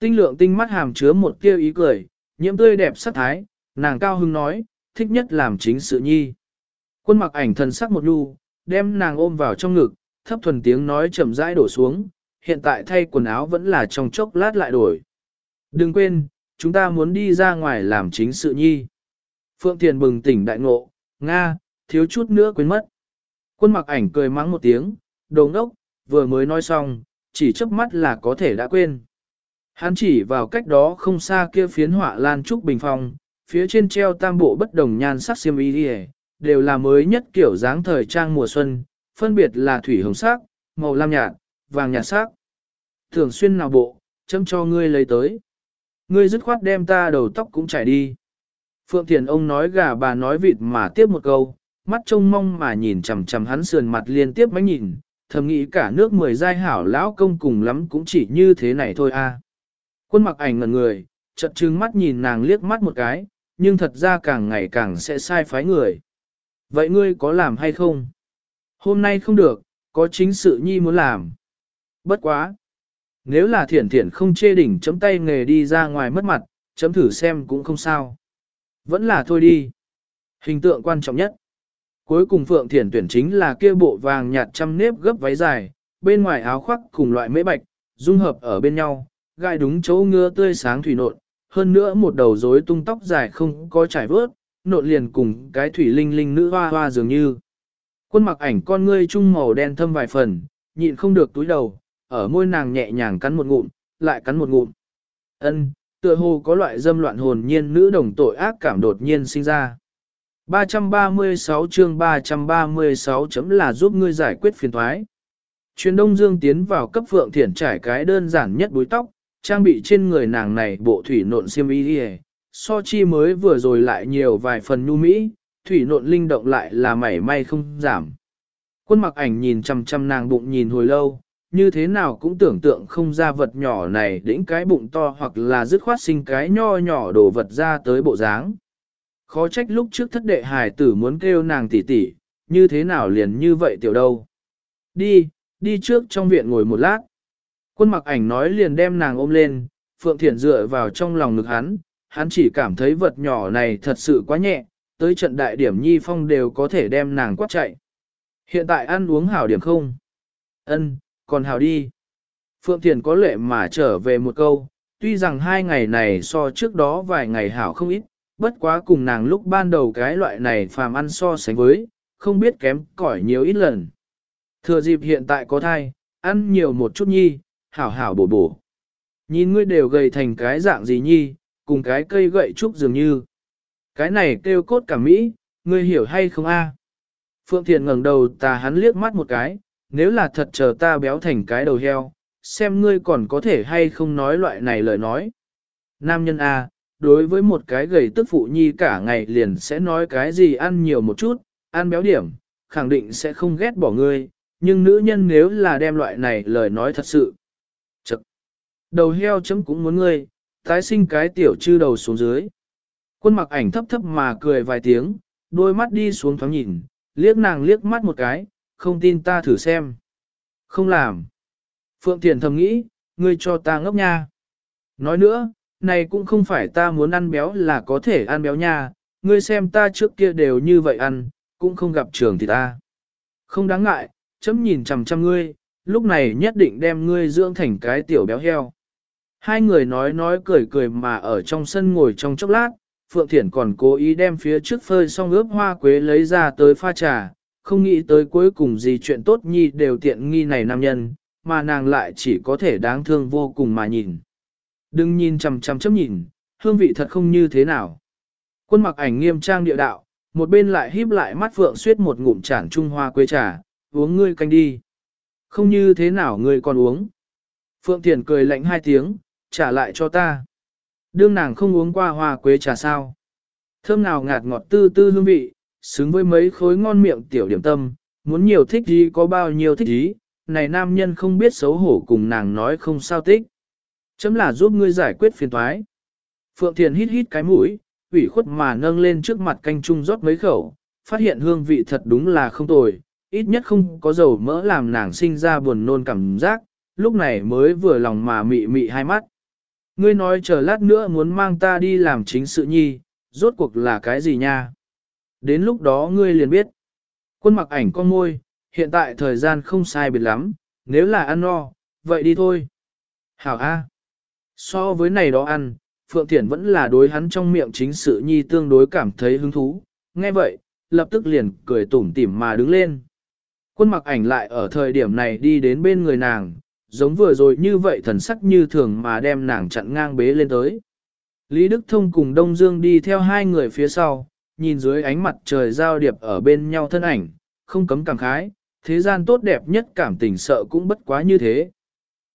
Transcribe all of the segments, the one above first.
Tinh lượng tinh mắt hàm chứa một tia ý cười, nhiễm tươi đẹp sắc thái, nàng cao hưng nói, thích nhất làm chính sự nhi. Quân mặc ảnh thần sắc một lưu, đem nàng ôm vào trong ngực, thấp thuần tiếng nói chậm rãi đổ xuống, hiện tại thay quần áo vẫn là trong chốc lát lại đổi. Đừng quên, chúng ta muốn đi ra ngoài làm chính sự nhi. Phượng Thiền bừng tỉnh đại ngộ, Nga, thiếu chút nữa quên mất. Quân mặc ảnh cười mắng một tiếng, đồ ngốc, vừa mới nói xong, chỉ chớp mắt là có thể đã quên. Hắn chỉ vào cách đó không xa kia phiến họa lan trúc bình phong, phía trên treo tam bộ bất đồng nhan sắc xiêm y đi đều là mới nhất kiểu dáng thời trang mùa xuân, phân biệt là thủy hồng sắc, màu lam nhạt, vàng nhạt sắc. Thường xuyên nào bộ, châm cho ngươi lấy tới. Ngươi dứt khoát đem ta đầu tóc cũng chảy đi. Phượng Thiền ông nói gà bà nói vịt mà tiếp một câu, mắt trông mong mà nhìn chầm chầm hắn sườn mặt liên tiếp mấy nhìn, thầm nghĩ cả nước mười giai hảo lão công cùng lắm cũng chỉ như thế này thôi a. Quân mặc ảnh ngần người, chợt trừng mắt nhìn nàng liếc mắt một cái, nhưng thật ra càng ngày càng sẽ sai phái người. Vậy ngươi có làm hay không? Hôm nay không được, có chính sự nhi muốn làm. Bất quá. Nếu là thiển thiển không chê đỉnh chấm tay nghề đi ra ngoài mất mặt, chấm thử xem cũng không sao. Vẫn là thôi đi. Hình tượng quan trọng nhất. Cuối cùng Phượng Thiển tuyển chính là kia bộ vàng nhạt trăm nếp gấp váy dài, bên ngoài áo khoác cùng loại mễ bạch, dung hợp ở bên nhau, gai đúng chỗ ngứa tươi sáng thủy nộn, hơn nữa một đầu rối tung tóc dài không có trải vớt, nộn liền cùng cái thủy linh linh nữ hoa hoa dường như. Quân mặc ảnh con ngươi trung màu đen thâm vài phần, nhịn không được túi đầu, ở môi nàng nhẹ nhàng cắn một ngụm, lại cắn một ngụm. Ân, tựa hồ có loại dâm loạn hồn nhiên nữ đồng tội ác cảm đột nhiên sinh ra. 336 chương 336 chấm là giúp ngươi giải quyết phiền thoái. Truyền Đông Dương tiến vào cấp phượng thiển trải cái đơn giản nhất búi tóc, trang bị trên người nàng này bộ thủy nộn xiêm y đi so chi mới vừa rồi lại nhiều vài phần nhu mỹ, thủy nộn linh động lại là mảy may không giảm. Quân mặc ảnh nhìn chăm chăm nàng bụng nhìn hồi lâu, như thế nào cũng tưởng tượng không ra vật nhỏ này đĩnh cái bụng to hoặc là dứt khoát sinh cái nho nhỏ đổ vật ra tới bộ dáng. Khó trách lúc trước thất đệ hài tử muốn kêu nàng tỷ tỷ, như thế nào liền như vậy tiểu đâu. Đi, đi trước trong viện ngồi một lát. Quân mặc ảnh nói liền đem nàng ôm lên, Phượng Thiển dựa vào trong lòng ngực hắn, hắn chỉ cảm thấy vật nhỏ này thật sự quá nhẹ, tới trận đại điểm nhi phong đều có thể đem nàng quát chạy. Hiện tại ăn uống hảo điểm không? Ân, còn hảo đi. Phượng Thiển có lệ mà trở về một câu, tuy rằng hai ngày này so trước đó vài ngày hảo không ít, bất quá cùng nàng lúc ban đầu cái loại này phàm ăn so sánh với, không biết kém cỏi nhiều ít lần. Thừa dịp hiện tại có thai, ăn nhiều một chút nhi, hảo hảo bổ bổ. Nhìn ngươi đều gầy thành cái dạng gì nhi, cùng cái cây gậy trúc dường như. Cái này kêu cốt cả Mỹ, ngươi hiểu hay không a? Phượng Thiện ngẩng đầu ta hắn liếc mắt một cái, nếu là thật chờ ta béo thành cái đầu heo, xem ngươi còn có thể hay không nói loại này lời nói. Nam nhân A, đối với một cái gầy tức phụ nhi cả ngày liền sẽ nói cái gì ăn nhiều một chút, ăn béo điểm, khẳng định sẽ không ghét bỏ ngươi, nhưng nữ nhân nếu là đem loại này lời nói thật sự. Đầu heo chấm cũng muốn ngươi, tái sinh cái tiểu chư đầu xuống dưới. Quân mặc ảnh thấp thấp mà cười vài tiếng, đôi mắt đi xuống thoáng nhìn, liếc nàng liếc mắt một cái, không tin ta thử xem. Không làm. Phượng Thiền thầm nghĩ, ngươi cho ta ngốc nha. Nói nữa, này cũng không phải ta muốn ăn béo là có thể ăn béo nha, ngươi xem ta trước kia đều như vậy ăn, cũng không gặp trường thì ta. Không đáng ngại, chấm nhìn chằm chằm ngươi, lúc này nhất định đem ngươi dưỡng thành cái tiểu béo heo. Hai người nói nói cười cười mà ở trong sân ngồi trong chốc lát, Phượng Thiển còn cố ý đem phía trước phơi xong ướp hoa quế lấy ra tới pha trà, không nghĩ tới cuối cùng gì chuyện tốt nhi đều tiện nghi này nam nhân, mà nàng lại chỉ có thể đáng thương vô cùng mà nhìn. Đừng nhìn chằm chằm chấp nhìn, hương vị thật không như thế nào. Quân mặc ảnh nghiêm trang địa đạo, một bên lại híp lại mắt Phượng suyết một ngụm chản Trung Hoa quế trà, uống ngươi canh đi. Không như thế nào ngươi còn uống. Phượng Thiền cười lạnh hai tiếng, trả lại cho ta. Đương nàng không uống qua hoa quế trà sao. Thơm nào ngạt ngọt tư tư hương vị, xứng với mấy khối ngon miệng tiểu điểm tâm, muốn nhiều thích gì có bao nhiêu thích gì, này nam nhân không biết xấu hổ cùng nàng nói không sao thích. Chấm là giúp ngươi giải quyết phiền toái. Phượng Thiền hít hít cái mũi, ủy khuất mà nâng lên trước mặt canh chung rót mấy khẩu, phát hiện hương vị thật đúng là không tồi, ít nhất không có dầu mỡ làm nàng sinh ra buồn nôn cảm giác, lúc này mới vừa lòng mà mị mị hai mắt. Ngươi nói chờ lát nữa muốn mang ta đi làm chính sự nhi, rốt cuộc là cái gì nha? Đến lúc đó ngươi liền biết. Quân mặc ảnh con môi, hiện tại thời gian không sai biệt lắm, nếu là ăn no, vậy đi thôi. Hảo A. So với này đó ăn, Phượng Thiển vẫn là đối hắn trong miệng chính sự nhi tương đối cảm thấy hứng thú. Nghe vậy, lập tức liền cười tủm tỉm mà đứng lên. Quân mặc ảnh lại ở thời điểm này đi đến bên người nàng, giống vừa rồi như vậy thần sắc như thường mà đem nàng chặn ngang bế lên tới. Lý Đức Thông cùng Đông Dương đi theo hai người phía sau, nhìn dưới ánh mặt trời giao điệp ở bên nhau thân ảnh, không cấm cảm khái, thế gian tốt đẹp nhất cảm tình sợ cũng bất quá như thế.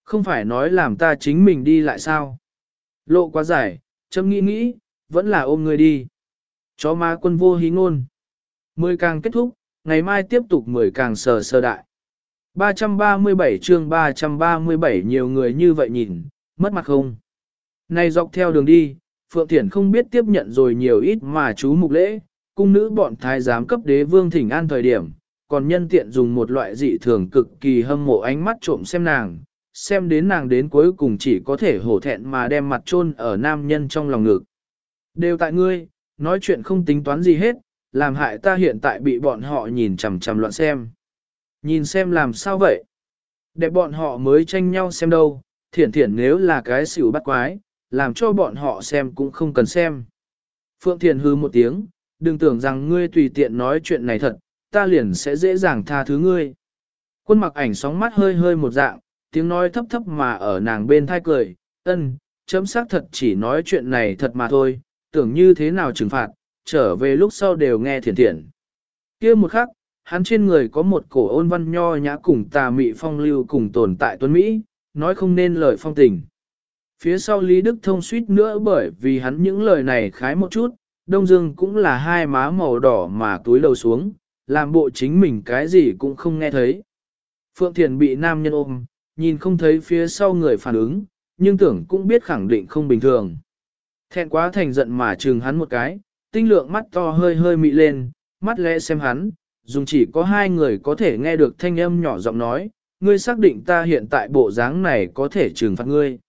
Không phải nói làm ta chính mình đi lại sao? Lộ quá dài, châm nghĩ nghĩ, vẫn là ôm người đi. Chó ma quân vô hí ngôn. Mười càng kết thúc, ngày mai tiếp tục mười càng sờ sơ đại. 337 chương 337 nhiều người như vậy nhìn, mất mặt không? Này dọc theo đường đi, Phượng Thiển không biết tiếp nhận rồi nhiều ít mà chú mục lễ, cung nữ bọn thái giám cấp đế vương thỉnh an thời điểm, còn nhân tiện dùng một loại dị thường cực kỳ hâm mộ ánh mắt trộm xem nàng, xem đến nàng đến cuối cùng chỉ có thể hổ thẹn mà đem mặt chôn ở nam nhân trong lòng ngực. Đều tại ngươi, nói chuyện không tính toán gì hết, làm hại ta hiện tại bị bọn họ nhìn chằm chằm loạn xem. Nhìn xem làm sao vậy? Để bọn họ mới tranh nhau xem đâu, thiển thiển nếu là cái xỉu bắt quái, làm cho bọn họ xem cũng không cần xem. Phượng Thiền hư một tiếng, đừng tưởng rằng ngươi tùy tiện nói chuyện này thật, ta liền sẽ dễ dàng tha thứ ngươi. Quân mặc ảnh sóng mắt hơi hơi một dạng, tiếng nói thấp thấp mà ở nàng bên thai cười, ân, chấm xác thật chỉ nói chuyện này thật mà thôi, tưởng như thế nào trừng phạt, trở về lúc sau đều nghe Thiển Thiển, kia một khắc, hắn trên người có một cổ ôn văn nho nhã cùng tà mị phong lưu cùng tồn tại tuấn Mỹ, nói không nên lời phong tình. Phía sau Lý Đức Thông suýt nữa bởi vì hắn những lời này khái một chút, Đông Dương cũng là hai má màu đỏ mà túi đầu xuống, làm bộ chính mình cái gì cũng không nghe thấy. Phượng Thiền bị nam nhân ôm, nhìn không thấy phía sau người phản ứng, nhưng tưởng cũng biết khẳng định không bình thường. Thẹn quá thành giận mà trừng hắn một cái, tinh lượng mắt to hơi hơi mị lên, mắt lẽ xem hắn, dùng chỉ có hai người có thể nghe được thanh âm nhỏ giọng nói, ngươi xác định ta hiện tại bộ dáng này có thể trừng phạt ngươi.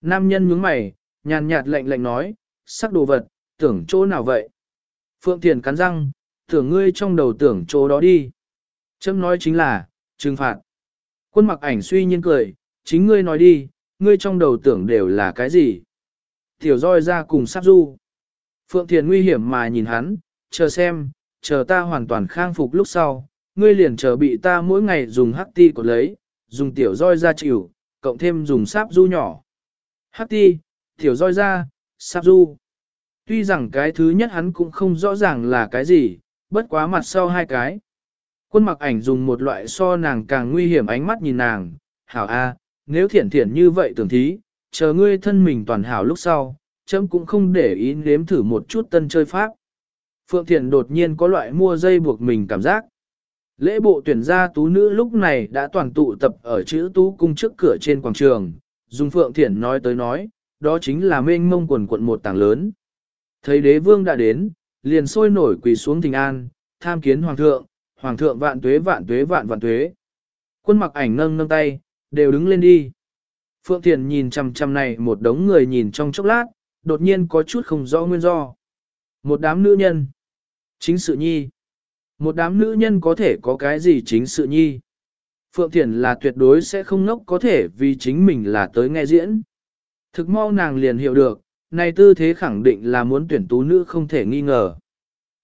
Nam nhân nhướng mày, nhàn nhạt lạnh lạnh nói, sắc đồ vật, tưởng chỗ nào vậy? Phượng Thiền cắn răng, tưởng ngươi trong đầu tưởng chỗ đó đi. Châm nói chính là, trừng phạt. Quân mặc ảnh suy nhiên cười, chính ngươi nói đi, ngươi trong đầu tưởng đều là cái gì? Tiểu roi ra cùng sắp du. Phượng Thiền nguy hiểm mà nhìn hắn, chờ xem, chờ ta hoàn toàn khang phục lúc sau, ngươi liền chờ bị ta mỗi ngày dùng hắc ti cột lấy, dùng tiểu roi ra chịu, cộng thêm dùng sáp du nhỏ. Hắc ti, tiểu roi ra, sáp du. Tuy rằng cái thứ nhất hắn cũng không rõ ràng là cái gì, bất quá mặt sau hai cái. Quân mặc ảnh dùng một loại so nàng càng nguy hiểm ánh mắt nhìn nàng, hảo a, nếu thiển thiển như vậy tưởng thí, chờ ngươi thân mình toàn hảo lúc sau, chấm cũng không để ý nếm thử một chút tân chơi pháp. Phượng Thiền đột nhiên có loại mua dây buộc mình cảm giác. Lễ bộ tuyển gia tú nữ lúc này đã toàn tụ tập ở chữ tú cung trước cửa trên quảng trường, dùng Phượng Thiển nói tới nói, đó chính là mênh mông quần quận một tảng lớn. Thấy đế vương đã đến, liền sôi nổi quỳ xuống thình an, tham kiến hoàng thượng, hoàng thượng vạn tuế vạn tuế vạn vạn tuế. Quân mặc ảnh nâng nâng tay, đều đứng lên đi. Phượng Thiền nhìn chằm chằm này một đống người nhìn trong chốc lát, đột nhiên có chút không rõ nguyên do. Một đám nữ nhân. Chính sự nhi. Một đám nữ nhân có thể có cái gì chính sự nhi. Phượng Thiền là tuyệt đối sẽ không ngốc có thể vì chính mình là tới nghe diễn. Thực mau nàng liền hiểu được, này tư thế khẳng định là muốn tuyển tú nữ không thể nghi ngờ.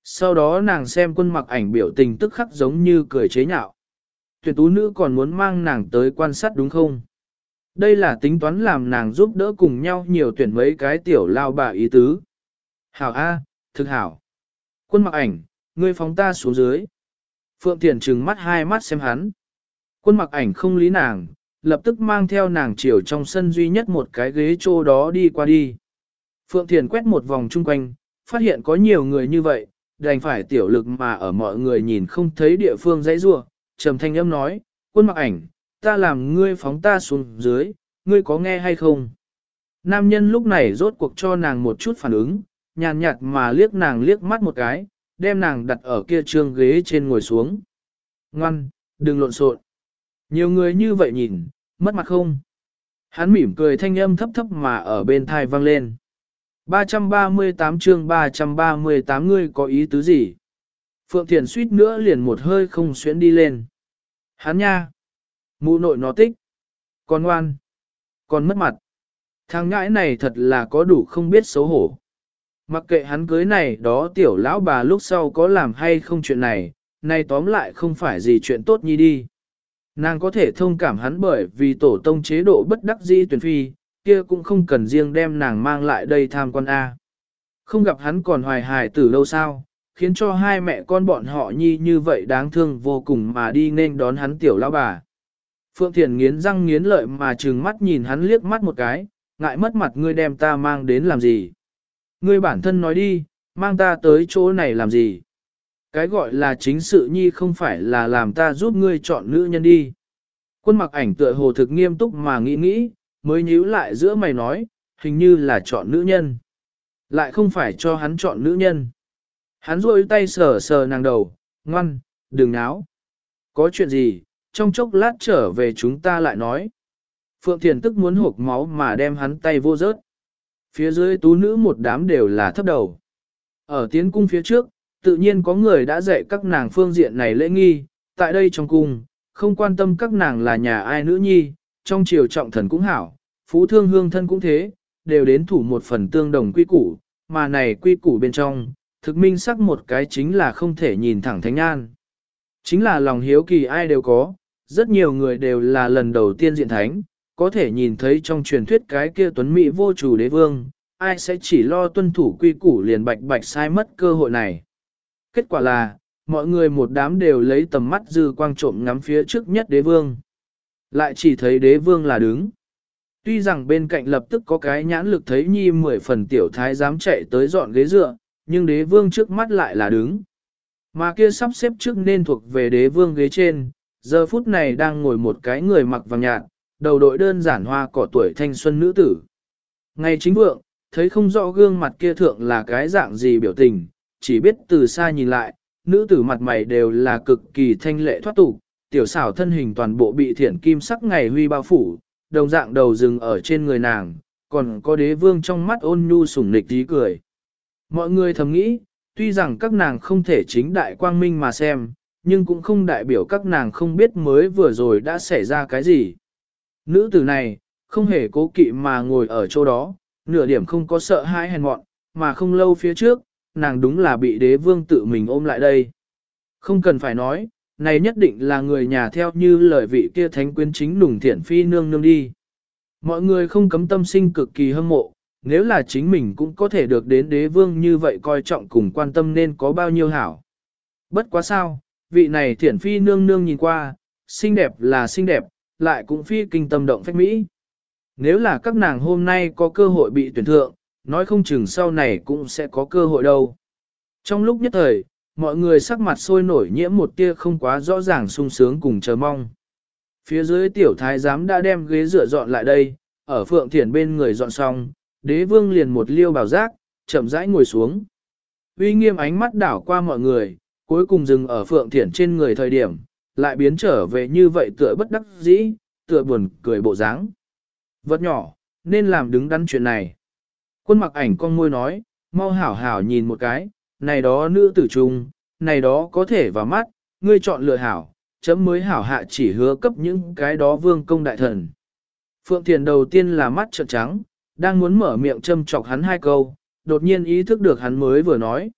Sau đó nàng xem quân mặc ảnh biểu tình tức khắc giống như cười chế nhạo. Tuyển tú nữ còn muốn mang nàng tới quan sát đúng không? Đây là tính toán làm nàng giúp đỡ cùng nhau nhiều tuyển mấy cái tiểu lao bà ý tứ. Hảo A, thực hảo. Quân mặc ảnh, ngươi phóng ta xuống dưới. Phượng Thiền trừng mắt hai mắt xem hắn. Quân mặc ảnh không lý nàng, lập tức mang theo nàng chiều trong sân duy nhất một cái ghế trô đó đi qua đi. Phượng Thiền quét một vòng chung quanh, phát hiện có nhiều người như vậy, đành phải tiểu lực mà ở mọi người nhìn không thấy địa phương dãy rua, trầm thanh âm nói, quân mặc ảnh, ta làm ngươi phóng ta xuống dưới, ngươi có nghe hay không? Nam nhân lúc này rốt cuộc cho nàng một chút phản ứng, nhàn nhạt mà liếc nàng liếc mắt một cái, đem nàng đặt ở kia trương ghế trên ngồi xuống. Ngoan, đừng lộn xộn. Nhiều người như vậy nhìn, mất mặt không? Hắn mỉm cười thanh âm thấp thấp mà ở bên thai vang lên. 338 chương 338 ngươi có ý tứ gì? Phượng Thiền suýt nữa liền một hơi không xuyến đi lên. Hắn nha! Mụ nội nó tích. Còn ngoan. Còn mất mặt. Thằng ngãi này thật là có đủ không biết xấu hổ. Mặc kệ hắn cưới này đó tiểu lão bà lúc sau có làm hay không chuyện này, nay tóm lại không phải gì chuyện tốt nhi đi. Nàng có thể thông cảm hắn bởi vì tổ tông chế độ bất đắc dĩ tuyển phi, kia cũng không cần riêng đem nàng mang lại đây tham quan A. Không gặp hắn còn hoài hài từ lâu sao, khiến cho hai mẹ con bọn họ nhi như vậy đáng thương vô cùng mà đi nên đón hắn tiểu lão bà. Phượng Thiền nghiến răng nghiến lợi mà trừng mắt nhìn hắn liếc mắt một cái, ngại mất mặt ngươi đem ta mang đến làm gì. Ngươi bản thân nói đi, mang ta tới chỗ này làm gì. Cái gọi là chính sự nhi không phải là làm ta giúp ngươi chọn nữ nhân đi. Quân mặc ảnh tựa hồ thực nghiêm túc mà nghĩ nghĩ, mới nhíu lại giữa mày nói, hình như là chọn nữ nhân. Lại không phải cho hắn chọn nữ nhân. Hắn rôi tay sờ sờ nàng đầu, ngoan, đừng náo. Có chuyện gì, trong chốc lát trở về chúng ta lại nói. Phượng Thiền tức muốn hộp máu mà đem hắn tay vô rớt. Phía dưới tú nữ một đám đều là thấp đầu. Ở tiến cung phía trước, tự nhiên có người đã dạy các nàng phương diện này lễ nghi, tại đây trong cung, không quan tâm các nàng là nhà ai nữ nhi, trong triều trọng thần cũng hảo, phú thương hương thân cũng thế, đều đến thủ một phần tương đồng quy củ, mà này quy củ bên trong, thực minh sắc một cái chính là không thể nhìn thẳng thánh an. Chính là lòng hiếu kỳ ai đều có, rất nhiều người đều là lần đầu tiên diện thánh, có thể nhìn thấy trong truyền thuyết cái kia tuấn mỹ vô chủ đế vương, ai sẽ chỉ lo tuân thủ quy củ liền bạch bạch sai mất cơ hội này. Kết quả là, mọi người một đám đều lấy tầm mắt dư quang trộm ngắm phía trước nhất đế vương. Lại chỉ thấy đế vương là đứng. Tuy rằng bên cạnh lập tức có cái nhãn lực thấy nhi mười phần tiểu thái dám chạy tới dọn ghế dựa, nhưng đế vương trước mắt lại là đứng. Mà kia sắp xếp trước nên thuộc về đế vương ghế trên, giờ phút này đang ngồi một cái người mặc vàng nhạt, đầu đội đơn giản hoa cỏ tuổi thanh xuân nữ tử. Ngày chính vượng, thấy không rõ gương mặt kia thượng là cái dạng gì biểu tình, chỉ biết từ xa nhìn lại, nữ tử mặt mày đều là cực kỳ thanh lệ thoát tục, tiểu xảo thân hình toàn bộ bị thiển kim sắc ngày huy bao phủ, đồng dạng đầu rừng ở trên người nàng, còn có đế vương trong mắt ôn nhu sủng nịch tí cười. Mọi người thầm nghĩ, tuy rằng các nàng không thể chính đại quang minh mà xem, nhưng cũng không đại biểu các nàng không biết mới vừa rồi đã xảy ra cái gì. Nữ tử này, không hề cố kỵ mà ngồi ở chỗ đó, nửa điểm không có sợ hãi hèn mọn, mà không lâu phía trước, nàng đúng là bị đế vương tự mình ôm lại đây. Không cần phải nói, này nhất định là người nhà theo như lời vị kia thánh quyến chính nùng thiện phi nương nương đi. Mọi người không cấm tâm sinh cực kỳ hâm mộ, nếu là chính mình cũng có thể được đến đế vương như vậy coi trọng cùng quan tâm nên có bao nhiêu hảo. Bất quá sao, vị này thiện phi nương nương nhìn qua, xinh đẹp là xinh đẹp, lại cũng phi kinh tâm động phách Mỹ. Nếu là các nàng hôm nay có cơ hội bị tuyển thượng, nói không chừng sau này cũng sẽ có cơ hội đâu. Trong lúc nhất thời, mọi người sắc mặt sôi nổi nhiễm một tia không quá rõ ràng sung sướng cùng chờ mong. Phía dưới tiểu thái giám đã đem ghế dựa dọn lại đây, ở phượng thiển bên người dọn xong, đế vương liền một liêu bảo giác, chậm rãi ngồi xuống. Uy nghiêm ánh mắt đảo qua mọi người, cuối cùng dừng ở phượng thiển trên người thời điểm, lại biến trở về như vậy tựa bất đắc dĩ, tựa buồn cười bộ dáng. Vật nhỏ, nên làm đứng đắn chuyện này. Quân mặc ảnh con môi nói, mau hảo hảo nhìn một cái, này đó nữ tử trung, này đó có thể vào mắt, ngươi chọn lựa hảo, chấm mới hảo hạ chỉ hứa cấp những cái đó vương công đại thần. Phượng Thiền đầu tiên là mắt trợn trắng, đang muốn mở miệng châm chọc hắn hai câu, đột nhiên ý thức được hắn mới vừa nói.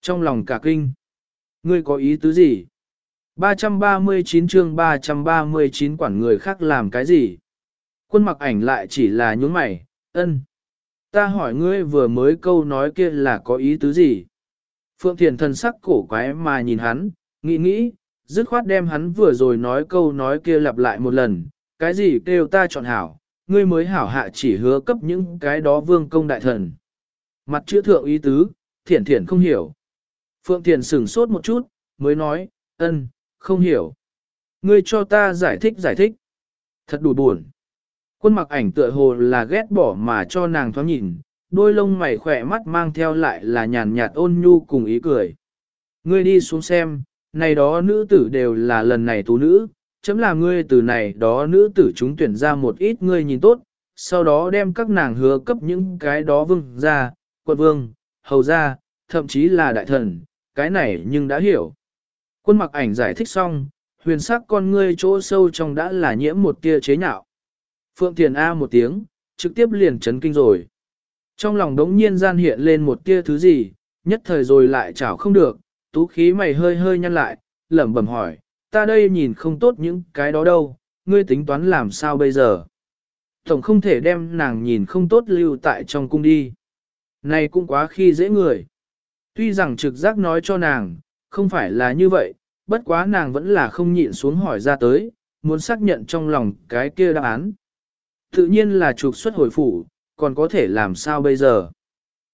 Trong lòng cả kinh, ngươi có ý tứ gì? 339 chương 339 quản người khác làm cái gì? Quân mặc ảnh lại chỉ là nhún mày, ân. Ta hỏi ngươi vừa mới câu nói kia là có ý tứ gì? Phượng Thiền thần sắc cổ quái mà nhìn hắn, nghĩ nghĩ, dứt khoát đem hắn vừa rồi nói câu nói kia lặp lại một lần, cái gì kêu ta chọn hảo, ngươi mới hảo hạ chỉ hứa cấp những cái đó vương công đại thần. Mặt chữ thượng ý tứ, thiển thiển không hiểu. Phượng Thiền sửng sốt một chút, mới nói, ân, không hiểu. Ngươi cho ta giải thích giải thích. Thật đủ buồn. Quân mặc ảnh tựa hồ là ghét bỏ mà cho nàng thoáng nhìn, đôi lông mày khỏe mắt mang theo lại là nhàn nhạt ôn nhu cùng ý cười. Ngươi đi xuống xem, này đó nữ tử đều là lần này tú nữ, chấm là ngươi từ này đó nữ tử chúng tuyển ra một ít ngươi nhìn tốt, sau đó đem các nàng hứa cấp những cái đó vương ra, quận vương, hầu ra, thậm chí là đại thần, cái này nhưng đã hiểu. Quân mặc ảnh giải thích xong, huyền sắc con ngươi chỗ sâu trong đã là nhiễm một tia chế nhạo. Phượng Thiền A một tiếng, trực tiếp liền chấn kinh rồi. Trong lòng đống nhiên gian hiện lên một tia thứ gì, nhất thời rồi lại chảo không được, tú khí mày hơi hơi nhăn lại, lẩm bẩm hỏi, ta đây nhìn không tốt những cái đó đâu, ngươi tính toán làm sao bây giờ? Tổng không thể đem nàng nhìn không tốt lưu tại trong cung đi. Này cũng quá khi dễ người. Tuy rằng trực giác nói cho nàng, không phải là như vậy, bất quá nàng vẫn là không nhịn xuống hỏi ra tới, muốn xác nhận trong lòng cái kia đáp án. Tự nhiên là trục xuất hồi phủ, còn có thể làm sao bây giờ?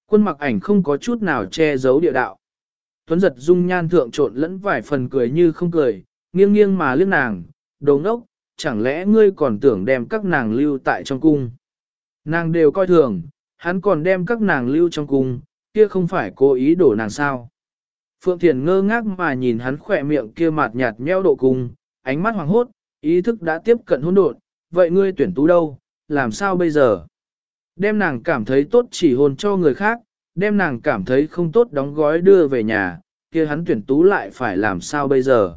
Quân mặc ảnh không có chút nào che giấu địa đạo. Tuấn giật dung nhan thượng trộn lẫn vài phần cười như không cười, nghiêng nghiêng mà liếc nàng, đồ ngốc, chẳng lẽ ngươi còn tưởng đem các nàng lưu tại trong cung. Nàng đều coi thường, hắn còn đem các nàng lưu trong cung, kia không phải cố ý đổ nàng sao. Phượng Thiền ngơ ngác mà nhìn hắn khỏe miệng kia mạt nhạt nheo độ cùng, ánh mắt hoàng hốt, ý thức đã tiếp cận hôn đột, vậy ngươi tuyển tú đâu, làm sao bây giờ? Đem nàng cảm thấy tốt chỉ hôn cho người khác, đem nàng cảm thấy không tốt đóng gói đưa về nhà, kia hắn tuyển tú lại phải làm sao bây giờ?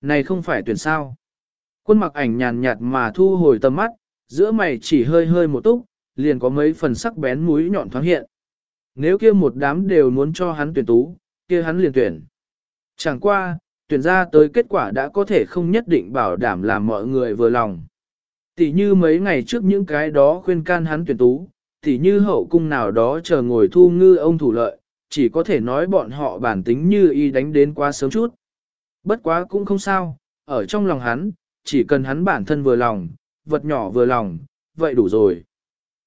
Này không phải tuyển sao? Quân mặc ảnh nhàn nhạt mà thu hồi tầm mắt, giữa mày chỉ hơi hơi một túc, liền có mấy phần sắc bén mũi nhọn thoáng hiện. Nếu kia một đám đều muốn cho hắn tuyển tú, kia hắn liền tuyển. Chẳng qua, tuyển ra tới kết quả đã có thể không nhất định bảo đảm làm mọi người vừa lòng. Tỷ như mấy ngày trước những cái đó khuyên can hắn tuyển tú, tỷ như hậu cung nào đó chờ ngồi thu ngư ông thủ lợi, chỉ có thể nói bọn họ bản tính như y đánh đến quá sớm chút. Bất quá cũng không sao, ở trong lòng hắn, chỉ cần hắn bản thân vừa lòng, vật nhỏ vừa lòng, vậy đủ rồi.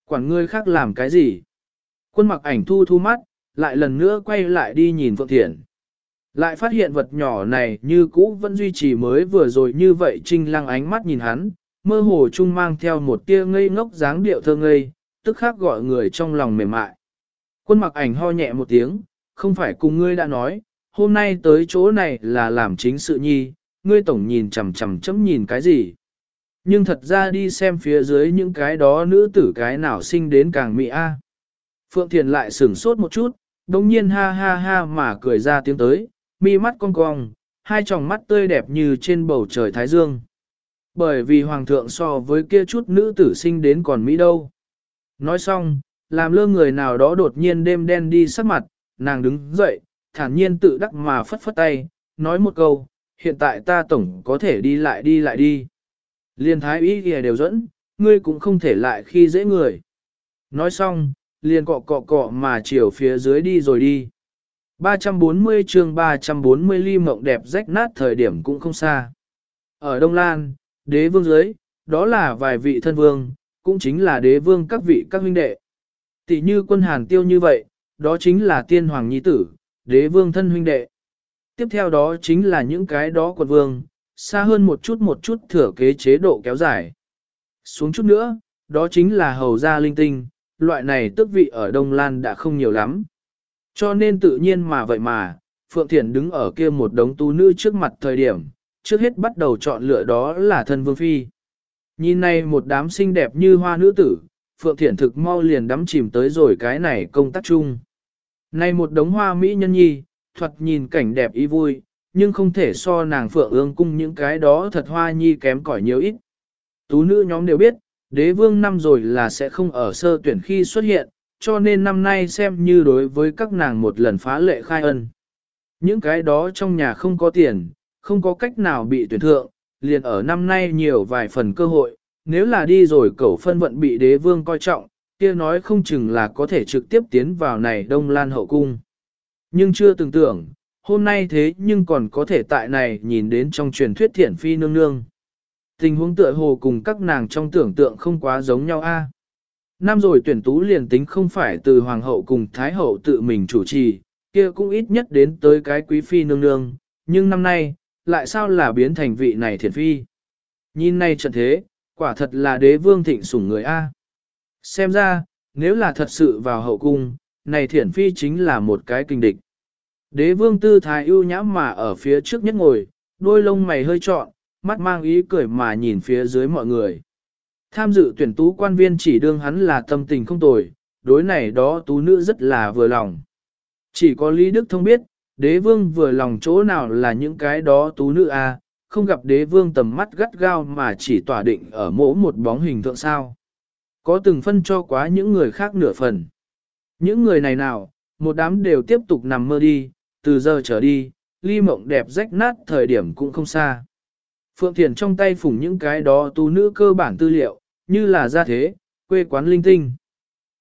Quản ngươi khác làm cái gì? Quân mặc ảnh thu thu mắt, lại lần nữa quay lại đi nhìn Phượng Thiển. Lại phát hiện vật nhỏ này như cũ vẫn duy trì mới vừa rồi như vậy trinh lăng ánh mắt nhìn hắn, mơ hồ chung mang theo một tia ngây ngốc dáng điệu thơ ngây, tức khắc gọi người trong lòng mềm mại. Quân mặc ảnh ho nhẹ một tiếng, không phải cùng ngươi đã nói, hôm nay tới chỗ này là làm chính sự nhi, ngươi tổng nhìn chằm chằm chấm nhìn cái gì. Nhưng thật ra đi xem phía dưới những cái đó nữ tử cái nào sinh đến càng mỹ a. Phượng Thiền lại sửng sốt một chút, đồng nhiên ha ha ha mà cười ra tiếng tới, mi mắt cong cong, hai tròng mắt tươi đẹp như trên bầu trời Thái Dương. Bởi vì Hoàng thượng so với kia chút nữ tử sinh đến còn Mỹ đâu. Nói xong, làm lơ người nào đó đột nhiên đêm đen đi sắc mặt, nàng đứng dậy, thản nhiên tự đắc mà phất phất tay, nói một câu, hiện tại ta tổng có thể đi lại đi lại đi. Liên thái ý kìa đều dẫn, ngươi cũng không thể lại khi dễ người. Nói xong, liền cọ cọ cọ mà chiều phía dưới đi rồi đi. 340 chương 340 ly mộng đẹp rách nát thời điểm cũng không xa. Ở Đông Lan, đế vương dưới, đó là vài vị thân vương, cũng chính là đế vương các vị các huynh đệ. Tỷ như quân hàn tiêu như vậy, đó chính là tiên hoàng nhi tử, đế vương thân huynh đệ. Tiếp theo đó chính là những cái đó quận vương, xa hơn một chút một chút thừa kế chế độ kéo dài. Xuống chút nữa, đó chính là hầu gia linh tinh, loại này tước vị ở Đông Lan đã không nhiều lắm. Cho nên tự nhiên mà vậy mà, Phượng Thiển đứng ở kia một đống tu nữ trước mặt thời điểm, trước hết bắt đầu chọn lựa đó là thân vương phi. Nhìn này một đám xinh đẹp như hoa nữ tử, Phượng Thiển thực mau liền đắm chìm tới rồi cái này công tác chung. Này một đống hoa mỹ nhân nhi, thuật nhìn cảnh đẹp ý vui, nhưng không thể so nàng Phượng ương cung những cái đó thật hoa nhi kém cỏi nhiều ít. Tú nữ nhóm đều biết, đế vương năm rồi là sẽ không ở sơ tuyển khi xuất hiện, cho nên năm nay xem như đối với các nàng một lần phá lệ khai ân. Những cái đó trong nhà không có tiền, không có cách nào bị tuyển thượng, liền ở năm nay nhiều vài phần cơ hội, nếu là đi rồi cẩu phân vận bị đế vương coi trọng, kia nói không chừng là có thể trực tiếp tiến vào này Đông Lan hậu cung. Nhưng chưa từng tưởng, hôm nay thế nhưng còn có thể tại này nhìn đến trong truyền thuyết Thiển phi nương nương. Tình huống tựa hồ cùng các nàng trong tưởng tượng không quá giống nhau a. Năm rồi tuyển tú liền tính không phải từ hoàng hậu cùng thái hậu tự mình chủ trì, kia cũng ít nhất đến tới cái quý phi nương nương, nhưng năm nay, lại sao là biến thành vị này thiền phi. Nhìn nay trận thế, quả thật là đế vương thịnh sủng người A. Xem ra, nếu là thật sự vào hậu cung, này thiển phi chính là một cái kinh địch. Đế vương tư thái ưu nhãm mà ở phía trước nhất ngồi, đôi lông mày hơi trọn, mắt mang ý cười mà nhìn phía dưới mọi người. Tham dự tuyển tú quan viên chỉ đương hắn là tâm tình không tồi, đối này đó tú nữ rất là vừa lòng. Chỉ có Lý Đức Thông biết, đế vương vừa lòng chỗ nào là những cái đó tú nữ a à, không gặp đế vương tầm mắt gắt gao mà chỉ tỏa định ở mỗi một bóng hình tượng sao. Có từng phân cho quá những người khác nửa phần. Những người này nào, một đám đều tiếp tục nằm mơ đi, từ giờ trở đi, ly mộng đẹp rách nát thời điểm cũng không xa. Phượng Thiền trong tay phủng những cái đó tu nữ cơ bản tư liệu, như là gia thế, quê quán linh tinh.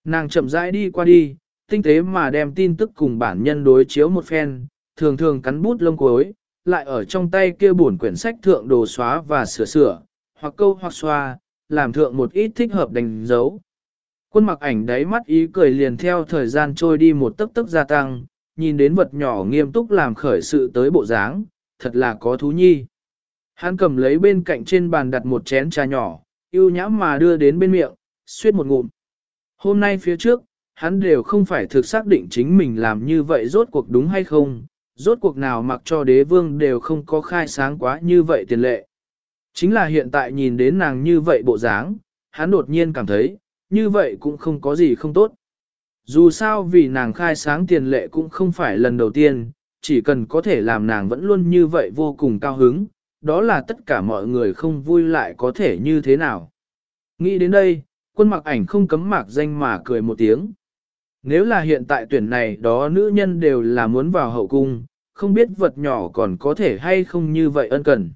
Nàng chậm rãi đi qua đi, tinh tế mà đem tin tức cùng bản nhân đối chiếu một phen, thường thường cắn bút lông cuối, lại ở trong tay kia buồn quyển sách thượng đồ xóa và sửa sửa, hoặc câu hoặc xoa, làm thượng một ít thích hợp đánh dấu. Quân mặc ảnh đáy mắt ý cười liền theo thời gian trôi đi một tấc tấc gia tăng, nhìn đến vật nhỏ nghiêm túc làm khởi sự tới bộ dáng, thật là có thú nhi. Hắn cầm lấy bên cạnh trên bàn đặt một chén trà nhỏ, yêu nhãm mà đưa đến bên miệng, suýt một ngụm. Hôm nay phía trước, hắn đều không phải thực xác định chính mình làm như vậy rốt cuộc đúng hay không, rốt cuộc nào mặc cho đế vương đều không có khai sáng quá như vậy tiền lệ. Chính là hiện tại nhìn đến nàng như vậy bộ dáng, hắn đột nhiên cảm thấy, như vậy cũng không có gì không tốt. Dù sao vì nàng khai sáng tiền lệ cũng không phải lần đầu tiên, chỉ cần có thể làm nàng vẫn luôn như vậy vô cùng cao hứng, đó là tất cả mọi người không vui lại có thể như thế nào. Nghĩ đến đây, quân mặc ảnh không cấm mạc danh mà cười một tiếng. Nếu là hiện tại tuyển này đó nữ nhân đều là muốn vào hậu cung, không biết vật nhỏ còn có thể hay không như vậy ân cần.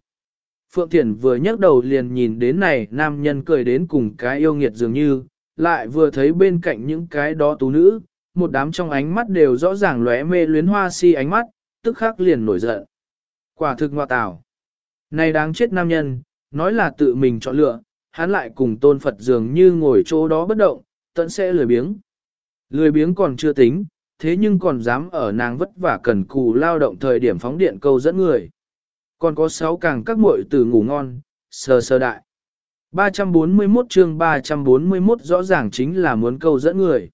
Phượng Thiển vừa nhấc đầu liền nhìn đến này nam nhân cười đến cùng cái yêu nghiệt dường như, lại vừa thấy bên cạnh những cái đó tú nữ, một đám trong ánh mắt đều rõ ràng lóe mê luyến hoa si ánh mắt, tức khắc liền nổi giận. Quả thực ngoại tảo. Này đáng chết nam nhân, nói là tự mình chọn lựa, hắn lại cùng tôn Phật dường như ngồi chỗ đó bất động, tận sẽ lười biếng. Lười biếng còn chưa tính, thế nhưng còn dám ở nàng vất vả cần cù lao động thời điểm phóng điện câu dẫn người. Còn có sáu càng các muội từ ngủ ngon, sờ sờ đại. 341 chương 341 rõ ràng chính là muốn câu dẫn người.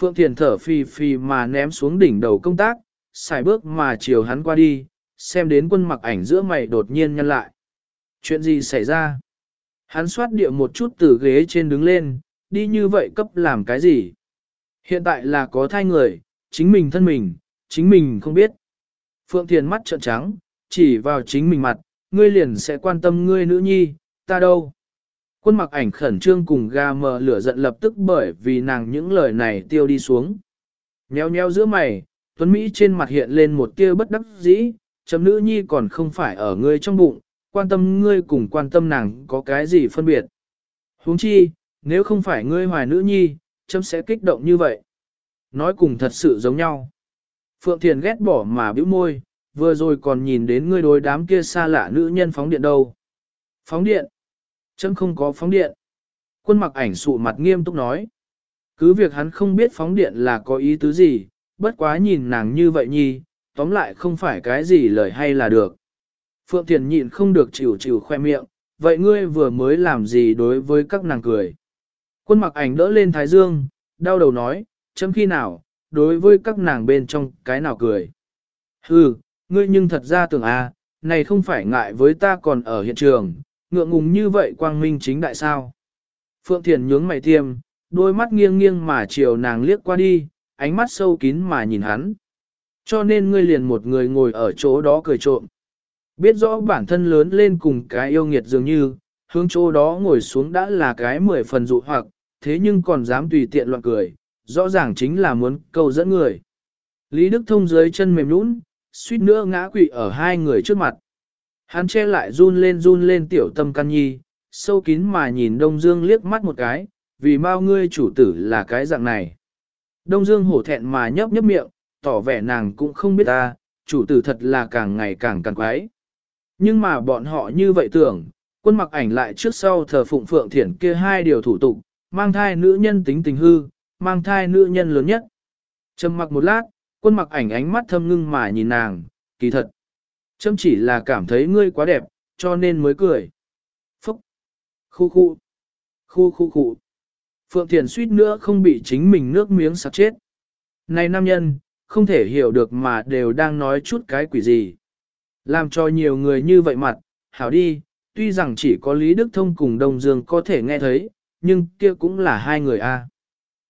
Phượng Thiền thở phì phì mà ném xuống đỉnh đầu công tác, xài bước mà chiều hắn qua đi, xem đến quân mặc ảnh giữa mày đột nhiên nhăn lại. Chuyện gì xảy ra? Hắn xoát địa một chút từ ghế trên đứng lên, đi như vậy cấp làm cái gì? Hiện tại là có thai người, chính mình thân mình, chính mình không biết. Phượng Thiền mắt trợn trắng, chỉ vào chính mình mặt, ngươi liền sẽ quan tâm ngươi nữ nhi, ta đâu? Quân mặc ảnh khẩn trương cùng ga mờ lửa giận lập tức bởi vì nàng những lời này tiêu đi xuống. Nheo nheo giữa mày, Tuấn Mỹ trên mặt hiện lên một tia bất đắc dĩ, chấm nữ nhi còn không phải ở ngươi trong bụng, quan tâm ngươi cùng quan tâm nàng có cái gì phân biệt. huống chi, nếu không phải ngươi hoài nữ nhi, chấm sẽ kích động như vậy. Nói cùng thật sự giống nhau. Phượng Thiền ghét bỏ mà bĩu môi, vừa rồi còn nhìn đến ngươi đối đám kia xa lạ nữ nhân phóng điện đâu. Phóng điện? Chấm không có phóng điện. Quân mặc ảnh sụ mặt nghiêm túc nói. Cứ việc hắn không biết phóng điện là có ý tứ gì, bất quá nhìn nàng như vậy nhi, tóm lại không phải cái gì lời hay là được. Phượng Thiền nhịn không được chịu chịu khoe miệng, vậy ngươi vừa mới làm gì đối với các nàng cười. Quân mặc ảnh đỡ lên Thái Dương, đau đầu nói, chấm khi nào, đối với các nàng bên trong cái nào cười. Hừ, ngươi nhưng thật ra tưởng à, này không phải ngại với ta còn ở hiện trường, ngượng ngùng như vậy quang minh chính đại sao. Phượng Thiền nhướng mày tiêm, đôi mắt nghiêng nghiêng mà chiều nàng liếc qua đi, ánh mắt sâu kín mà nhìn hắn. Cho nên ngươi liền một người ngồi ở chỗ đó cười trộm. Biết rõ bản thân lớn lên cùng cái yêu nghiệt dường như, hướng chỗ đó ngồi xuống đã là cái mười phần dụ hoặc, thế nhưng còn dám tùy tiện loạn cười, rõ ràng chính là muốn câu dẫn người. Lý Đức Thông dưới chân mềm nhũn, suýt nữa ngã quỵ ở hai người trước mặt. Hắn che lại run lên run lên tiểu tâm căn nhi, sâu kín mà nhìn Đông Dương liếc mắt một cái, vì mau ngươi chủ tử là cái dạng này. Đông Dương hổ thẹn mà nhấp nhấp miệng, tỏ vẻ nàng cũng không biết ta, chủ tử thật là càng ngày càng càng quái. Nhưng mà bọn họ như vậy tưởng, quân mặc ảnh lại trước sau thờ phụng phượng thiển kia hai điều thủ tục, mang thai nữ nhân tính tình hư, mang thai nữ nhân lớn nhất. Trầm mặc một lát, quân mặc ảnh ánh mắt thâm ngưng mà nhìn nàng, kỳ thật. Châm chỉ là cảm thấy ngươi quá đẹp, cho nên mới cười. Phúc! Khu khu! Khu khu khu! Phượng Thiền suýt nữa không bị chính mình nước miếng sặc chết. Này nam nhân, không thể hiểu được mà đều đang nói chút cái quỷ gì. Làm cho nhiều người như vậy mặt, hảo đi, tuy rằng chỉ có Lý Đức Thông cùng Đông Dương có thể nghe thấy, nhưng kia cũng là hai người a.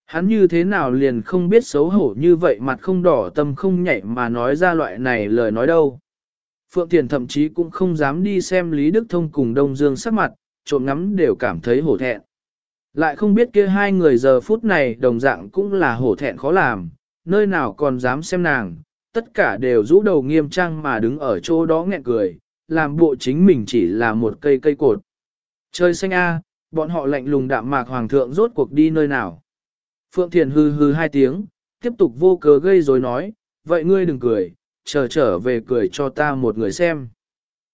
Hắn như thế nào liền không biết xấu hổ như vậy mặt không đỏ tâm không nhảy mà nói ra loại này lời nói đâu. Phượng Thiền thậm chí cũng không dám đi xem Lý Đức Thông cùng Đông Dương sắc mặt, trộm ngắm đều cảm thấy hổ thẹn. Lại không biết kia hai người giờ phút này đồng dạng cũng là hổ thẹn khó làm, nơi nào còn dám xem nàng, tất cả đều rũ đầu nghiêm trang mà đứng ở chỗ đó nghẹn cười, làm bộ chính mình chỉ là một cây cây cột. Trời xanh a, bọn họ lạnh lùng đạm mạc hoàng thượng rốt cuộc đi nơi nào. Phượng Thiền hư hư hai tiếng, tiếp tục vô cớ gây rồi nói, vậy ngươi đừng cười, chờ trở về cười cho ta một người xem.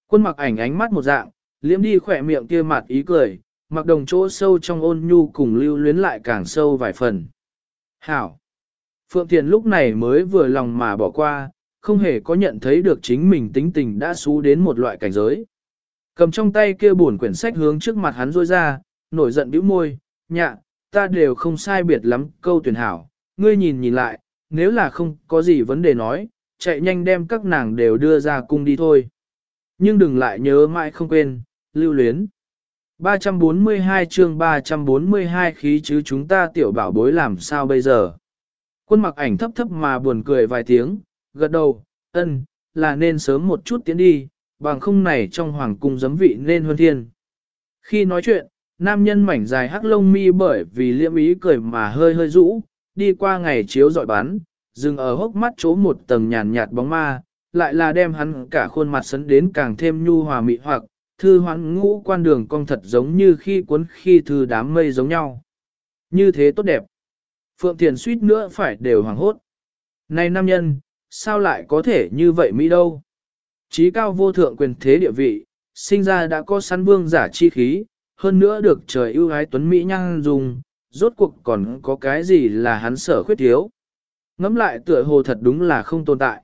Quân mặc ảnh ánh mắt một dạng, liếm đi khỏe miệng kia mặt ý cười, mặc đồng chỗ sâu trong ôn nhu cùng lưu luyến lại càng sâu vài phần. Hảo! Phượng Thiền lúc này mới vừa lòng mà bỏ qua, không hề có nhận thấy được chính mình tính tình đã xú đến một loại cảnh giới. Cầm trong tay kia buồn quyển sách hướng trước mặt hắn rôi ra, nổi giận bĩu môi, nhạ, ta đều không sai biệt lắm câu tuyển hảo, ngươi nhìn nhìn lại, nếu là không có gì vấn đề nói, chạy nhanh đem các nàng đều đưa ra cung đi thôi. Nhưng đừng lại nhớ mãi không quên, lưu luyến. 342 chương 342 khí chứ chúng ta tiểu bảo bối làm sao bây giờ. Quân mặc ảnh thấp thấp mà buồn cười vài tiếng, gật đầu, ân, là nên sớm một chút tiến đi, bằng không này trong hoàng cung giấm vị nên hơn thiên. Khi nói chuyện, nam nhân mảnh dài hắc lông mi bởi vì liễm ý cười mà hơi hơi rũ, đi qua ngày chiếu dọi bán, dừng ở hốc mắt chỗ một tầng nhàn nhạt bóng ma, lại là đem hắn cả khuôn mặt sấn đến càng thêm nhu hòa mị hoặc, thư hoãn ngũ quan đường cong thật giống như khi cuốn khi thư đám mây giống nhau. Như thế tốt đẹp. Phượng Thiền suýt nữa phải đều hoàng hốt. Này nam nhân, sao lại có thể như vậy Mỹ đâu? Chí cao vô thượng quyền thế địa vị, sinh ra đã có săn vương giả chi khí, hơn nữa được trời ưu ái tuấn Mỹ nhang dùng, rốt cuộc còn có cái gì là hắn sở khuyết thiếu. Ngắm lại tựa hồ thật đúng là không tồn tại.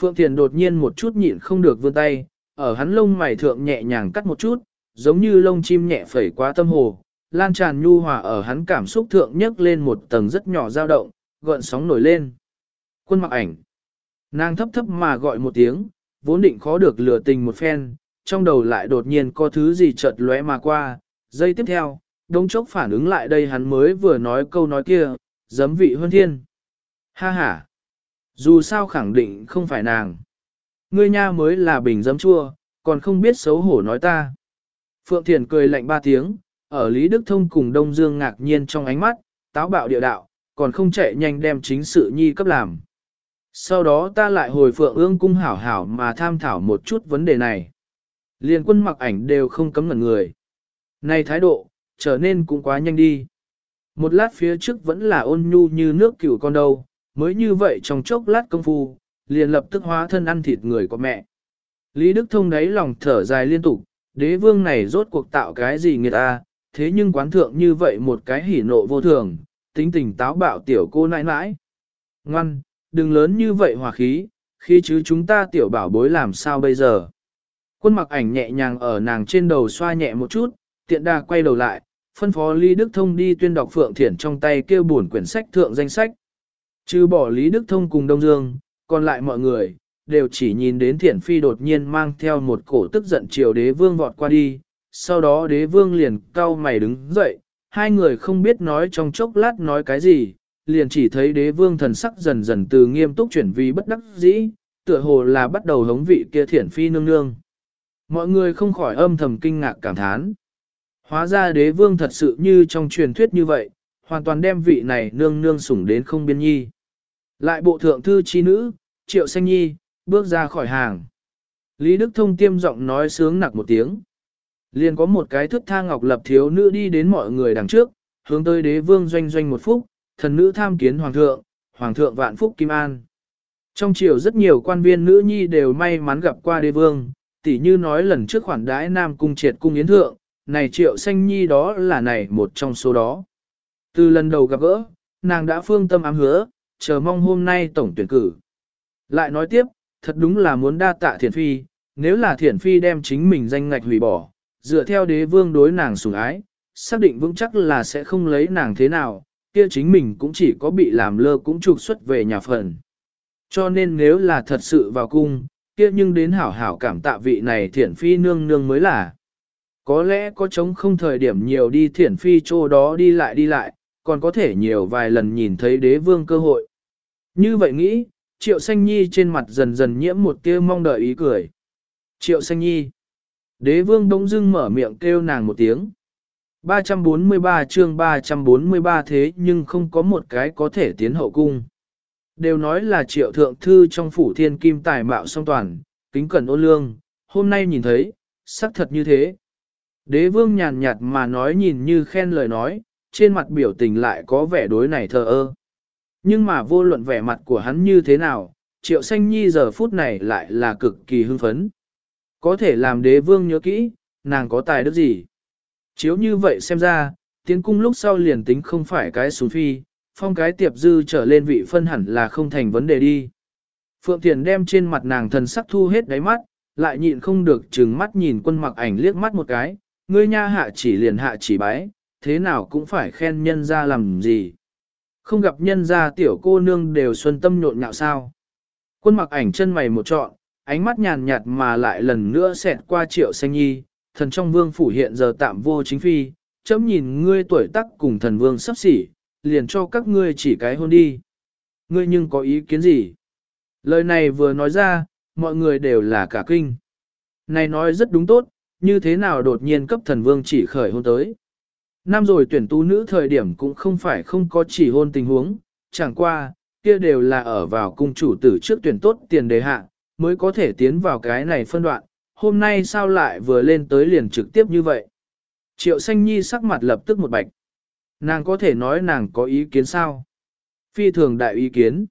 Phượng Thiền đột nhiên một chút nhịn không được vươn tay, ở hắn lông mày thượng nhẹ nhàng cắt một chút, giống như lông chim nhẹ phẩy qua tâm hồ, lan tràn nhu hòa ở hắn cảm xúc thượng nhấc lên một tầng rất nhỏ dao động, gợn sóng nổi lên. Quân mặc ảnh. Nàng thấp thấp mà gọi một tiếng, vốn định khó được lừa tình một phen, trong đầu lại đột nhiên có thứ gì chợt lóe mà qua, giây tiếp theo, đống chốc phản ứng lại đây hắn mới vừa nói câu nói kia, giấm vị hơn thiên. Ha ha! Dù sao khẳng định không phải nàng. Ngươi nha mới là bình giấm chua, còn không biết xấu hổ nói ta. Phượng Thiền cười lạnh ba tiếng, ở Lý Đức Thông cùng Đông Dương ngạc nhiên trong ánh mắt, táo bạo địa đạo, còn không chạy nhanh đem chính sự nhi cấp làm. Sau đó ta lại hồi Phượng ương cung hảo hảo mà tham thảo một chút vấn đề này. Liên quân mặc ảnh đều không cấm ngẩn người. Này thái độ, trở nên cũng quá nhanh đi. Một lát phía trước vẫn là ôn nhu như nước cửu con đâu, mới như vậy trong chốc lát công phu, liền lập tức hóa thân ăn thịt người của mẹ. Lý Đức Thông đáy lòng thở dài liên tục, đế vương này rốt cuộc tạo cái gì người ta, thế nhưng quán thượng như vậy một cái hỉ nộ vô thường, tính tình táo bạo tiểu cô nãi nãi. Ngoan, đừng lớn như vậy hòa khí, khi chứ chúng ta tiểu bảo bối làm sao bây giờ. Quân mặc ảnh nhẹ nhàng ở nàng trên đầu xoa nhẹ một chút, tiện đà quay đầu lại, phân phó Lý Đức Thông đi tuyên đọc Phượng Thiển trong tay kêu buồn quyển sách thượng danh sách. Chứ bỏ Lý Đức Thông cùng Đông Dương, còn lại mọi người, đều chỉ nhìn đến Thiển Phi đột nhiên mang theo một cổ tức giận triều đế vương vọt qua đi, sau đó đế vương liền cau mày đứng dậy, hai người không biết nói trong chốc lát nói cái gì, liền chỉ thấy đế vương thần sắc dần dần từ nghiêm túc chuyển vì bất đắc dĩ, tựa hồ là bắt đầu hống vị kia Thiển Phi nương nương. Mọi người không khỏi âm thầm kinh ngạc cảm thán. Hóa ra đế vương thật sự như trong truyền thuyết như vậy, hoàn toàn đem vị này nương nương sủng đến không biên nhi. Lại bộ thượng thư chi nữ, triệu xanh nhi, bước ra khỏi hàng. Lý Đức Thông tiêm giọng nói sướng nặc một tiếng. Liền có một cái thước tha ngọc lập thiếu nữ đi đến mọi người đằng trước, hướng tới đế vương doanh doanh một phút, thần nữ tham kiến hoàng thượng, hoàng thượng vạn phúc kim an. Trong triều rất nhiều quan viên nữ nhi đều may mắn gặp qua đế vương, tỉ như nói lần trước khoản đãi nam cung triệt cung yến thượng, này triệu xanh nhi đó là này một trong số đó. Từ lần đầu gặp gỡ, nàng đã phương tâm ám hứa, chờ mong hôm nay tổng tuyển cử. Lại nói tiếp, thật đúng là muốn đa tạ thiển phi, nếu là thiển phi đem chính mình danh ngạch hủy bỏ, dựa theo đế vương đối nàng sủng ái, xác định vững chắc là sẽ không lấy nàng thế nào, kia chính mình cũng chỉ có bị làm lơ cũng trục xuất về nhà phần. Cho nên nếu là thật sự vào cung, kia nhưng đến hảo hảo cảm tạ vị này thiển phi nương nương mới là. Có lẽ có chống không thời điểm nhiều đi thiển phi chỗ đó đi lại đi lại, còn có thể nhiều vài lần nhìn thấy đế vương cơ hội. Như vậy nghĩ, triệu xanh nhi trên mặt dần dần nhiễm một tia mong đợi ý cười. Triệu xanh nhi. Đế vương đông dưng mở miệng kêu nàng một tiếng. 343 chương 343 thế nhưng không có một cái có thể tiến hậu cung. Đều nói là triệu thượng thư trong phủ thiên kim tài mạo song toàn, kính cẩn ô lương, hôm nay nhìn thấy, xác thật như thế. Đế vương nhàn nhạt mà nói nhìn như khen lời nói, trên mặt biểu tình lại có vẻ đối này thờ ơ. Nhưng mà vô luận vẻ mặt của hắn như thế nào, triệu xanh nhi giờ phút này lại là cực kỳ hưng phấn. Có thể làm đế vương nhớ kỹ, nàng có tài đức gì. Chiếu như vậy xem ra, tiến cung lúc sau liền tính không phải cái xuống phi, phong cái tiệp dư trở lên vị phân hẳn là không thành vấn đề đi. Phượng Thiền đem trên mặt nàng thần sắc thu hết đáy mắt, lại nhịn không được chừng mắt nhìn quân mặc ảnh liếc mắt một cái, ngươi nha hạ chỉ liền hạ chỉ bái, thế nào cũng phải khen nhân ra làm gì. Không gặp nhân ra tiểu cô nương đều xuân tâm nhộn nhạo sao. Quân mặc ảnh chân mày một trọn, ánh mắt nhàn nhạt mà lại lần nữa xẹt qua triệu xanh nhi, thần trong vương phủ hiện giờ tạm vô chính phi, chấm nhìn ngươi tuổi tác cùng thần vương sắp xỉ, liền cho các ngươi chỉ cái hôn đi. Ngươi nhưng có ý kiến gì? Lời này vừa nói ra, mọi người đều là cả kinh. Này nói rất đúng tốt, như thế nào đột nhiên cấp thần vương chỉ khởi hôn tới. Năm rồi tuyển tu nữ thời điểm cũng không phải không có chỉ hôn tình huống, chẳng qua, kia đều là ở vào cung chủ tử trước tuyển tốt tiền đề hạ, mới có thể tiến vào cái này phân đoạn, hôm nay sao lại vừa lên tới liền trực tiếp như vậy. Triệu xanh nhi sắc mặt lập tức một bạch. Nàng có thể nói nàng có ý kiến sao? Phi thường đại ý kiến.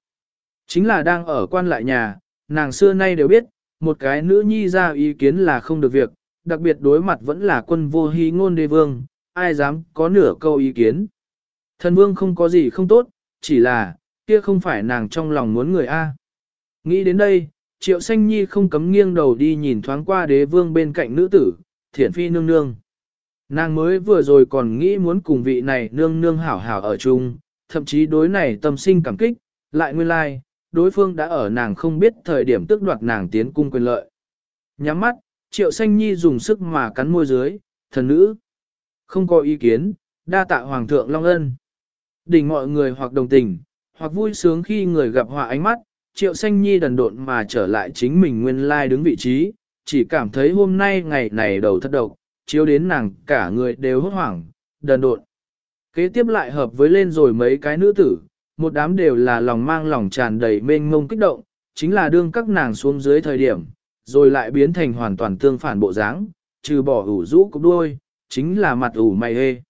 Chính là đang ở quan lại nhà, nàng xưa nay đều biết, một cái nữ nhi ra ý kiến là không được việc, đặc biệt đối mặt vẫn là quân vô hy ngôn đế vương, ai dám có nửa câu ý kiến. Thần vương không có gì không tốt, chỉ là, kia không phải nàng trong lòng muốn người A. Nghĩ đến đây, triệu xanh nhi không cấm nghiêng đầu đi nhìn thoáng qua đế vương bên cạnh nữ tử, thiển phi nương nương. Nàng mới vừa rồi còn nghĩ muốn cùng vị này nương nương hảo hảo ở chung, thậm chí đối này tâm sinh cảm kích, lại nguyên lai, like, đối phương đã ở nàng không biết thời điểm tức đoạt nàng tiến cung quyền lợi. Nhắm mắt, triệu xanh nhi dùng sức mà cắn môi dưới, thần nữ. Không có ý kiến, đa tạ hoàng thượng long ân. Đỉnh mọi người hoặc đồng tình, hoặc vui sướng khi người gặp họa ánh mắt, triệu xanh nhi đần độn mà trở lại chính mình nguyên lai đứng vị trí, chỉ cảm thấy hôm nay ngày này đầu thất độc, chiếu đến nàng cả người đều hốt hoảng, đần độn. Kế tiếp lại hợp với lên rồi mấy cái nữ tử, một đám đều là lòng mang lòng tràn đầy mênh mông kích động, chính là đương các nàng xuống dưới thời điểm, rồi lại biến thành hoàn toàn tương phản bộ dáng, trừ bỏ ủ rũ cục đuôi, chính là mặt ủ mày hê.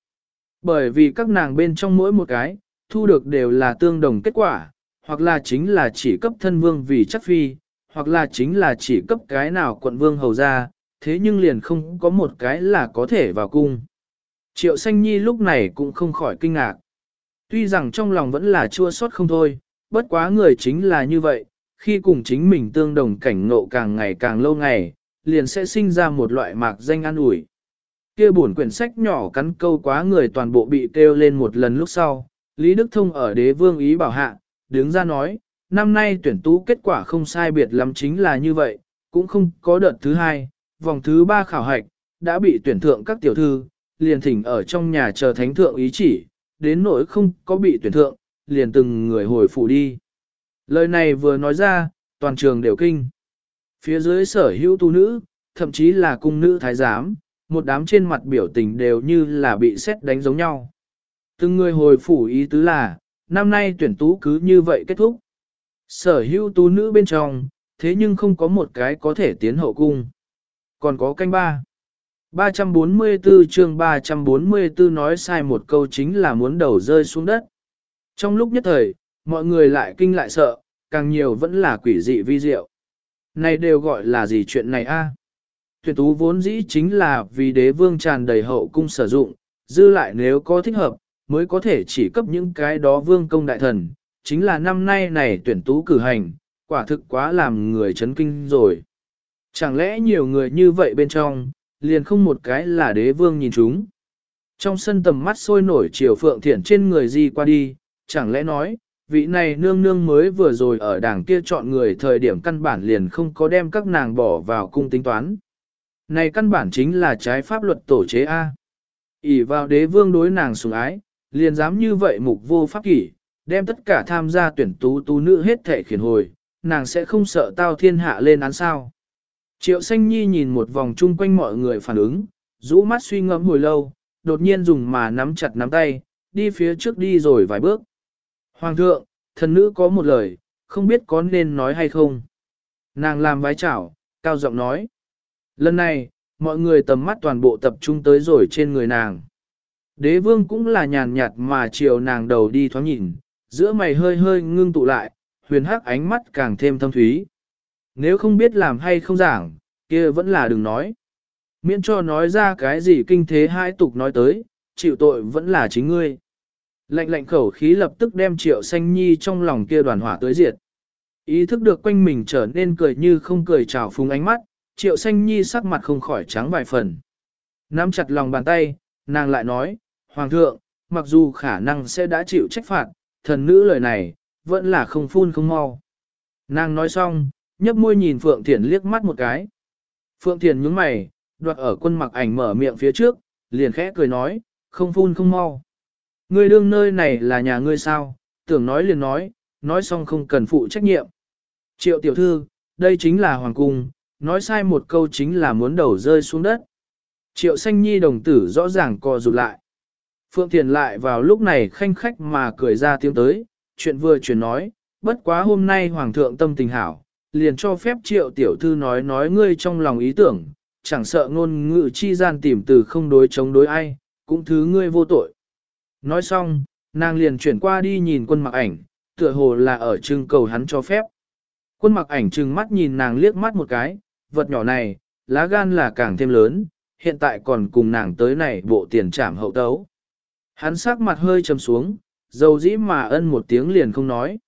Bởi vì các nàng bên trong mỗi một cái, thu được đều là tương đồng kết quả, hoặc là chính là chỉ cấp thân vương vì chắc phi, hoặc là chính là chỉ cấp cái nào quận vương hầu ra, thế nhưng liền không có một cái là có thể vào cung. Triệu Xanh Nhi lúc này cũng không khỏi kinh ngạc. Tuy rằng trong lòng vẫn là chua xót không thôi, bất quá người chính là như vậy, khi cùng chính mình tương đồng cảnh ngộ càng ngày càng lâu ngày, liền sẽ sinh ra một loại mạc danh an ủi. kia buồn quyển sách nhỏ cắn câu quá người toàn bộ bị kêu lên một lần lúc sau, Lý Đức Thông ở đế vương ý bảo hạ, đứng ra nói, năm nay tuyển tú kết quả không sai biệt lắm chính là như vậy, cũng không có đợt thứ hai, vòng thứ ba khảo hạch, đã bị tuyển thượng các tiểu thư, liền thỉnh ở trong nhà chờ thánh thượng ý chỉ, đến nỗi không có bị tuyển thượng, liền từng người hồi phủ đi. Lời này vừa nói ra, toàn trường đều kinh. Phía dưới sở hữu tu nữ, thậm chí là cung nữ thái giám, một đám trên mặt biểu tình đều như là bị xét đánh giống nhau. Từng người hồi phủ ý tứ là, năm nay tuyển tú cứ như vậy kết thúc. Sở hữu tú nữ bên trong, thế nhưng không có một cái có thể tiến hậu cung. Còn có canh ba. 344 chương 344 nói sai một câu chính là muốn đầu rơi xuống đất. Trong lúc nhất thời, mọi người lại kinh lại sợ, càng nhiều vẫn là quỷ dị vi diệu. Này đều gọi là gì chuyện này a? Tuyển tú vốn dĩ chính là vì đế vương tràn đầy hậu cung sử dụng, dư lại nếu có thích hợp, mới có thể chỉ cấp những cái đó vương công đại thần. Chính là năm nay này tuyển tú cử hành, quả thực quá làm người chấn kinh rồi. Chẳng lẽ nhiều người như vậy bên trong, liền không một cái là đế vương nhìn chúng. Trong sân tầm mắt sôi nổi chiều phượng thiển trên người di qua đi, chẳng lẽ nói, vị này nương nương mới vừa rồi ở đảng kia chọn người thời điểm căn bản liền không có đem các nàng bỏ vào cung tính toán. Này căn bản chính là trái pháp luật tổ chế A. ỉ vào đế vương đối nàng sủng ái, liền dám như vậy mục vô pháp kỷ, đem tất cả tham gia tuyển tú tú nữ hết thể khiển hồi, nàng sẽ không sợ tao thiên hạ lên án sao. Triệu Xanh Nhi nhìn một vòng chung quanh mọi người phản ứng, rũ mắt suy ngẫm hồi lâu, đột nhiên dùng mà nắm chặt nắm tay, đi phía trước đi rồi vài bước. Hoàng thượng, thần nữ có một lời, không biết có nên nói hay không. Nàng làm vái chảo, cao giọng nói. Lần này, mọi người tầm mắt toàn bộ tập trung tới rồi trên người nàng. Đế vương cũng là nhàn nhạt mà chiều nàng đầu đi thoáng nhìn, giữa mày hơi hơi ngưng tụ lại, huyền hắc ánh mắt càng thêm thâm thúy. Nếu không biết làm hay không giảng, kia vẫn là đừng nói. Miễn cho nói ra cái gì kinh thế hai tục nói tới, chịu tội vẫn là chính ngươi. Lạnh lạnh khẩu khí lập tức đem triệu xanh nhi trong lòng kia đoàn hỏa tới diệt. Ý thức được quanh mình trở nên cười như không cười trào phúng ánh mắt, triệu xanh nhi sắc mặt không khỏi trắng vài phần. Nắm chặt lòng bàn tay, nàng lại nói, Hoàng thượng, mặc dù khả năng sẽ đã chịu trách phạt, thần nữ lời này, vẫn là không phun không mau. Nàng nói xong, nhấp môi nhìn Phượng Thiển liếc mắt một cái. Phượng Thiển nhướng mày, đoạt ở quân mặc ảnh mở miệng phía trước, liền khẽ cười nói, không phun không mau. Ngươi đương nơi này là nhà ngươi sao, tưởng nói liền nói, nói xong không cần phụ trách nhiệm. Triệu tiểu thư, đây chính là hoàng cung, nói sai một câu chính là muốn đầu rơi xuống đất. Triệu xanh nhi đồng tử rõ ràng co rụt lại. Phượng Thiền lại vào lúc này khanh khách mà cười ra tiếng tới, chuyện vừa chuyển nói, bất quá hôm nay Hoàng thượng tâm tình hảo, liền cho phép triệu tiểu thư nói nói ngươi trong lòng ý tưởng, chẳng sợ ngôn ngữ chi gian tìm từ không đối chống đối ai, cũng thứ ngươi vô tội. Nói xong, nàng liền chuyển qua đi nhìn quân mặc ảnh, tựa hồ là ở trưng cầu hắn cho phép. Quân mặc ảnh trừng mắt nhìn nàng liếc mắt một cái, vật nhỏ này, lá gan là càng thêm lớn, hiện tại còn cùng nàng tới này bộ tiền trảm hậu tấu. Hắn sắc mặt hơi trầm xuống, dầu dĩ mà ân một tiếng liền không nói.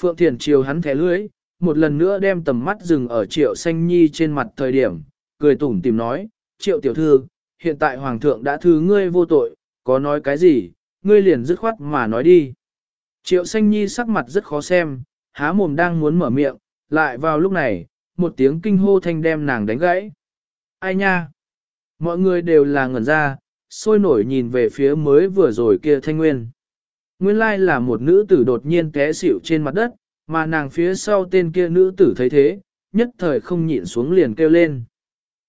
Phượng Thiền chiều hắn thẻ lưới, một lần nữa đem tầm mắt dừng ở triệu xanh nhi trên mặt thời điểm, cười tủm tìm nói, triệu tiểu thư, hiện tại hoàng thượng đã thư ngươi vô tội, có nói cái gì, ngươi liền dứt khoát mà nói đi. Triệu xanh nhi sắc mặt rất khó xem, há mồm đang muốn mở miệng, lại vào lúc này, một tiếng kinh hô thanh đem nàng đánh gãy. Ai nha? Mọi người đều là ngẩn ra, sôi nổi nhìn về phía mới vừa rồi kia thanh nguyên. Nguyên lai là một nữ tử đột nhiên té xỉu trên mặt đất, mà nàng phía sau tên kia nữ tử thấy thế, nhất thời không nhịn xuống liền kêu lên.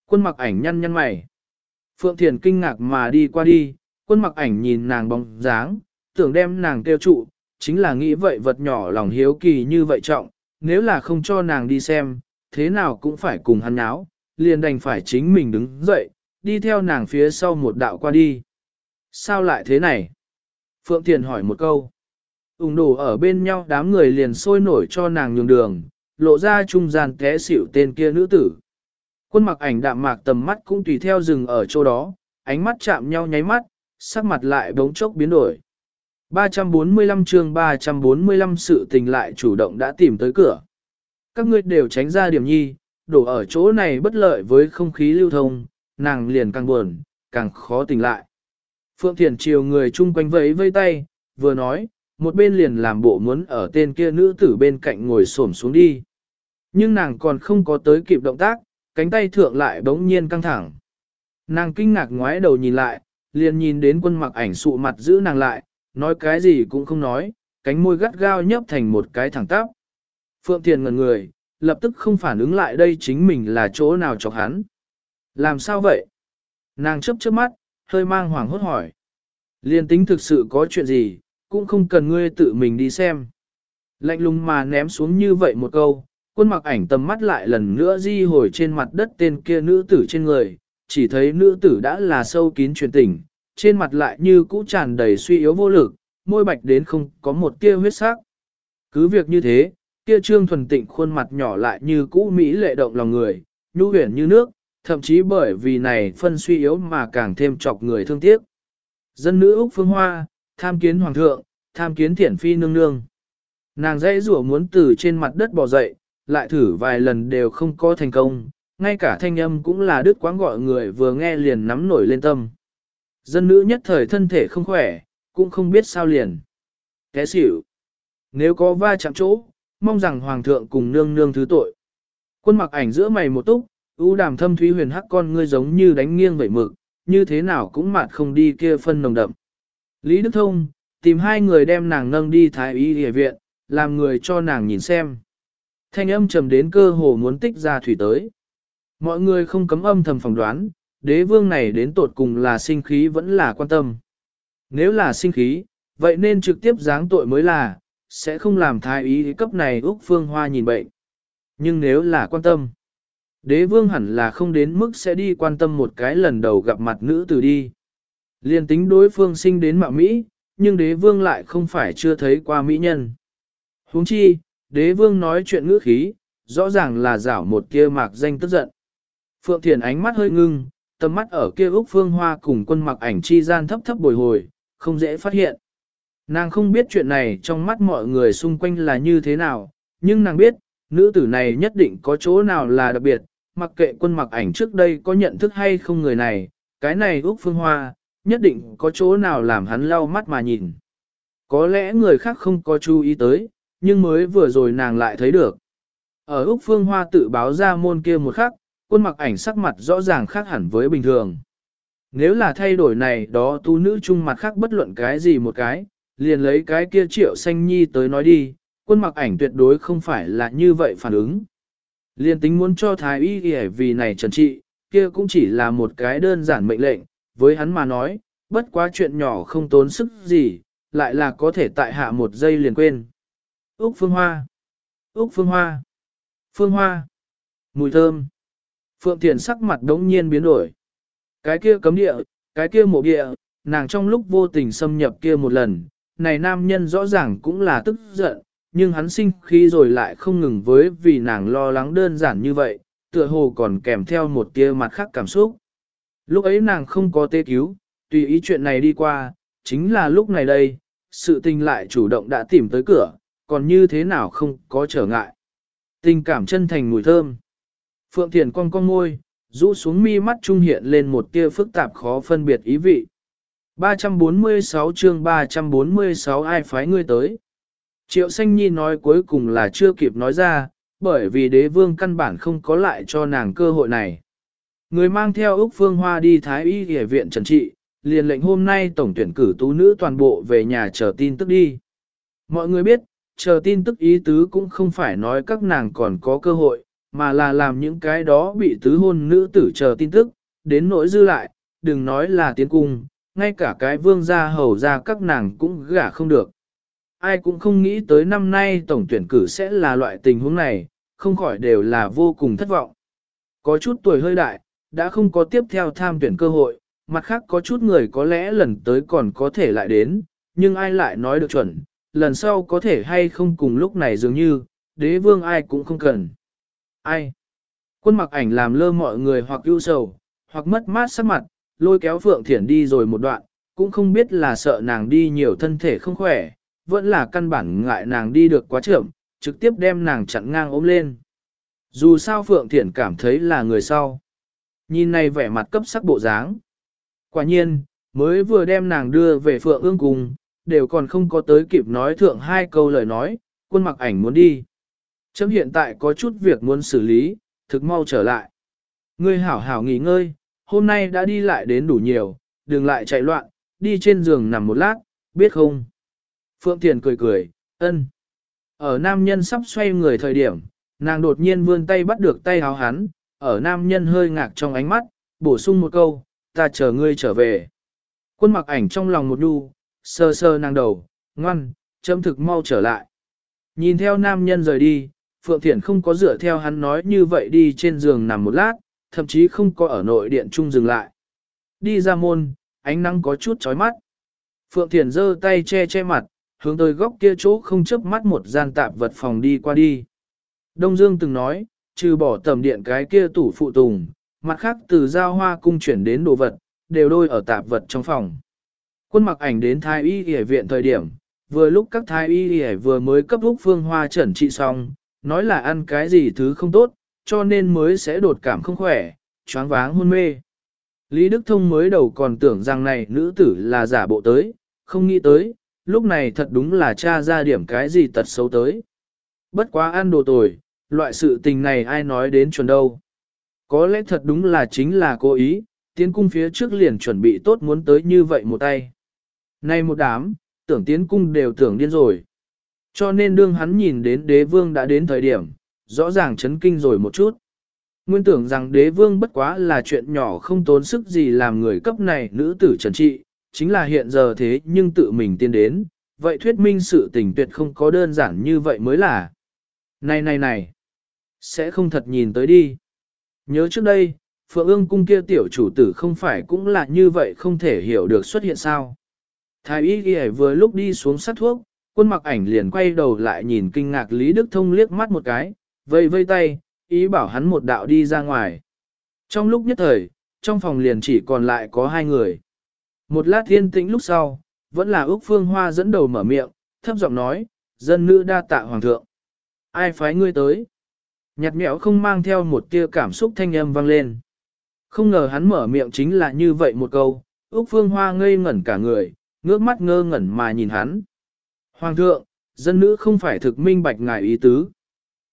Quân mặc ảnh nhăn nhăn mày. Phượng Thiền kinh ngạc mà đi qua đi, quân mặc ảnh nhìn nàng bóng dáng, tưởng đem nàng kêu trụ, chính là nghĩ vậy vật nhỏ lòng hiếu kỳ như vậy trọng, nếu là không cho nàng đi xem, thế nào cũng phải cùng hắn áo, liền đành phải chính mình đứng dậy, đi theo nàng phía sau một đạo qua đi. Sao lại thế này? Phượng Thiền hỏi một câu. Úng đổ ở bên nhau đám người liền sôi nổi cho nàng nhường đường, lộ ra trung gian té xỉu tên kia nữ tử. Quân mặc ảnh đạm mạc tầm mắt cũng tùy theo rừng ở chỗ đó, ánh mắt chạm nhau nháy mắt, sắc mặt lại bỗng chốc biến đổi. 345 chương 345 sự tình lại chủ động đã tìm tới cửa. Các ngươi đều tránh ra điểm nhi, đổ ở chỗ này bất lợi với không khí lưu thông, nàng liền càng buồn, càng khó tỉnh lại. Phượng Thiền chiều người chung quanh vẫy vây tay, vừa nói, một bên liền làm bộ muốn ở tên kia nữ tử bên cạnh ngồi xổm xuống đi. Nhưng nàng còn không có tới kịp động tác, cánh tay thượng lại bỗng nhiên căng thẳng. Nàng kinh ngạc ngoái đầu nhìn lại, liền nhìn đến quân mặc ảnh sụ mặt giữ nàng lại, nói cái gì cũng không nói, cánh môi gắt gao nhấp thành một cái thẳng tắp. Phượng Thiền ngần người, lập tức không phản ứng lại đây chính mình là chỗ nào chọc hắn. Làm sao vậy? Nàng chấp chớp mắt, hơi mang hoảng hốt hỏi. Liên tính thực sự có chuyện gì, cũng không cần ngươi tự mình đi xem. Lạnh lùng mà ném xuống như vậy một câu, quân mặc ảnh tầm mắt lại lần nữa di hồi trên mặt đất tên kia nữ tử trên người, chỉ thấy nữ tử đã là sâu kín truyền tình, trên mặt lại như cũ tràn đầy suy yếu vô lực, môi bạch đến không có một tia huyết sắc. Cứ việc như thế, kia trương thuần tịnh khuôn mặt nhỏ lại như cũ mỹ lệ động lòng người, nhu huyền như nước, thậm chí bởi vì này phân suy yếu mà càng thêm chọc người thương tiếc. Dân nữ Úc Phương Hoa, tham kiến hoàng thượng, tham kiến thiển phi nương nương. Nàng dãy rủa muốn từ trên mặt đất bò dậy, lại thử vài lần đều không có thành công, ngay cả thanh âm cũng là đứt quãng gọi người vừa nghe liền nắm nổi lên tâm. Dân nữ nhất thời thân thể không khỏe, cũng không biết sao liền. Té xỉu. nếu có va chạm chỗ, mong rằng hoàng thượng cùng nương nương thứ tội. Quân mặc ảnh giữa mày một túc, U đàm thâm thúy huyền hắc con ngươi giống như đánh nghiêng vậy mực, như thế nào cũng mạt không đi kia phân nồng đậm. Lý Đức Thông, tìm hai người đem nàng nâng đi thái y y viện, làm người cho nàng nhìn xem. Thanh âm trầm đến cơ hồ muốn tích ra thủy tới. Mọi người không cấm âm thầm phỏng đoán, đế vương này đến tột cùng là sinh khí vẫn là quan tâm. Nếu là sinh khí, vậy nên trực tiếp giáng tội mới là, sẽ không làm thái ý cấp này Úc Phương Hoa nhìn bệnh. Nhưng nếu là quan tâm, đế vương hẳn là không đến mức sẽ đi quan tâm một cái lần đầu gặp mặt nữ tử đi. Liên tính đối phương sinh đến mạo Mỹ, nhưng đế vương lại không phải chưa thấy qua Mỹ nhân. huống chi, đế vương nói chuyện ngữ khí, rõ ràng là giảo một kia mạc danh tức giận. Phượng Thiền ánh mắt hơi ngưng, tầm mắt ở kia Úc Phương Hoa cùng quân mặc ảnh chi gian thấp thấp bồi hồi, không dễ phát hiện. Nàng không biết chuyện này trong mắt mọi người xung quanh là như thế nào, nhưng nàng biết, nữ tử này nhất định có chỗ nào là đặc biệt, mặc kệ quân mặc ảnh trước đây có nhận thức hay không người này, cái này Úc Phương Hoa, nhất định có chỗ nào làm hắn lau mắt mà nhìn. Có lẽ người khác không có chú ý tới, nhưng mới vừa rồi nàng lại thấy được. Ở Úc Phương Hoa tự báo ra môn kia một khắc, quân mặc ảnh sắc mặt rõ ràng khác hẳn với bình thường. Nếu là thay đổi này đó tu nữ chung mặt khác bất luận cái gì một cái, liền lấy cái kia triệu xanh nhi tới nói đi, quân mặc ảnh tuyệt đối không phải là như vậy phản ứng. Liền tính muốn cho thái y y vì này trần trị, kia cũng chỉ là một cái đơn giản mệnh lệnh, với hắn mà nói, bất quá chuyện nhỏ không tốn sức gì, lại là có thể tại hạ một giây liền quên. Úc Phương Hoa. Úc Phương Hoa. Phương Hoa. Mùi thơm. Phượng Thiền sắc mặt đống nhiên biến đổi. Cái kia cấm địa, cái kia mộ địa, nàng trong lúc vô tình xâm nhập kia một lần, này nam nhân rõ ràng cũng là tức giận, nhưng hắn sinh khí rồi lại không ngừng với vì nàng lo lắng đơn giản như vậy, tựa hồ còn kèm theo một tia mặt khác cảm xúc. Lúc ấy nàng không có tê cứu, tùy ý chuyện này đi qua, chính là lúc này đây, sự tình lại chủ động đã tìm tới cửa, còn như thế nào không có trở ngại. Tình cảm chân thành mùi thơm. Phượng Thiền cong cong môi, rũ xuống mi mắt trung hiện lên một tia phức tạp khó phân biệt ý vị. 346 chương 346 ai phái ngươi tới. Triệu Xanh Nhi nói cuối cùng là chưa kịp nói ra, bởi vì đế vương căn bản không có lại cho nàng cơ hội này. Người mang theo Úc Phương Hoa đi Thái Y Hệ viện trần trị, liền lệnh hôm nay tổng tuyển cử tú nữ toàn bộ về nhà chờ tin tức đi. Mọi người biết, chờ tin tức ý tứ cũng không phải nói các nàng còn có cơ hội, mà là làm những cái đó bị tứ hôn nữ tử chờ tin tức, đến nỗi dư lại, đừng nói là tiến cung, ngay cả cái vương gia hầu ra các nàng cũng gả không được. Ai cũng không nghĩ tới năm nay tổng tuyển cử sẽ là loại tình huống này, không khỏi đều là vô cùng thất vọng. Có chút tuổi hơi đại, đã không có tiếp theo tham tuyển cơ hội, mặt khác có chút người có lẽ lần tới còn có thể lại đến, nhưng ai lại nói được chuẩn, lần sau có thể hay không cùng lúc này dường như, đế vương ai cũng không cần. Ai? Quân mặc ảnh làm lơ mọi người hoặc ưu sầu, hoặc mất mát sắc mặt, lôi kéo Phượng Thiển đi rồi một đoạn, cũng không biết là sợ nàng đi nhiều thân thể không khỏe, vẫn là căn bản ngại nàng đi được quá chậm, trực tiếp đem nàng chặn ngang ôm lên. Dù sao Phượng Thiển cảm thấy là người sau. Nhìn này vẻ mặt cấp sắc bộ dáng. Quả nhiên, mới vừa đem nàng đưa về Phượng ương cùng, đều còn không có tới kịp nói thượng hai câu lời nói, quân mặc ảnh muốn đi. Chấm hiện tại có chút việc muốn xử lý, thực mau trở lại. Ngươi hảo hảo nghỉ ngơi, hôm nay đã đi lại đến đủ nhiều, đừng lại chạy loạn, đi trên giường nằm một lát, biết không? Phượng Thiền cười cười, ân. Ở nam nhân sắp xoay người thời điểm, nàng đột nhiên vươn tay bắt được tay háo hắn, ở nam nhân hơi ngạc trong ánh mắt, bổ sung một câu, ta chờ ngươi trở về. Quân mặc ảnh trong lòng một đu, sơ sơ nàng đầu, ngoan, chấm thực mau trở lại. Nhìn theo nam nhân rời đi, Phượng Thiển không có dựa theo hắn nói như vậy đi trên giường nằm một lát, thậm chí không có ở nội điện trung dừng lại. Đi ra môn, ánh nắng có chút chói mắt. Phượng Thiển giơ tay che che mặt, hướng tới góc kia chỗ không chớp mắt một gian tạp vật phòng đi qua đi. Đông Dương từng nói, trừ bỏ tầm điện cái kia tủ phụ tùng, mặt khác từ giao hoa cung chuyển đến đồ vật, đều đôi ở tạp vật trong phòng. Quân mặc ảnh đến thái y y viện thời điểm, vừa lúc các thái y y vừa mới cấp lúc phương hoa chẩn trị xong, nói là ăn cái gì thứ không tốt, cho nên mới sẽ đột cảm không khỏe, choáng váng hôn mê. Lý Đức Thông mới đầu còn tưởng rằng này nữ tử là giả bộ tới, không nghĩ tới, lúc này thật đúng là cha ra điểm cái gì tật xấu tới. Bất quá ăn đồ tồi, loại sự tình này ai nói đến chuẩn đâu. Có lẽ thật đúng là chính là cố ý, tiến cung phía trước liền chuẩn bị tốt muốn tới như vậy một tay. Nay một đám, tưởng tiến cung đều tưởng điên rồi. Cho nên đương hắn nhìn đến đế vương đã đến thời điểm, rõ ràng chấn kinh rồi một chút. Nguyên tưởng rằng đế vương bất quá là chuyện nhỏ không tốn sức gì làm người cấp này nữ tử trần trị, chính là hiện giờ thế nhưng tự mình tiên đến, vậy thuyết minh sự tình tuyệt không có đơn giản như vậy mới là. Này này này, sẽ không thật nhìn tới đi. Nhớ trước đây, Phượng ương cung kia tiểu chủ tử không phải cũng là như vậy không thể hiểu được xuất hiện sao. Thái y ghi vừa lúc đi xuống sát thuốc, quân mặc ảnh liền quay đầu lại nhìn kinh ngạc Lý Đức Thông liếc mắt một cái, vây vây tay, ý bảo hắn một đạo đi ra ngoài. Trong lúc nhất thời, trong phòng liền chỉ còn lại có hai người. Một lát thiên tĩnh lúc sau, vẫn là Úc Phương Hoa dẫn đầu mở miệng, thấp giọng nói, dân nữ đa tạ hoàng thượng. Ai phái ngươi tới? Nhạt nhẽo không mang theo một tia cảm xúc thanh âm vang lên. Không ngờ hắn mở miệng chính là như vậy một câu, Úc Phương Hoa ngây ngẩn cả người, ngước mắt ngơ ngẩn mà nhìn hắn. Hoàng thượng, dân nữ không phải thực minh bạch ngài ý tứ.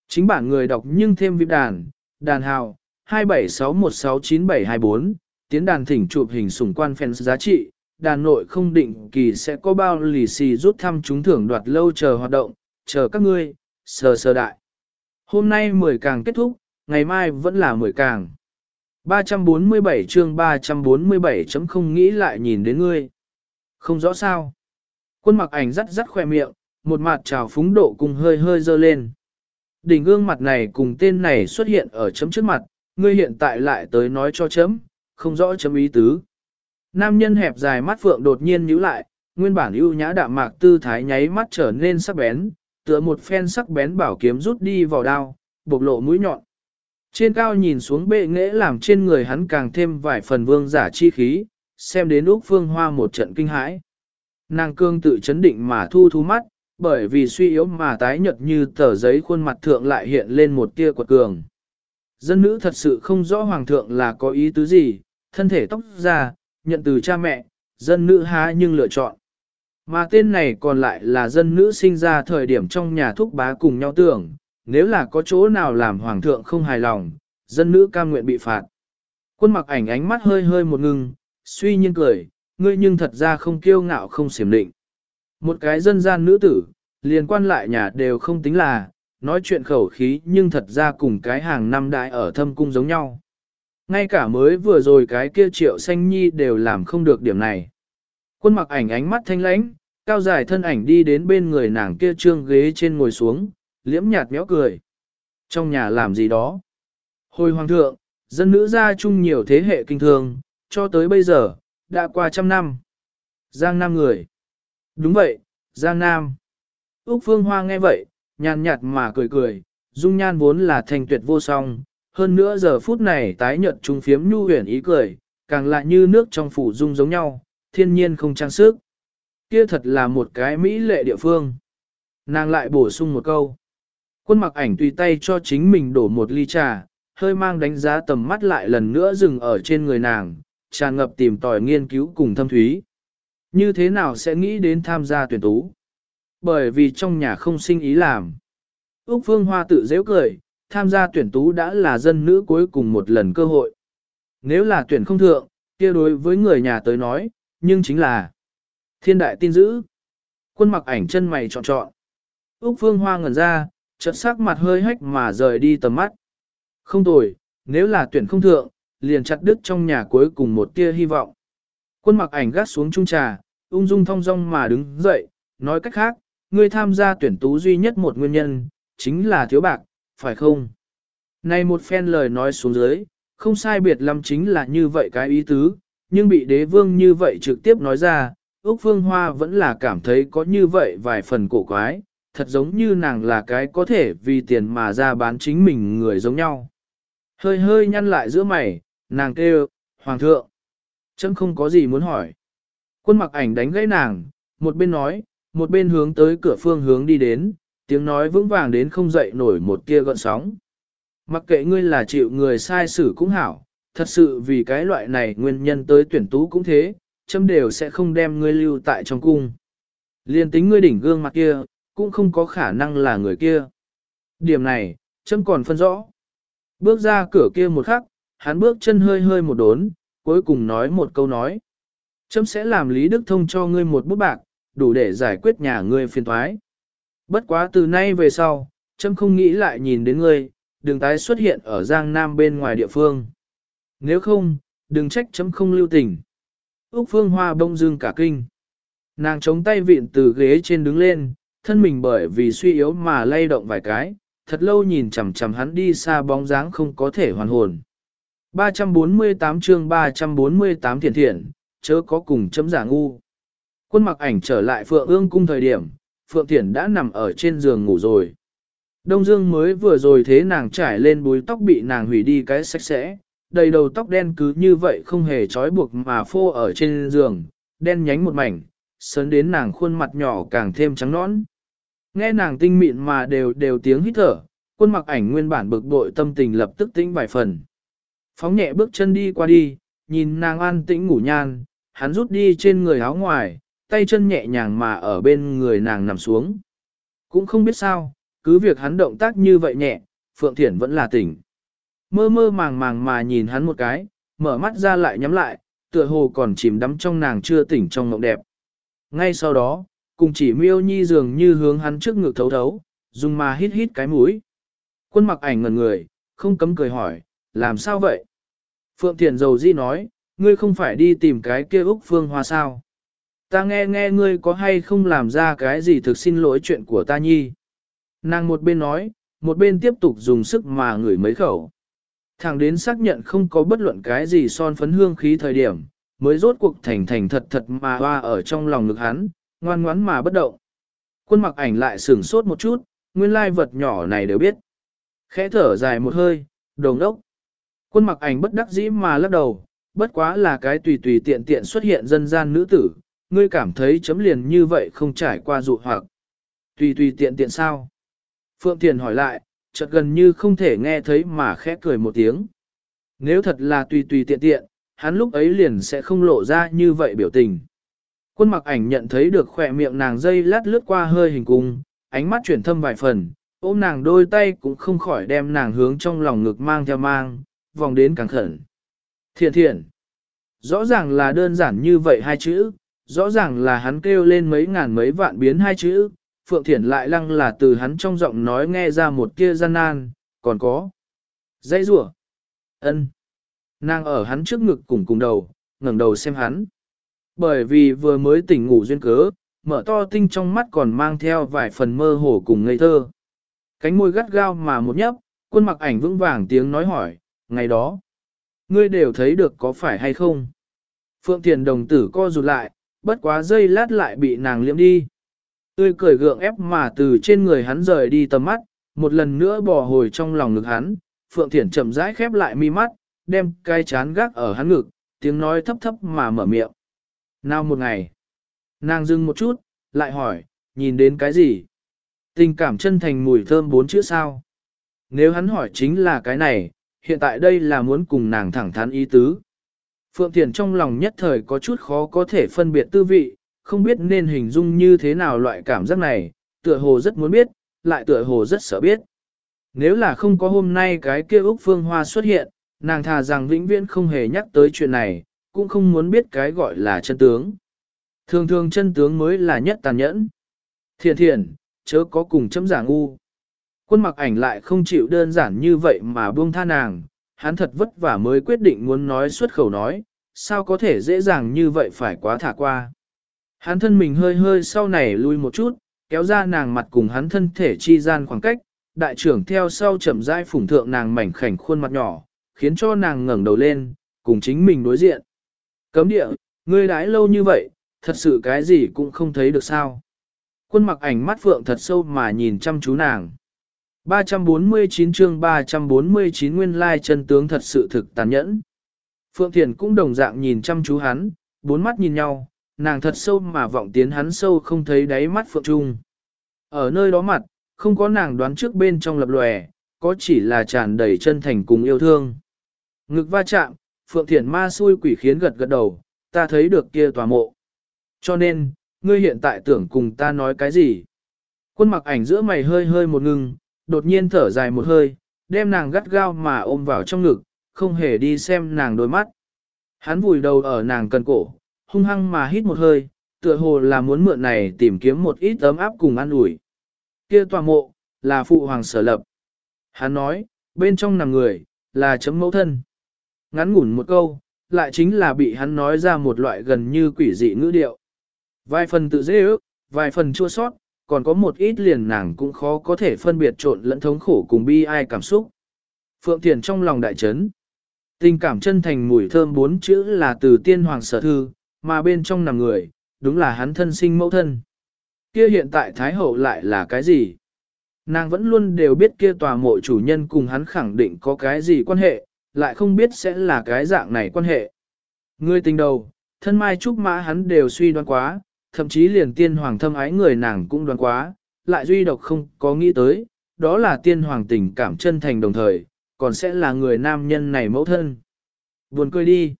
Chính bản người đọc nhưng thêm vip đàn, đàn hào, 2761697724, tiến đàn thỉnh chụp hình sủng quan fans giá trị, đàn nội không định kỳ sẽ có bao lì xì rút thăm trúng thưởng đoạt lâu chờ hoạt động, chờ các ngươi, sờ sờ đại. Hôm nay 10 càng kết thúc, ngày mai vẫn là 10 càng. 347 chương 347 chấm không nghĩ lại nhìn đến ngươi. Không rõ sao. Quân mặc ảnh rắt rắt khoe miệng, một mặt trào phúng độ cùng hơi hơi dơ lên. Đỉnh gương mặt này cùng tên này xuất hiện ở chấm trước mặt, ngươi hiện tại lại tới nói cho chấm, không rõ chấm ý tứ. Nam nhân hẹp dài mắt phượng đột nhiên nhíu lại, nguyên bản ưu nhã đạm mạc tư thái nháy mắt trở nên sắc bén, tựa một phen sắc bén bảo kiếm rút đi vào đao, bộc lộ mũi nhọn. Trên cao nhìn xuống bệ nghệ làm trên người hắn càng thêm vài phần vương giả chi khí, xem đến Úc Phương Hoa một trận kinh hãi. Nàng cương tự chấn định mà thu thu mắt, bởi vì suy yếu mà tái nhợt như tờ giấy khuôn mặt thượng lại hiện lên một tia quật cường. Dân nữ thật sự không rõ hoàng thượng là có ý tứ gì, thân thể tóc ra, nhận từ cha mẹ, dân nữ há nhưng lựa chọn. Mà tên này còn lại là dân nữ sinh ra thời điểm trong nhà thúc bá cùng nhau tưởng, nếu là có chỗ nào làm hoàng thượng không hài lòng, dân nữ cam nguyện bị phạt. Quân mặc ảnh ánh mắt hơi hơi một ngừng, suy nhiên cười, ngươi nhưng thật ra không kiêu ngạo không xiểm định. Một cái dân gian nữ tử, liền quan lại nhà đều không tính là, nói chuyện khẩu khí nhưng thật ra cùng cái hàng năm đại ở thâm cung giống nhau. Ngay cả mới vừa rồi cái kia triệu xanh nhi đều làm không được điểm này. Quân mặc ảnh ánh mắt thanh lãnh, cao dài thân ảnh đi đến bên người nàng kia trương ghế trên ngồi xuống, liễm nhạt méo cười. Trong nhà làm gì đó? Hồi hoàng thượng, dân nữ gia chung nhiều thế hệ kinh thường, cho tới bây giờ, đã qua trăm năm. Giang Nam người. Đúng vậy, Giang Nam. Úc Phương Hoa nghe vậy, nhàn nhạt mà cười cười, dung nhan vốn là thành tuyệt vô song, hơn nữa giờ phút này tái nhợt trung phiếm nhu huyền ý cười, càng lại như nước trong phủ dung giống nhau, thiên nhiên không trang sức. Kia thật là một cái mỹ lệ địa phương. Nàng lại bổ sung một câu. Quân mặc ảnh tùy tay cho chính mình đổ một ly trà, hơi mang đánh giá tầm mắt lại lần nữa dừng ở trên người nàng, tràn ngập tìm tòi nghiên cứu cùng thâm thúy. Như thế nào sẽ nghĩ đến tham gia tuyển tú? Bởi vì trong nhà không sinh ý làm. Úc Phương Hoa tự dễ cười, tham gia tuyển tú đã là dân nữ cuối cùng một lần cơ hội. Nếu là tuyển không thượng, kia đối với người nhà tới nói, nhưng chính là thiên đại tin dữ. Quân mặc ảnh chân mày trọn trọn. Úc Phương Hoa ngẩn ra, chợt sắc mặt hơi hách mà rời đi tầm mắt. Không tồi, nếu là tuyển không thượng, liền chặt đứt trong nhà cuối cùng một tia hy vọng. Quân mặc ảnh gác xuống trung trà, ung dung thong dong mà đứng dậy, nói cách khác, ngươi tham gia tuyển tú duy nhất một nguyên nhân, chính là thiếu bạc, phải không? Này một phen lời nói xuống dưới, không sai biệt lắm chính là như vậy cái ý tứ, nhưng bị đế vương như vậy trực tiếp nói ra, Úc Phương Hoa vẫn là cảm thấy có như vậy vài phần cổ quái, thật giống như nàng là cái có thể vì tiền mà ra bán chính mình người giống nhau. Hơi hơi nhăn lại giữa mày, nàng kêu, Hoàng thượng, chấm không có gì muốn hỏi. Quân mặc ảnh đánh gãy nàng, một bên nói, một bên hướng tới cửa phương hướng đi đến, tiếng nói vững vàng đến không dậy nổi một kia gợn sóng. Mặc kệ ngươi là chịu người sai xử cũng hảo, thật sự vì cái loại này nguyên nhân tới tuyển tú cũng thế, chấm đều sẽ không đem ngươi lưu tại trong cung. Liên tính ngươi đỉnh gương mặt kia, cũng không có khả năng là người kia. Điểm này, chấm còn phân rõ. Bước ra cửa kia một khắc, hắn bước chân hơi hơi một đốn, cuối cùng nói một câu nói. Chấm sẽ làm Lý Đức Thông cho ngươi một bút bạc, đủ để giải quyết nhà ngươi phiền thoái. Bất quá từ nay về sau, chấm không nghĩ lại nhìn đến ngươi, đừng tái xuất hiện ở Giang Nam bên ngoài địa phương. Nếu không, đừng trách chấm không lưu tình. Úc Phương Hoa bông dưng cả kinh. Nàng chống tay vịn từ ghế trên đứng lên, thân mình bởi vì suy yếu mà lay động vài cái, thật lâu nhìn chằm chằm hắn đi xa bóng dáng không có thể hoàn hồn. 348 chương 348 thiện thiện, chớ có cùng chấm giả ngu. Quân mặc ảnh trở lại Phượng ương cung thời điểm, Phượng Thiển đã nằm ở trên giường ngủ rồi. Đông Dương mới vừa rồi thế nàng trải lên búi tóc bị nàng hủy đi cái sạch sẽ, đầy đầu tóc đen cứ như vậy không hề trói buộc mà phô ở trên giường, đen nhánh một mảnh, sớn đến nàng khuôn mặt nhỏ càng thêm trắng nõn. Nghe nàng tinh mịn mà đều đều tiếng hít thở, quân mặc ảnh nguyên bản bực bội tâm tình lập tức tĩnh vài phần. Phóng nhẹ bước chân đi qua đi, nhìn nàng an tĩnh ngủ nhan, hắn rút đi trên người áo ngoài, tay chân nhẹ nhàng mà ở bên người nàng nằm xuống. Cũng không biết sao, cứ việc hắn động tác như vậy nhẹ, Phượng Thiển vẫn là tỉnh. Mơ mơ màng màng mà nhìn hắn một cái, mở mắt ra lại nhắm lại, tựa hồ còn chìm đắm trong nàng chưa tỉnh trong mộng đẹp. Ngay sau đó, cùng chỉ miêu nhi dường như hướng hắn trước ngực thấu thấu, dùng mà hít hít cái mũi. Quân mặc ảnh ngần người, không cấm cười hỏi, làm sao vậy? Phượng Thiền dầu di nói, ngươi không phải đi tìm cái kia Úc Phương Hoa sao? Ta nghe nghe ngươi có hay không làm ra cái gì thực xin lỗi chuyện của ta nhi. Nàng một bên nói, một bên tiếp tục dùng sức mà ngửi mấy khẩu. Thẳng đến xác nhận không có bất luận cái gì son phấn hương khí thời điểm, mới rốt cuộc thành thành thật thật mà hoa ở trong lòng ngực hắn, ngoan ngoắn mà bất động. Quân mặc ảnh lại sửng sốt một chút, nguyên lai vật nhỏ này đều biết. Khẽ thở dài một hơi, đồng đốc. Quân mặc ảnh bất đắc dĩ mà lắc đầu, bất quá là cái tùy tùy tiện tiện xuất hiện dân gian nữ tử, ngươi cảm thấy chấm liền như vậy không trải qua dụ hoặc. Tùy tùy tiện tiện sao? Phượng Thiền hỏi lại, chợt gần như không thể nghe thấy mà khẽ cười một tiếng. Nếu thật là tùy tùy tiện tiện, hắn lúc ấy liền sẽ không lộ ra như vậy biểu tình. Quân mặc ảnh nhận thấy được khỏe miệng nàng dây lát lướt qua hơi hình cung, ánh mắt chuyển thâm vài phần, ôm nàng đôi tay cũng không khỏi đem nàng hướng trong lòng ngực mang theo mang, vòng đến càng khẩn. Thiện thiện. Rõ ràng là đơn giản như vậy hai chữ, rõ ràng là hắn kêu lên mấy ngàn mấy vạn biến hai chữ, Phượng Thiển lại lăng là từ hắn trong giọng nói nghe ra một kia gian nan, còn có. Dây rủa ân Nàng ở hắn trước ngực cùng cùng đầu, ngẩng đầu xem hắn. Bởi vì vừa mới tỉnh ngủ duyên cớ, mở to tinh trong mắt còn mang theo vài phần mơ hồ cùng ngây thơ. Cánh môi gắt gao mà một nhấp, quân mặc ảnh vững vàng tiếng nói hỏi, ngày đó, ngươi đều thấy được có phải hay không? Phượng Thiền đồng tử co rụt lại, bất quá dây lát lại bị nàng liễm đi. Tươi cười gượng ép mà từ trên người hắn rời đi tầm mắt, một lần nữa bò hồi trong lòng ngực hắn, Phượng Thiển chậm rãi khép lại mi mắt, đem cái chán gác ở hắn ngực, tiếng nói thấp thấp mà mở miệng. Nào một ngày, nàng dừng một chút, lại hỏi, nhìn đến cái gì? Tình cảm chân thành mùi thơm bốn chữ sao? Nếu hắn hỏi chính là cái này, hiện tại đây là muốn cùng nàng thẳng thắn ý tứ. Phượng Thiền trong lòng nhất thời có chút khó có thể phân biệt tư vị, không biết nên hình dung như thế nào loại cảm giác này, tựa hồ rất muốn biết, lại tựa hồ rất sợ biết. Nếu là không có hôm nay cái kia Úc Phương Hoa xuất hiện, nàng thà rằng vĩnh viễn không hề nhắc tới chuyện này, cũng không muốn biết cái gọi là chân tướng. Thường thường chân tướng mới là nhất tàn nhẫn. Thiện thiện, chớ có cùng chấm giả ngu. Quân mặc ảnh lại không chịu đơn giản như vậy mà buông tha nàng, hắn thật vất vả mới quyết định muốn nói xuất khẩu nói, sao có thể dễ dàng như vậy phải quá thả qua. Hắn thân mình hơi hơi sau này lui một chút, kéo ra nàng mặt cùng hắn thân thể chi gian khoảng cách, đại trưởng theo sau chậm rãi phủng thượng nàng mảnh khảnh khuôn mặt nhỏ, khiến cho nàng ngẩng đầu lên, cùng chính mình đối diện. Cấm địa, ngươi đãi lâu như vậy, thật sự cái gì cũng không thấy được sao. Quân mặc ảnh mắt phượng thật sâu mà nhìn chăm chú nàng. 349 chương 349 nguyên lai chân tướng thật sự thực tàn nhẫn. Phượng Thiền cũng đồng dạng nhìn chăm chú hắn, bốn mắt nhìn nhau, nàng thật sâu mà vọng tiến hắn sâu không thấy đáy mắt Phượng Trung. Ở nơi đó mặt, không có nàng đoán trước bên trong lập lòe, có chỉ là tràn đầy chân thành cùng yêu thương. Ngực va chạm, Phượng Thiển ma xui quỷ khiến gật gật đầu, ta thấy được kia tòa mộ. Cho nên, ngươi hiện tại tưởng cùng ta nói cái gì? Quân mặc ảnh giữa mày hơi hơi một ngừng, đột nhiên thở dài một hơi, đem nàng gắt gao mà ôm vào trong ngực, không hề đi xem nàng đôi mắt. Hắn vùi đầu ở nàng cần cổ, hung hăng mà hít một hơi, tựa hồ là muốn mượn này tìm kiếm một ít ấm áp cùng an ủi. Kia tòa mộ, là phụ hoàng sở lập. Hắn nói, bên trong nằm người, là chấm mẫu thân. Ngắn ngủn một câu, lại chính là bị hắn nói ra một loại gần như quỷ dị ngữ điệu. Vài phần tự dễ ước, vài phần chua sót, còn có một ít liền nàng cũng khó có thể phân biệt trộn lẫn thống khổ cùng bi ai cảm xúc. Phượng Thiền trong lòng đại chấn. Tình cảm chân thành mùi thơm bốn chữ là từ tiên hoàng sở thư, mà bên trong nằm người, đúng là hắn thân sinh mẫu thân. Kia hiện tại Thái Hậu lại là cái gì? Nàng vẫn luôn đều biết kia tòa mộ chủ nhân cùng hắn khẳng định có cái gì quan hệ, lại không biết sẽ là cái dạng này quan hệ. Người tình đầu, thân mai trúc mã hắn đều suy đoán quá, thậm chí liền tiên hoàng thâm ái người nàng cũng đoán quá, lại duy độc không có nghĩ tới, đó là tiên hoàng tình cảm chân thành đồng thời, còn sẽ là người nam nhân này mẫu thân. Buồn cười đi.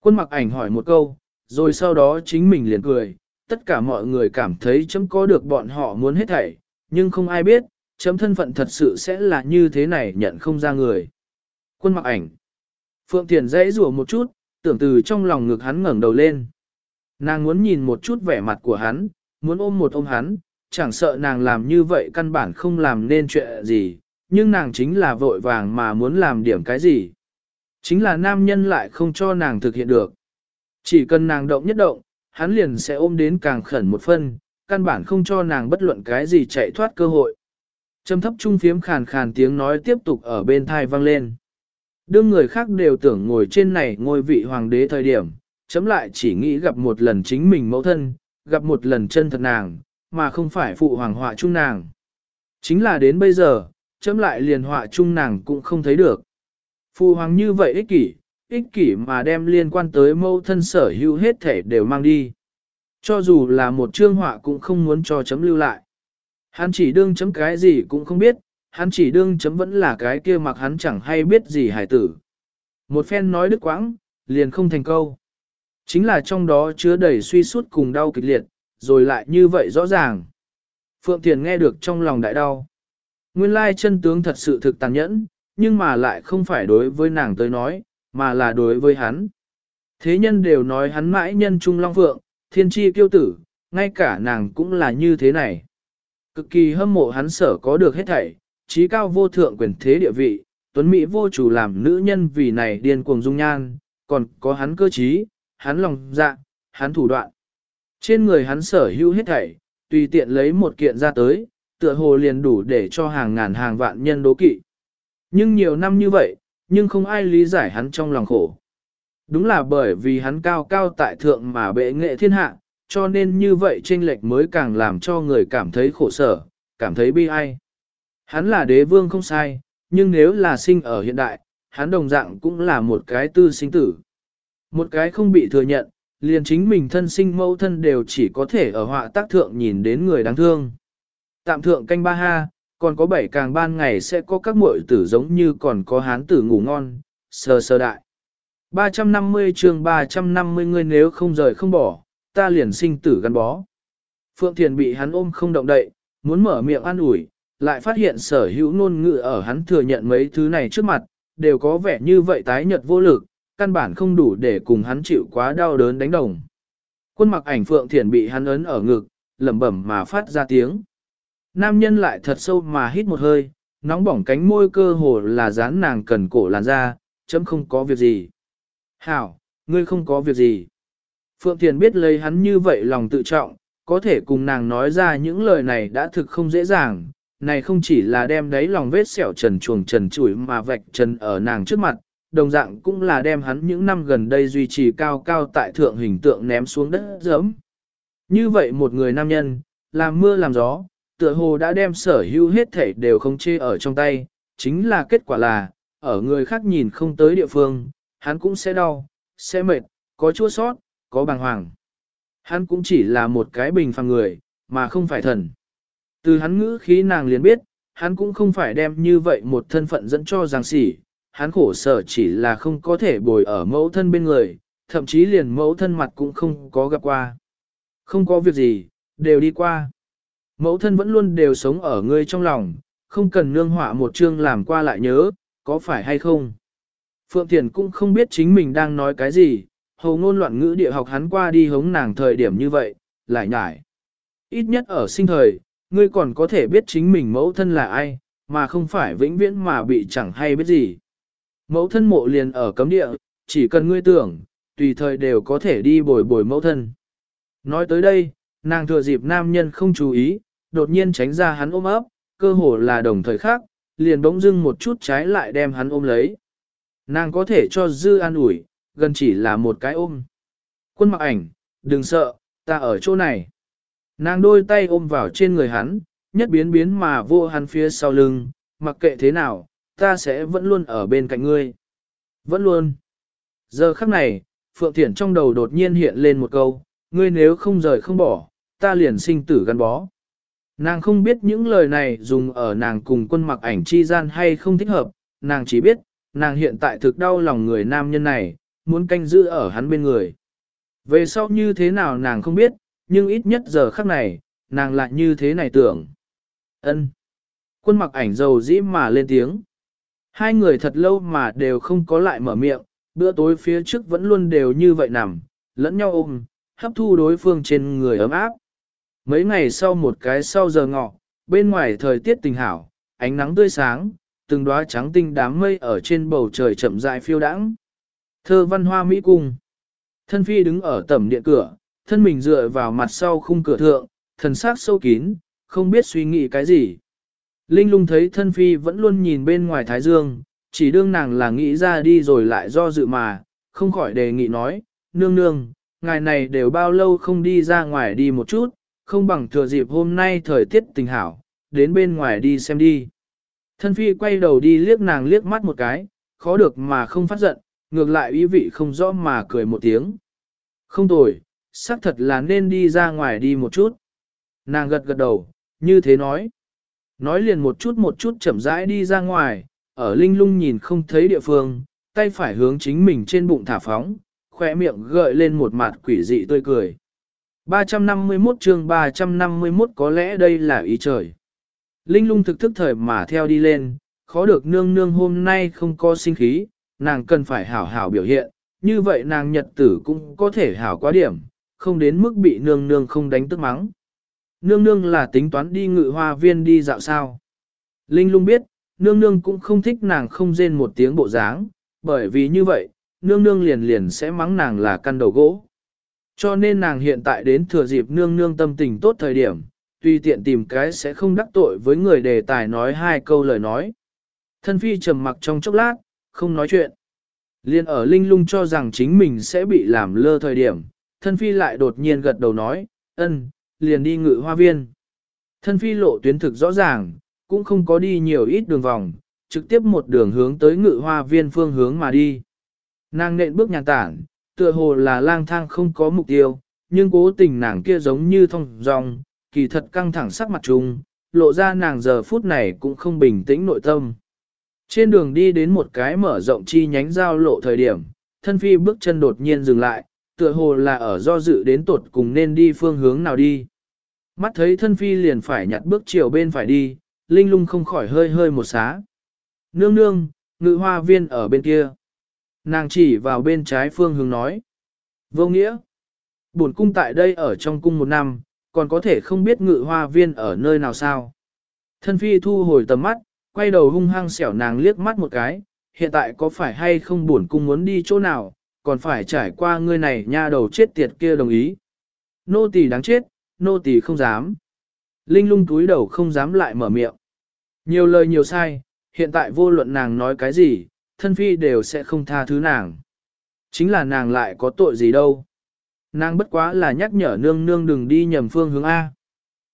Quân mặc ảnh hỏi một câu, rồi sau đó chính mình liền cười, tất cả mọi người cảm thấy chấm có được bọn họ muốn hết thảy, nhưng không ai biết, chấm thân phận thật sự sẽ là như thế này nhận không ra người. Quân mặc ảnh. Phượng Thiền dãy rủa một chút, tưởng từ trong lòng ngực hắn ngẩng đầu lên. Nàng muốn nhìn một chút vẻ mặt của hắn, muốn ôm một ôm hắn, chẳng sợ nàng làm như vậy căn bản không làm nên chuyện gì, nhưng nàng chính là vội vàng mà muốn làm điểm cái gì. Chính là nam nhân lại không cho nàng thực hiện được. Chỉ cần nàng động nhất động, hắn liền sẽ ôm đến càng khẩn một phân, căn bản không cho nàng bất luận cái gì chạy thoát cơ hội. Trầm thấp trung phiếm khàn khàn tiếng nói tiếp tục ở bên thai vang lên. Đương người khác đều tưởng ngồi trên này ngôi vị hoàng đế thời điểm, chấm lại chỉ nghĩ gặp một lần chính mình mẫu thân, gặp một lần chân thật nàng, mà không phải phụ hoàng họa chung nàng. Chính là đến bây giờ, chấm lại liền họa chung nàng cũng không thấy được. Phụ hoàng như vậy ích kỷ, ích kỷ mà đem liên quan tới mâu thân sở hữu hết thể đều mang đi. Cho dù là một chương họa cũng không muốn cho chấm lưu lại. Hắn chỉ đương chấm cái gì cũng không biết, hắn chỉ đương chấm vẫn là cái kia mặc hắn chẳng hay biết gì hải tử. Một phen nói đứt quãng, liền không thành câu. Chính là trong đó chứa đầy suy suốt cùng đau kịch liệt, rồi lại như vậy rõ ràng. Phượng Thiền nghe được trong lòng đại đau. Nguyên lai chân tướng thật sự thực tàn nhẫn, nhưng mà lại không phải đối với nàng tới nói, mà là đối với hắn. Thế nhân đều nói hắn mãi nhân trung long phượng, thiên tri kiêu tử, ngay cả nàng cũng là như thế này. Cực kỳ hâm mộ hắn sở có được hết thảy, trí cao vô thượng quyền thế địa vị, tuấn Mỹ vô chủ làm nữ nhân vì này điên cuồng dung nhan, còn có hắn cơ trí, hắn lòng dạ, hắn thủ đoạn. Trên người hắn sở hữu hết thảy, tùy tiện lấy một kiện ra tới, tựa hồ liền đủ để cho hàng ngàn hàng vạn nhân đố kỵ. Nhưng nhiều năm như vậy, nhưng không ai lý giải hắn trong lòng khổ. Đúng là bởi vì hắn cao cao tại thượng mà bệ nghệ thiên hạ, cho nên như vậy chênh lệch mới càng làm cho người cảm thấy khổ sở, cảm thấy bi ai. Hắn là đế vương không sai, nhưng nếu là sinh ở hiện đại, hắn đồng dạng cũng là một cái tư sinh tử. Một cái không bị thừa nhận, liền chính mình thân sinh mẫu thân đều chỉ có thể ở họa tác thượng nhìn đến người đáng thương. Tạm thượng canh ba ha, còn có bảy càng ban ngày sẽ có các muội tử giống như còn có hán tử ngủ ngon, sơ sơ đại. 350 chương 350 người nếu không rời không bỏ, ta liền sinh tử gắn bó. Phượng Thiền bị hắn ôm không động đậy, muốn mở miệng an ủi, lại phát hiện sở hữu ngôn ngữ ở hắn thừa nhận mấy thứ này trước mặt, đều có vẻ như vậy tái nhật vô lực, căn bản không đủ để cùng hắn chịu quá đau đớn đánh đồng. Quân mặc ảnh Phượng Thiền bị hắn ấn ở ngực, lẩm bẩm mà phát ra tiếng. Nam nhân lại thật sâu mà hít một hơi, nóng bỏng cánh môi cơ hồ là dán nàng cần cổ làn ra, chấm không có việc gì. Hảo, ngươi không có việc gì. Phượng Thiền biết lấy hắn như vậy lòng tự trọng, có thể cùng nàng nói ra những lời này đã thực không dễ dàng, này không chỉ là đem đáy lòng vết sẹo trần chuồng trần chủi mà vạch trần ở nàng trước mặt, đồng dạng cũng là đem hắn những năm gần đây duy trì cao cao tại thượng hình tượng ném xuống đất giấm. Như vậy một người nam nhân, làm mưa làm gió, tựa hồ đã đem sở hữu hết thể đều không chê ở trong tay, chính là kết quả là, ở người khác nhìn không tới địa phương, hắn cũng sẽ đau, sẽ mệt, có chua sót, có bàng hoàng. Hắn cũng chỉ là một cái bình phàm người, mà không phải thần. Từ hắn ngữ khí nàng liền biết, hắn cũng không phải đem như vậy một thân phận dẫn cho giang sỉ, hắn khổ sở chỉ là không có thể bồi ở mẫu thân bên người, thậm chí liền mẫu thân mặt cũng không có gặp qua. Không có việc gì, đều đi qua. Mẫu thân vẫn luôn đều sống ở ngươi trong lòng, không cần nương họa một chương làm qua lại nhớ, có phải hay không? Phượng Thiền cũng không biết chính mình đang nói cái gì, hầu ngôn loạn ngữ địa học hắn qua đi hống nàng thời điểm như vậy, lại nhải. Ít nhất ở sinh thời, ngươi còn có thể biết chính mình mẫu thân là ai, mà không phải vĩnh viễn mà bị chẳng hay biết gì. Mẫu thân mộ liền ở cấm địa, chỉ cần ngươi tưởng, tùy thời đều có thể đi bồi bồi mẫu thân. Nói tới đây, nàng thừa dịp nam nhân không chú ý, đột nhiên tránh ra hắn ôm ấp, cơ hồ là đồng thời khác, liền bỗng dưng một chút trái lại đem hắn ôm lấy. Nàng có thể cho dư an ủi, gần chỉ là một cái ôm. Quân mặc ảnh, đừng sợ, ta ở chỗ này. Nàng đôi tay ôm vào trên người hắn, nhất biến biến mà vô hắn phía sau lưng, mặc kệ thế nào, ta sẽ vẫn luôn ở bên cạnh ngươi. Vẫn luôn. Giờ khắc này, Phượng Thiển trong đầu đột nhiên hiện lên một câu, ngươi nếu không rời không bỏ, ta liền sinh tử gắn bó. Nàng không biết những lời này dùng ở nàng cùng quân mặc ảnh chi gian hay không thích hợp, nàng chỉ biết, nàng hiện tại thực đau lòng người nam nhân này, muốn canh giữ ở hắn bên người. Về sau như thế nào nàng không biết, nhưng ít nhất giờ khắc này, nàng lại như thế này tưởng. ân Quân mặc ảnh dầu dĩ mà lên tiếng. Hai người thật lâu mà đều không có lại mở miệng, bữa tối phía trước vẫn luôn đều như vậy nằm, lẫn nhau ôm, hấp thu đối phương trên người ấm áp. Mấy ngày sau một cái sau giờ ngọ, bên ngoài thời tiết tình hảo, ánh nắng tươi sáng, từng đóa trắng tinh đám mây ở trên bầu trời chậm rãi phiêu đãng. Thơ văn hoa Mỹ Cung Thân phi đứng ở tầm điện cửa, thân mình dựa vào mặt sau khung cửa thượng, thần sắc sâu kín, không biết suy nghĩ cái gì. Linh lung thấy thân phi vẫn luôn nhìn bên ngoài thái dương, chỉ đương nàng là nghĩ ra đi rồi lại do dự mà, không khỏi đề nghị nói, nương nương, ngày này đều bao lâu không đi ra ngoài đi một chút, không bằng thừa dịp hôm nay thời tiết tình hảo, đến bên ngoài đi xem đi. Thân phi quay đầu đi liếc nàng liếc mắt một cái, khó được mà không phát giận, ngược lại ý vị không rõ mà cười một tiếng. Không tồi, xác thật là nên đi ra ngoài đi một chút. Nàng gật gật đầu, như thế nói. Nói liền một chút một chút chậm rãi đi ra ngoài, ở linh lung nhìn không thấy địa phương, tay phải hướng chính mình trên bụng thả phóng, khỏe miệng gợi lên một mặt quỷ dị tươi cười. 351 chương 351 có lẽ đây là ý trời. Linh lung thực thức thời mà theo đi lên, khó được nương nương hôm nay không có sinh khí, nàng cần phải hảo hảo biểu hiện, như vậy nàng nhật tử cũng có thể hảo quá điểm, không đến mức bị nương nương không đánh tức mắng. Nương nương là tính toán đi ngự hoa viên đi dạo sao. Linh lung biết, nương nương cũng không thích nàng không rên một tiếng bộ dáng, bởi vì như vậy, nương nương liền liền sẽ mắng nàng là căn đầu gỗ. Cho nên nàng hiện tại đến thừa dịp nương nương tâm tình tốt thời điểm, tùy tiện tìm cái sẽ không đắc tội với người đề tài nói hai câu lời nói. Thân phi trầm mặc trong chốc lát, không nói chuyện. Liên ở linh lung cho rằng chính mình sẽ bị làm lơ thời điểm, thân phi lại đột nhiên gật đầu nói, ân, liền đi ngự hoa viên. Thân phi lộ tuyến thực rõ ràng, cũng không có đi nhiều ít đường vòng, trực tiếp một đường hướng tới ngự hoa viên phương hướng mà đi. Nàng nện bước nhàn tản, tựa hồ là lang thang không có mục tiêu, nhưng cố tình nàng kia giống như thông dòng, kỳ thật căng thẳng sắc mặt trùng, lộ ra nàng giờ phút này cũng không bình tĩnh nội tâm. Trên đường đi đến một cái mở rộng chi nhánh giao lộ thời điểm, thân phi bước chân đột nhiên dừng lại, tựa hồ là ở do dự đến tột cùng nên đi phương hướng nào đi. Mắt thấy thân phi liền phải nhặt bước chiều bên phải đi, linh lung không khỏi hơi hơi một xá. Nương nương, ngự hoa viên ở bên kia. Nàng chỉ vào bên trái phương hướng nói. Vô nghĩa. Bổn cung tại đây ở trong cung một năm, còn có thể không biết ngự hoa viên ở nơi nào sao. Thân phi thu hồi tầm mắt, quay đầu hung hăng xẻo nàng liếc mắt một cái, hiện tại có phải hay không bổn cung muốn đi chỗ nào, còn phải trải qua ngươi này nha đầu chết tiệt kia đồng ý. Nô tỳ đáng chết, nô tỳ không dám. Linh lung túi đầu không dám lại mở miệng. Nhiều lời nhiều sai, hiện tại vô luận nàng nói cái gì, thân phi đều sẽ không tha thứ nàng. Chính là nàng lại có tội gì đâu. Nàng bất quá là nhắc nhở nương nương đừng đi nhầm phương hướng A.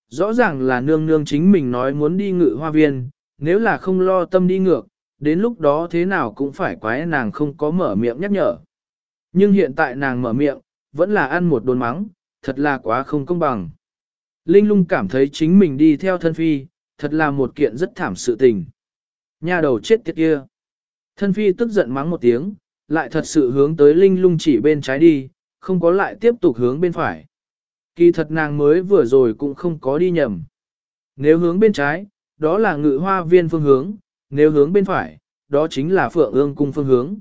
Rõ ràng là nương nương chính mình nói muốn đi ngự hoa viên, nếu là không lo tâm đi ngược, đến lúc đó thế nào cũng phải quái nàng không có mở miệng nhắc nhở. Nhưng hiện tại nàng mở miệng, vẫn là ăn một đồn mắng, thật là quá không công bằng. Linh lung cảm thấy chính mình đi theo thân phi, thật là một kiện rất thảm sự tình. Nhà đầu chết tiệt kia. Thân phi tức giận mắng một tiếng, lại thật sự hướng tới linh lung chỉ bên trái đi, không có lại tiếp tục hướng bên phải. Kỳ thật nàng mới vừa rồi cũng không có đi nhầm. Nếu hướng bên trái, đó là ngự hoa viên phương hướng, nếu hướng bên phải, đó chính là phượng ương cung phương hướng.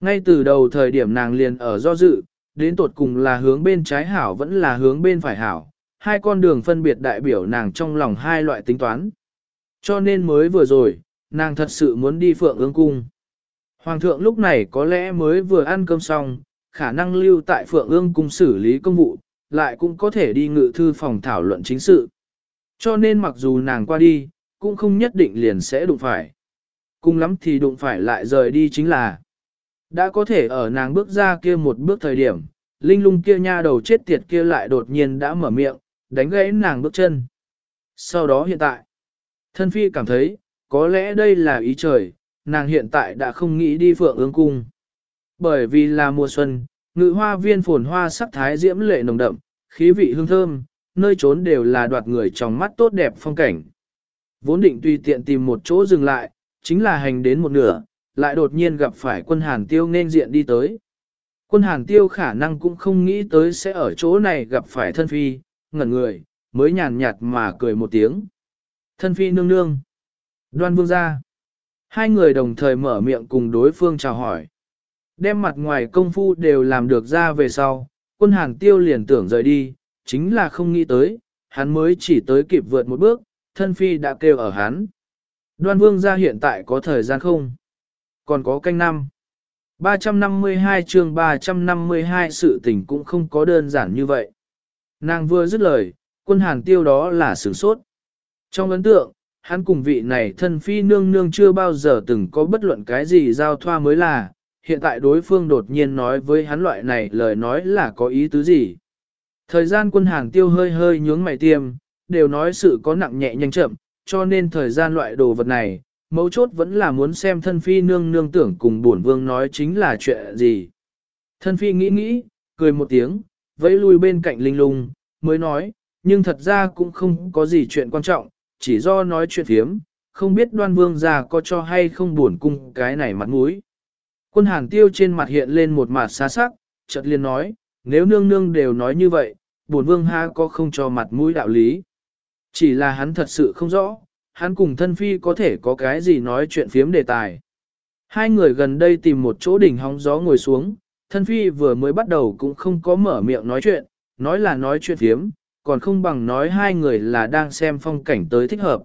Ngay từ đầu thời điểm nàng liền ở do dự, đến tột cùng là hướng bên trái hảo vẫn là hướng bên phải hảo, hai con đường phân biệt đại biểu nàng trong lòng hai loại tính toán. Cho nên mới vừa rồi, nàng thật sự muốn đi phượng ương cung. Hoàng thượng lúc này có lẽ mới vừa ăn cơm xong, khả năng lưu tại phượng ương cung xử lý công vụ, lại cũng có thể đi ngự thư phòng thảo luận chính sự. Cho nên mặc dù nàng qua đi, cũng không nhất định liền sẽ đụng phải. Cùng lắm thì đụng phải lại rời đi chính là đã có thể ở nàng bước ra kia một bước thời điểm, linh lung kia nha đầu chết tiệt kia lại đột nhiên đã mở miệng, đánh gãy nàng bước chân. Sau đó hiện tại, thân phi cảm thấy, có lẽ đây là ý trời, nàng hiện tại đã không nghĩ đi phượng ương cung. Bởi vì là mùa xuân, ngự hoa viên phồn hoa sắc thái diễm lệ nồng đậm, khí vị hương thơm, nơi trốn đều là đoạt người trong mắt tốt đẹp phong cảnh. Vốn định tùy tiện tìm một chỗ dừng lại, chính là hành đến một nửa, lại đột nhiên gặp phải quân hàn tiêu nên diện đi tới. Quân hàn tiêu khả năng cũng không nghĩ tới sẽ ở chỗ này gặp phải thân phi, ngẩn người, mới nhàn nhạt mà cười một tiếng. Thân phi nương nương. Đoan vương ra. Hai người đồng thời mở miệng cùng đối phương chào hỏi. Đem mặt ngoài công phu đều làm được ra về sau, quân hàng tiêu liền tưởng rời đi, chính là không nghĩ tới, hắn mới chỉ tới kịp vượt một bước, thân phi đã kêu ở hắn. Đoan vương ra hiện tại có thời gian không? Còn có canh năm. 352 chương 352 sự tình cũng không có đơn giản như vậy. Nàng vừa dứt lời, quân hàn tiêu đó là sửng sốt. Trong ấn tượng, hắn cùng vị này thân phi nương nương chưa bao giờ từng có bất luận cái gì giao thoa mới là, hiện tại đối phương đột nhiên nói với hắn loại này lời nói là có ý tứ gì. Thời gian quân hàng tiêu hơi hơi nhướng mày tiêm, đều nói sự có nặng nhẹ nhanh chậm, cho nên thời gian loại đồ vật này, mấu chốt vẫn là muốn xem thân phi nương nương tưởng cùng bổn vương nói chính là chuyện gì. Thân phi nghĩ nghĩ, cười một tiếng, vẫy lui bên cạnh linh lung, mới nói, nhưng thật ra cũng không có gì chuyện quan trọng, chỉ do nói chuyện thiếm, không biết đoan vương già có cho hay không buồn cung cái này mặt mũi. Quân hàng tiêu trên mặt hiện lên một mặt xa sắc, chợt liền nói, nếu nương nương đều nói như vậy, buồn vương ha có không cho mặt mũi đạo lý. Chỉ là hắn thật sự không rõ, hắn cùng thân phi có thể có cái gì nói chuyện phiếm đề tài. Hai người gần đây tìm một chỗ đỉnh hóng gió ngồi xuống, thân phi vừa mới bắt đầu cũng không có mở miệng nói chuyện, nói là nói chuyện phiếm, còn không bằng nói hai người là đang xem phong cảnh tới thích hợp.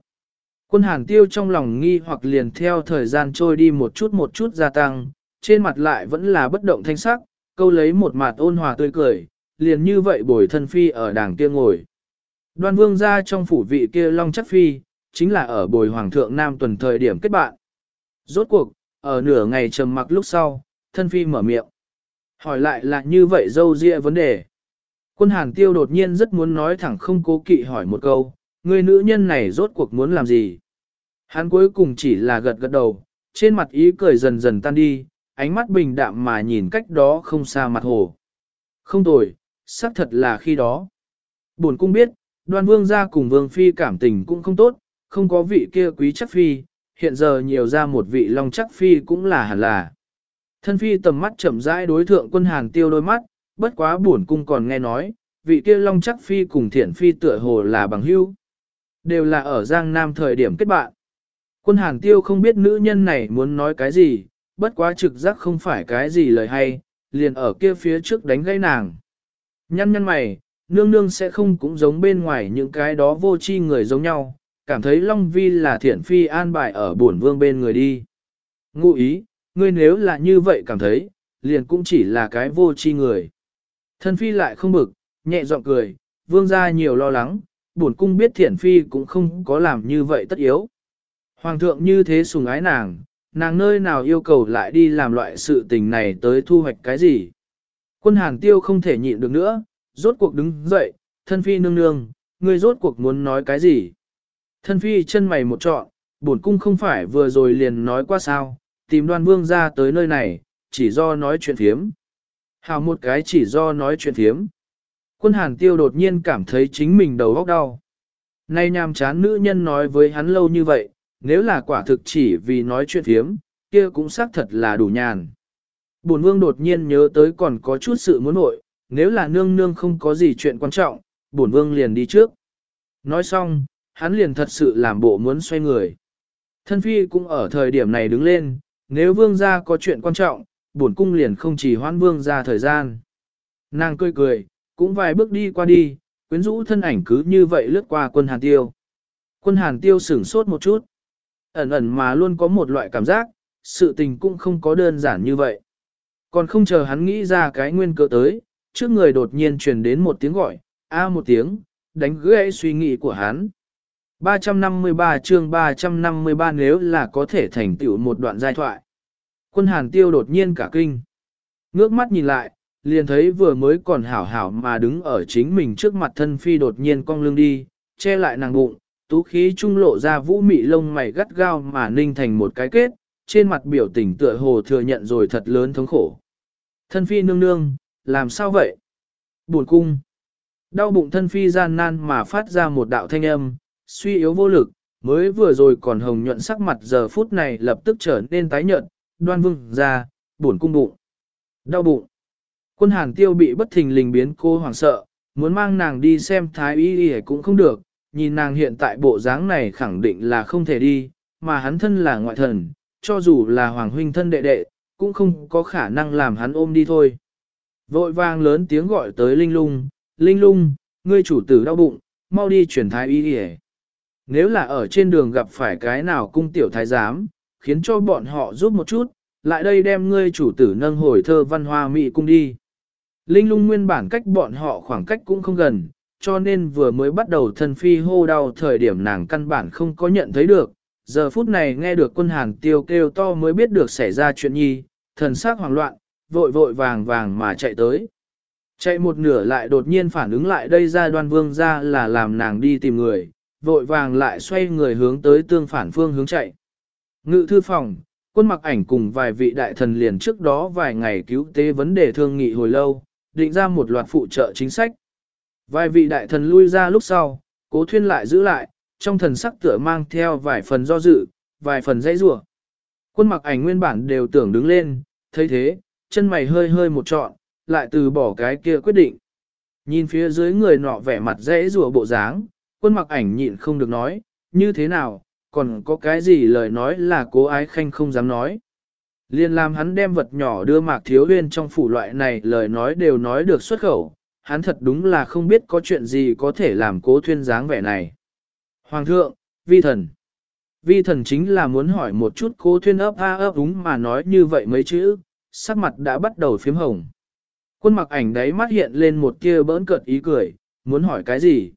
Quân hàn tiêu trong lòng nghi hoặc liền theo thời gian trôi đi một chút một chút gia tăng, trên mặt lại vẫn là bất động thanh sắc, câu lấy một mặt ôn hòa tươi cười, liền như vậy bồi thân phi ở đàng kia ngồi. Đoan vương ra trong phủ vị kia long chắc phi, chính là ở bồi hoàng thượng nam tuần thời điểm kết bạn. Rốt cuộc, ở nửa ngày trầm mặc lúc sau, thân phi mở miệng. Hỏi lại là như vậy dâu dịa vấn đề. Quân hàn tiêu đột nhiên rất muốn nói thẳng không cố kỵ hỏi một câu, người nữ nhân này rốt cuộc muốn làm gì? Hắn cuối cùng chỉ là gật gật đầu, trên mặt ý cười dần dần tan đi, ánh mắt bình đạm mà nhìn cách đó không xa mặt hồ. Không tồi, xác thật là khi đó. Bổn cung biết, đoan vương gia cùng vương phi cảm tình cũng không tốt, không có vị kia quý chắc phi, hiện giờ nhiều ra một vị long chắc phi cũng là hẳn là. Thân phi tầm mắt chậm rãi đối thượng quân hàn tiêu đôi mắt, bất quá buồn cung còn nghe nói, vị kia long chắc phi cùng thiển phi tựa hồ là bằng hữu, Đều là ở Giang Nam thời điểm kết bạn. Quân hàn tiêu không biết nữ nhân này muốn nói cái gì, bất quá trực giác không phải cái gì lời hay, liền ở kia phía trước đánh gây nàng. Nhăn nhăn mày, nương nương sẽ không cũng giống bên ngoài những cái đó vô tri người giống nhau, cảm thấy Long Vi là thiện phi an bài ở bổn vương bên người đi. Ngụ ý, ngươi nếu là như vậy cảm thấy, liền cũng chỉ là cái vô tri người. Thân phi lại không bực, nhẹ giọng cười, vương gia nhiều lo lắng, bổn cung biết thiển phi cũng không có làm như vậy tất yếu. Hoàng thượng như thế sùng ái nàng, nàng nơi nào yêu cầu lại đi làm loại sự tình này tới thu hoạch cái gì. Quân hàng tiêu không thể nhịn được nữa, rốt cuộc đứng dậy, thân phi nương nương, ngươi rốt cuộc muốn nói cái gì. Thân phi chân mày một trọn, bổn cung không phải vừa rồi liền nói qua sao, tìm đoan vương ra tới nơi này, chỉ do nói chuyện thiếm. Hào một cái chỉ do nói chuyện thiếm. Quân hàn tiêu đột nhiên cảm thấy chính mình đầu óc đau. Nay nhàm chán nữ nhân nói với hắn lâu như vậy, nếu là quả thực chỉ vì nói chuyện thiếm, kia cũng xác thật là đủ nhàn. Bổn vương đột nhiên nhớ tới còn có chút sự muốn nội, nếu là nương nương không có gì chuyện quan trọng, bổn vương liền đi trước. Nói xong, hắn liền thật sự làm bộ muốn xoay người. Thân phi cũng ở thời điểm này đứng lên, nếu vương gia có chuyện quan trọng, bổn cung liền không chỉ hoãn vương ra thời gian. Nàng cười cười, cũng vài bước đi qua đi, quyến rũ thân ảnh cứ như vậy lướt qua quân hàn tiêu. Quân hàn tiêu sửng sốt một chút. Ẩn ẩn mà luôn có một loại cảm giác, sự tình cũng không có đơn giản như vậy. Còn không chờ hắn nghĩ ra cái nguyên cớ tới, trước người đột nhiên truyền đến một tiếng gọi, a một tiếng, đánh gãy suy nghĩ của hắn. 353 chương 353 nếu là có thể thành tựu một đoạn giai thoại. Quân hàn tiêu đột nhiên cả kinh. Ngước mắt nhìn lại, liền thấy vừa mới còn hảo hảo mà đứng ở chính mình trước mặt thân phi đột nhiên cong lưng đi, che lại nàng bụng, tú khí trung lộ ra vũ mị lông mày gắt gao mà ninh thành một cái kết, trên mặt biểu tình tựa hồ thừa nhận rồi thật lớn thống khổ. Thân phi nương nương, làm sao vậy? Buồn cung. Đau bụng thân phi gian nan mà phát ra một đạo thanh âm, suy yếu vô lực, mới vừa rồi còn hồng nhuận sắc mặt giờ phút này lập tức trở nên tái nhợt, đoan vương ra, buồn cung bụng. Đau bụng. Quân hàn tiêu bị bất thình lình biến cô hoảng sợ, muốn mang nàng đi xem thái y y cũng không được, nhìn nàng hiện tại bộ dáng này khẳng định là không thể đi, mà hắn thân là ngoại thần, cho dù là hoàng huynh thân đệ đệ, cũng không có khả năng làm hắn ôm đi thôi. Vội vang lớn tiếng gọi tới Linh Lung, Linh Lung, ngươi chủ tử đau bụng, mau đi chuyển thái y y Nếu là ở trên đường gặp phải cái nào cung tiểu thái giám, khiến cho bọn họ giúp một chút, lại đây đem ngươi chủ tử nâng hồi thơ văn hoa mỹ cung đi. Linh lung nguyên bản cách bọn họ khoảng cách cũng không gần, cho nên vừa mới bắt đầu thân phi hô đau thời điểm nàng căn bản không có nhận thấy được. Giờ phút này nghe được quân hàng tiêu kêu to mới biết được xảy ra chuyện nhi, thần sắc hoảng loạn, vội vội vàng vàng mà chạy tới. Chạy một nửa lại đột nhiên phản ứng lại đây ra đoan vương ra là làm nàng đi tìm người, vội vàng lại xoay người hướng tới tương phản phương hướng chạy. Ngự thư phòng, quân mặc ảnh cùng vài vị đại thần liền trước đó vài ngày cứu tế vấn đề thương nghị hồi lâu, định ra một loạt phụ trợ chính sách. Vài vị đại thần lui ra lúc sau, cố thuyên lại giữ lại, trong thần sắc tựa mang theo vài phần do dự, vài phần dây rủa. Quân mặc ảnh nguyên bản đều tưởng đứng lên, thấy thế, chân mày hơi hơi một trọn, lại từ bỏ cái kia quyết định. Nhìn phía dưới người nọ vẻ mặt dễ rùa bộ dáng, quân mặc ảnh nhịn không được nói, như thế nào, còn có cái gì lời nói là cố ái khanh không dám nói. Liên làm hắn đem vật nhỏ đưa mạc thiếu huyên trong phủ loại này lời nói đều nói được xuất khẩu, hắn thật đúng là không biết có chuyện gì có thể làm cố thuyên dáng vẻ này. Hoàng thượng, vi thần. Vi thần chính là muốn hỏi một chút cố thuyên ấp a ấp đúng mà nói như vậy mấy chữ, sắc mặt đã bắt đầu phím hồng. Quân mặc ảnh đấy mắt hiện lên một tia bỡn cợt ý cười, muốn hỏi cái gì?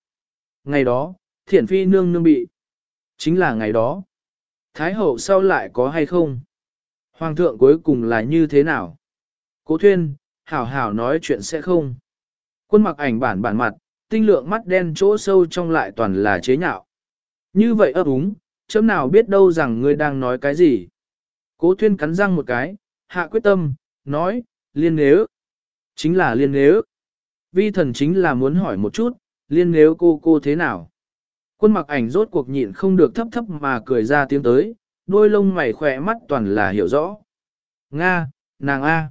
Ngày đó, thiển phi nương nương bị. Chính là ngày đó. Thái hậu sau lại có hay không? Hoàng thượng cuối cùng là như thế nào? Cố thuyên, hảo hảo nói chuyện sẽ không. Quân mặc ảnh bản bản mặt, tinh lượng mắt đen chỗ sâu trong lại toàn là chế nhạo. Như vậy ấp úng, chấm nào biết đâu rằng ngươi đang nói cái gì. Cố thuyên cắn răng một cái, hạ quyết tâm, nói, liên nếu. Chính là liên nếu. Vi thần chính là muốn hỏi một chút, liên nếu cô cô thế nào. Quân mặc ảnh rốt cuộc nhịn không được thấp thấp mà cười ra tiếng tới, đôi lông mày khỏe mắt toàn là hiểu rõ. Nga, nàng A.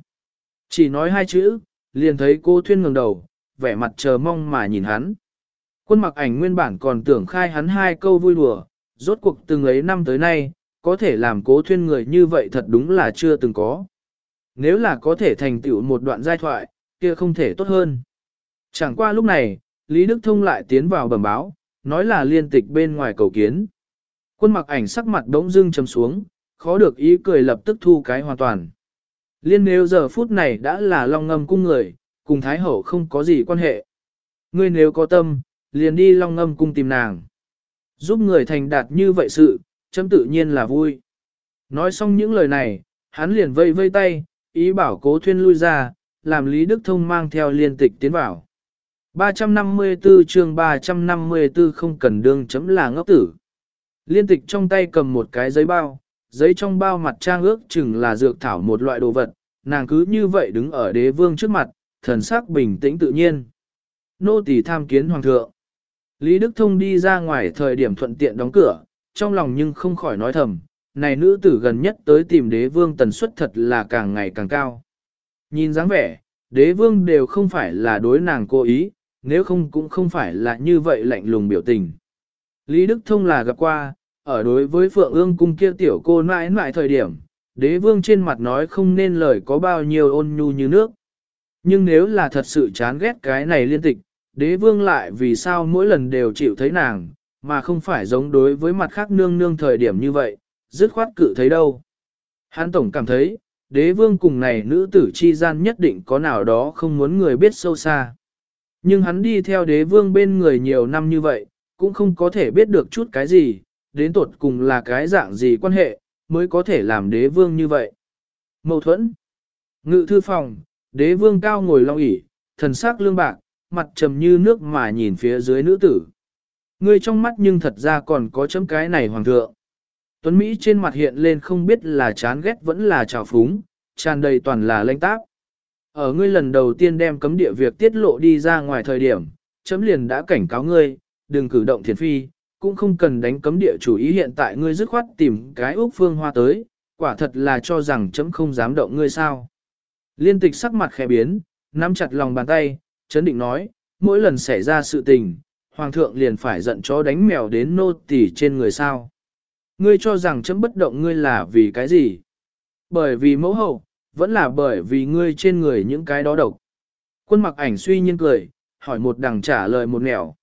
Chỉ nói hai chữ, liền thấy cô thuyên ngẩng đầu, vẻ mặt chờ mong mà nhìn hắn. Quân mặc ảnh nguyên bản còn tưởng khai hắn hai câu vui đùa, rốt cuộc từng ấy năm tới nay, có thể làm cố thuyên người như vậy thật đúng là chưa từng có. Nếu là có thể thành tựu một đoạn giai thoại, kia không thể tốt hơn. Chẳng qua lúc này, Lý Đức Thông lại tiến vào bẩm báo, nói là liên tịch bên ngoài cầu kiến. Quân mặc ảnh sắc mặt đống dưng chấm xuống, khó được ý cười lập tức thu cái hoàn toàn. Liên nếu giờ phút này đã là long ngâm cung người, cùng Thái Hậu không có gì quan hệ. Ngươi nếu có tâm, liền đi long ngâm cung tìm nàng. Giúp người thành đạt như vậy sự, chấm tự nhiên là vui. Nói xong những lời này, hắn liền vây vây tay, ý bảo cố thuyên lui ra, làm Lý Đức Thông mang theo liên tịch tiến vào. 354 chương 354 không cần đương chấm là ngốc tử. Liên tịch trong tay cầm một cái giấy bao, giấy trong bao mặt trang ước chừng là dược thảo một loại đồ vật, nàng cứ như vậy đứng ở đế vương trước mặt, thần sắc bình tĩnh tự nhiên. Nô tỳ tham kiến hoàng thượng. Lý Đức Thông đi ra ngoài thời điểm thuận tiện đóng cửa, trong lòng nhưng không khỏi nói thầm, này nữ tử gần nhất tới tìm đế vương tần suất thật là càng ngày càng cao. Nhìn dáng vẻ, đế vương đều không phải là đối nàng cố ý, nếu không cũng không phải là như vậy lạnh lùng biểu tình. Lý Đức Thông là gặp qua, ở đối với Phượng ương cung kia tiểu cô mãi mãi thời điểm, đế vương trên mặt nói không nên lời có bao nhiêu ôn nhu như nước. Nhưng nếu là thật sự chán ghét cái này liên tịch, đế vương lại vì sao mỗi lần đều chịu thấy nàng, mà không phải giống đối với mặt khác nương nương thời điểm như vậy, dứt khoát cự thấy đâu. Hán Tổng cảm thấy, đế vương cùng này nữ tử chi gian nhất định có nào đó không muốn người biết sâu xa. Nhưng hắn đi theo đế vương bên người nhiều năm như vậy, cũng không có thể biết được chút cái gì, đến tột cùng là cái dạng gì quan hệ, mới có thể làm đế vương như vậy. Mâu thuẫn Ngự thư phòng, đế vương cao ngồi long ỷ thần sắc lương bạc, mặt trầm như nước mà nhìn phía dưới nữ tử. Ngươi trong mắt nhưng thật ra còn có chấm cái này hoàng thượng. Tuấn Mỹ trên mặt hiện lên không biết là chán ghét vẫn là trào phúng, tràn đầy toàn là lanh tác. Ở ngươi lần đầu tiên đem cấm địa việc tiết lộ đi ra ngoài thời điểm, chấm liền đã cảnh cáo ngươi, đừng cử động thiền phi, cũng không cần đánh cấm địa chủ ý hiện tại ngươi dứt khoát tìm cái úc phương hoa tới, quả thật là cho rằng chấm không dám động ngươi sao. Liên tịch sắc mặt khẽ biến, nắm chặt lòng bàn tay, chấn định nói, mỗi lần xảy ra sự tình, hoàng thượng liền phải giận chó đánh mèo đến nô tỳ trên người sao. Ngươi cho rằng chấm bất động ngươi là vì cái gì? Bởi vì mẫu hậu, vẫn là bởi vì ngươi trên người những cái đó độc. Quân mặc ảnh suy nhiên cười, hỏi một đằng trả lời một nẻo.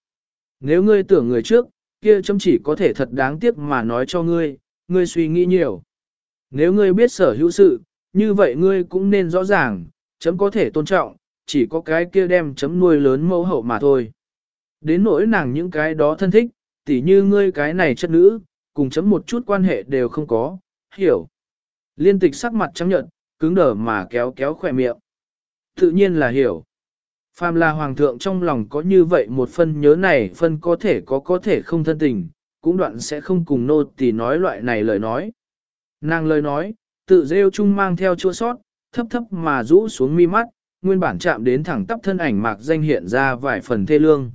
Nếu ngươi tưởng người trước, kia chấm chỉ có thể thật đáng tiếc mà nói cho ngươi, ngươi suy nghĩ nhiều. Nếu ngươi biết sở hữu sự, như vậy ngươi cũng nên rõ ràng, chấm có thể tôn trọng, chỉ có cái kia đem chấm nuôi lớn mẫu hậu mà thôi. Đến nỗi nàng những cái đó thân thích, tỉ như ngươi cái này chất nữ, cùng chấm một chút quan hệ đều không có, hiểu. Liên tịch sắc mặt trắng nhận cứng đờ mà kéo kéo khỏe miệng. Tự nhiên là hiểu. Phàm là hoàng thượng trong lòng có như vậy một phân nhớ này phân có thể có có thể không thân tình, cũng đoạn sẽ không cùng nô tỳ nói loại này lời nói. Nàng lời nói, tự rêu chung mang theo chua sót, thấp thấp mà rũ xuống mi mắt, nguyên bản chạm đến thẳng tắp thân ảnh mạc danh hiện ra vài phần thê lương.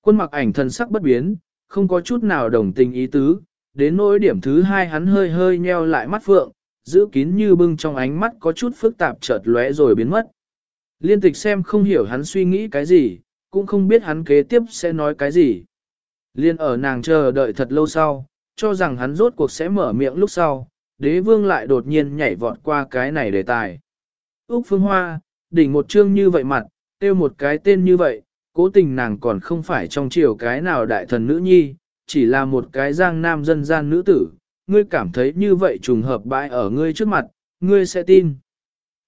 Quân mặc ảnh thần sắc bất biến, không có chút nào đồng tình ý tứ, đến nỗi điểm thứ hai hắn hơi hơi nheo lại mắt phượng, giữ kín như bưng trong ánh mắt có chút phức tạp chợt lóe rồi biến mất. Liên tịch xem không hiểu hắn suy nghĩ cái gì, cũng không biết hắn kế tiếp sẽ nói cái gì. Liên ở nàng chờ đợi thật lâu sau, cho rằng hắn rốt cuộc sẽ mở miệng lúc sau, đế vương lại đột nhiên nhảy vọt qua cái này đề tài. Úc Phương Hoa, đỉnh một chương như vậy mặt, tiêu một cái tên như vậy, cố tình nàng còn không phải trong chiều cái nào đại thần nữ nhi, chỉ là một cái giang nam dân gian nữ tử, ngươi cảm thấy như vậy trùng hợp bãi ở ngươi trước mặt, ngươi sẽ tin.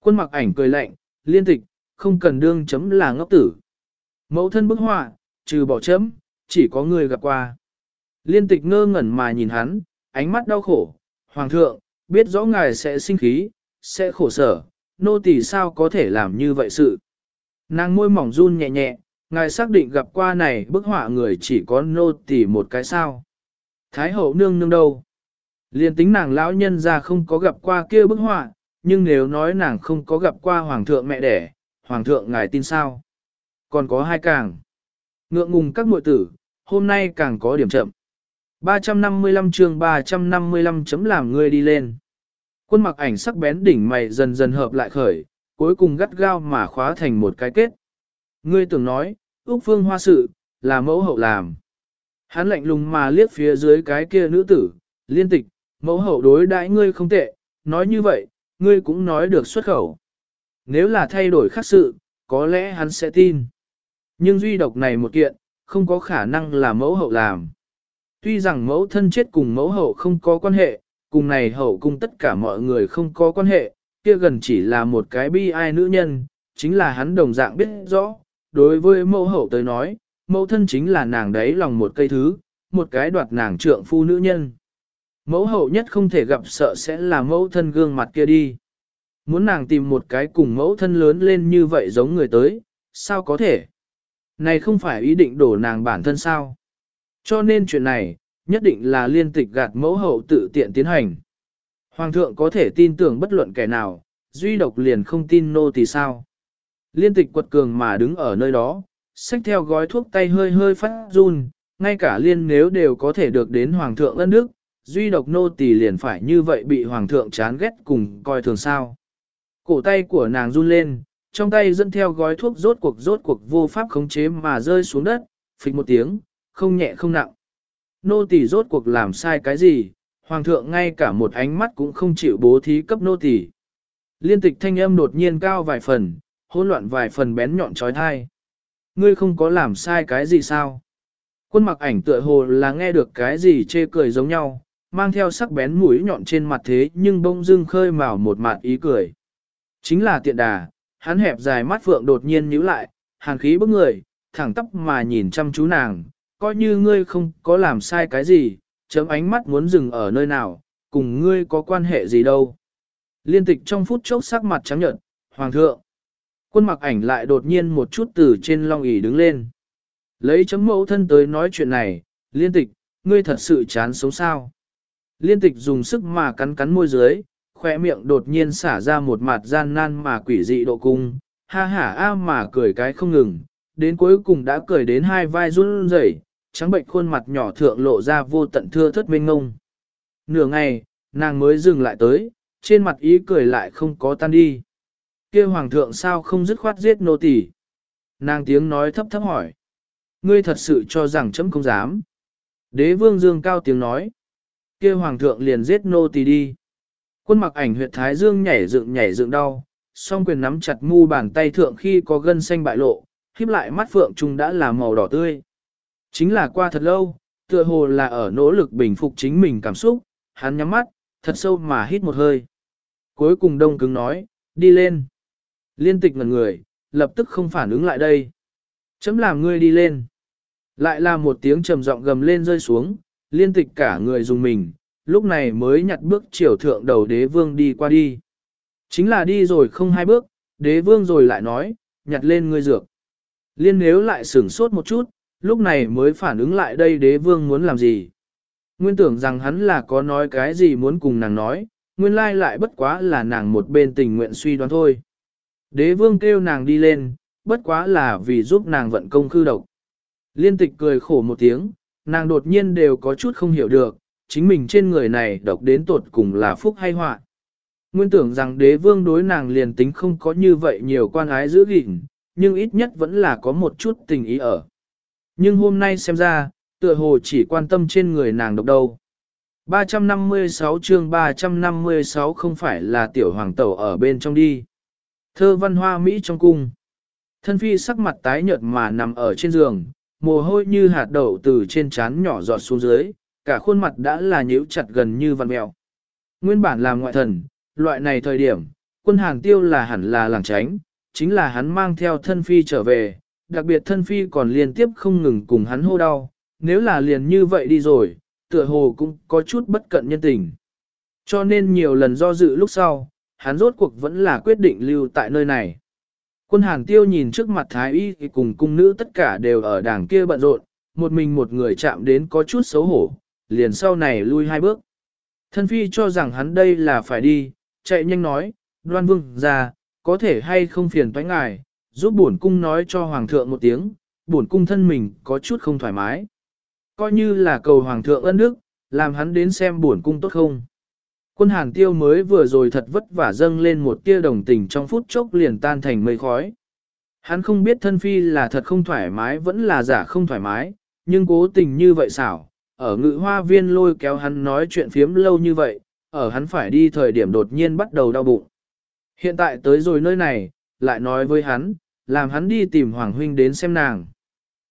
Quân mặc ảnh cười lạnh, liên tịch, không cần đương chấm là ngốc tử. Mẫu thân bức họa, trừ bỏ chấm, chỉ có ngươi gặp qua. Liên tịch ngơ ngẩn mà nhìn hắn, ánh mắt đau khổ, hoàng thượng, biết rõ ngài sẽ sinh khí, sẽ khổ sở, nô tỳ sao có thể làm như vậy sự. Nàng môi mỏng run nhẹ nhẹ, ngài xác định gặp qua này bức họa người chỉ có nô tỳ một cái sao. Thái hậu nương nương đâu? Liên tính nàng lão nhân ra không có gặp qua kia bức họa, nhưng nếu nói nàng không có gặp qua hoàng thượng mẹ đẻ, hoàng thượng ngài tin sao? Còn có hai càng. Ngượng ngùng các muội tử, hôm nay càng có điểm chậm. 355 chương 355 chấm làm ngươi đi lên. Quân mặc ảnh sắc bén đỉnh mày dần dần hợp lại khởi, cuối cùng gắt gao mà khóa thành một cái kết. Ngươi tưởng nói, Úc Phương Hoa sự, là mẫu hậu làm. Hắn lạnh lùng mà liếc phía dưới cái kia nữ tử, liên tịch, mẫu hậu đối đãi ngươi không tệ, nói như vậy, ngươi cũng nói được xuất khẩu. Nếu là thay đổi khác sự, có lẽ hắn sẽ tin. Nhưng duy độc này một kiện, không có khả năng là mẫu hậu làm. Tuy rằng mẫu thân chết cùng mẫu hậu không có quan hệ, cùng này hậu cung tất cả mọi người không có quan hệ, kia gần chỉ là một cái bi ai nữ nhân, chính là hắn đồng dạng biết rõ, đối với mẫu hậu tới nói, mẫu thân chính là nàng đấy lòng một cây thứ, một cái đoạt nàng trượng phu nữ nhân. Mẫu hậu nhất không thể gặp sợ sẽ là mẫu thân gương mặt kia đi. Muốn nàng tìm một cái cùng mẫu thân lớn lên như vậy giống người tới, sao có thể? Này không phải ý định đổ nàng bản thân sao? Cho nên chuyện này, nhất định là liên tịch gạt mẫu hậu tự tiện tiến hành. Hoàng thượng có thể tin tưởng bất luận kẻ nào, duy độc liền không tin nô thì sao? Liên tịch quật cường mà đứng ở nơi đó, xách theo gói thuốc tay hơi hơi phát run, ngay cả liên nếu đều có thể được đến hoàng thượng ân đức, duy độc nô tỳ liền phải như vậy bị hoàng thượng chán ghét cùng coi thường sao. Cổ tay của nàng run lên, trong tay dẫn theo gói thuốc rốt cuộc rốt cuộc vô pháp khống chế mà rơi xuống đất, phịch một tiếng, không nhẹ không nặng. Nô tỳ rốt cuộc làm sai cái gì, hoàng thượng ngay cả một ánh mắt cũng không chịu bố thí cấp nô tỳ. Liên tịch thanh âm đột nhiên cao vài phần, hỗn loạn vài phần bén nhọn trói thai. Ngươi không có làm sai cái gì sao? Quân mặc ảnh tựa hồ là nghe được cái gì chê cười giống nhau, mang theo sắc bén mũi nhọn trên mặt thế nhưng bông dưng khơi mào một mặt ý cười. Chính là tiện đà, hắn hẹp dài mắt phượng đột nhiên nhíu lại, hàn khí bức người, thẳng tóc mà nhìn chăm chú nàng, coi như ngươi không có làm sai cái gì, chấm ánh mắt muốn dừng ở nơi nào, cùng ngươi có quan hệ gì đâu. Liên tịch trong phút chốc sắc mặt trắng nhợt, hoàng thượng. Quân mặc ảnh lại đột nhiên một chút từ trên long ỷ đứng lên. Lấy chấm mẫu thân tới nói chuyện này, liên tịch, ngươi thật sự chán sống sao. Liên tịch dùng sức mà cắn cắn môi dưới, khỏe miệng đột nhiên xả ra một mặt gian nan mà quỷ dị độ cung, ha ha a mà cười cái không ngừng, đến cuối cùng đã cười đến hai vai run rẩy, trắng bệnh khuôn mặt nhỏ thượng lộ ra vô tận thưa thất mênh ngông. Nửa ngày, nàng mới dừng lại tới, trên mặt ý cười lại không có tan đi. kia hoàng thượng sao không dứt khoát giết nô tỳ? Nàng tiếng nói thấp thấp hỏi. Ngươi thật sự cho rằng chấm không dám. Đế vương dương cao tiếng nói kia hoàng thượng liền giết nô tỳ đi. Quân mặc ảnh huyệt thái dương nhảy dựng nhảy dựng đau, song quyền nắm chặt mu bàn tay thượng khi có gân xanh bại lộ, khiếp lại mắt phượng trung đã là màu đỏ tươi. Chính là qua thật lâu, tựa hồ là ở nỗ lực bình phục chính mình cảm xúc, hắn nhắm mắt, thật sâu mà hít một hơi. Cuối cùng đông cứng nói, đi lên. Liên tịch ngần người, lập tức không phản ứng lại đây. Chấm làm ngươi đi lên. Lại là một tiếng trầm giọng gầm lên rơi xuống, liên tịch cả người dùng mình, lúc này mới nhặt bước chiều thượng đầu đế vương đi qua đi. Chính là đi rồi không hai bước, đế vương rồi lại nói, nhặt lên ngươi dược. Liên nếu lại sửng sốt một chút, lúc này mới phản ứng lại đây đế vương muốn làm gì. Nguyên tưởng rằng hắn là có nói cái gì muốn cùng nàng nói, nguyên lai lại bất quá là nàng một bên tình nguyện suy đoán thôi. Đế vương kêu nàng đi lên, bất quá là vì giúp nàng vận công khư độc. Liên tịch cười khổ một tiếng, nàng đột nhiên đều có chút không hiểu được, chính mình trên người này độc đến tột cùng là phúc hay họa. Nguyên tưởng rằng đế vương đối nàng liền tính không có như vậy nhiều quan ái giữ gìn, nhưng ít nhất vẫn là có một chút tình ý ở. Nhưng hôm nay xem ra, tựa hồ chỉ quan tâm trên người nàng độc đâu. 356 chương 356 không phải là tiểu hoàng tẩu ở bên trong đi. Thơ văn hoa Mỹ trong cung. Thân phi sắc mặt tái nhợt mà nằm ở trên giường, mồ hôi như hạt đậu từ trên trán nhỏ giọt xuống dưới, cả khuôn mặt đã là nhíu chặt gần như văn mèo. Nguyên bản là ngoại thần, loại này thời điểm, quân hàng tiêu là hẳn là làng tránh, chính là hắn mang theo thân phi trở về, đặc biệt thân phi còn liên tiếp không ngừng cùng hắn hô đau, nếu là liền như vậy đi rồi, tựa hồ cũng có chút bất cận nhân tình. Cho nên nhiều lần do dự lúc sau, hắn rốt cuộc vẫn là quyết định lưu tại nơi này. Quân hàng tiêu nhìn trước mặt thái y thì cùng cung nữ tất cả đều ở đảng kia bận rộn, một mình một người chạm đến có chút xấu hổ, liền sau này lui hai bước. Thân phi cho rằng hắn đây là phải đi, chạy nhanh nói, đoan vương ra, có thể hay không phiền toái ngài, giúp bổn cung nói cho hoàng thượng một tiếng, bổn cung thân mình có chút không thoải mái. Coi như là cầu hoàng thượng ân đức, làm hắn đến xem bổn cung tốt không. Quân hàn tiêu mới vừa rồi thật vất vả dâng lên một tia đồng tình trong phút chốc liền tan thành mây khói. Hắn không biết thân phi là thật không thoải mái vẫn là giả không thoải mái, nhưng cố tình như vậy xảo, ở ngự hoa viên lôi kéo hắn nói chuyện phiếm lâu như vậy, ở hắn phải đi thời điểm đột nhiên bắt đầu đau bụng. Hiện tại tới rồi nơi này, lại nói với hắn, làm hắn đi tìm Hoàng Huynh đến xem nàng.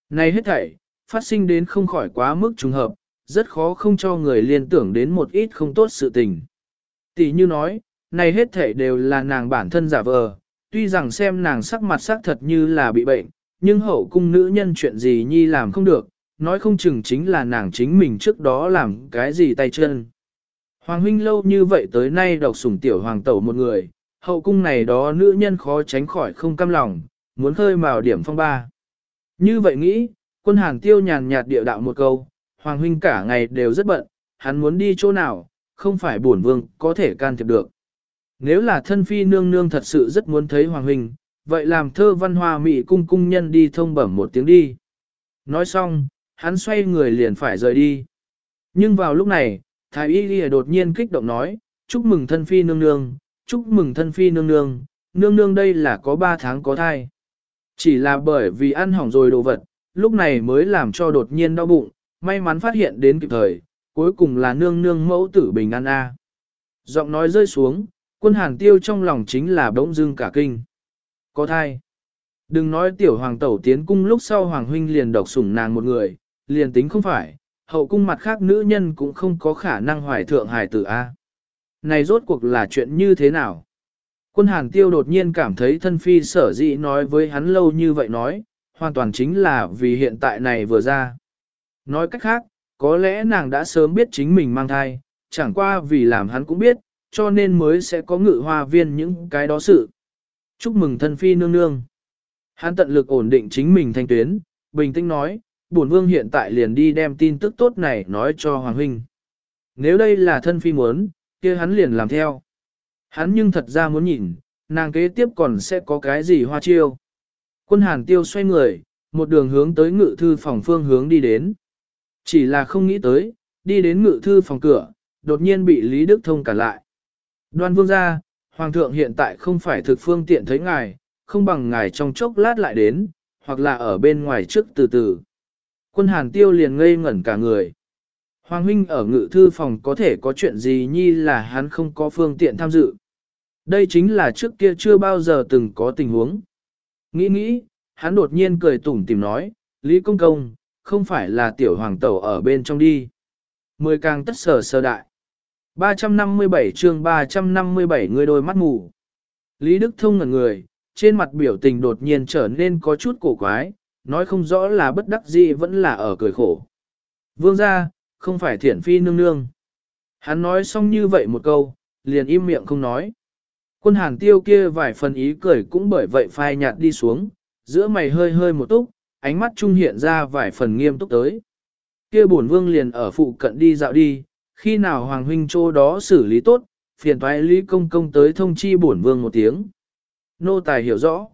Này hết thảy, phát sinh đến không khỏi quá mức trùng hợp, rất khó không cho người liên tưởng đến một ít không tốt sự tình. Tỷ như nói, này hết thể đều là nàng bản thân giả vờ, tuy rằng xem nàng sắc mặt sắc thật như là bị bệnh, nhưng hậu cung nữ nhân chuyện gì nhi làm không được, nói không chừng chính là nàng chính mình trước đó làm cái gì tay chân. Hoàng huynh lâu như vậy tới nay độc sủng tiểu hoàng tẩu một người, hậu cung này đó nữ nhân khó tránh khỏi không cam lòng, muốn khơi mào điểm phong ba. Như vậy nghĩ, quân hàng tiêu nhàn nhạt địa đạo một câu, hoàng huynh cả ngày đều rất bận, hắn muốn đi chỗ nào, không phải bổn vương có thể can thiệp được. Nếu là thân phi nương nương thật sự rất muốn thấy hoàng huynh, vậy làm thơ văn hoa mỹ cung cung nhân đi thông bẩm một tiếng đi. Nói xong, hắn xoay người liền phải rời đi. Nhưng vào lúc này, Thái Y Ghi đột nhiên kích động nói, chúc mừng thân phi nương nương, chúc mừng thân phi nương nương, nương nương đây là có 3 tháng có thai. Chỉ là bởi vì ăn hỏng rồi đồ vật, lúc này mới làm cho đột nhiên đau bụng, may mắn phát hiện đến kịp thời, cuối cùng là nương nương mẫu tử bình an a. Giọng nói rơi xuống, quân hàn tiêu trong lòng chính là bỗng dưng cả kinh. Có thai. Đừng nói tiểu hoàng tẩu tiến cung lúc sau hoàng huynh liền độc sủng nàng một người, liền tính không phải, hậu cung mặt khác nữ nhân cũng không có khả năng hoài thượng hài tử A. Này rốt cuộc là chuyện như thế nào? Quân hàn tiêu đột nhiên cảm thấy thân phi sở dĩ nói với hắn lâu như vậy nói, hoàn toàn chính là vì hiện tại này vừa ra. Nói cách khác, có lẽ nàng đã sớm biết chính mình mang thai, chẳng qua vì làm hắn cũng biết, cho nên mới sẽ có ngự hoa viên những cái đó sự. Chúc mừng thân phi nương nương. Hắn tận lực ổn định chính mình thanh tuyến, bình tĩnh nói, bổn vương hiện tại liền đi đem tin tức tốt này nói cho Hoàng Huynh. Nếu đây là thân phi muốn, kia hắn liền làm theo. Hắn nhưng thật ra muốn nhìn, nàng kế tiếp còn sẽ có cái gì hoa chiêu. Quân hàn tiêu xoay người, một đường hướng tới ngự thư phòng phương hướng đi đến. Chỉ là không nghĩ tới, đi đến ngự thư phòng cửa, đột nhiên bị Lý Đức Thông cản lại. Đoan vương ra, Hoàng thượng hiện tại không phải thực phương tiện thấy ngài, không bằng ngài trong chốc lát lại đến, hoặc là ở bên ngoài trước từ từ. Quân hàn tiêu liền ngây ngẩn cả người. Hoàng huynh ở ngự thư phòng có thể có chuyện gì nhi là hắn không có phương tiện tham dự. Đây chính là trước kia chưa bao giờ từng có tình huống. Nghĩ nghĩ, hắn đột nhiên cười tủm tìm nói, Lý Công Công, không phải là tiểu hoàng tẩu ở bên trong đi. Mười càng tất sở sơ đại. 357 chương 357 người đôi mắt mù. Lý Đức Thông ngẩn người, trên mặt biểu tình đột nhiên trở nên có chút cổ quái, nói không rõ là bất đắc dĩ vẫn là ở cười khổ. Vương ra, không phải thiện phi nương nương. Hắn nói xong như vậy một câu, liền im miệng không nói. Quân hàng tiêu kia vài phần ý cười cũng bởi vậy phai nhạt đi xuống, giữa mày hơi hơi một túc, ánh mắt trung hiện ra vài phần nghiêm túc tới. Kia bổn vương liền ở phụ cận đi dạo đi, khi nào Hoàng huynh chỗ đó xử lý tốt, phiền thoái Lý Công Công tới thông chi bổn vương một tiếng. Nô tài hiểu rõ.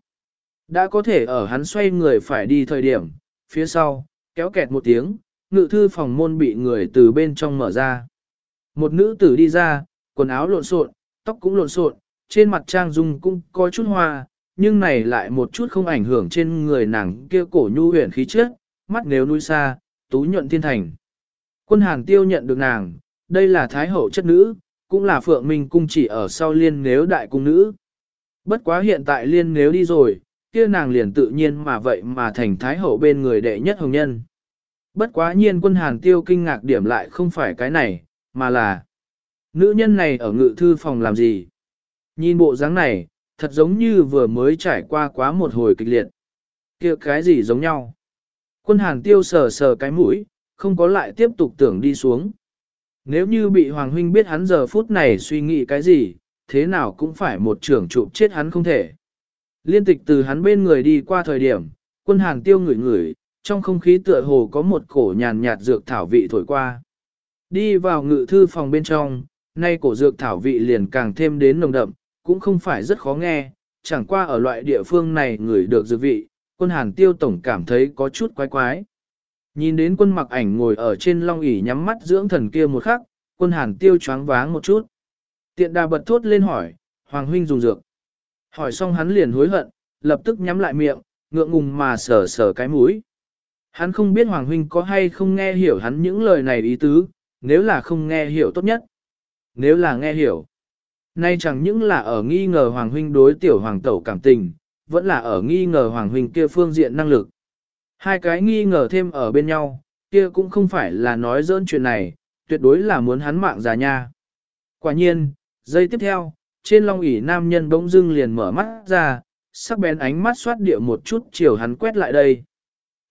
Đã có thể ở hắn xoay người phải đi thời điểm, phía sau, kéo kẹt một tiếng, ngự thư phòng môn bị người từ bên trong mở ra. Một nữ tử đi ra, quần áo lộn xộn, tóc cũng lộn xộn, trên mặt trang dung cũng có chút hoa, nhưng này lại một chút không ảnh hưởng trên người nàng kia cổ nhu huyền khí trước, mắt nếu nuôi xa, tú nhuận thiên thành. Quân hàng tiêu nhận được nàng, đây là thái hậu chất nữ, cũng là phượng minh cung chỉ ở sau liên nếu đại cung nữ. Bất quá hiện tại liên nếu đi rồi, kia nàng liền tự nhiên mà vậy mà thành thái hậu bên người đệ nhất hồng nhân. Bất quá nhiên quân hàn tiêu kinh ngạc điểm lại không phải cái này, mà là nữ nhân này ở ngự thư phòng làm gì? Nhìn bộ dáng này, thật giống như vừa mới trải qua quá một hồi kịch liệt. kia cái gì giống nhau? Quân hàn tiêu sờ sờ cái mũi, không có lại tiếp tục tưởng đi xuống. Nếu như bị Hoàng Huynh biết hắn giờ phút này suy nghĩ cái gì, thế nào cũng phải một trưởng trụ chết hắn không thể. Liên tịch từ hắn bên người đi qua thời điểm, quân hàn tiêu ngửi ngửi, trong không khí tựa hồ có một cổ nhàn nhạt dược thảo vị thổi qua. Đi vào ngự thư phòng bên trong, nay cổ dược thảo vị liền càng thêm đến nồng đậm, cũng không phải rất khó nghe, chẳng qua ở loại địa phương này người được dược vị, quân hàn tiêu tổng cảm thấy có chút quái quái. Nhìn đến quân mặc ảnh ngồi ở trên long ỷ nhắm mắt dưỡng thần kia một khắc, quân hàn tiêu choáng váng một chút. Tiện đà bật thốt lên hỏi, Hoàng huynh dùng dược. Hỏi xong hắn liền hối hận, lập tức nhắm lại miệng, ngượng ngùng mà sờ sờ cái mũi. Hắn không biết Hoàng huynh có hay không nghe hiểu hắn những lời này ý tứ, nếu là không nghe hiểu tốt nhất. Nếu là nghe hiểu, nay chẳng những là ở nghi ngờ Hoàng huynh đối tiểu hoàng tẩu cảm tình, vẫn là ở nghi ngờ Hoàng huynh kia phương diện năng lực. Hai cái nghi ngờ thêm ở bên nhau, kia cũng không phải là nói dỡn chuyện này, tuyệt đối là muốn hắn mạng già nha. Quả nhiên, giây tiếp theo, trên long ỷ nam nhân bỗng dưng liền mở mắt ra, sắc bén ánh mắt xoát địa một chút chiều hắn quét lại đây.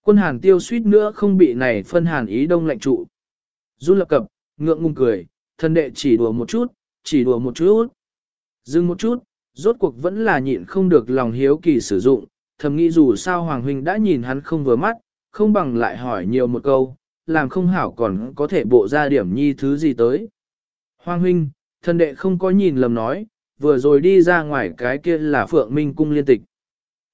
Quân hàn tiêu suýt nữa không bị này phân hàn ý đông lạnh trụ. Du lập cập, ngượng ngùng cười, thân đệ chỉ đùa một chút, chỉ đùa một chút. Dừng một chút, rốt cuộc vẫn là nhịn không được lòng hiếu kỳ sử dụng, thầm nghĩ dù sao Hoàng Huynh đã nhìn hắn không vừa mắt, không bằng lại hỏi nhiều một câu, làm không hảo còn có thể bộ ra điểm nhi thứ gì tới. Hoàng Huynh, thân đệ không có nhìn lầm nói, vừa rồi đi ra ngoài cái kia là Phượng Minh Cung liên tịch.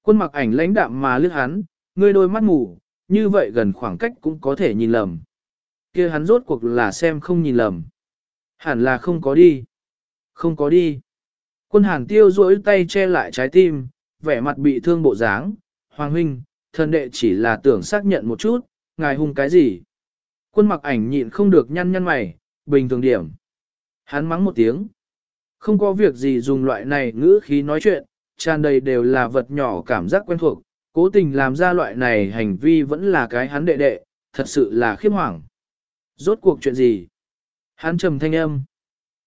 Quân mặc ảnh lãnh đạm mà lướt hắn, ngươi đôi mắt mù, như vậy gần khoảng cách cũng có thể nhìn lầm. kia hắn rốt cuộc là xem không nhìn lầm. Hẳn là không có đi. Không có đi. Quân hàn tiêu duỗi tay che lại trái tim, vẻ mặt bị thương bộ dáng. Hoàng huynh, thần đệ chỉ là tưởng xác nhận một chút, ngài hung cái gì? Quân mặc ảnh nhịn không được nhăn nhăn mày, bình thường điểm. Hắn mắng một tiếng. Không có việc gì dùng loại này ngữ khí nói chuyện, tràn đầy đều là vật nhỏ cảm giác quen thuộc, cố tình làm ra loại này hành vi vẫn là cái hắn đệ đệ, thật sự là khiếp hoảng. Rốt cuộc chuyện gì? Hắn trầm thanh âm.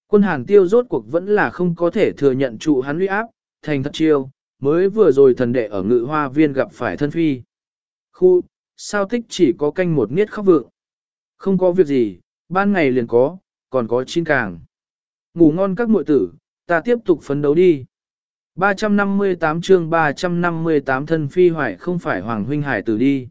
Quân hàng tiêu rốt cuộc vẫn là không có thể thừa nhận trụ hắn uy áp, thành thật chiêu, mới vừa rồi thần đệ ở ngự hoa viên gặp phải thân phi. Khu, sao tích chỉ có canh một niết khóc vượng. Không có việc gì, ban ngày liền có, còn có chín càng. Ngủ ngon các muội tử, ta tiếp tục phấn đấu đi. 358 chương 358 thân phi hoại không phải Hoàng huynh hải tử đi.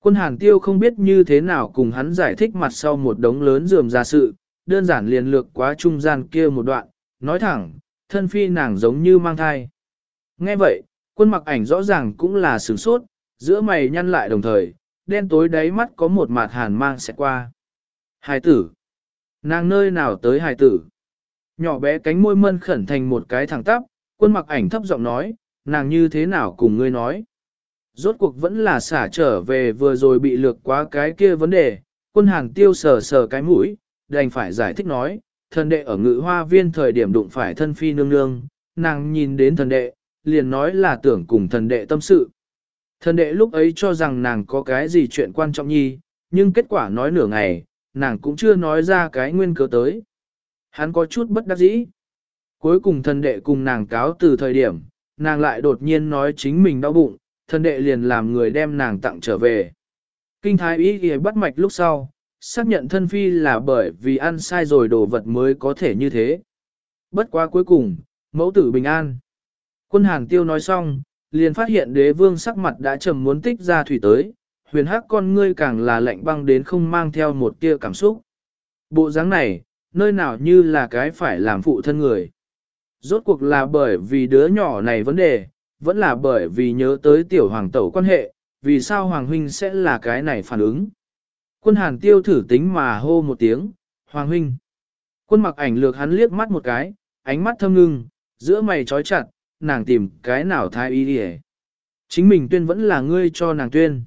Quân hàng tiêu không biết như thế nào cùng hắn giải thích mặt sau một đống lớn dườm ra sự, đơn giản liền lược quá trung gian kia một đoạn, nói thẳng, thân phi nàng giống như mang thai. Nghe vậy, quân mặc ảnh rõ ràng cũng là sửng sốt, giữa mày nhăn lại đồng thời, đen tối đáy mắt có một mạt hàn mang sẽ qua. Hài tử. Nàng nơi nào tới hài tử. Nhỏ bé cánh môi mân khẩn thành một cái thẳng tắp, quân mặc ảnh thấp giọng nói, nàng như thế nào cùng ngươi nói. Rốt cuộc vẫn là xả trở về vừa rồi bị lược quá cái kia vấn đề, quân hàng tiêu sờ sờ cái mũi, đành phải giải thích nói, thần đệ ở ngự hoa viên thời điểm đụng phải thân phi nương nương, nàng nhìn đến thần đệ, liền nói là tưởng cùng thần đệ tâm sự. Thần đệ lúc ấy cho rằng nàng có cái gì chuyện quan trọng nhi, nhưng kết quả nói nửa ngày, nàng cũng chưa nói ra cái nguyên cớ tới. Hắn có chút bất đắc dĩ. Cuối cùng thần đệ cùng nàng cáo từ thời điểm, nàng lại đột nhiên nói chính mình đau bụng, thần đệ liền làm người đem nàng tặng trở về. Kinh thái ý ghi bắt mạch lúc sau, xác nhận thân phi là bởi vì ăn sai rồi đồ vật mới có thể như thế. Bất quá cuối cùng, mẫu tử bình an. Quân hàng tiêu nói xong, liền phát hiện đế vương sắc mặt đã trầm muốn tích ra thủy tới, huyền hắc con ngươi càng là lạnh băng đến không mang theo một tia cảm xúc. Bộ dáng này, nơi nào như là cái phải làm phụ thân người. Rốt cuộc là bởi vì đứa nhỏ này vấn đề, vẫn là bởi vì nhớ tới tiểu hoàng tẩu quan hệ, vì sao hoàng huynh sẽ là cái này phản ứng. Quân hàn tiêu thử tính mà hô một tiếng, hoàng huynh. Quân mặc ảnh lược hắn liếc mắt một cái, ánh mắt thâm ngưng, giữa mày trói chặt, nàng tìm cái nào thái y đi Chính mình tuyên vẫn là ngươi cho nàng tuyên.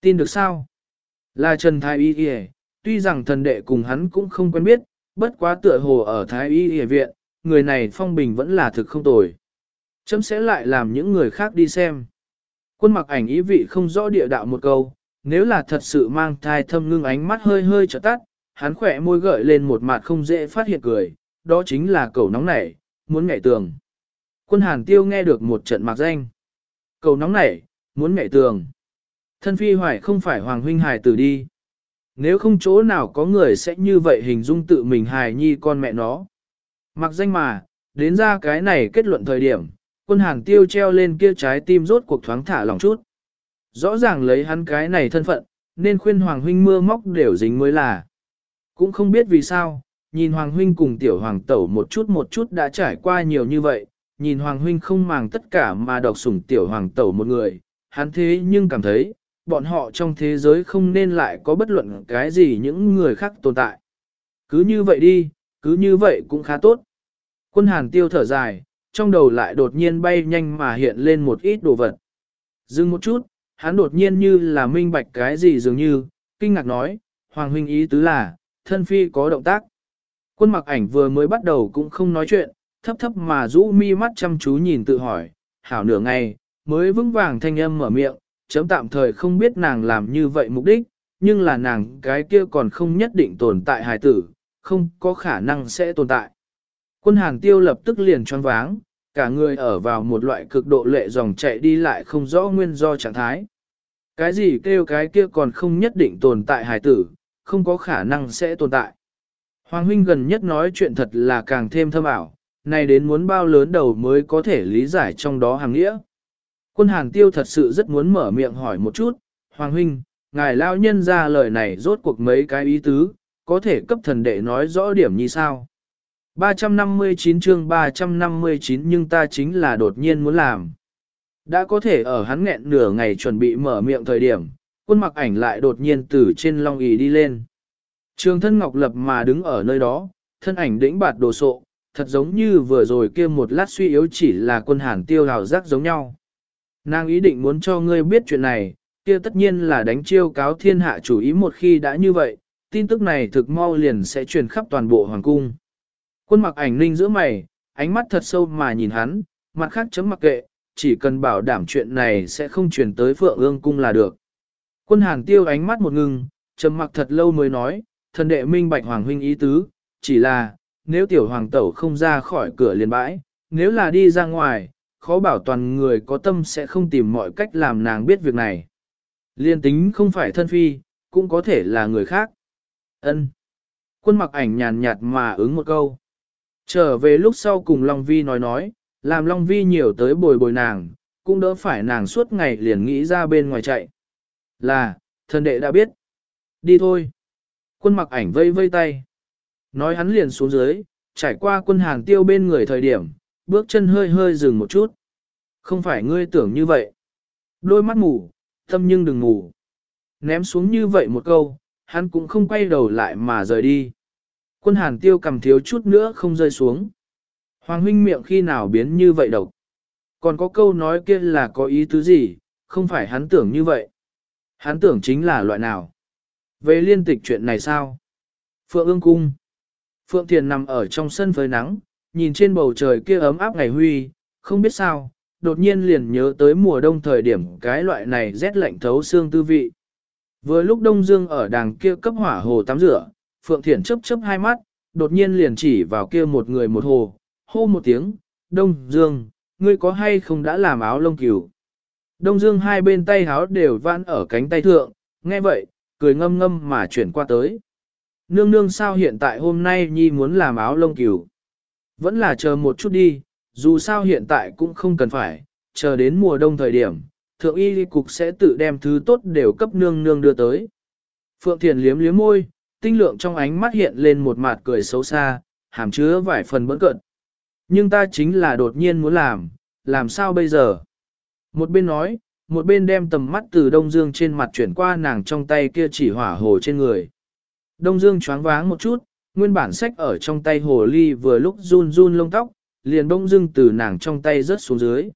Tin được sao? Là Trần Thái Y Y tuy rằng thần đệ cùng hắn cũng không quen biết, bất quá tựa hồ ở Thái Y Y viện, người này phong bình vẫn là thực không tồi. Chấm sẽ lại làm những người khác đi xem. Quân mặc ảnh ý vị không rõ địa đạo một câu, nếu là thật sự mang thai thâm ngưng ánh mắt hơi hơi trở tắt, hắn khỏe môi gợi lên một mặt không dễ phát hiện cười, đó chính là cầu nóng nảy, muốn nhảy tường. Quân hàn tiêu nghe được một trận mạc danh. Cầu nóng nảy, muốn nhảy tường. Thân phi hoài không phải hoàng huynh hài tử đi. Nếu không chỗ nào có người sẽ như vậy hình dung tự mình hài nhi con mẹ nó. Mặc danh mà, đến ra cái này kết luận thời điểm, quân hàng tiêu treo lên kia trái tim rốt cuộc thoáng thả lòng chút. Rõ ràng lấy hắn cái này thân phận, nên khuyên Hoàng Huynh mưa móc đều dính mới là. Cũng không biết vì sao, nhìn Hoàng Huynh cùng tiểu Hoàng Tẩu một chút một chút đã trải qua nhiều như vậy, nhìn Hoàng Huynh không màng tất cả mà độc sủng tiểu Hoàng Tẩu một người, hắn thế nhưng cảm thấy, bọn họ trong thế giới không nên lại có bất luận cái gì những người khác tồn tại. Cứ như vậy đi, cứ như vậy cũng khá tốt. Quân hàn tiêu thở dài, trong đầu lại đột nhiên bay nhanh mà hiện lên một ít đồ vật. Dừng một chút, hắn đột nhiên như là minh bạch cái gì dường như, kinh ngạc nói, Hoàng huynh ý tứ là, thân phi có động tác. Quân mặc ảnh vừa mới bắt đầu cũng không nói chuyện, thấp thấp mà rũ mi mắt chăm chú nhìn tự hỏi, hảo nửa ngày, mới vững vàng thanh âm mở miệng, chấm tạm thời không biết nàng làm như vậy mục đích, nhưng là nàng cái kia còn không nhất định tồn tại hài tử, không có khả năng sẽ tồn tại. Quân hàng tiêu lập tức liền choáng váng, cả người ở vào một loại cực độ lệ dòng chạy đi lại không rõ nguyên do trạng thái. Cái gì kêu cái kia còn không nhất định tồn tại hài tử, không có khả năng sẽ tồn tại. Hoàng huynh gần nhất nói chuyện thật là càng thêm thâm ảo, này đến muốn bao lớn đầu mới có thể lý giải trong đó hàng nghĩa. Quân hàng tiêu thật sự rất muốn mở miệng hỏi một chút, Hoàng huynh, ngài lao nhân ra lời này rốt cuộc mấy cái ý tứ, có thể cấp thần đệ nói rõ điểm như sao. 359 chương 359 nhưng ta chính là đột nhiên muốn làm. Đã có thể ở hắn nghẹn nửa ngày chuẩn bị mở miệng thời điểm, quân mặc ảnh lại đột nhiên từ trên long ý đi lên. Trường thân ngọc lập mà đứng ở nơi đó, thân ảnh đĩnh bạt đồ sộ, thật giống như vừa rồi kia một lát suy yếu chỉ là quân hàn tiêu hào giác giống nhau. Nàng ý định muốn cho ngươi biết chuyện này, kia tất nhiên là đánh chiêu cáo thiên hạ chủ ý một khi đã như vậy, tin tức này thực mau liền sẽ truyền khắp toàn bộ hoàng cung. Quân mặc ảnh ninh giữa mày, ánh mắt thật sâu mà nhìn hắn, mặt khác chấm mặc kệ, chỉ cần bảo đảm chuyện này sẽ không truyền tới phượng ương cung là được. Quân hàn tiêu ánh mắt một ngừng, trầm mặc thật lâu mới nói, thần đệ minh bạch hoàng huynh ý tứ, chỉ là, nếu tiểu hoàng tẩu không ra khỏi cửa liền bãi, nếu là đi ra ngoài, khó bảo toàn người có tâm sẽ không tìm mọi cách làm nàng biết việc này. Liên tính không phải thân phi, cũng có thể là người khác. Ân. Quân mặc ảnh nhàn nhạt mà ứng một câu. Trở về lúc sau cùng Long Vi nói nói, làm Long Vi nhiều tới bồi bồi nàng, cũng đỡ phải nàng suốt ngày liền nghĩ ra bên ngoài chạy. Là, thần đệ đã biết. Đi thôi. Quân mặc ảnh vây vây tay. Nói hắn liền xuống dưới, trải qua quân hàng tiêu bên người thời điểm, bước chân hơi hơi dừng một chút. Không phải ngươi tưởng như vậy. Đôi mắt ngủ tâm nhưng đừng ngủ. Ném xuống như vậy một câu, hắn cũng không quay đầu lại mà rời đi. Quân hàn tiêu cầm thiếu chút nữa không rơi xuống. Hoàng huynh miệng khi nào biến như vậy độc. Còn có câu nói kia là có ý tứ gì, không phải hắn tưởng như vậy. Hắn tưởng chính là loại nào. Về liên tịch chuyện này sao? Phượng ương cung. Phượng Thiền nằm ở trong sân phơi nắng, nhìn trên bầu trời kia ấm áp ngày huy, không biết sao, đột nhiên liền nhớ tới mùa đông thời điểm cái loại này rét lạnh thấu xương tư vị. Vừa lúc Đông Dương ở đàng kia cấp hỏa hồ tắm rửa, Phượng Thiển chấp chấp hai mắt, đột nhiên liền chỉ vào kia một người một hồ, hô một tiếng, Đông Dương, ngươi có hay không đã làm áo lông cừu? Đông Dương hai bên tay háo đều vãn ở cánh tay thượng, nghe vậy, cười ngâm ngâm mà chuyển qua tới. Nương nương sao hiện tại hôm nay nhi muốn làm áo lông cừu? Vẫn là chờ một chút đi, dù sao hiện tại cũng không cần phải, chờ đến mùa đông thời điểm, thượng y cục sẽ tự đem thứ tốt đều cấp nương nương đưa tới. Phượng Thiền liếm liếm môi, tinh lượng trong ánh mắt hiện lên một mặt cười xấu xa, hàm chứa vài phần bỡn cận. Nhưng ta chính là đột nhiên muốn làm, làm sao bây giờ? Một bên nói, một bên đem tầm mắt từ Đông Dương trên mặt chuyển qua nàng trong tay kia chỉ hỏa hồ trên người. Đông Dương choáng váng một chút, nguyên bản sách ở trong tay hồ ly vừa lúc run run lông tóc, liền đông dương từ nàng trong tay rớt xuống dưới.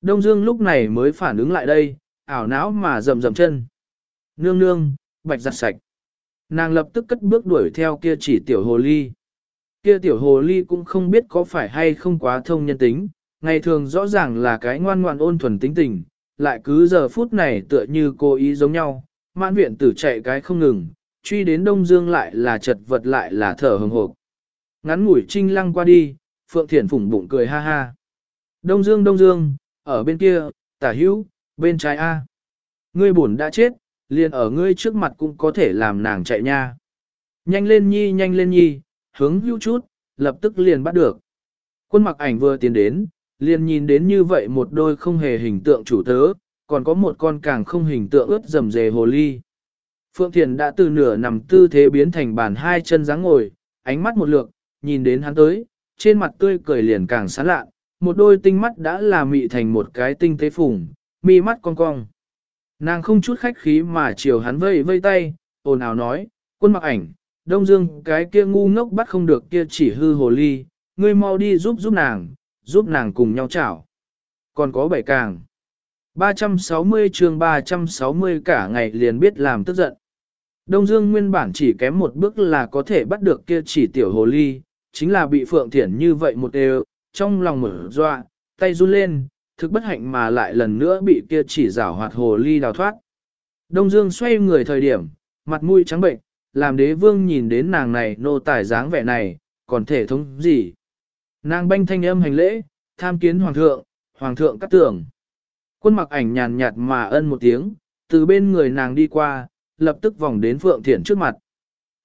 Đông Dương lúc này mới phản ứng lại đây, ảo não mà rầm rầm chân. Nương nương, bạch giặt sạch. Nàng lập tức cất bước đuổi theo kia chỉ tiểu hồ ly. Kia tiểu hồ ly cũng không biết có phải hay không quá thông nhân tính, ngày thường rõ ràng là cái ngoan ngoan ôn thuần tính tình, lại cứ giờ phút này tựa như cô ý giống nhau, mãn viện tử chạy cái không ngừng, truy đến Đông Dương lại là chật vật lại là thở hừng hộp. Ngắn ngủi trinh lăng qua đi, Phượng Thiển phủng bụng cười ha ha. Đông Dương Đông Dương, ở bên kia, tả hữu, bên trái A. Ngươi buồn đã chết, liền ở ngươi trước mặt cũng có thể làm nàng chạy nha. Nhanh lên nhi nhanh lên nhi, hướng hữu chút, lập tức liền bắt được. Quân mặc ảnh vừa tiến đến, liền nhìn đến như vậy một đôi không hề hình tượng chủ tớ, còn có một con càng không hình tượng ướt dầm dề hồ ly. Phượng Thiền đã từ nửa nằm tư thế biến thành bàn hai chân dáng ngồi, ánh mắt một lượt, nhìn đến hắn tới, trên mặt tươi cười liền càng sán lạ, một đôi tinh mắt đã là mị thành một cái tinh tế phùng, mi mắt cong cong. Nàng không chút khách khí mà chiều hắn vây vây tay, ồn ào nói, quân mặc ảnh, đông dương cái kia ngu ngốc bắt không được kia chỉ hư hồ ly, ngươi mau đi giúp giúp nàng, giúp nàng cùng nhau chảo. Còn có bảy càng. 360 chương 360 cả ngày liền biết làm tức giận. Đông Dương nguyên bản chỉ kém một bước là có thể bắt được kia chỉ tiểu hồ ly, chính là bị Phượng Thiển như vậy một đều, trong lòng mở dọa, tay run lên, thực bất hạnh mà lại lần nữa bị kia chỉ rảo hoạt hồ ly đào thoát. Đông Dương xoay người thời điểm, mặt mũi trắng bệnh, làm đế vương nhìn đến nàng này nô tài dáng vẻ này, còn thể thống gì. Nàng banh thanh âm hành lễ, tham kiến hoàng thượng, hoàng thượng cắt tưởng. Quân mặc ảnh nhàn nhạt mà ân một tiếng, từ bên người nàng đi qua, lập tức vòng đến Phượng Thiển trước mặt.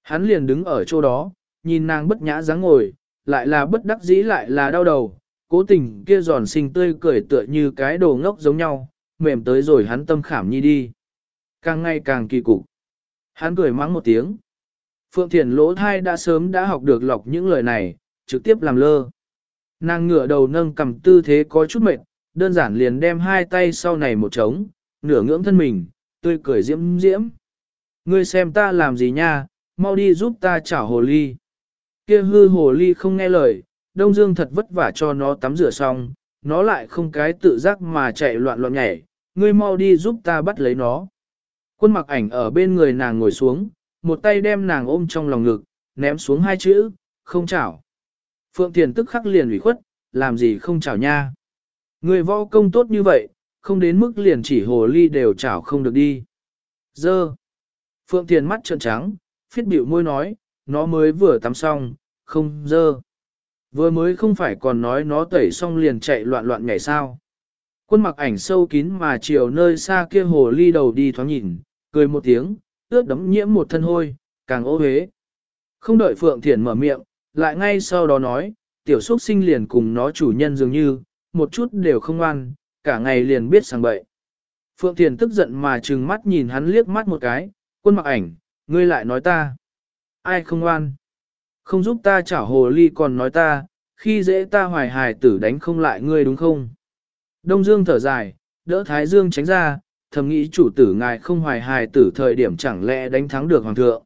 Hắn liền đứng ở chỗ đó, nhìn nàng bất nhã dáng ngồi, lại là bất đắc dĩ lại là đau đầu, cố tình kia giòn xinh tươi cười tựa như cái đồ ngốc giống nhau, mềm tới rồi hắn tâm khảm nhi đi. Càng ngày càng kỳ cục. Hắn cười mắng một tiếng. Phượng Thiền lỗ thai đã sớm đã học được lọc những lời này, trực tiếp làm lơ. Nàng ngửa đầu nâng cầm tư thế có chút mệt, đơn giản liền đem hai tay sau này một trống, nửa ngưỡng thân mình, tươi cười diễm diễm. Ngươi xem ta làm gì nha, mau đi giúp ta chảo hồ ly. Kia hư hồ ly không nghe lời, Đông Dương thật vất vả cho nó tắm rửa xong, nó lại không cái tự giác mà chạy loạn loạn nhảy, ngươi mau đi giúp ta bắt lấy nó. Quân mặc ảnh ở bên người nàng ngồi xuống, một tay đem nàng ôm trong lòng ngực, ném xuống hai chữ, không chảo. Phượng Thiền tức khắc liền ủy khuất, làm gì không chảo nha. Người võ công tốt như vậy, không đến mức liền chỉ hồ ly đều chảo không được đi. Dơ. Phượng Thiền mắt trợn trắng, phiết biểu môi nói, nó mới vừa tắm xong, không dơ. Vừa mới không phải còn nói nó tẩy xong liền chạy loạn loạn ngày sao. Quân mặc ảnh sâu kín mà chiều nơi xa kia hồ ly đầu đi thoáng nhìn, cười một tiếng, ướt đấm nhiễm một thân hôi, càng ô hế. Không đợi Phượng Thiển mở miệng, lại ngay sau đó nói, tiểu xuất sinh liền cùng nó chủ nhân dường như, một chút đều không ngoan, cả ngày liền biết sang bậy. Phượng Thiền tức giận mà trừng mắt nhìn hắn liếc mắt một cái, quân mặc ảnh, ngươi lại nói ta. Ai không ngoan? Không giúp ta chảo hồ ly còn nói ta, khi dễ ta hoài hài tử đánh không lại ngươi đúng không? Đông Dương thở dài, đỡ Thái Dương tránh ra, thầm nghĩ chủ tử ngài không hoài hài tử thời điểm chẳng lẽ đánh thắng được hoàng thượng.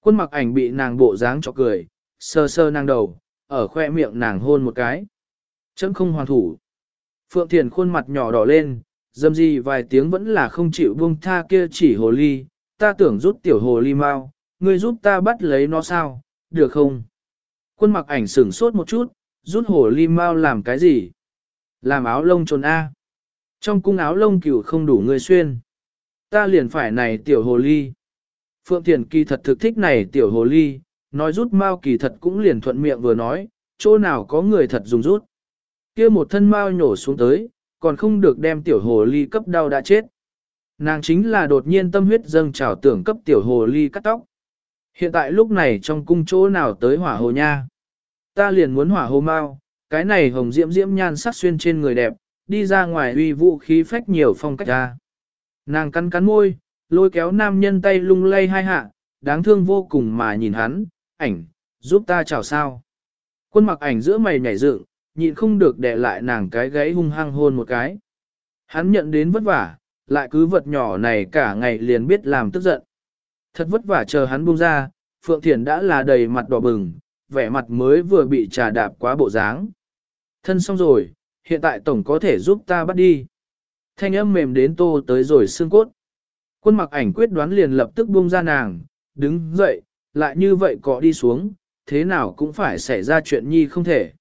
Quân mặc ảnh bị nàng bộ dáng cho cười, sơ sơ nàng đầu, ở khoe miệng nàng hôn một cái. Chấm không hoàn thủ. Phượng Thiền khuôn mặt nhỏ đỏ lên, dâm gì vài tiếng vẫn là không chịu buông tha kia chỉ hồ ly, ta tưởng rút tiểu hồ ly mau, ngươi giúp ta bắt lấy nó sao, được không? Quân mặc ảnh sửng sốt một chút, rút hồ ly mau làm cái gì? Làm áo lông trồn A. Trong cung áo lông cửu không đủ người xuyên. Ta liền phải này tiểu hồ ly. Phượng Thiền kỳ thật thực thích này tiểu hồ ly, nói rút mau kỳ thật cũng liền thuận miệng vừa nói, chỗ nào có người thật dùng rút. kia một thân mau nhổ xuống tới, còn không được đem tiểu hồ ly cấp đau đã chết. Nàng chính là đột nhiên tâm huyết dâng trào tưởng cấp tiểu hồ ly cắt tóc. Hiện tại lúc này trong cung chỗ nào tới hỏa hồ nha. Ta liền muốn hỏa hồ mau, cái này hồng diễm diễm nhan sắc xuyên trên người đẹp, đi ra ngoài uy vũ khí phách nhiều phong cách ra. Nàng cắn cắn môi, lôi kéo nam nhân tay lung lay hai hạ, đáng thương vô cùng mà nhìn hắn, ảnh, giúp ta chào sao. Quân mặc ảnh giữa mày nhảy dựng, nhịn không được để lại nàng cái gáy hung hăng hôn một cái. Hắn nhận đến vất vả, lại cứ vật nhỏ này cả ngày liền biết làm tức giận. Thật vất vả chờ hắn buông ra, Phượng Thiền đã là đầy mặt đỏ bừng, vẻ mặt mới vừa bị trà đạp quá bộ dáng. Thân xong rồi, hiện tại tổng có thể giúp ta bắt đi. Thanh âm mềm đến tô tới rồi xương cốt. Quân mặc ảnh quyết đoán liền lập tức buông ra nàng, đứng dậy, lại như vậy cọ đi xuống, thế nào cũng phải xảy ra chuyện nhi không thể.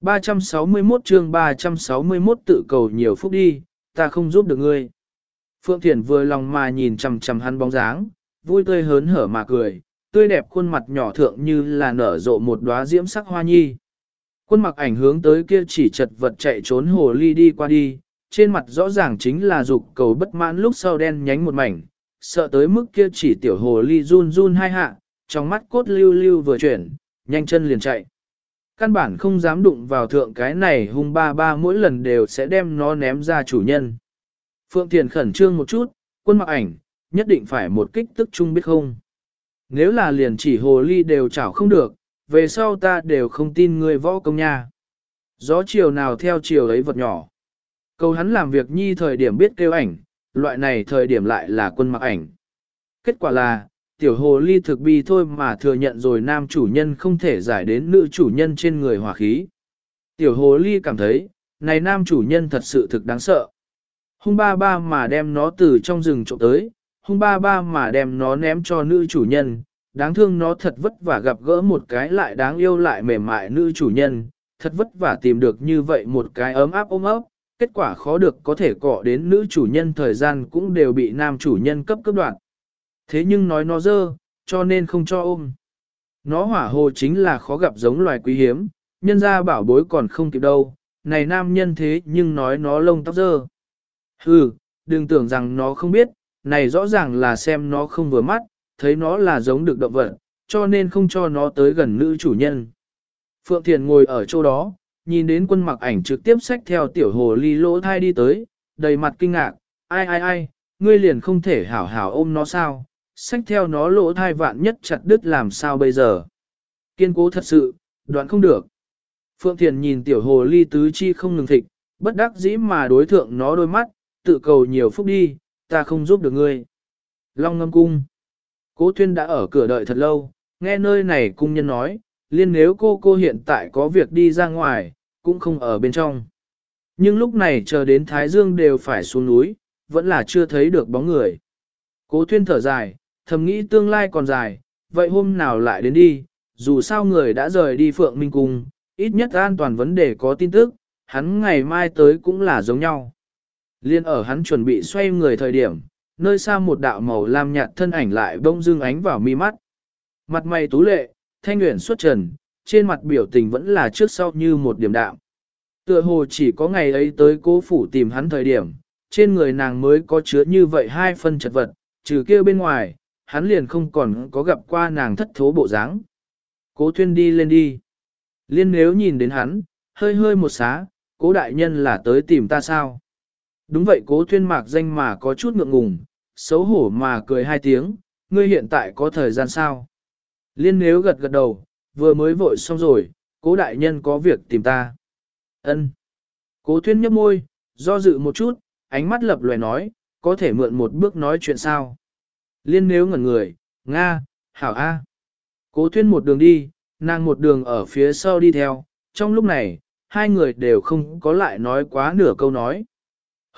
361 chương 361 tự cầu nhiều phúc đi, ta không giúp được ngươi. Phượng Thiển vừa lòng mà nhìn chầm chầm hắn bóng dáng, vui tươi hớn hở mà cười, tươi đẹp khuôn mặt nhỏ thượng như là nở rộ một đóa diễm sắc hoa nhi. Quân mặc ảnh hướng tới kia chỉ chật vật chạy trốn hồ ly đi qua đi, trên mặt rõ ràng chính là dục cầu bất mãn lúc sau đen nhánh một mảnh, sợ tới mức kia chỉ tiểu hồ ly run run hai hạ, trong mắt cốt lưu lưu vừa chuyển, nhanh chân liền chạy. Căn bản không dám đụng vào thượng cái này hung ba ba mỗi lần đều sẽ đem nó ném ra chủ nhân. Phượng Thiền khẩn trương một chút, quân mặc ảnh, nhất định phải một kích tức chung biết không. Nếu là liền chỉ hồ ly đều chảo không được, về sau ta đều không tin người võ công nha. Gió chiều nào theo chiều ấy vật nhỏ. Câu hắn làm việc nhi thời điểm biết kêu ảnh, loại này thời điểm lại là quân mặc ảnh. Kết quả là, tiểu hồ ly thực bi thôi mà thừa nhận rồi nam chủ nhân không thể giải đến nữ chủ nhân trên người hỏa khí. Tiểu hồ ly cảm thấy, này nam chủ nhân thật sự thực đáng sợ. Hung ba ba mà đem nó từ trong rừng trộm tới, hung ba ba mà đem nó ném cho nữ chủ nhân, đáng thương nó thật vất vả gặp gỡ một cái lại đáng yêu lại mềm mại nữ chủ nhân, thật vất vả tìm được như vậy một cái ấm áp ôm ấp, kết quả khó được có thể cọ đến nữ chủ nhân thời gian cũng đều bị nam chủ nhân cấp cấp đoạn. Thế nhưng nói nó dơ, cho nên không cho ôm. Nó hỏa hồ chính là khó gặp giống loài quý hiếm, nhân ra bảo bối còn không kịp đâu, này nam nhân thế nhưng nói nó lông tóc dơ. Hừ, đừng tưởng rằng nó không biết, này rõ ràng là xem nó không vừa mắt, thấy nó là giống được động vật, cho nên không cho nó tới gần nữ chủ nhân. Phượng Thiền ngồi ở chỗ đó, nhìn đến quân mặc ảnh trực tiếp xách theo tiểu hồ ly lỗ thai đi tới, đầy mặt kinh ngạc, ai ai ai, ngươi liền không thể hảo hảo ôm nó sao, xách theo nó lỗ thai vạn nhất chặt đứt làm sao bây giờ. Kiên cố thật sự, đoạn không được. Phượng Thiền nhìn tiểu hồ ly tứ chi không ngừng thịt, bất đắc dĩ mà đối thượng nó đôi mắt, tự cầu nhiều phúc đi, ta không giúp được ngươi. Long ngâm cung. Cố Thuyên đã ở cửa đợi thật lâu, nghe nơi này cung nhân nói, Liên nếu cô cô hiện tại có việc đi ra ngoài, cũng không ở bên trong. Nhưng lúc này chờ đến Thái Dương đều phải xuống núi, vẫn là chưa thấy được bóng người. Cố thuyên thở dài, thầm nghĩ tương lai còn dài, vậy hôm nào lại đến đi, dù sao người đã rời đi Phượng Minh Cung, ít nhất an toàn vấn đề có tin tức, hắn ngày mai tới cũng là giống nhau. Liên ở hắn chuẩn bị xoay người thời điểm, nơi xa một đạo màu lam nhạt thân ảnh lại bông dưng ánh vào mi mắt. Mặt mày tú lệ, thanh nguyện xuất trần, trên mặt biểu tình vẫn là trước sau như một điểm đạm. Tựa hồ chỉ có ngày ấy tới cố phủ tìm hắn thời điểm, trên người nàng mới có chứa như vậy hai phân chật vật, trừ kia bên ngoài, hắn liền không còn có gặp qua nàng thất thố bộ dáng. Cố thuyên đi lên đi. Liên nếu nhìn đến hắn, hơi hơi một xá, cố đại nhân là tới tìm ta sao? Đúng vậy cố thuyên mạc danh mà có chút ngượng ngùng, xấu hổ mà cười hai tiếng, ngươi hiện tại có thời gian sao? Liên nếu gật gật đầu, vừa mới vội xong rồi, cố đại nhân có việc tìm ta. Ân. Cố thuyên nhấp môi, do dự một chút, ánh mắt lập lòe nói, có thể mượn một bước nói chuyện sao? Liên nếu ngẩn người, Nga, Hảo A. Cố thuyên một đường đi, nàng một đường ở phía sau đi theo, trong lúc này, hai người đều không có lại nói quá nửa câu nói.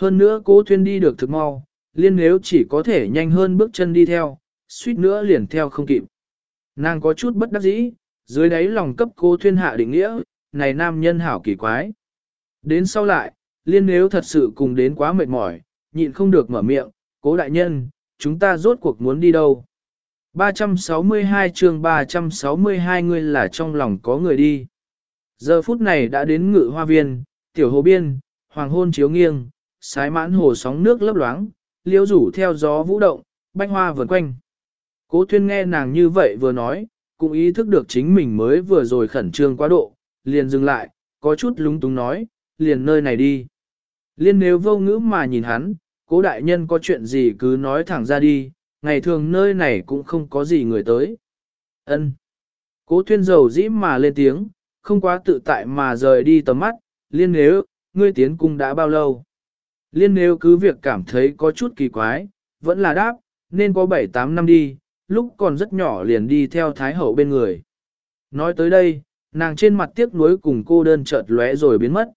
Hơn nữa cố thuyên đi được thực mau, liên nếu chỉ có thể nhanh hơn bước chân đi theo, suýt nữa liền theo không kịp. Nàng có chút bất đắc dĩ, dưới đáy lòng cấp cố thuyên hạ định nghĩa, này nam nhân hảo kỳ quái. Đến sau lại, liên nếu thật sự cùng đến quá mệt mỏi, nhịn không được mở miệng, cố đại nhân, chúng ta rốt cuộc muốn đi đâu. 362 chương 362 người là trong lòng có người đi. Giờ phút này đã đến ngự hoa viên, tiểu hồ biên, hoàng hôn chiếu nghiêng, sái mãn hồ sóng nước lấp loáng, liễu rủ theo gió vũ động, bách hoa vần quanh. Cố thuyên nghe nàng như vậy vừa nói, cũng ý thức được chính mình mới vừa rồi khẩn trương quá độ, liền dừng lại, có chút lúng túng nói, liền nơi này đi. Liên nếu vô ngữ mà nhìn hắn, cố đại nhân có chuyện gì cứ nói thẳng ra đi, ngày thường nơi này cũng không có gì người tới. Ân. Cố thuyên dầu dĩ mà lên tiếng, không quá tự tại mà rời đi tầm mắt, liên nếu, ngươi tiến cung đã bao lâu. Liên nếu cứ việc cảm thấy có chút kỳ quái, vẫn là đáp, nên có 7-8 năm đi, lúc còn rất nhỏ liền đi theo Thái Hậu bên người. Nói tới đây, nàng trên mặt tiếc nuối cùng cô đơn chợt lóe rồi biến mất.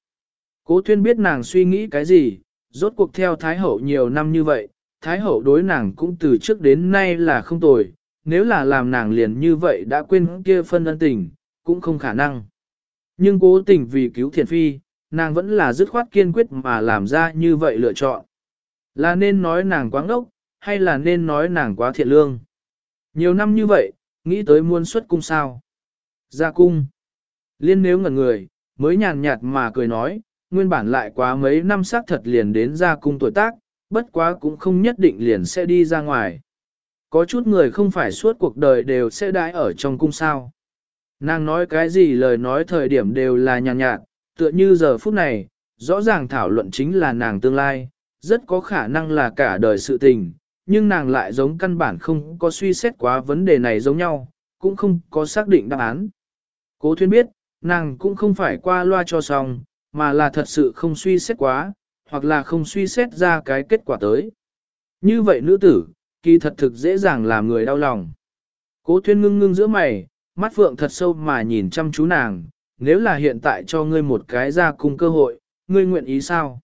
Cố Thuyên biết nàng suy nghĩ cái gì, rốt cuộc theo Thái Hậu nhiều năm như vậy, Thái Hậu đối nàng cũng từ trước đến nay là không tồi, nếu là làm nàng liền như vậy đã quên kia phân ân tình, cũng không khả năng. Nhưng cố tình vì cứu thiện phi, nàng vẫn là dứt khoát kiên quyết mà làm ra như vậy lựa chọn. Là nên nói nàng quá ngốc, hay là nên nói nàng quá thiện lương? Nhiều năm như vậy, nghĩ tới muôn xuất cung sao? Ra cung. Liên nếu ngẩn người, mới nhàn nhạt mà cười nói, nguyên bản lại quá mấy năm xác thật liền đến ra cung tuổi tác, bất quá cũng không nhất định liền sẽ đi ra ngoài. Có chút người không phải suốt cuộc đời đều sẽ đãi ở trong cung sao. Nàng nói cái gì lời nói thời điểm đều là nhàn nhạt, tựa như giờ phút này, rõ ràng thảo luận chính là nàng tương lai, rất có khả năng là cả đời sự tình, nhưng nàng lại giống căn bản không có suy xét quá vấn đề này giống nhau, cũng không có xác định đáp án. Cố thuyên biết, nàng cũng không phải qua loa cho xong, mà là thật sự không suy xét quá, hoặc là không suy xét ra cái kết quả tới. Như vậy nữ tử, kỳ thật thực dễ dàng làm người đau lòng. Cố thuyên ngưng ngưng giữa mày, mắt phượng thật sâu mà nhìn chăm chú nàng, nếu là hiện tại cho ngươi một cái ra cung cơ hội, ngươi nguyện ý sao?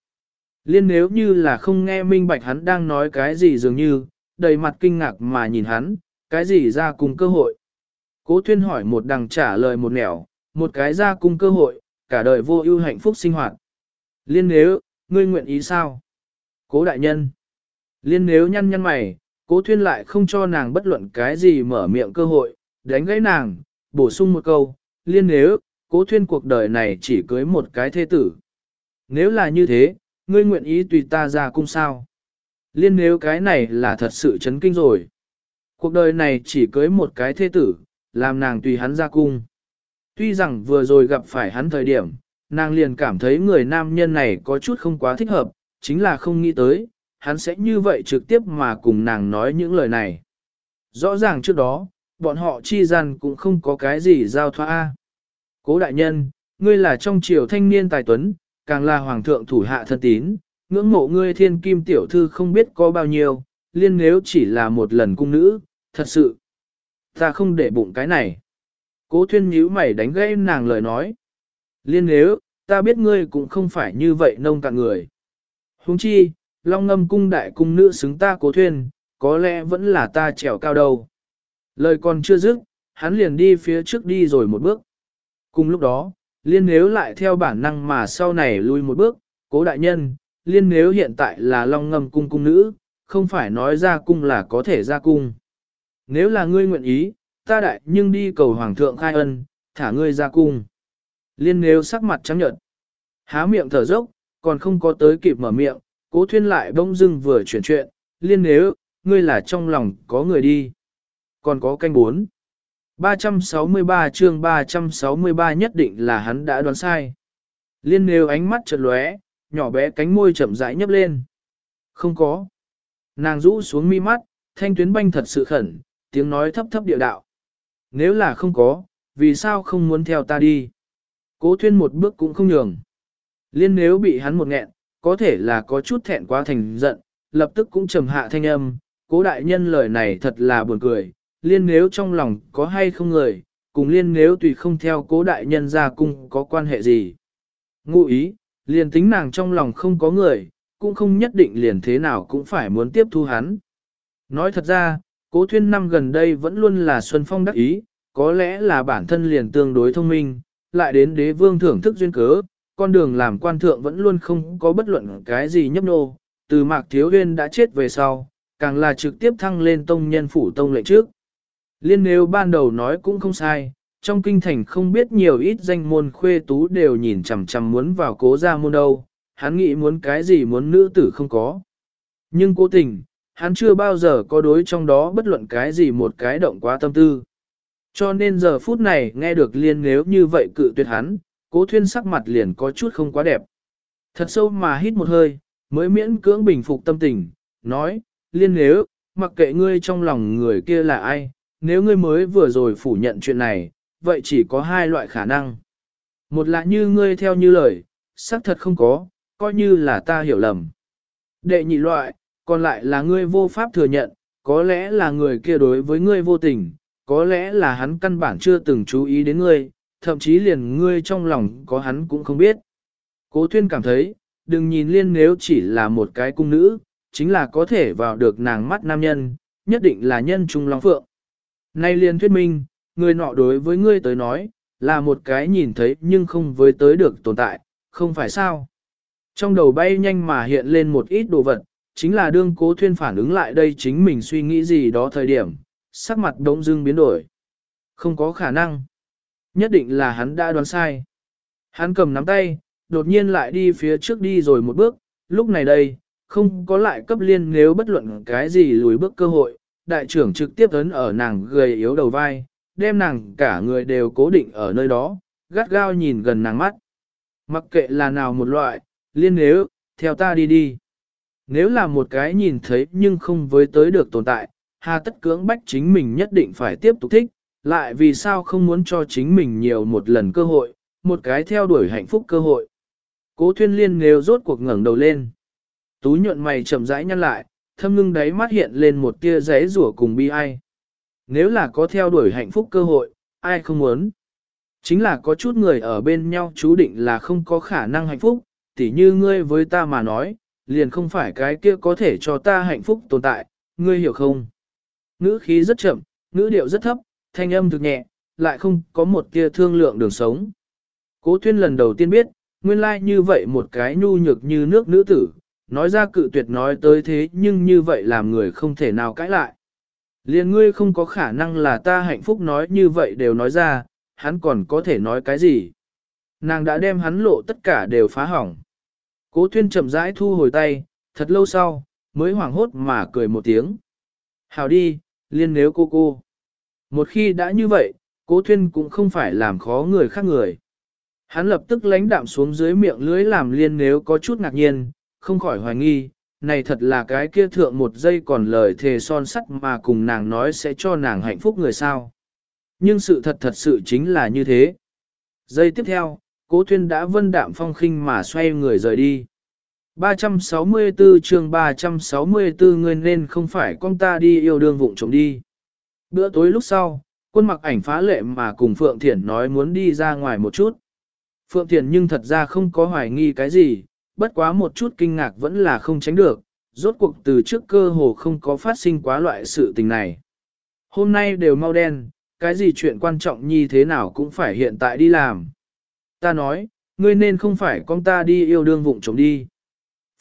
Liên nếu như là không nghe minh bạch hắn đang nói cái gì dường như, đầy mặt kinh ngạc mà nhìn hắn, cái gì ra cung cơ hội. Cố thuyên hỏi một đằng trả lời một nẻo, một cái ra cung cơ hội, cả đời vô ưu hạnh phúc sinh hoạt. Liên nếu, ngươi nguyện ý sao? Cố đại nhân. Liên nếu nhăn nhăn mày, cố thuyên lại không cho nàng bất luận cái gì mở miệng cơ hội, đánh gãy nàng, bổ sung một câu, liên nếu, cố thuyên cuộc đời này chỉ cưới một cái thế tử. Nếu là như thế, ngươi nguyện ý tùy ta ra cung sao? Liên nếu cái này là thật sự chấn kinh rồi. Cuộc đời này chỉ cưới một cái thế tử, làm nàng tùy hắn ra cung. Tuy rằng vừa rồi gặp phải hắn thời điểm, nàng liền cảm thấy người nam nhân này có chút không quá thích hợp, chính là không nghĩ tới, hắn sẽ như vậy trực tiếp mà cùng nàng nói những lời này. Rõ ràng trước đó, bọn họ chi gian cũng không có cái gì giao thoa. Cố đại nhân, ngươi là trong triều thanh niên tài tuấn, càng là hoàng thượng thủ hạ thân tín, ngưỡng mộ ngươi thiên kim tiểu thư không biết có bao nhiêu, liên nếu chỉ là một lần cung nữ, thật sự. Ta không để bụng cái này. Cố thuyên nhíu mày đánh gãy nàng lời nói. Liên nếu, ta biết ngươi cũng không phải như vậy nông cạn người. Huống chi, long ngâm cung đại cung nữ xứng ta cố thuyên, có lẽ vẫn là ta trèo cao đầu. Lời còn chưa dứt, hắn liền đi phía trước đi rồi một bước. Cùng lúc đó, liên nếu lại theo bản năng mà sau này lui một bước, cố đại nhân, liên nếu hiện tại là long ngâm cung cung nữ, không phải nói ra cung là có thể ra cung. Nếu là ngươi nguyện ý, ta đại nhưng đi cầu hoàng thượng khai ân, thả ngươi ra cung. Liên nếu sắc mặt trắng nhợt, há miệng thở dốc, còn không có tới kịp mở miệng, cố thuyên lại bỗng dưng vừa chuyển chuyện, liên nếu, ngươi là trong lòng có người đi. Còn có canh bốn. 363 chương 363 nhất định là hắn đã đoán sai. Liên Nêu ánh mắt chợt lóe, nhỏ bé cánh môi chậm rãi nhấp lên. Không có. Nàng rũ xuống mi mắt, thanh tuyến banh thật sự khẩn, tiếng nói thấp thấp địa đạo. Nếu là không có, vì sao không muốn theo ta đi? Cố thuyên một bước cũng không nhường. Liên nếu bị hắn một nghẹn, có thể là có chút thẹn quá thành giận, lập tức cũng trầm hạ thanh âm. Cố đại nhân lời này thật là buồn cười, liên nếu trong lòng có hay không người, cùng liên nếu tùy không theo cố đại nhân ra cung có quan hệ gì. Ngụ ý, liền tính nàng trong lòng không có người, cũng không nhất định liền thế nào cũng phải muốn tiếp thu hắn. Nói thật ra, cố thuyên năm gần đây vẫn luôn là Xuân Phong đắc ý, có lẽ là bản thân liền tương đối thông minh, lại đến đế vương thưởng thức duyên cớ, con đường làm quan thượng vẫn luôn không có bất luận cái gì nhấp nô, từ mạc thiếu huyên đã chết về sau, càng là trực tiếp thăng lên tông nhân phủ tông lệnh trước. Liên nếu ban đầu nói cũng không sai, trong kinh thành không biết nhiều ít danh môn khuê tú đều nhìn chằm chằm muốn vào cố gia môn đâu, hắn nghĩ muốn cái gì muốn nữ tử không có. Nhưng cố tình, hắn chưa bao giờ có đối trong đó bất luận cái gì một cái động quá tâm tư. Cho nên giờ phút này nghe được liên nếu như vậy cự tuyệt hắn, cố thuyên sắc mặt liền có chút không quá đẹp. Thật sâu mà hít một hơi, mới miễn cưỡng bình phục tâm tình, nói, liên nếu, mặc kệ ngươi trong lòng người kia là ai, nếu ngươi mới vừa rồi phủ nhận chuyện này, vậy chỉ có hai loại khả năng. Một là như ngươi theo như lời, xác thật không có, coi như là ta hiểu lầm. Đệ nhị loại, còn lại là ngươi vô pháp thừa nhận, có lẽ là người kia đối với ngươi vô tình, có lẽ là hắn căn bản chưa từng chú ý đến ngươi, thậm chí liền ngươi trong lòng có hắn cũng không biết. Cố Thuyên cảm thấy, đừng nhìn liên nếu chỉ là một cái cung nữ, chính là có thể vào được nàng mắt nam nhân, nhất định là nhân trung long phượng. Nay liên thuyết minh, người nọ đối với ngươi tới nói, là một cái nhìn thấy nhưng không với tới được tồn tại, không phải sao. Trong đầu bay nhanh mà hiện lên một ít đồ vật, chính là đương cố thuyên phản ứng lại đây chính mình suy nghĩ gì đó thời điểm, sắc mặt đống dưng biến đổi. Không có khả năng. Nhất định là hắn đã đoán sai. Hắn cầm nắm tay, đột nhiên lại đi phía trước đi rồi một bước, lúc này đây, không có lại cấp liên nếu bất luận cái gì lùi bước cơ hội, đại trưởng trực tiếp ấn ở nàng gầy yếu đầu vai, đem nàng cả người đều cố định ở nơi đó, gắt gao nhìn gần nàng mắt. Mặc kệ là nào một loại, liên nếu, theo ta đi đi. Nếu là một cái nhìn thấy nhưng không với tới được tồn tại, hà tất cưỡng bách chính mình nhất định phải tiếp tục thích, lại vì sao không muốn cho chính mình nhiều một lần cơ hội, một cái theo đuổi hạnh phúc cơ hội. Cố thuyên liên nếu rốt cuộc ngẩng đầu lên. Tú nhuận mày chậm rãi nhăn lại, thâm ngưng đáy mắt hiện lên một tia giấy rủa cùng bi ai. Nếu là có theo đuổi hạnh phúc cơ hội, ai không muốn. Chính là có chút người ở bên nhau chú định là không có khả năng hạnh phúc, tỉ như ngươi với ta mà nói, liền không phải cái kia có thể cho ta hạnh phúc tồn tại, ngươi hiểu không? Ngữ khí rất chậm, ngữ điệu rất thấp, thanh âm thực nhẹ, lại không có một tia thương lượng đường sống. Cố tuyên lần đầu tiên biết, nguyên lai like như vậy một cái nhu nhược như nước nữ tử, nói ra cự tuyệt nói tới thế nhưng như vậy làm người không thể nào cãi lại. Liền ngươi không có khả năng là ta hạnh phúc nói như vậy đều nói ra, hắn còn có thể nói cái gì. Nàng đã đem hắn lộ tất cả đều phá hỏng. Cố Thuyên chậm rãi thu hồi tay, thật lâu sau, mới hoảng hốt mà cười một tiếng. Hào đi, liên nếu cô cô. Một khi đã như vậy, cố thuyên cũng không phải làm khó người khác người. Hắn lập tức lánh đạm xuống dưới miệng lưới làm liên nếu có chút ngạc nhiên, không khỏi hoài nghi, này thật là cái kia thượng một giây còn lời thề son sắt mà cùng nàng nói sẽ cho nàng hạnh phúc người sao. Nhưng sự thật thật sự chính là như thế. Giây tiếp theo, cố thuyên đã vân đạm phong khinh mà xoay người rời đi. 364 chương 364 người nên không phải con ta đi yêu đương vụng trộm đi. Bữa tối lúc sau, Quân mặc ảnh phá lệ mà cùng Phượng Thiển nói muốn đi ra ngoài một chút. Phượng Thiển nhưng thật ra không có hoài nghi cái gì, bất quá một chút kinh ngạc vẫn là không tránh được, rốt cuộc từ trước cơ hồ không có phát sinh quá loại sự tình này. Hôm nay đều mau đen, cái gì chuyện quan trọng như thế nào cũng phải hiện tại đi làm. Ta nói, ngươi nên không phải con ta đi yêu đương vụng trống đi.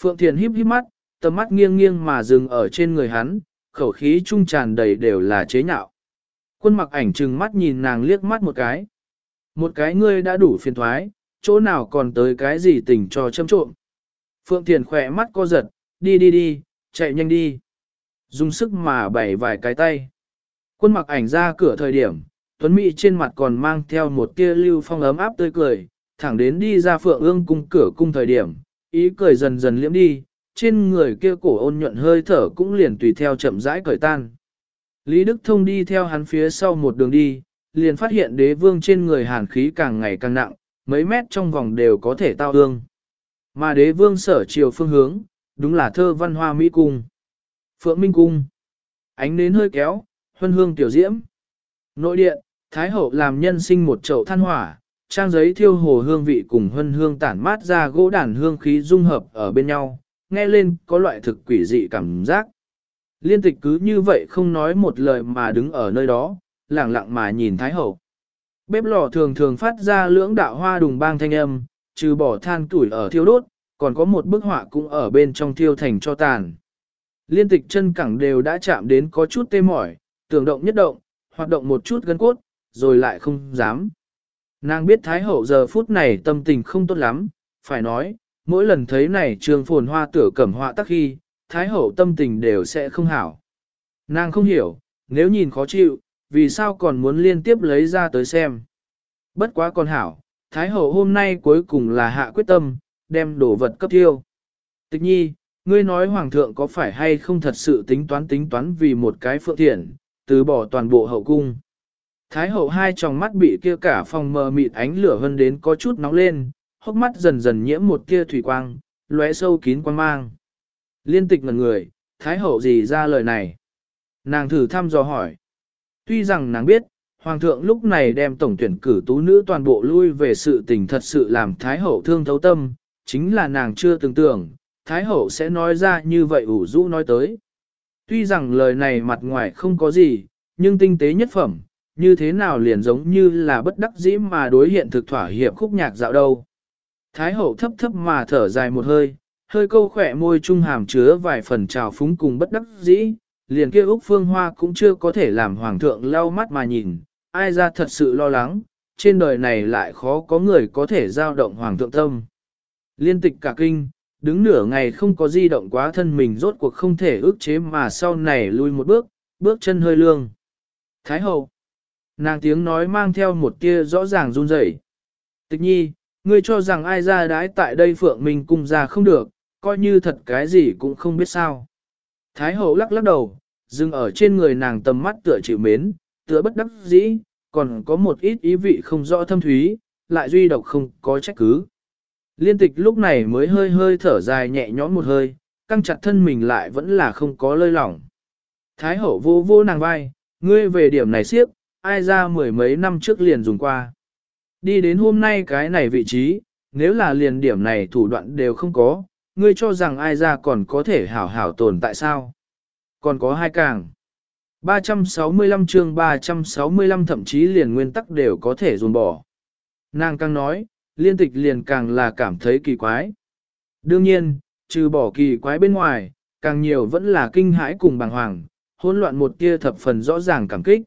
Phượng Thiền híp híp mắt, tầm mắt nghiêng nghiêng mà dừng ở trên người hắn, khẩu khí trung tràn đầy đều là chế nhạo. Quân mặc ảnh trừng mắt nhìn nàng liếc mắt một cái. Một cái ngươi đã đủ phiền thoái, chỗ nào còn tới cái gì tình cho châm trộm. Phượng Thiền khỏe mắt co giật, đi đi đi, chạy nhanh đi. Dùng sức mà bày vài cái tay. Quân mặc ảnh ra cửa thời điểm, Tuấn Mỹ trên mặt còn mang theo một tia lưu phong ấm áp tươi cười, thẳng đến đi ra phượng ương cung cửa cung thời điểm, ý cười dần dần liễm đi, trên người kia cổ ôn nhuận hơi thở cũng liền tùy theo chậm rãi cởi tan. Lý Đức Thông đi theo hắn phía sau một đường đi, liền phát hiện đế vương trên người hàn khí càng ngày càng nặng, mấy mét trong vòng đều có thể tao ương. Mà đế vương sở chiều phương hướng, đúng là thơ văn hoa Mỹ Cung. Phượng Minh Cung. Ánh nến hơi kéo, huân hương tiểu diễm. Nội điện, Thái Hậu làm nhân sinh một chậu than hỏa, trang giấy thiêu hồ hương vị cùng huân hương tản mát ra gỗ đàn hương khí dung hợp ở bên nhau, nghe lên có loại thực quỷ dị cảm giác. Liên tịch cứ như vậy không nói một lời mà đứng ở nơi đó, lặng lặng mà nhìn Thái Hậu. Bếp lò thường thường phát ra lưỡng đạo hoa đùng bang thanh âm, trừ bỏ than tuổi ở thiêu đốt, còn có một bức họa cũng ở bên trong thiêu thành cho tàn. Liên tịch chân cẳng đều đã chạm đến có chút tê mỏi, tưởng động nhất động, hoạt động một chút gân cốt, rồi lại không dám. Nàng biết Thái Hậu giờ phút này tâm tình không tốt lắm, phải nói, mỗi lần thấy này trường phồn hoa tửa cẩm họa tắc khi, Thái Hậu tâm tình đều sẽ không hảo. Nàng không hiểu, nếu nhìn khó chịu, vì sao còn muốn liên tiếp lấy ra tới xem. Bất quá còn hảo, Thái Hậu hôm nay cuối cùng là hạ quyết tâm, đem đồ vật cấp tiêu. Tịch nhi, ngươi nói Hoàng thượng có phải hay không thật sự tính toán tính toán vì một cái phượng thiện, từ bỏ toàn bộ hậu cung. Thái hậu hai tròng mắt bị kia cả phòng mờ mịt ánh lửa hơn đến có chút nóng lên, hốc mắt dần dần nhiễm một tia thủy quang, lóe sâu kín quang mang. Liên tịch ngần người, Thái hậu gì ra lời này? Nàng thử thăm dò hỏi. Tuy rằng nàng biết, Hoàng thượng lúc này đem tổng tuyển cử tú nữ toàn bộ lui về sự tình thật sự làm Thái hậu thương thấu tâm, chính là nàng chưa từng tưởng, Thái hậu sẽ nói ra như vậy ủ rũ nói tới. Tuy rằng lời này mặt ngoài không có gì, nhưng tinh tế nhất phẩm, như thế nào liền giống như là bất đắc dĩ mà đối hiện thực thỏa hiệp khúc nhạc dạo đâu. Thái hậu thấp thấp mà thở dài một hơi, hơi câu khỏe môi trung hàm chứa vài phần trào phúng cùng bất đắc dĩ, liền kia Úc Phương Hoa cũng chưa có thể làm hoàng thượng lau mắt mà nhìn, ai ra thật sự lo lắng, trên đời này lại khó có người có thể giao động hoàng thượng tâm. Liên tịch cả kinh, đứng nửa ngày không có di động quá thân mình rốt cuộc không thể ước chế mà sau này lui một bước, bước chân hơi lương. Thái hậu, nàng tiếng nói mang theo một tia rõ ràng run rẩy. Tịch nhi, ngươi cho rằng ai ra đái tại đây phượng mình cung ra không được, coi như thật cái gì cũng không biết sao. Thái hậu lắc lắc đầu, dừng ở trên người nàng tầm mắt tựa chịu mến, tựa bất đắc dĩ, còn có một ít ý vị không rõ thâm thúy, lại duy độc không có trách cứ. Liên tịch lúc này mới hơi hơi thở dài nhẹ nhõm một hơi, căng chặt thân mình lại vẫn là không có lơi lỏng. Thái hậu vô vô nàng vai, ngươi về điểm này siếp, ai ra mười mấy năm trước liền dùng qua. Đi đến hôm nay cái này vị trí, nếu là liền điểm này thủ đoạn đều không có, ngươi cho rằng ai ra còn có thể hảo hảo tồn tại sao? Còn có hai càng. 365 chương 365 thậm chí liền nguyên tắc đều có thể dồn bỏ. Nàng càng nói, liên tịch liền càng là cảm thấy kỳ quái. Đương nhiên, trừ bỏ kỳ quái bên ngoài, càng nhiều vẫn là kinh hãi cùng bàng hoàng, hỗn loạn một tia thập phần rõ ràng cảm kích.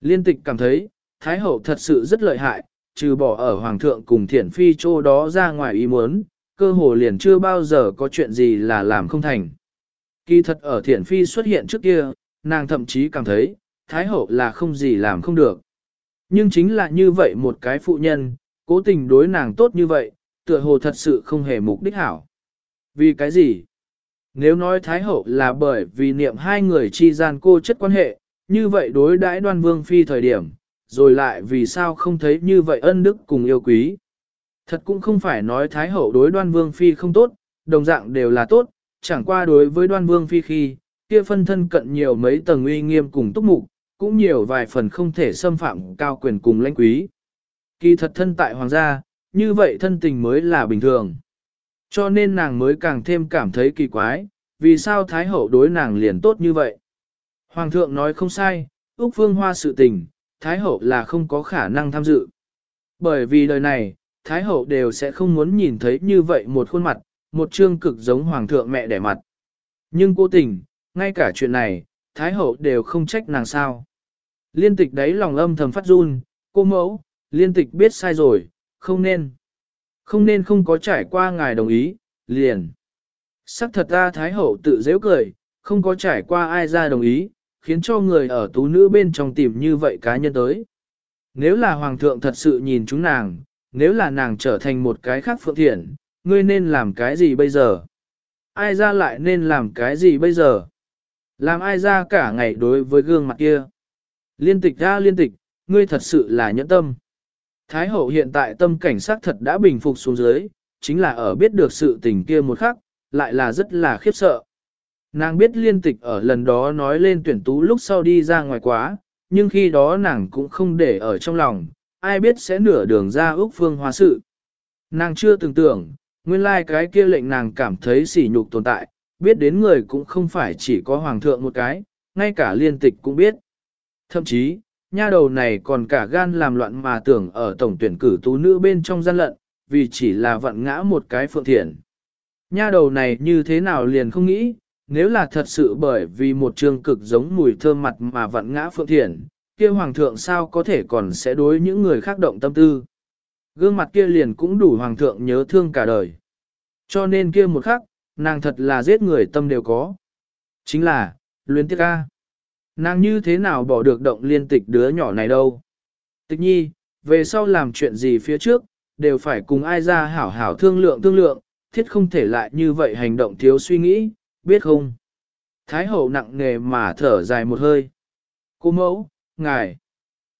Liên tịch cảm thấy, Thái Hậu thật sự rất lợi hại, trừ bỏ ở Hoàng thượng cùng thiển phi chỗ đó ra ngoài ý muốn, cơ hồ liền chưa bao giờ có chuyện gì là làm không thành. Kỳ thật ở thiển phi xuất hiện trước kia, nàng thậm chí cảm thấy, Thái Hậu là không gì làm không được. Nhưng chính là như vậy một cái phụ nhân, cố tình đối nàng tốt như vậy, tựa hồ thật sự không hề mục đích hảo. Vì cái gì? Nếu nói Thái Hậu là bởi vì niệm hai người chi gian cô chất quan hệ, như vậy đối đãi đoan vương phi thời điểm, rồi lại vì sao không thấy như vậy ân đức cùng yêu quý. Thật cũng không phải nói Thái Hậu đối đoan vương phi không tốt, đồng dạng đều là tốt, chẳng qua đối với đoan vương phi khi, kia phân thân cận nhiều mấy tầng uy nghiêm cùng túc mục, cũng nhiều vài phần không thể xâm phạm cao quyền cùng lãnh quý. Kỳ thật thân tại hoàng gia, như vậy thân tình mới là bình thường. Cho nên nàng mới càng thêm cảm thấy kỳ quái, vì sao Thái Hậu đối nàng liền tốt như vậy. Hoàng thượng nói không sai, Úc Phương Hoa sự tình, Thái Hậu là không có khả năng tham dự. Bởi vì đời này, Thái Hậu đều sẽ không muốn nhìn thấy như vậy một khuôn mặt, một trương cực giống Hoàng thượng mẹ đẻ mặt. Nhưng cố tình, ngay cả chuyện này, Thái Hậu đều không trách nàng sao. Liên tịch đấy lòng âm thầm phát run, cô mẫu, liên tịch biết sai rồi, không nên. Không nên không có trải qua ngài đồng ý, liền. Sắc thật ta Thái Hậu tự dễ cười, không có trải qua ai ra đồng ý, khiến cho người ở tú nữ bên trong tìm như vậy cá nhân tới. Nếu là Hoàng thượng thật sự nhìn chúng nàng, nếu là nàng trở thành một cái khác phượng thiện, ngươi nên làm cái gì bây giờ? Ai ra lại nên làm cái gì bây giờ? Làm ai ra cả ngày đối với gương mặt kia? Liên tịch ra liên tịch, ngươi thật sự là nhẫn tâm. Thái hậu hiện tại tâm cảnh sát thật đã bình phục xuống dưới, chính là ở biết được sự tình kia một khắc, lại là rất là khiếp sợ. Nàng biết liên tịch ở lần đó nói lên tuyển tú lúc sau đi ra ngoài quá, nhưng khi đó nàng cũng không để ở trong lòng, ai biết sẽ nửa đường ra Úc Phương hóa sự. Nàng chưa từng tưởng, nguyên lai like cái kia lệnh nàng cảm thấy sỉ nhục tồn tại, biết đến người cũng không phải chỉ có hoàng thượng một cái, ngay cả liên tịch cũng biết. Thậm chí, nha đầu này còn cả gan làm loạn mà tưởng ở tổng tuyển cử tú nữ bên trong gian lận, vì chỉ là vận ngã một cái phượng thiện. Nha đầu này như thế nào liền không nghĩ, nếu là thật sự bởi vì một trường cực giống mùi thơm mặt mà vận ngã phượng thiện, kia hoàng thượng sao có thể còn sẽ đối những người khác động tâm tư. Gương mặt kia liền cũng đủ hoàng thượng nhớ thương cả đời. Cho nên kia một khắc, nàng thật là giết người tâm đều có. Chính là, luyến tiếc ca. Nàng như thế nào bỏ được động liên tịch đứa nhỏ này đâu. Tịch nhi, về sau làm chuyện gì phía trước, đều phải cùng ai ra hảo hảo thương lượng thương lượng, thiết không thể lại như vậy hành động thiếu suy nghĩ, biết không? Thái hậu nặng nề mà thở dài một hơi. Cô mẫu, ngài.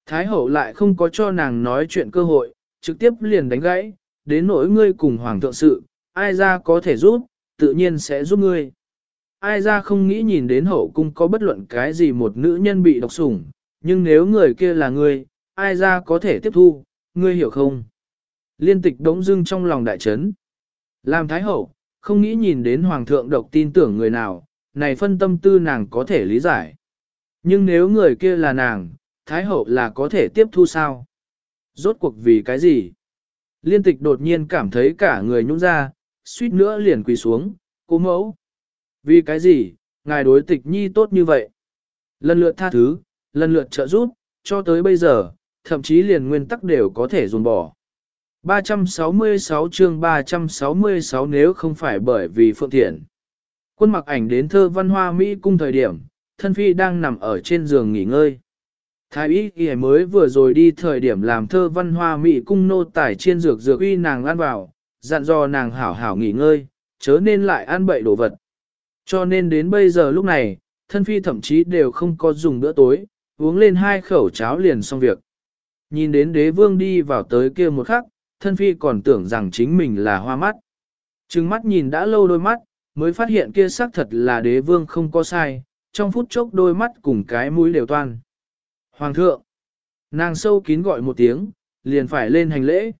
Thái hậu lại không có cho nàng nói chuyện cơ hội, trực tiếp liền đánh gãy, đến nỗi ngươi cùng hoàng thượng sự, ai ra có thể giúp, tự nhiên sẽ giúp ngươi. Ai ra không nghĩ nhìn đến hậu cung có bất luận cái gì một nữ nhân bị độc sủng, nhưng nếu người kia là ngươi, ai ra có thể tiếp thu, ngươi hiểu không? Liên tịch đống dưng trong lòng đại chấn. Làm thái hậu, không nghĩ nhìn đến hoàng thượng độc tin tưởng người nào, này phân tâm tư nàng có thể lý giải. Nhưng nếu người kia là nàng, thái hậu là có thể tiếp thu sao? Rốt cuộc vì cái gì? Liên tịch đột nhiên cảm thấy cả người nhũng ra, suýt nữa liền quỳ xuống, cô mẫu. Vì cái gì, ngài đối tịch nhi tốt như vậy? Lần lượt tha thứ, lần lượt trợ giúp, cho tới bây giờ, thậm chí liền nguyên tắc đều có thể dồn bỏ. 366 chương 366 nếu không phải bởi vì Phượng Thiện. Quân mặc ảnh đến thơ văn hoa Mỹ cung thời điểm, thân phi đang nằm ở trên giường nghỉ ngơi. Thái y y mới vừa rồi đi thời điểm làm thơ văn hoa Mỹ cung nô tải trên dược dược uy nàng ăn vào, dặn dò nàng hảo hảo nghỉ ngơi, chớ nên lại ăn bậy đồ vật. Cho nên đến bây giờ lúc này, thân phi thậm chí đều không có dùng bữa tối, uống lên hai khẩu cháo liền xong việc. Nhìn đến đế vương đi vào tới kia một khắc, thân phi còn tưởng rằng chính mình là hoa mắt. Trừng mắt nhìn đã lâu đôi mắt, mới phát hiện kia xác thật là đế vương không có sai, trong phút chốc đôi mắt cùng cái mũi đều toan. Hoàng thượng, nàng sâu kín gọi một tiếng, liền phải lên hành lễ.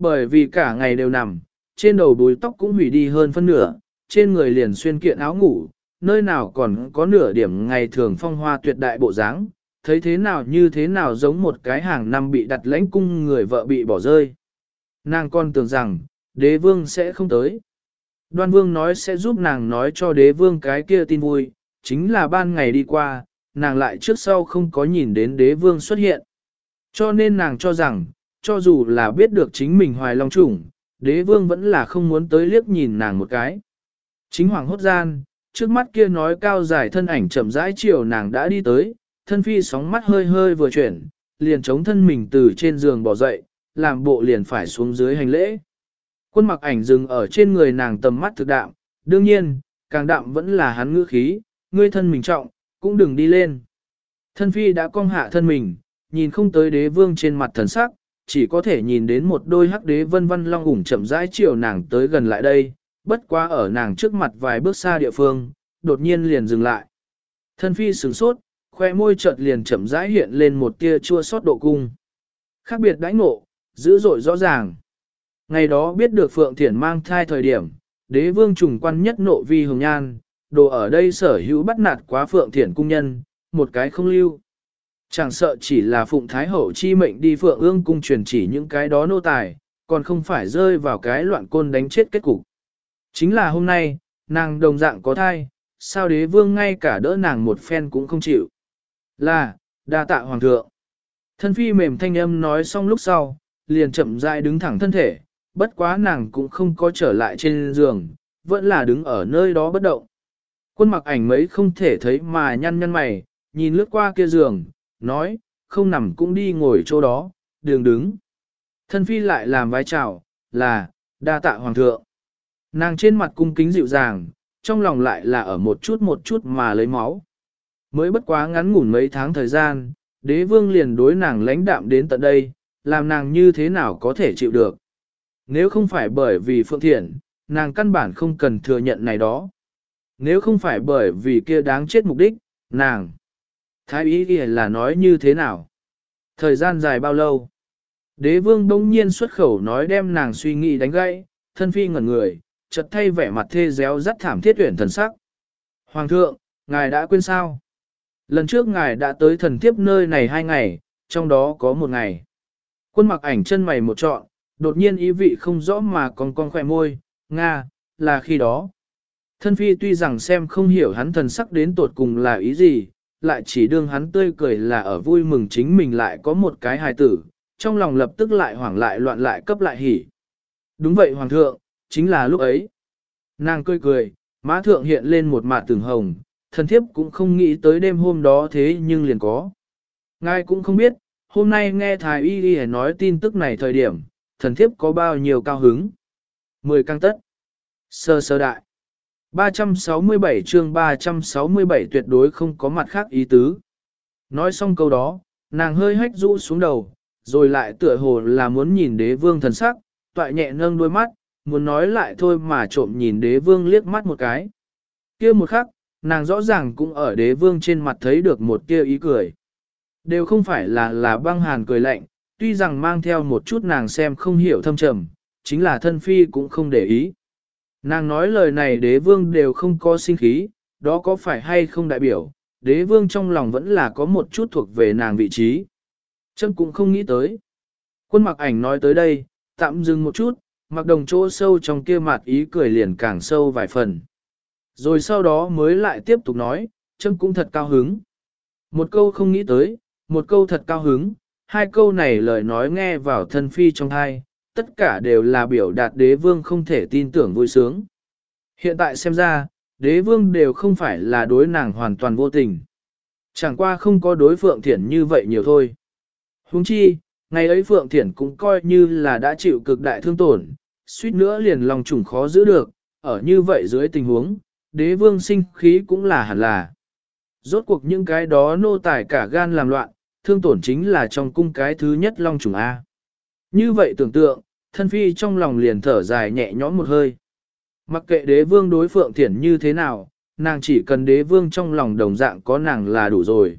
Bởi vì cả ngày đều nằm, trên đầu bùi tóc cũng hủy đi hơn phân nửa, trên người liền xuyên kiện áo ngủ, nơi nào còn có nửa điểm ngày thường phong hoa tuyệt đại bộ dáng, thấy thế nào như thế nào giống một cái hàng năm bị đặt lãnh cung người vợ bị bỏ rơi. Nàng con tưởng rằng, đế vương sẽ không tới. Đoan vương nói sẽ giúp nàng nói cho đế vương cái kia tin vui, chính là ban ngày đi qua, nàng lại trước sau không có nhìn đến đế vương xuất hiện. Cho nên nàng cho rằng, cho dù là biết được chính mình hoài long chủng, đế vương vẫn là không muốn tới liếc nhìn nàng một cái. Chính hoàng hốt gian, trước mắt kia nói cao dài thân ảnh chậm rãi chiều nàng đã đi tới, thân phi sóng mắt hơi hơi vừa chuyển, liền chống thân mình từ trên giường bỏ dậy, làm bộ liền phải xuống dưới hành lễ. Quân mặc ảnh dừng ở trên người nàng tầm mắt thực đạm, đương nhiên, càng đạm vẫn là hắn ngữ khí, ngươi thân mình trọng, cũng đừng đi lên. Thân phi đã cong hạ thân mình, nhìn không tới đế vương trên mặt thần sắc, chỉ có thể nhìn đến một đôi hắc đế vân vân long ủng chậm rãi chiều nàng tới gần lại đây, bất quá ở nàng trước mặt vài bước xa địa phương, đột nhiên liền dừng lại. Thân phi sửng sốt, khoe môi chợt liền chậm rãi hiện lên một tia chua xót độ cung. Khác biệt đãi ngộ, dữ dội rõ ràng. Ngày đó biết được Phượng Thiển mang thai thời điểm, đế vương trùng quan nhất nộ vi hồng nhan, đồ ở đây sở hữu bắt nạt quá Phượng Thiển cung nhân, một cái không lưu. Chẳng sợ chỉ là Phụng Thái Hậu chi mệnh đi Phượng ương cung truyền chỉ những cái đó nô tài, còn không phải rơi vào cái loạn côn đánh chết kết cục. Chính là hôm nay, nàng đồng dạng có thai, sao đế vương ngay cả đỡ nàng một phen cũng không chịu. Là, đa tạ hoàng thượng. Thân phi mềm thanh âm nói xong lúc sau, liền chậm rãi đứng thẳng thân thể, bất quá nàng cũng không có trở lại trên giường, vẫn là đứng ở nơi đó bất động. Quân mặc ảnh mấy không thể thấy mà nhăn nhăn mày, nhìn lướt qua kia giường, nói, không nằm cũng đi ngồi chỗ đó, đường đứng. Thân phi lại làm vai chào, là, đa tạ hoàng thượng. Nàng trên mặt cung kính dịu dàng, trong lòng lại là ở một chút một chút mà lấy máu. Mới bất quá ngắn ngủn mấy tháng thời gian, đế vương liền đối nàng lãnh đạm đến tận đây, làm nàng như thế nào có thể chịu được. Nếu không phải bởi vì phượng thiện, nàng căn bản không cần thừa nhận này đó. Nếu không phải bởi vì kia đáng chết mục đích, nàng. Thái ý kia là nói như thế nào? Thời gian dài bao lâu? Đế vương đông nhiên xuất khẩu nói đem nàng suy nghĩ đánh gãy, thân phi ngẩn người, chợt thay vẻ mặt thê réo rất thảm thiết tuyển thần sắc. Hoàng thượng, ngài đã quên sao? Lần trước ngài đã tới thần thiếp nơi này hai ngày, trong đó có một ngày. Quân mặc ảnh chân mày một trọn, đột nhiên ý vị không rõ mà còn con khỏe môi, Nga, là khi đó. Thân phi tuy rằng xem không hiểu hắn thần sắc đến tột cùng là ý gì, lại chỉ đương hắn tươi cười là ở vui mừng chính mình lại có một cái hài tử, trong lòng lập tức lại hoảng lại loạn lại cấp lại hỉ. Đúng vậy hoàng thượng, chính là lúc ấy. Nàng cười cười, má thượng hiện lên một mạt từng hồng, thần thiếp cũng không nghĩ tới đêm hôm đó thế nhưng liền có. Ngài cũng không biết, hôm nay nghe Thái Y Y nói tin tức này thời điểm, thần thiếp có bao nhiêu cao hứng. Mười căng tất. Sơ sơ đại. 367 chương 367 tuyệt đối không có mặt khác ý tứ. Nói xong câu đó, nàng hơi hách rũ xuống đầu, rồi lại tựa hồ là muốn nhìn đế vương thần sắc, toại nhẹ nâng đôi mắt, muốn nói lại thôi mà trộm nhìn đế vương liếc mắt một cái. kia một khắc, nàng rõ ràng cũng ở đế vương trên mặt thấy được một kia ý cười. Đều không phải là là băng hàn cười lạnh, tuy rằng mang theo một chút nàng xem không hiểu thâm trầm, chính là thân phi cũng không để ý. Nàng nói lời này đế vương đều không có sinh khí, đó có phải hay không đại biểu, đế vương trong lòng vẫn là có một chút thuộc về nàng vị trí. Chân cũng không nghĩ tới. Quân mặc ảnh nói tới đây, tạm dừng một chút, mặc đồng chỗ sâu trong kia mặt ý cười liền càng sâu vài phần. Rồi sau đó mới lại tiếp tục nói, chân cũng thật cao hứng. Một câu không nghĩ tới, một câu thật cao hứng, hai câu này lời nói nghe vào thân phi trong hai, tất cả đều là biểu đạt đế vương không thể tin tưởng vui sướng. Hiện tại xem ra, đế vương đều không phải là đối nàng hoàn toàn vô tình. Chẳng qua không có đối Phượng Thiển như vậy nhiều thôi. Huống chi, ngày ấy Phượng Thiển cũng coi như là đã chịu cực đại thương tổn, suýt nữa liền lòng trùng khó giữ được, ở như vậy dưới tình huống, đế vương sinh khí cũng là hẳn là. Rốt cuộc những cái đó nô tài cả gan làm loạn, thương tổn chính là trong cung cái thứ nhất long trùng A. Như vậy tưởng tượng, thân phi trong lòng liền thở dài nhẹ nhõm một hơi. Mặc kệ đế vương đối phượng thiển như thế nào, nàng chỉ cần đế vương trong lòng đồng dạng có nàng là đủ rồi.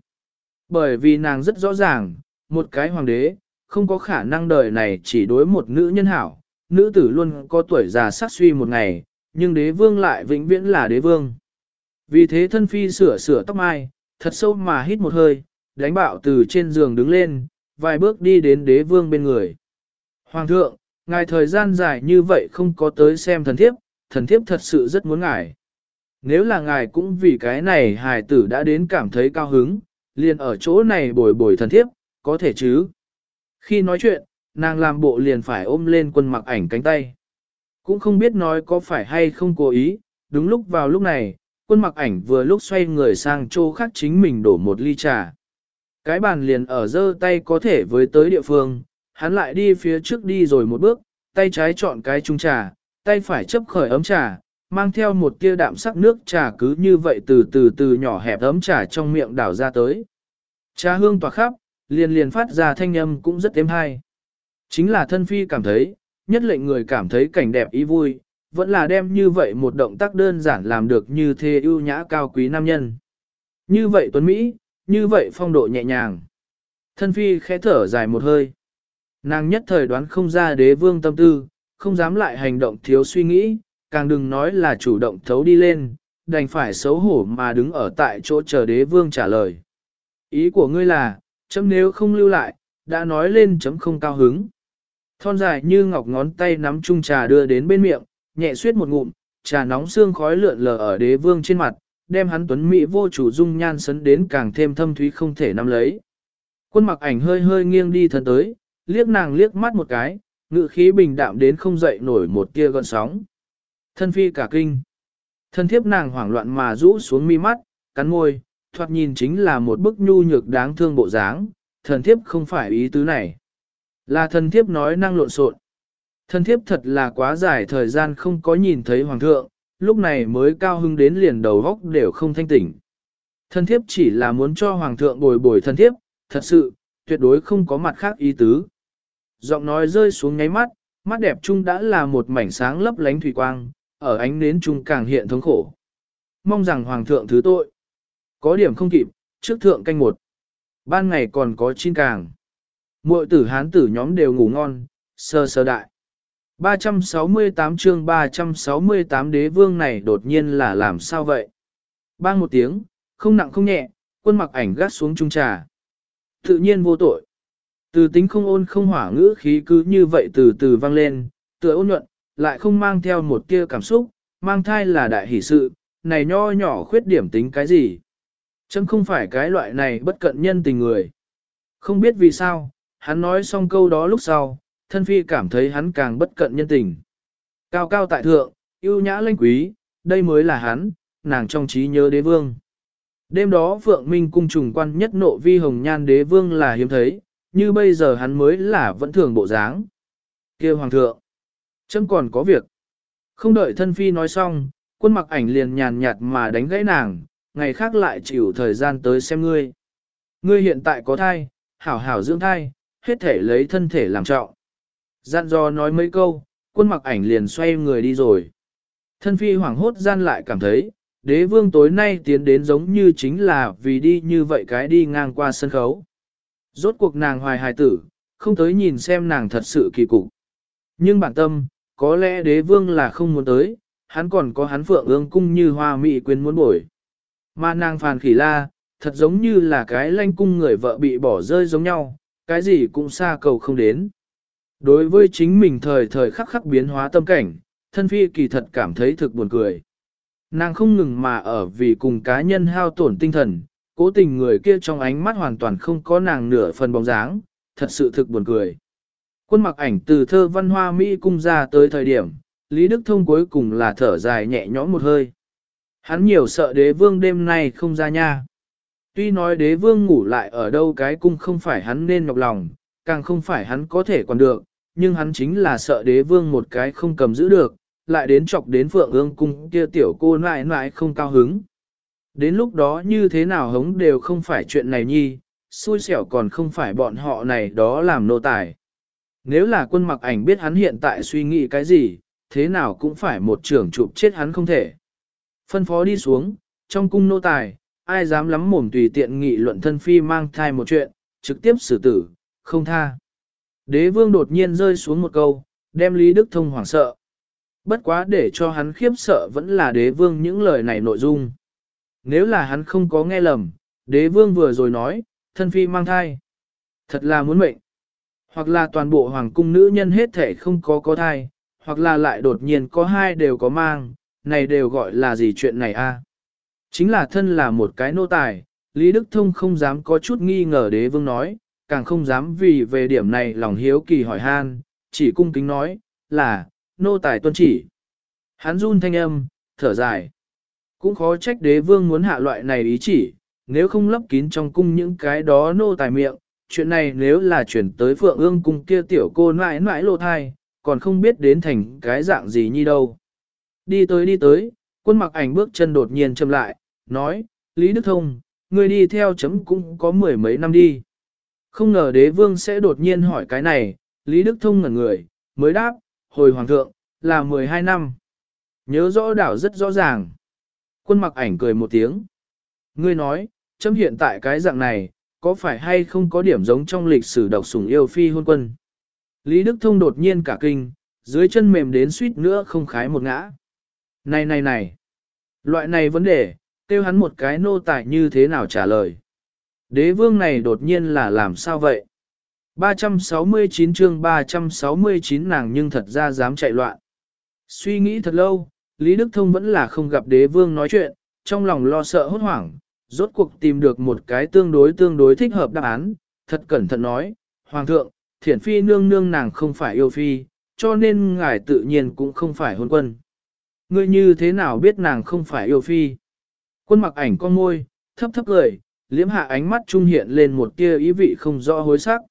Bởi vì nàng rất rõ ràng, một cái hoàng đế, không có khả năng đời này chỉ đối một nữ nhân hảo, nữ tử luôn có tuổi già sát suy một ngày, nhưng đế vương lại vĩnh viễn là đế vương. Vì thế thân phi sửa sửa tóc mai, thật sâu mà hít một hơi, đánh bạo từ trên giường đứng lên, vài bước đi đến đế vương bên người. Hoàng thượng, ngài thời gian dài như vậy không có tới xem thần thiếp, thần thiếp thật sự rất muốn ngài. Nếu là ngài cũng vì cái này hài tử đã đến cảm thấy cao hứng, liền ở chỗ này bồi bồi thần thiếp, có thể chứ. Khi nói chuyện, nàng làm bộ liền phải ôm lên quân mặc ảnh cánh tay. Cũng không biết nói có phải hay không cố ý, đúng lúc vào lúc này, quân mặc ảnh vừa lúc xoay người sang chỗ khác chính mình đổ một ly trà. Cái bàn liền ở dơ tay có thể với tới địa phương, hắn lại đi phía trước đi rồi một bước, tay trái chọn cái chung trà, tay phải chấp khởi ấm trà, mang theo một tia đạm sắc nước trà cứ như vậy từ từ từ nhỏ hẹp ấm trà trong miệng đảo ra tới. Trà hương tỏa khắp, liền liền phát ra thanh âm cũng rất êm hay. Chính là thân phi cảm thấy, nhất lệnh người cảm thấy cảnh đẹp ý vui, vẫn là đem như vậy một động tác đơn giản làm được như thế ưu nhã cao quý nam nhân. Như vậy Tuấn Mỹ, như vậy phong độ nhẹ nhàng. Thân phi khẽ thở dài một hơi. Nàng nhất thời đoán không ra đế vương tâm tư, không dám lại hành động thiếu suy nghĩ, càng đừng nói là chủ động thấu đi lên, đành phải xấu hổ mà đứng ở tại chỗ chờ đế vương trả lời. Ý của ngươi là, chấm nếu không lưu lại, đã nói lên chấm không cao hứng. Thon dài như ngọc ngón tay nắm chung trà đưa đến bên miệng, nhẹ suyết một ngụm, trà nóng xương khói lượn lờ ở đế vương trên mặt, đem hắn tuấn mỹ vô chủ dung nhan sấn đến càng thêm thâm thúy không thể nắm lấy. Quân mặc ảnh hơi hơi nghiêng đi thân tới, liếc nàng liếc mắt một cái, ngự khí bình đạm đến không dậy nổi một tia gợn sóng. Thân phi cả kinh. Thân thiếp nàng hoảng loạn mà rũ xuống mi mắt, cắn môi, thoạt nhìn chính là một bức nhu nhược đáng thương bộ dáng, thần thiếp không phải ý tứ này. Là thần thiếp nói năng lộn xộn. Thần thiếp thật là quá dài thời gian không có nhìn thấy hoàng thượng, lúc này mới cao hưng đến liền đầu góc đều không thanh tỉnh. Thần thiếp chỉ là muốn cho hoàng thượng bồi bồi thần thiếp, thật sự, tuyệt đối không có mặt khác ý tứ. Giọng nói rơi xuống nháy mắt, mắt đẹp chung đã là một mảnh sáng lấp lánh thủy quang, ở ánh nến chung càng hiện thống khổ. Mong rằng hoàng thượng thứ tội. Có điểm không kịp, trước thượng canh một. Ban ngày còn có chín càng. Muội tử hán tử nhóm đều ngủ ngon, sơ sơ đại. 368 chương 368 đế vương này đột nhiên là làm sao vậy? Bang một tiếng, không nặng không nhẹ, quân mặc ảnh gắt xuống trung trà. Tự nhiên vô tội. Từ tính không ôn không hỏa ngữ khí cứ như vậy từ từ vang lên, tựa ôn nhuận, lại không mang theo một tia cảm xúc, mang thai là đại hỷ sự, này nho nhỏ khuyết điểm tính cái gì? Chấm không phải cái loại này bất cận nhân tình người. Không biết vì sao, hắn nói xong câu đó lúc sau, thân phi cảm thấy hắn càng bất cận nhân tình. Cao cao tại thượng, yêu nhã lanh quý, đây mới là hắn, nàng trong trí nhớ đế vương. Đêm đó Phượng Minh cung trùng quan nhất nộ vi hồng nhan đế vương là hiếm thấy, như bây giờ hắn mới là vẫn thường bộ dáng. kia hoàng thượng, chấm còn có việc. Không đợi thân phi nói xong, quân mặc ảnh liền nhàn nhạt mà đánh gãy nàng, ngày khác lại chịu thời gian tới xem ngươi. Ngươi hiện tại có thai, hảo hảo dưỡng thai, hết thể lấy thân thể làm trọng. Gian do nói mấy câu, quân mặc ảnh liền xoay người đi rồi. Thân phi hoảng hốt gian lại cảm thấy, đế vương tối nay tiến đến giống như chính là vì đi như vậy cái đi ngang qua sân khấu. Rốt cuộc nàng hoài hài tử, không tới nhìn xem nàng thật sự kỳ cục. Nhưng bản tâm, có lẽ đế vương là không muốn tới, hắn còn có hắn phượng ương cung như hoa mị quyến muốn bổi. Mà nàng phàn khỉ la, thật giống như là cái lanh cung người vợ bị bỏ rơi giống nhau, cái gì cũng xa cầu không đến. Đối với chính mình thời thời khắc khắc biến hóa tâm cảnh, thân phi kỳ thật cảm thấy thực buồn cười. Nàng không ngừng mà ở vì cùng cá nhân hao tổn tinh thần, cố tình người kia trong ánh mắt hoàn toàn không có nàng nửa phần bóng dáng, thật sự thực buồn cười. Quân mặc ảnh từ thơ văn hoa Mỹ cung ra tới thời điểm, Lý Đức Thông cuối cùng là thở dài nhẹ nhõm một hơi. Hắn nhiều sợ đế vương đêm nay không ra nha. Tuy nói đế vương ngủ lại ở đâu cái cung không phải hắn nên nhọc lòng, càng không phải hắn có thể còn được, nhưng hắn chính là sợ đế vương một cái không cầm giữ được, lại đến chọc đến phượng ương cung kia tiểu cô nại nại không cao hứng. Đến lúc đó như thế nào hống đều không phải chuyện này nhi, xui xẻo còn không phải bọn họ này đó làm nô tài. Nếu là quân mặc ảnh biết hắn hiện tại suy nghĩ cái gì, thế nào cũng phải một trưởng chụp chết hắn không thể. Phân phó đi xuống, trong cung nô tài, ai dám lắm mồm tùy tiện nghị luận thân phi mang thai một chuyện, trực tiếp xử tử, không tha. Đế vương đột nhiên rơi xuống một câu, đem Lý Đức Thông hoảng sợ. Bất quá để cho hắn khiếp sợ vẫn là đế vương những lời này nội dung. Nếu là hắn không có nghe lầm, đế vương vừa rồi nói, thân phi mang thai. Thật là muốn mệnh. Hoặc là toàn bộ hoàng cung nữ nhân hết thể không có có thai, hoặc là lại đột nhiên có hai đều có mang, này đều gọi là gì chuyện này a? Chính là thân là một cái nô tài, Lý Đức Thông không dám có chút nghi ngờ đế vương nói, càng không dám vì về điểm này lòng hiếu kỳ hỏi han, chỉ cung kính nói, là, nô tài tuân chỉ. Hắn run thanh âm, thở dài. Cũng khó trách đế vương muốn hạ loại này ý chỉ, nếu không lấp kín trong cung những cái đó nô tài miệng, chuyện này nếu là chuyển tới phượng ương cung kia tiểu cô nãi nãi lộ thai, còn không biết đến thành cái dạng gì như đâu. Đi tới đi tới, quân mặc ảnh bước chân đột nhiên chậm lại, nói, Lý Đức Thông, người đi theo chấm cũng có mười mấy năm đi. Không ngờ đế vương sẽ đột nhiên hỏi cái này, Lý Đức Thông ngẩn người, mới đáp, hồi hoàng thượng, là 12 năm. Nhớ rõ đảo rất rõ ràng. Quân mặc ảnh cười một tiếng. Ngươi nói, chấm hiện tại cái dạng này, có phải hay không có điểm giống trong lịch sử độc sủng yêu phi hôn quân. Lý Đức Thông đột nhiên cả kinh, dưới chân mềm đến suýt nữa không khái một ngã. Này này này, loại này vấn đề, tiêu hắn một cái nô tài như thế nào trả lời. Đế vương này đột nhiên là làm sao vậy? 369 chương 369 nàng nhưng thật ra dám chạy loạn. Suy nghĩ thật lâu, Lý Đức Thông vẫn là không gặp đế vương nói chuyện, trong lòng lo sợ hốt hoảng, rốt cuộc tìm được một cái tương đối tương đối thích hợp đáp án, thật cẩn thận nói, Hoàng thượng, thiển phi nương nương nàng không phải yêu phi, cho nên ngài tự nhiên cũng không phải hôn quân. Ngươi như thế nào biết nàng không phải yêu phi? Quân mặc ảnh con môi, thấp thấp cười, liếm hạ ánh mắt trung hiện lên một tia ý vị không rõ hối sắc.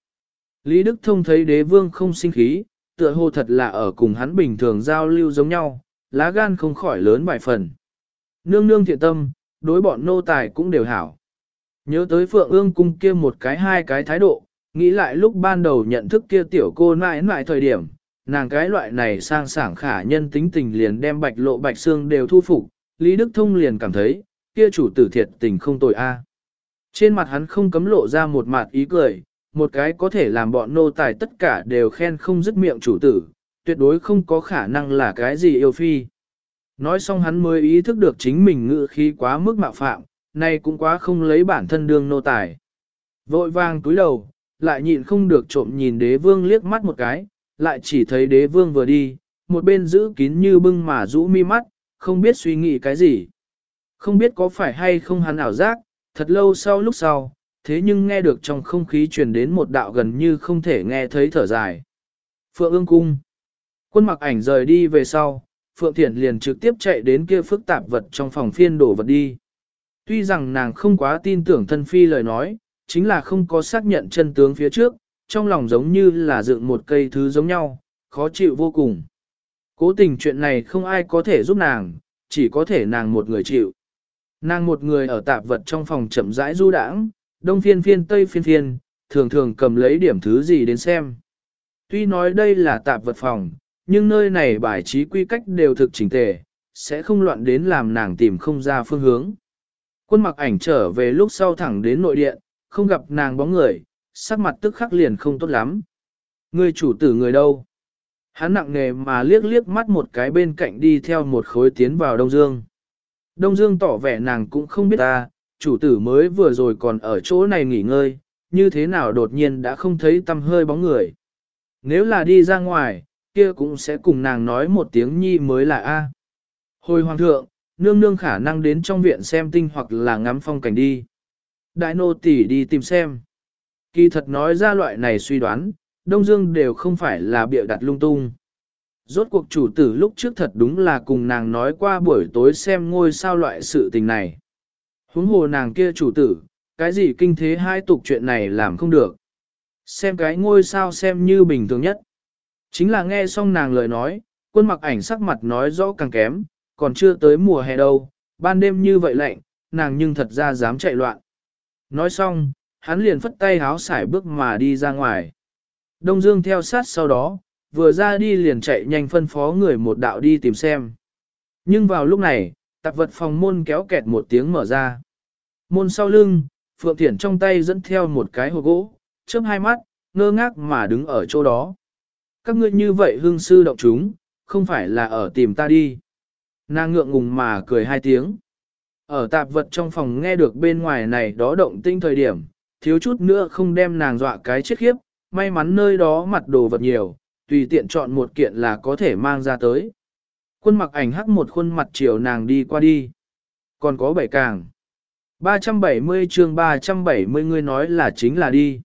Lý Đức Thông thấy đế vương không sinh khí, tựa hồ thật là ở cùng hắn bình thường giao lưu giống nhau, lá gan không khỏi lớn vài phần. Nương nương thiện tâm, đối bọn nô tài cũng đều hảo. Nhớ tới Phượng ương cung kia một cái hai cái thái độ, nghĩ lại lúc ban đầu nhận thức kia tiểu cô nãi nãi thời điểm, nàng cái loại này sang sảng khả nhân tính tình liền đem bạch lộ bạch xương đều thu phục, Lý Đức Thông liền cảm thấy, kia chủ tử thiệt tình không tội a. Trên mặt hắn không cấm lộ ra một mặt ý cười, một cái có thể làm bọn nô tài tất cả đều khen không dứt miệng chủ tử, tuyệt đối không có khả năng là cái gì yêu phi. Nói xong hắn mới ý thức được chính mình ngự khí quá mức mạo phạm, nay cũng quá không lấy bản thân đương nô tài. Vội vàng túi đầu, lại nhịn không được trộm nhìn đế vương liếc mắt một cái, lại chỉ thấy đế vương vừa đi, một bên giữ kín như bưng mà rũ mi mắt, không biết suy nghĩ cái gì. Không biết có phải hay không hắn ảo giác, thật lâu sau lúc sau, thế nhưng nghe được trong không khí truyền đến một đạo gần như không thể nghe thấy thở dài. Phượng ương cung. Quân mặc ảnh rời đi về sau, Phượng Thiển liền trực tiếp chạy đến kia phức tạp vật trong phòng phiên đổ vật đi. Tuy rằng nàng không quá tin tưởng thân phi lời nói, chính là không có xác nhận chân tướng phía trước, trong lòng giống như là dựng một cây thứ giống nhau, khó chịu vô cùng. Cố tình chuyện này không ai có thể giúp nàng, chỉ có thể nàng một người chịu. Nàng một người ở tạp vật trong phòng chậm rãi du đãng, đông phiên phiên tây phiên phiên, thường thường cầm lấy điểm thứ gì đến xem. Tuy nói đây là tạp vật phòng, nhưng nơi này bài trí quy cách đều thực chỉnh tề, sẽ không loạn đến làm nàng tìm không ra phương hướng. Quân mặc ảnh trở về lúc sau thẳng đến nội điện, không gặp nàng bóng người, sắc mặt tức khắc liền không tốt lắm. Người chủ tử người đâu? Hắn nặng nề mà liếc liếc mắt một cái bên cạnh đi theo một khối tiến vào Đông Dương. Đông Dương tỏ vẻ nàng cũng không biết ta, chủ tử mới vừa rồi còn ở chỗ này nghỉ ngơi, như thế nào đột nhiên đã không thấy tâm hơi bóng người. Nếu là đi ra ngoài, kia cũng sẽ cùng nàng nói một tiếng nhi mới là A. Hồi hoàng thượng, nương nương khả năng đến trong viện xem tinh hoặc là ngắm phong cảnh đi. Đại nô tỷ đi tìm xem. Kỳ thật nói ra loại này suy đoán, Đông Dương đều không phải là bịa đặt lung tung. Rốt cuộc chủ tử lúc trước thật đúng là cùng nàng nói qua buổi tối xem ngôi sao loại sự tình này. Huống hồ nàng kia chủ tử, cái gì kinh thế hai tục chuyện này làm không được. Xem cái ngôi sao xem như bình thường nhất. Chính là nghe xong nàng lời nói, quân mặc ảnh sắc mặt nói rõ càng kém, còn chưa tới mùa hè đâu, ban đêm như vậy lạnh, nàng nhưng thật ra dám chạy loạn. Nói xong, hắn liền phất tay háo xải bước mà đi ra ngoài. Đông Dương theo sát sau đó, vừa ra đi liền chạy nhanh phân phó người một đạo đi tìm xem. Nhưng vào lúc này, tạp vật phòng môn kéo kẹt một tiếng mở ra. Môn sau lưng, Phượng Thiển trong tay dẫn theo một cái hộp gỗ, chớp hai mắt, ngơ ngác mà đứng ở chỗ đó. Các ngươi như vậy hương sư động chúng, không phải là ở tìm ta đi. Nàng ngượng ngùng mà cười hai tiếng. Ở tạp vật trong phòng nghe được bên ngoài này đó động tinh thời điểm, thiếu chút nữa không đem nàng dọa cái chết khiếp, may mắn nơi đó mặt đồ vật nhiều, tùy tiện chọn một kiện là có thể mang ra tới. Quân mặc ảnh hắc một khuôn mặt chiều nàng đi qua đi. Còn có bảy càng. 370 chương 370 người nói là chính là đi.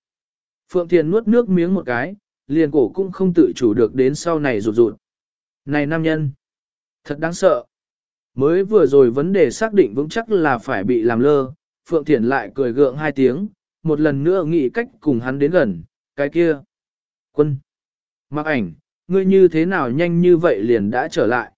Phượng Thiền nuốt nước miếng một cái, liền cổ cũng không tự chủ được đến sau này rụt rụt. Này nam nhân, thật đáng sợ. Mới vừa rồi vấn đề xác định vững chắc là phải bị làm lơ, Phượng Thiển lại cười gượng hai tiếng, một lần nữa nghĩ cách cùng hắn đến gần, cái kia. Quân, mặc ảnh, ngươi như thế nào nhanh như vậy liền đã trở lại.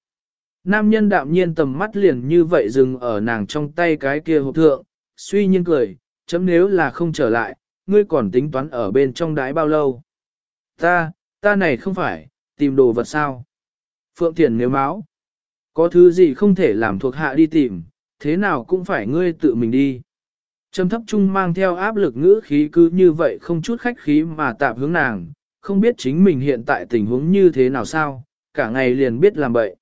Nam nhân đạm nhiên tầm mắt liền như vậy dừng ở nàng trong tay cái kia hộp thượng, suy nhiên cười, chấm nếu là không trở lại, ngươi còn tính toán ở bên trong đái bao lâu. Ta, ta này không phải, tìm đồ vật sao. Phượng Thiền nếu máu, có thứ gì không thể làm thuộc hạ đi tìm, thế nào cũng phải ngươi tự mình đi. Trầm thấp trung mang theo áp lực ngữ khí cứ như vậy không chút khách khí mà tạm hướng nàng, không biết chính mình hiện tại tình huống như thế nào sao, cả ngày liền biết làm bậy.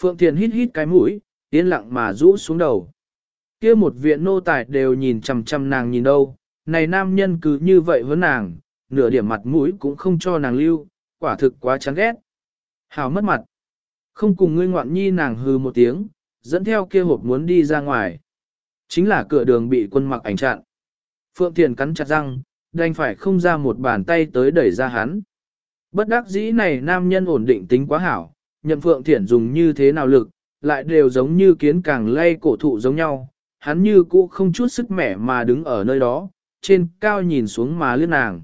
Phượng Thiền hít hít cái mũi, yên lặng mà rũ xuống đầu. kia một viện nô tài đều nhìn chầm chầm nàng nhìn đâu, này nam nhân cứ như vậy với nàng, nửa điểm mặt mũi cũng không cho nàng lưu, quả thực quá chán ghét. Hào mất mặt. Không cùng ngươi ngoạn nhi nàng hừ một tiếng, dẫn theo kia hộp muốn đi ra ngoài. Chính là cửa đường bị quân mặc ảnh chặn. Phượng Thiền cắn chặt răng, đành phải không ra một bàn tay tới đẩy ra hắn. Bất đắc dĩ này nam nhân ổn định tính quá hảo, nhận Phượng Thiển dùng như thế nào lực, lại đều giống như kiến càng lay cổ thụ giống nhau, hắn như cũ không chút sức mẻ mà đứng ở nơi đó, trên cao nhìn xuống mà lướt nàng.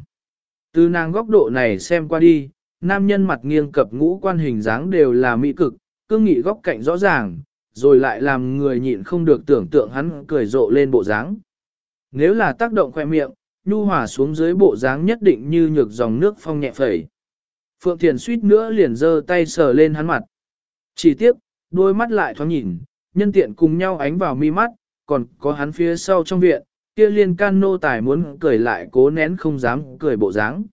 Từ nàng góc độ này xem qua đi, nam nhân mặt nghiêng cập ngũ quan hình dáng đều là mỹ cực, cương nghị góc cạnh rõ ràng, rồi lại làm người nhịn không được tưởng tượng hắn cười rộ lên bộ dáng. Nếu là tác động khoe miệng, nhu hòa xuống dưới bộ dáng nhất định như nhược dòng nước phong nhẹ phẩy. Phượng Thiền suýt nữa liền giơ tay sờ lên hắn mặt. Chỉ tiếc, đôi mắt lại thoáng nhìn, nhân tiện cùng nhau ánh vào mi mắt, còn có hắn phía sau trong viện, kia liên can nô tài muốn cười lại cố nén không dám cười bộ dáng.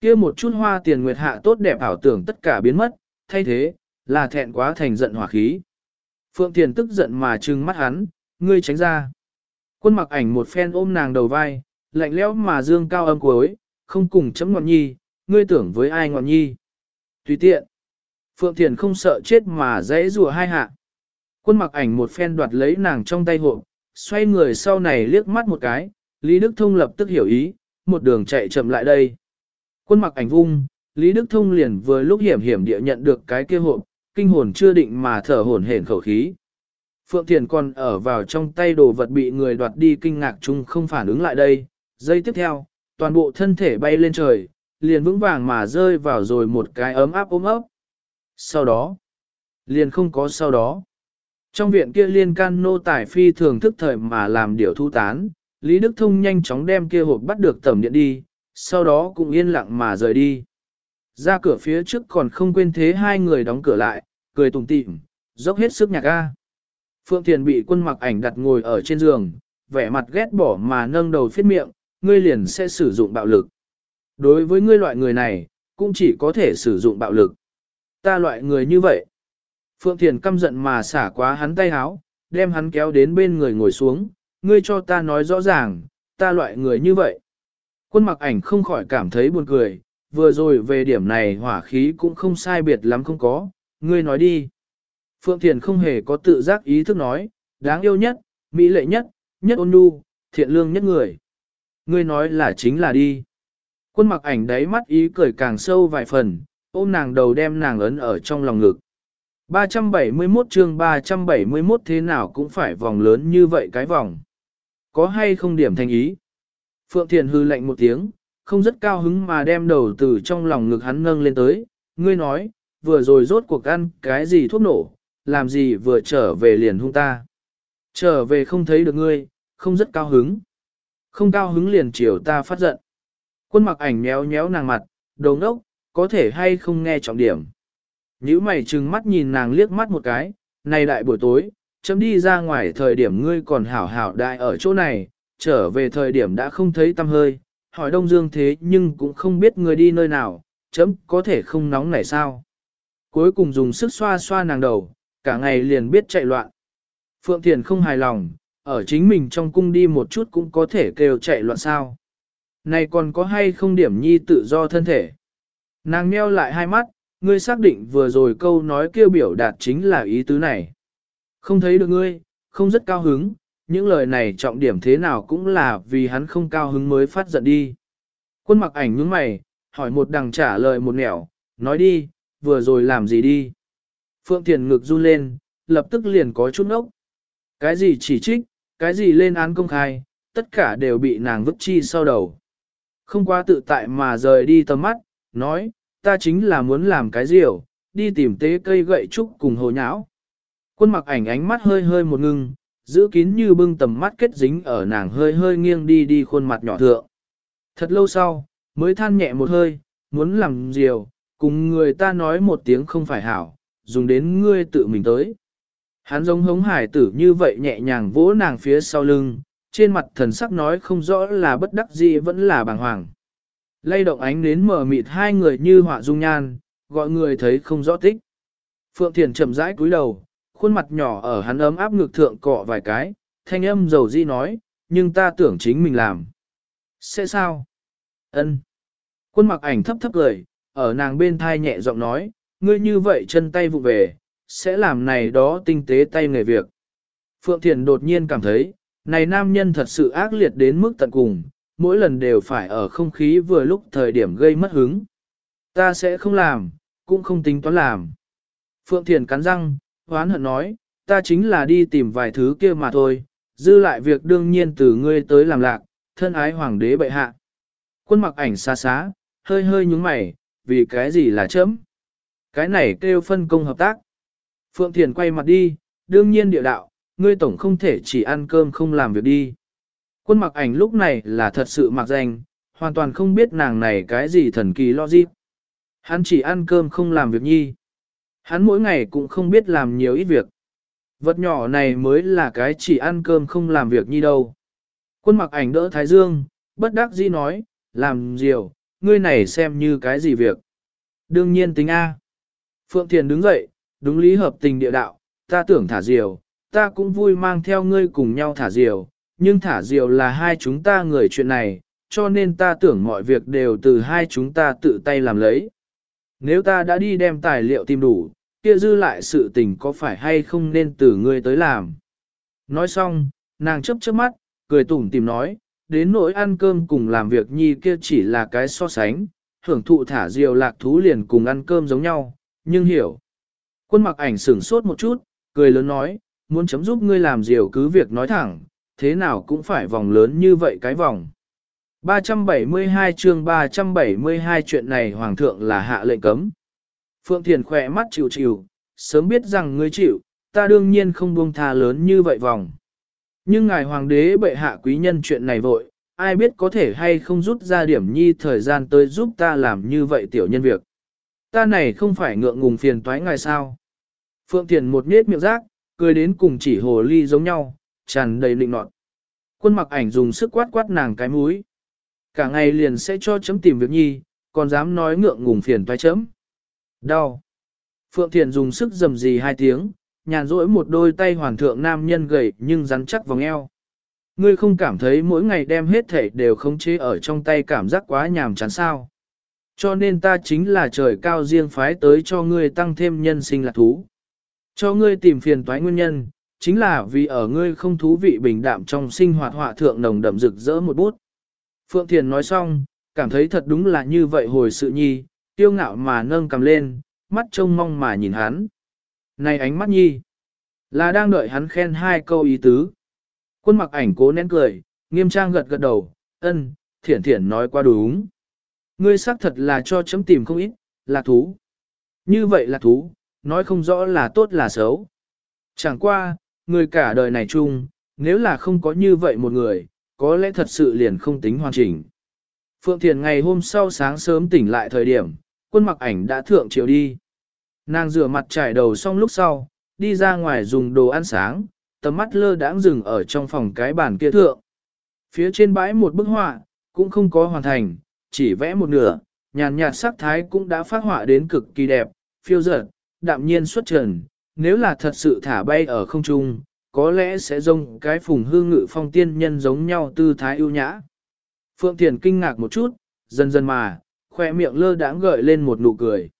Kia một chút hoa tiền nguyệt hạ tốt đẹp ảo tưởng tất cả biến mất, thay thế, là thẹn quá thành giận hỏa khí. Phượng Thiền tức giận mà trừng mắt hắn, ngươi tránh ra. Quân mặc ảnh một phen ôm nàng đầu vai, lạnh lẽo mà dương cao âm cuối, không cùng chấm ngọn nhi, ngươi tưởng với ai ngọn nhi. Tùy tiện. Phượng Thiền không sợ chết mà dãy rùa hai hạ. Quân mặc ảnh một phen đoạt lấy nàng trong tay hộ, xoay người sau này liếc mắt một cái, Lý Đức Thông lập tức hiểu ý, một đường chạy chậm lại đây. Quân mặc ảnh vung, Lý Đức Thông liền vừa lúc hiểm hiểm địa nhận được cái kia hộp, kinh hồn chưa định mà thở hổn hển khẩu khí. Phượng Thiền còn ở vào trong tay đồ vật bị người đoạt đi kinh ngạc chung không phản ứng lại đây. Giây tiếp theo, toàn bộ thân thể bay lên trời, liền vững vàng mà rơi vào rồi một cái ấm áp ôm ấp. Sau đó, liền không có sau đó. Trong viện kia liên can nô tài phi thường thức thời mà làm điều thu tán, Lý Đức Thông nhanh chóng đem kia hộp bắt được tẩm điện đi, sau đó cũng yên lặng mà rời đi. Ra cửa phía trước còn không quên thế hai người đóng cửa lại, cười tùng tịm, dốc hết sức nhạc ga. Phượng Thiền bị quân mặc ảnh đặt ngồi ở trên giường, vẻ mặt ghét bỏ mà nâng đầu phiết miệng, ngươi liền sẽ sử dụng bạo lực. Đối với ngươi loại người này, cũng chỉ có thể sử dụng bạo lực. Ta loại người như vậy. Phượng Thiền căm giận mà xả quá hắn tay háo, đem hắn kéo đến bên người ngồi xuống, ngươi cho ta nói rõ ràng, ta loại người như vậy. Quân mặc ảnh không khỏi cảm thấy buồn cười, vừa rồi về điểm này hỏa khí cũng không sai biệt lắm không có, ngươi nói đi. Phượng Thiền không hề có tự giác ý thức nói, đáng yêu nhất, mỹ lệ nhất, nhất ôn nhu, thiện lương nhất người. Ngươi nói là chính là đi. Quân mặc ảnh đáy mắt ý cười càng sâu vài phần, ôm nàng đầu đem nàng ấn ở trong lòng ngực. 371 chương 371 thế nào cũng phải vòng lớn như vậy cái vòng. Có hay không điểm thành ý? Phượng Thiền hư lạnh một tiếng, không rất cao hứng mà đem đầu từ trong lòng ngực hắn nâng lên tới. Ngươi nói, vừa rồi rốt cuộc ăn cái gì thuốc nổ, làm gì vừa trở về liền hung ta. Trở về không thấy được ngươi, không rất cao hứng. Không cao hứng liền chiều ta phát giận. Quân mặc ảnh méo méo nàng mặt, đồ ngốc, có thể hay không nghe trọng điểm. Nhữ mày trừng mắt nhìn nàng liếc mắt một cái, này đại buổi tối, chấm đi ra ngoài thời điểm ngươi còn hảo hảo đại ở chỗ này, trở về thời điểm đã không thấy tâm hơi, hỏi Đông Dương thế nhưng cũng không biết ngươi đi nơi nào, chấm có thể không nóng này sao. Cuối cùng dùng sức xoa xoa nàng đầu, cả ngày liền biết chạy loạn. Phượng Thiền không hài lòng, ở chính mình trong cung đi một chút cũng có thể kêu chạy loạn sao. Này còn có hay không điểm nhi tự do thân thể? Nàng meo lại hai mắt, ngươi xác định vừa rồi câu nói kêu biểu đạt chính là ý tứ này. Không thấy được ngươi, không rất cao hứng, những lời này trọng điểm thế nào cũng là vì hắn không cao hứng mới phát giận đi. Quân mặc ảnh nhướng mày, hỏi một đằng trả lời một nẻo, nói đi, vừa rồi làm gì đi. Phượng Thiền ngực run lên, lập tức liền có chút ốc. Cái gì chỉ trích, cái gì lên án công khai, tất cả đều bị nàng vứt chi sau đầu. Không quá tự tại mà rời đi tầm mắt, nói, ta chính là muốn làm cái diều, đi tìm tế cây gậy trúc cùng hồ nhão. Quân mặc ảnh ánh mắt hơi hơi một ngưng, giữ kín như bưng tầm mắt kết dính ở nàng hơi hơi nghiêng đi đi khuôn mặt nhỏ thượng. Thật lâu sau, mới than nhẹ một hơi, muốn làm diều, cùng người ta nói một tiếng không phải hảo, dùng đến ngươi tự mình tới. Hắn giống hống hải tử như vậy nhẹ nhàng vỗ nàng phía sau lưng, trên mặt thần sắc nói không rõ là bất đắc dĩ vẫn là bàng hoàng. Lay động ánh đến mở mịt hai người như họa dung nhan, gọi người thấy không rõ tích. Phượng Thiền chậm rãi cúi đầu, khuôn mặt nhỏ ở hắn ấm áp ngược thượng cọ vài cái, thanh âm dầu di nói, nhưng ta tưởng chính mình làm. Sẽ sao? ân Quân mặc ảnh thấp thấp cười, ở nàng bên thai nhẹ giọng nói, ngươi như vậy chân tay vụ về, sẽ làm này đó tinh tế tay nghề việc. Phượng Thiền đột nhiên cảm thấy, này nam nhân thật sự ác liệt đến mức tận cùng, mỗi lần đều phải ở không khí vừa lúc thời điểm gây mất hứng. Ta sẽ không làm, cũng không tính toán làm. Phượng Thiền cắn răng, hoán hận nói, ta chính là đi tìm vài thứ kia mà thôi, dư lại việc đương nhiên từ ngươi tới làm lạc, thân ái hoàng đế bệ hạ. Quân mặc ảnh xa xá, hơi hơi nhúng mày, vì cái gì là chấm. Cái này kêu phân công hợp tác. Phượng Thiền quay mặt đi, đương nhiên địa đạo, ngươi tổng không thể chỉ ăn cơm không làm việc đi. Quân mặc ảnh lúc này là thật sự mặc danh, hoàn toàn không biết nàng này cái gì thần kỳ lo gì. Hắn chỉ ăn cơm không làm việc nhi. Hắn mỗi ngày cũng không biết làm nhiều ít việc. Vật nhỏ này mới là cái chỉ ăn cơm không làm việc nhi đâu. Quân mặc ảnh đỡ Thái Dương, bất đắc dĩ nói, làm diều, ngươi này xem như cái gì việc. Đương nhiên tính A. Phượng Thiền đứng dậy, đúng lý hợp tình địa đạo, ta tưởng thả diều, ta cũng vui mang theo ngươi cùng nhau thả diều, nhưng thả diều là hai chúng ta người chuyện này, cho nên ta tưởng mọi việc đều từ hai chúng ta tự tay làm lấy. Nếu ta đã đi đem tài liệu tìm đủ, kia dư lại sự tình có phải hay không nên từ ngươi tới làm. Nói xong, nàng chấp chớp mắt, cười tủm tìm nói, đến nỗi ăn cơm cùng làm việc nhi kia chỉ là cái so sánh, hưởng thụ thả diều lạc thú liền cùng ăn cơm giống nhau, nhưng hiểu. Quân mặc ảnh sửng sốt một chút, cười lớn nói, muốn chấm giúp ngươi làm diều cứ việc nói thẳng, thế nào cũng phải vòng lớn như vậy cái vòng. 372 chương 372 chuyện này hoàng thượng là hạ lệnh cấm. Phượng Thiền khỏe mắt chịu chịu, sớm biết rằng ngươi chịu, ta đương nhiên không buông tha lớn như vậy vòng. Nhưng ngài hoàng đế bệ hạ quý nhân chuyện này vội, ai biết có thể hay không rút ra điểm nhi thời gian tới giúp ta làm như vậy tiểu nhân việc. Ta này không phải ngượng ngùng phiền toái ngài sao. Phượng Thiền một nết miệng rác, cười đến cùng chỉ hồ ly giống nhau, tràn đầy lịnh nọt. Quân mặc ảnh dùng sức quát quát nàng cái mũi. Cả ngày liền sẽ cho chấm tìm việc nhi, còn dám nói ngượng ngùng phiền toái chấm. Đau. Phượng Thiền dùng sức dầm gì hai tiếng, nhàn rỗi một đôi tay hoàn thượng nam nhân gầy nhưng rắn chắc vòng eo. Ngươi không cảm thấy mỗi ngày đem hết thể đều khống chế ở trong tay cảm giác quá nhàm chán sao. Cho nên ta chính là trời cao riêng phái tới cho ngươi tăng thêm nhân sinh lạc thú. Cho ngươi tìm phiền toái nguyên nhân, chính là vì ở ngươi không thú vị bình đạm trong sinh hoạt họa thượng nồng đậm rực rỡ một bút. Phượng Thiền nói xong, cảm thấy thật đúng là như vậy hồi sự nhi, tiêu ngạo mà nâng cầm lên, mắt trông mong mà nhìn hắn. Này ánh mắt nhi, là đang đợi hắn khen hai câu ý tứ. Quân mặc ảnh cố nén cười, nghiêm trang gật gật đầu, ân, thiển thiển nói qua đúng. Ngươi xác thật là cho chấm tìm không ít, là thú. Như vậy là thú, nói không rõ là tốt là xấu. Chẳng qua, người cả đời này chung, nếu là không có như vậy một người, có lẽ thật sự liền không tính hoàn chỉnh. Phượng Thiền ngày hôm sau sáng sớm tỉnh lại thời điểm, quân mặc ảnh đã thượng chiều đi. Nàng rửa mặt trải đầu xong lúc sau, đi ra ngoài dùng đồ ăn sáng, tầm mắt lơ đãng dừng ở trong phòng cái bàn kia thượng. Phía trên bãi một bức họa, cũng không có hoàn thành, chỉ vẽ một nửa, nhàn nhạt sắc thái cũng đã phát họa đến cực kỳ đẹp, phiêu dở, đạm nhiên xuất trần, nếu là thật sự thả bay ở không trung, có lẽ sẽ giống cái phùng hư ngự phong tiên nhân giống nhau tư thái ưu nhã. Phượng Thiền kinh ngạc một chút, dần dần mà, khoe miệng lơ đãng gợi lên một nụ cười.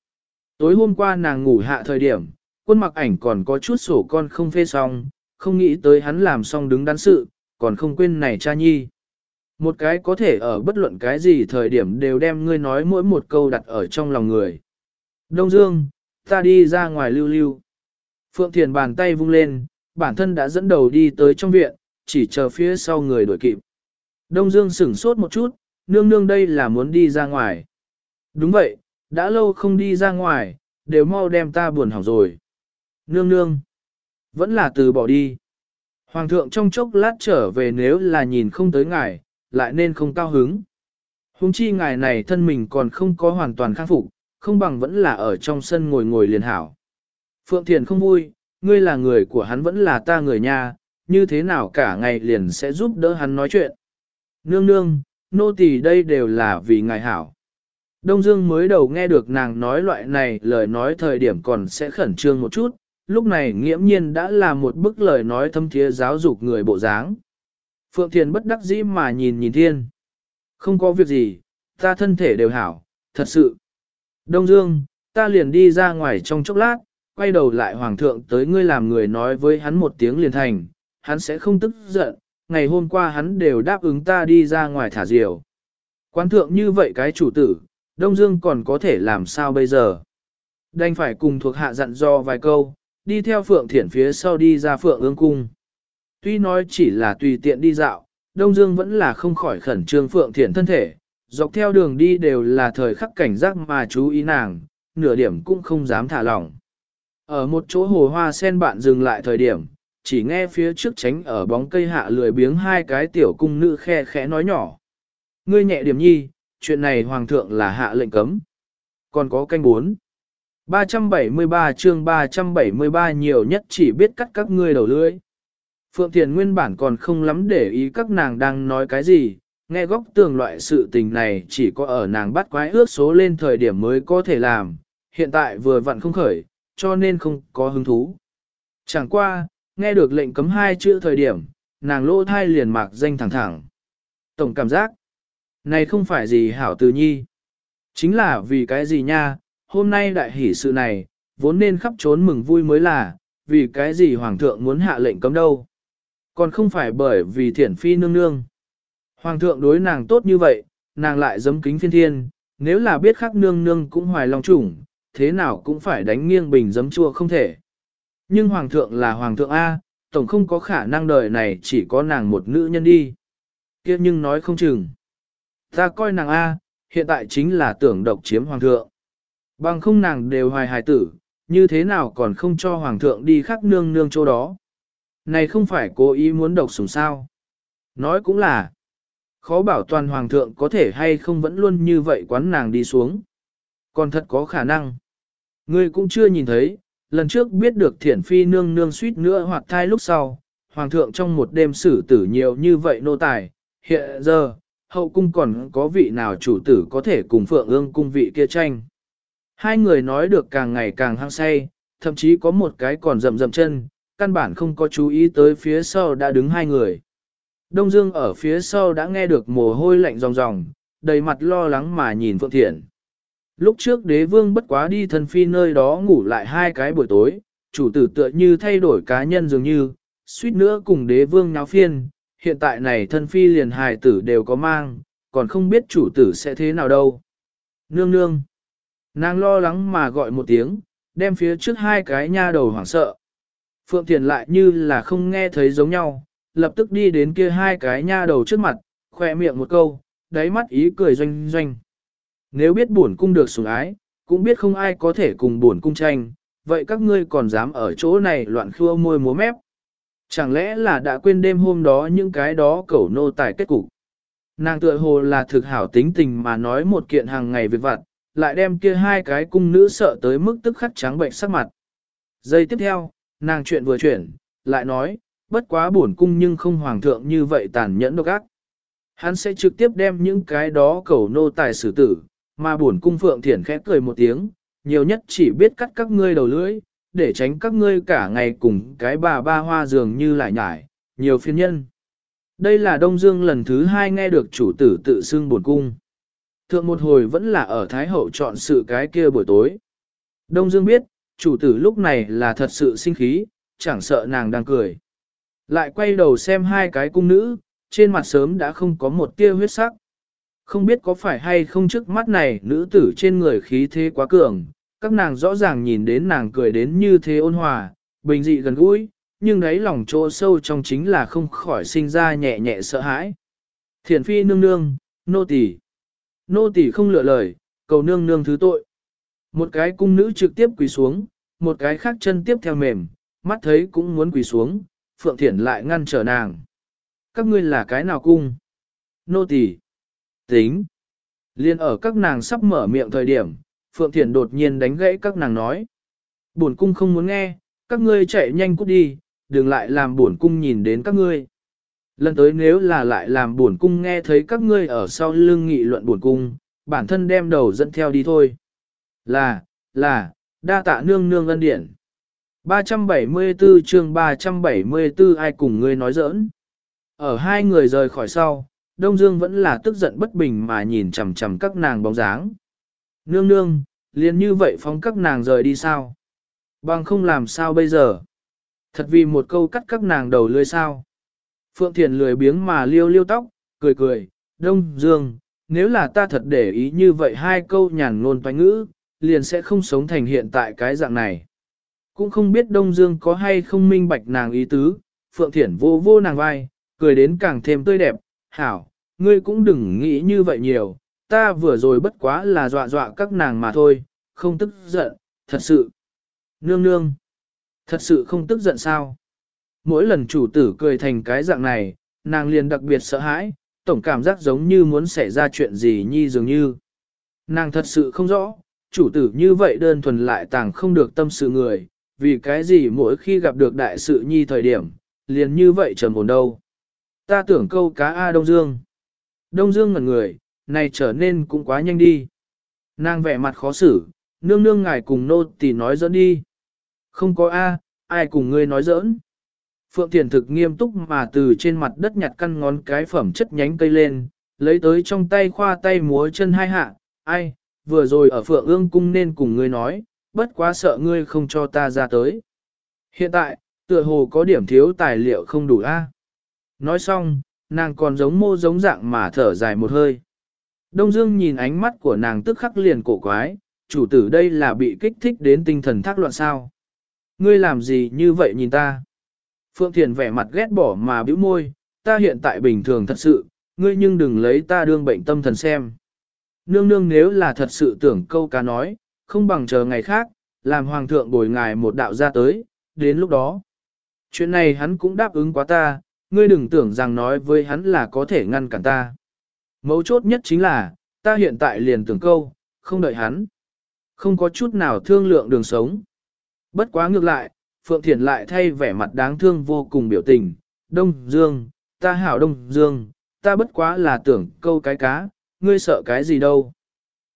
Tối hôm qua nàng ngủ hạ thời điểm, quân mặc ảnh còn có chút sổ con không phê xong, không nghĩ tới hắn làm xong đứng đắn sự, còn không quên này cha nhi. Một cái có thể ở bất luận cái gì thời điểm đều đem ngươi nói mỗi một câu đặt ở trong lòng người. Đông Dương, ta đi ra ngoài lưu lưu. Phượng Thiền bàn tay vung lên, bản thân đã dẫn đầu đi tới trong viện, chỉ chờ phía sau người đuổi kịp. Đông Dương sửng sốt một chút, nương nương đây là muốn đi ra ngoài. Đúng vậy, đã lâu không đi ra ngoài, đều mau đem ta buồn hỏng rồi. Nương nương, vẫn là từ bỏ đi. Hoàng thượng trong chốc lát trở về nếu là nhìn không tới ngài, lại nên không cao hứng. Hùng chi ngài này thân mình còn không có hoàn toàn khắc phục, không bằng vẫn là ở trong sân ngồi ngồi liền hảo. Phượng Thiền không vui, ngươi là người của hắn vẫn là ta người nha, như thế nào cả ngày liền sẽ giúp đỡ hắn nói chuyện. Nương nương, nô tỳ đây đều là vì ngài hảo. Đông Dương mới đầu nghe được nàng nói loại này lời nói thời điểm còn sẽ khẩn trương một chút, lúc này nghiễm nhiên đã là một bức lời nói thâm thiế giáo dục người bộ dáng. Phượng Thiền bất đắc dĩ mà nhìn nhìn thiên. Không có việc gì, ta thân thể đều hảo, thật sự. Đông Dương, ta liền đi ra ngoài trong chốc lát, quay đầu lại hoàng thượng tới ngươi làm người nói với hắn một tiếng liền thành, hắn sẽ không tức giận, ngày hôm qua hắn đều đáp ứng ta đi ra ngoài thả diều. Quán thượng như vậy cái chủ tử, Đông Dương còn có thể làm sao bây giờ? Đành phải cùng thuộc hạ dặn do vài câu, đi theo Phượng Thiển phía sau đi ra Phượng ương cung. Tuy nói chỉ là tùy tiện đi dạo, Đông Dương vẫn là không khỏi khẩn trương Phượng Thiển thân thể, dọc theo đường đi đều là thời khắc cảnh giác mà chú ý nàng, nửa điểm cũng không dám thả lỏng. Ở một chỗ hồ hoa sen bạn dừng lại thời điểm, chỉ nghe phía trước tránh ở bóng cây hạ lười biếng hai cái tiểu cung nữ khe khẽ nói nhỏ. Ngươi nhẹ điểm nhi, chuyện này hoàng thượng là hạ lệnh cấm. Còn có canh bốn. 373 chương 373 nhiều nhất chỉ biết cắt các ngươi đầu lưỡi. Phượng Thiền nguyên bản còn không lắm để ý các nàng đang nói cái gì, nghe góc tường loại sự tình này chỉ có ở nàng bắt quái ước số lên thời điểm mới có thể làm, hiện tại vừa vặn không khởi, cho nên không có hứng thú. Chẳng qua, nghe được lệnh cấm hai chữ thời điểm, nàng lỗ thai liền mạc danh thẳng thẳng. Tổng cảm giác, này không phải gì hảo từ nhi. Chính là vì cái gì nha, hôm nay đại hỷ sự này, vốn nên khắp trốn mừng vui mới là, vì cái gì hoàng thượng muốn hạ lệnh cấm đâu. Còn không phải bởi vì thiển phi nương nương. Hoàng thượng đối nàng tốt như vậy, nàng lại dấm kính phiên thiên, nếu là biết khắc nương nương cũng hoài lòng chủng, thế nào cũng phải đánh nghiêng bình giấm chua không thể. Nhưng hoàng thượng là hoàng thượng A, tổng không có khả năng đời này chỉ có nàng một nữ nhân đi. Kiếp nhưng nói không chừng. Ta coi nàng A, hiện tại chính là tưởng độc chiếm hoàng thượng. Bằng không nàng đều hoài hài tử, như thế nào còn không cho hoàng thượng đi khắc nương nương chỗ đó. Này không phải cố ý muốn độc sủng sao. Nói cũng là, khó bảo toàn hoàng thượng có thể hay không vẫn luôn như vậy quán nàng đi xuống. Còn thật có khả năng. Ngươi cũng chưa nhìn thấy, lần trước biết được thiển phi nương nương suýt nữa hoặc thai lúc sau, hoàng thượng trong một đêm xử tử nhiều như vậy nô tài, hiện giờ, hậu cung còn có vị nào chủ tử có thể cùng phượng ương cung vị kia tranh. Hai người nói được càng ngày càng hăng say, thậm chí có một cái còn rầm rầm chân, căn bản không có chú ý tới phía sau đã đứng hai người. Đông Dương ở phía sau đã nghe được mồ hôi lạnh ròng ròng, đầy mặt lo lắng mà nhìn Phượng Thiện. Lúc trước đế vương bất quá đi thân phi nơi đó ngủ lại hai cái buổi tối, chủ tử tựa như thay đổi cá nhân dường như, suýt nữa cùng đế vương nháo phiên, hiện tại này thân phi liền hài tử đều có mang, còn không biết chủ tử sẽ thế nào đâu. Nương nương. Nàng lo lắng mà gọi một tiếng, đem phía trước hai cái nha đầu hoảng sợ. Phượng Thiền lại như là không nghe thấy giống nhau, lập tức đi đến kia hai cái nha đầu trước mặt, khoe miệng một câu, đáy mắt ý cười doanh doanh. Nếu biết buồn cung được sủng ái, cũng biết không ai có thể cùng buồn cung tranh, vậy các ngươi còn dám ở chỗ này loạn khua môi múa mép. Chẳng lẽ là đã quên đêm hôm đó những cái đó cẩu nô tài kết cục. Nàng tựa hồ là thực hảo tính tình mà nói một kiện hàng ngày việc vặt, lại đem kia hai cái cung nữ sợ tới mức tức khắc trắng bệnh sắc mặt. Giây tiếp theo, nàng chuyện vừa chuyển, lại nói, bất quá buồn cung nhưng không hoàng thượng như vậy tàn nhẫn độc ác. Hắn sẽ trực tiếp đem những cái đó cầu nô tài xử tử, mà buồn cung phượng thiển khẽ cười một tiếng, nhiều nhất chỉ biết cắt các ngươi đầu lưỡi, để tránh các ngươi cả ngày cùng cái bà ba hoa dường như lại nhải, nhiều phiên nhân. Đây là Đông Dương lần thứ hai nghe được chủ tử tự xưng buồn cung. Thượng một hồi vẫn là ở Thái Hậu chọn sự cái kia buổi tối. Đông Dương biết, chủ tử lúc này là thật sự sinh khí, chẳng sợ nàng đang cười. Lại quay đầu xem hai cái cung nữ, trên mặt sớm đã không có một tia huyết sắc. Không biết có phải hay không trước mắt này nữ tử trên người khí thế quá cường, các nàng rõ ràng nhìn đến nàng cười đến như thế ôn hòa, bình dị gần gũi, nhưng đấy lòng chỗ sâu trong chính là không khỏi sinh ra nhẹ nhẹ sợ hãi. Thiền phi nương nương, nô tỳ, Nô tỳ không lựa lời, cầu nương nương thứ tội. Một cái cung nữ trực tiếp quỳ xuống, một cái khác chân tiếp theo mềm, mắt thấy cũng muốn quỳ xuống, Phượng Thiển lại ngăn trở nàng. Các ngươi là cái nào cung? Nô tỳ Tính. Liên ở các nàng sắp mở miệng thời điểm, Phượng Thiển đột nhiên đánh gãy các nàng nói. Bổn cung không muốn nghe, các ngươi chạy nhanh cút đi, đừng lại làm buồn cung nhìn đến các ngươi. Lần tới nếu là lại làm buồn cung nghe thấy các ngươi ở sau lưng nghị luận buồn cung, bản thân đem đầu dẫn theo đi thôi. Là, là, đa tạ nương nương ân điển. 374 chương 374 ai cùng ngươi nói giỡn. Ở hai người rời khỏi sau, Đông Dương vẫn là tức giận bất bình mà nhìn chằm chằm các nàng bóng dáng. Nương nương, liền như vậy phóng các nàng rời đi sao? Bằng không làm sao bây giờ? Thật vì một câu cắt các nàng đầu lưỡi sao? Phượng Thiền lười biếng mà liêu liêu tóc, cười cười, Đông Dương, nếu là ta thật để ý như vậy hai câu nhàn ngôn toanh ngữ, liền sẽ không sống thành hiện tại cái dạng này. Cũng không biết Đông Dương có hay không minh bạch nàng ý tứ, Phượng Thiển vô vô nàng vai, cười đến càng thêm tươi đẹp, hảo, ngươi cũng đừng nghĩ như vậy nhiều, ta vừa rồi bất quá là dọa dọa các nàng mà thôi, không tức giận, thật sự. Nương nương, thật sự không tức giận sao? Mỗi lần chủ tử cười thành cái dạng này, nàng liền đặc biệt sợ hãi, tổng cảm giác giống như muốn xảy ra chuyện gì nhi dường như. Nàng thật sự không rõ, chủ tử như vậy đơn thuần lại tàng không được tâm sự người, vì cái gì mỗi khi gặp được đại sự nhi thời điểm, liền như vậy trầm ổn đâu. Ta tưởng câu cá A Đông Dương. Đông Dương ngẩn người, này trở nên cũng quá nhanh đi. Nàng vẻ mặt khó xử, nương nương ngài cùng nô tỳ nói dẫn đi. Không có A, ai cùng ngươi nói giỡn. Phượng Thiền thực nghiêm túc mà từ trên mặt đất nhặt căn ngón cái phẩm chất nhánh cây lên, lấy tới trong tay khoa tay múa chân hai hạ, ai, vừa rồi ở Phượng ương cung nên cùng ngươi nói, bất quá sợ ngươi không cho ta ra tới. Hiện tại, tựa hồ có điểm thiếu tài liệu không đủ a. Nói xong, nàng còn giống mô giống dạng mà thở dài một hơi. Đông Dương nhìn ánh mắt của nàng tức khắc liền cổ quái, chủ tử đây là bị kích thích đến tinh thần thác loạn sao. Ngươi làm gì như vậy nhìn ta? Phượng Thiền vẻ mặt ghét bỏ mà bĩu môi, ta hiện tại bình thường thật sự, ngươi nhưng đừng lấy ta đương bệnh tâm thần xem. Nương nương nếu là thật sự tưởng câu cá nói, không bằng chờ ngày khác, làm hoàng thượng bồi ngài một đạo ra tới, đến lúc đó. Chuyện này hắn cũng đáp ứng quá ta, ngươi đừng tưởng rằng nói với hắn là có thể ngăn cản ta. Mấu chốt nhất chính là, ta hiện tại liền tưởng câu, không đợi hắn. Không có chút nào thương lượng đường sống. Bất quá ngược lại, Phượng Thiển lại thay vẻ mặt đáng thương vô cùng biểu tình. Đông Dương, ta hảo Đông Dương, ta bất quá là tưởng câu cái cá, ngươi sợ cái gì đâu.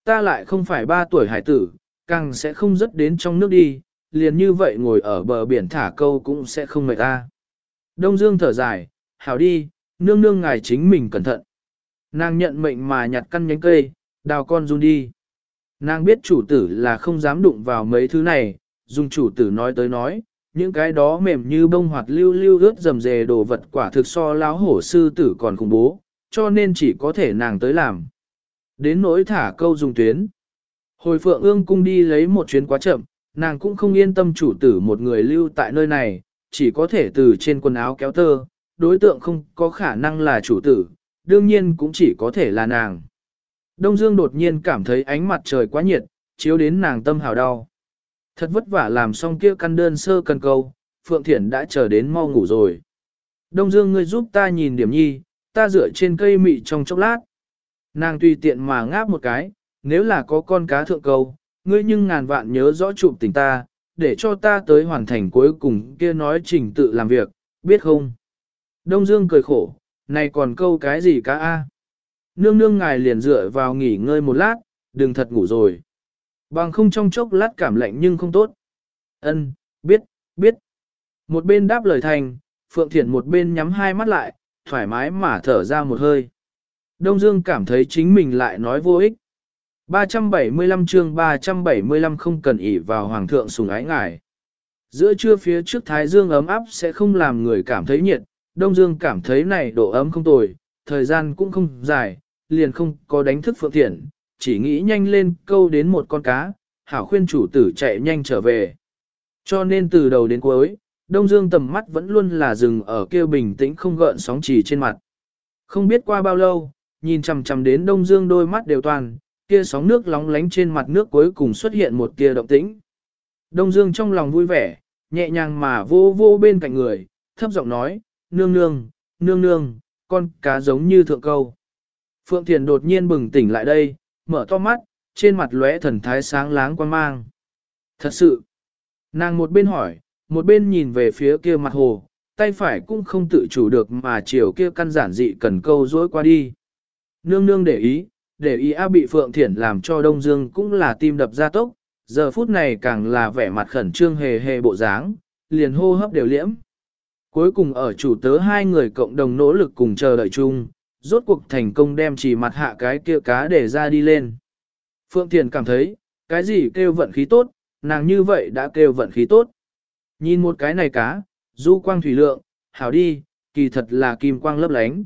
Ta lại không phải ba tuổi hải tử, càng sẽ không dứt đến trong nước đi, liền như vậy ngồi ở bờ biển thả câu cũng sẽ không mệt ta. Đông Dương thở dài, hảo đi, nương nương ngài chính mình cẩn thận. Nàng nhận mệnh mà nhặt căn nhánh cây, đào con run đi. Nàng biết chủ tử là không dám đụng vào mấy thứ này, dùng chủ tử nói tới nói, những cái đó mềm như bông hoạt lưu lưu ướt dầm dề đồ vật quả thực so láo hổ sư tử còn khủng bố, cho nên chỉ có thể nàng tới làm. Đến nỗi thả câu dùng tuyến. Hồi phượng ương cung đi lấy một chuyến quá chậm, nàng cũng không yên tâm chủ tử một người lưu tại nơi này, chỉ có thể từ trên quần áo kéo tơ, đối tượng không có khả năng là chủ tử, đương nhiên cũng chỉ có thể là nàng. Đông Dương đột nhiên cảm thấy ánh mặt trời quá nhiệt, chiếu đến nàng tâm hào đau. Thật vất vả làm xong kia căn đơn sơ cần câu, Phượng Thiển đã chờ đến mau ngủ rồi. Đông Dương ngươi giúp ta nhìn điểm nhi, ta dựa trên cây mị trong chốc lát. Nàng tùy tiện mà ngáp một cái, nếu là có con cá thượng câu, ngươi nhưng ngàn vạn nhớ rõ chụp tình ta, để cho ta tới hoàn thành cuối cùng kia nói trình tự làm việc, biết không? Đông Dương cười khổ, này còn câu cái gì cá a? Nương nương ngài liền dựa vào nghỉ ngơi một lát, đừng thật ngủ rồi. Bằng không trong chốc lát cảm lạnh nhưng không tốt. Ân, biết, biết. Một bên đáp lời thành, Phượng Thiển một bên nhắm hai mắt lại, thoải mái mà thở ra một hơi. Đông Dương cảm thấy chính mình lại nói vô ích. 375 chương 375 không cần ỷ vào Hoàng thượng sùng ái ngài. Giữa trưa phía trước Thái Dương ấm áp sẽ không làm người cảm thấy nhiệt, Đông Dương cảm thấy này độ ấm không tồi, thời gian cũng không dài, liền không có đánh thức Phượng thiện, chỉ nghĩ nhanh lên câu đến một con cá, hảo khuyên chủ tử chạy nhanh trở về. Cho nên từ đầu đến cuối, Đông Dương tầm mắt vẫn luôn là dừng ở kia bình tĩnh không gợn sóng chỉ trên mặt. Không biết qua bao lâu, nhìn chằm chằm đến Đông Dương đôi mắt đều toàn, kia sóng nước lóng lánh trên mặt nước cuối cùng xuất hiện một tia động tĩnh. Đông Dương trong lòng vui vẻ, nhẹ nhàng mà vô vô bên cạnh người, thấp giọng nói, nương nương, nương nương, con cá giống như thượng câu. Phượng Thiền đột nhiên bừng tỉnh lại đây, mở to mắt, trên mặt lóe thần thái sáng láng quan mang. Thật sự, nàng một bên hỏi, một bên nhìn về phía kia mặt hồ, tay phải cũng không tự chủ được mà chiều kia căn giản dị cần câu dối qua đi. Nương nương để ý, để ý A bị Phượng Thiển làm cho Đông Dương cũng là tim đập ra tốc, giờ phút này càng là vẻ mặt khẩn trương hề hề bộ dáng, liền hô hấp đều liễm. Cuối cùng ở chủ tớ hai người cộng đồng nỗ lực cùng chờ đợi chung, rốt cuộc thành công đem chỉ mặt hạ cái kia cá để ra đi lên. Phượng Thiền cảm thấy, cái gì kêu vận khí tốt, nàng như vậy đã kêu vận khí tốt. Nhìn một cái này cá, du quang thủy lượng, hảo đi, kỳ thật là kim quang lấp lánh.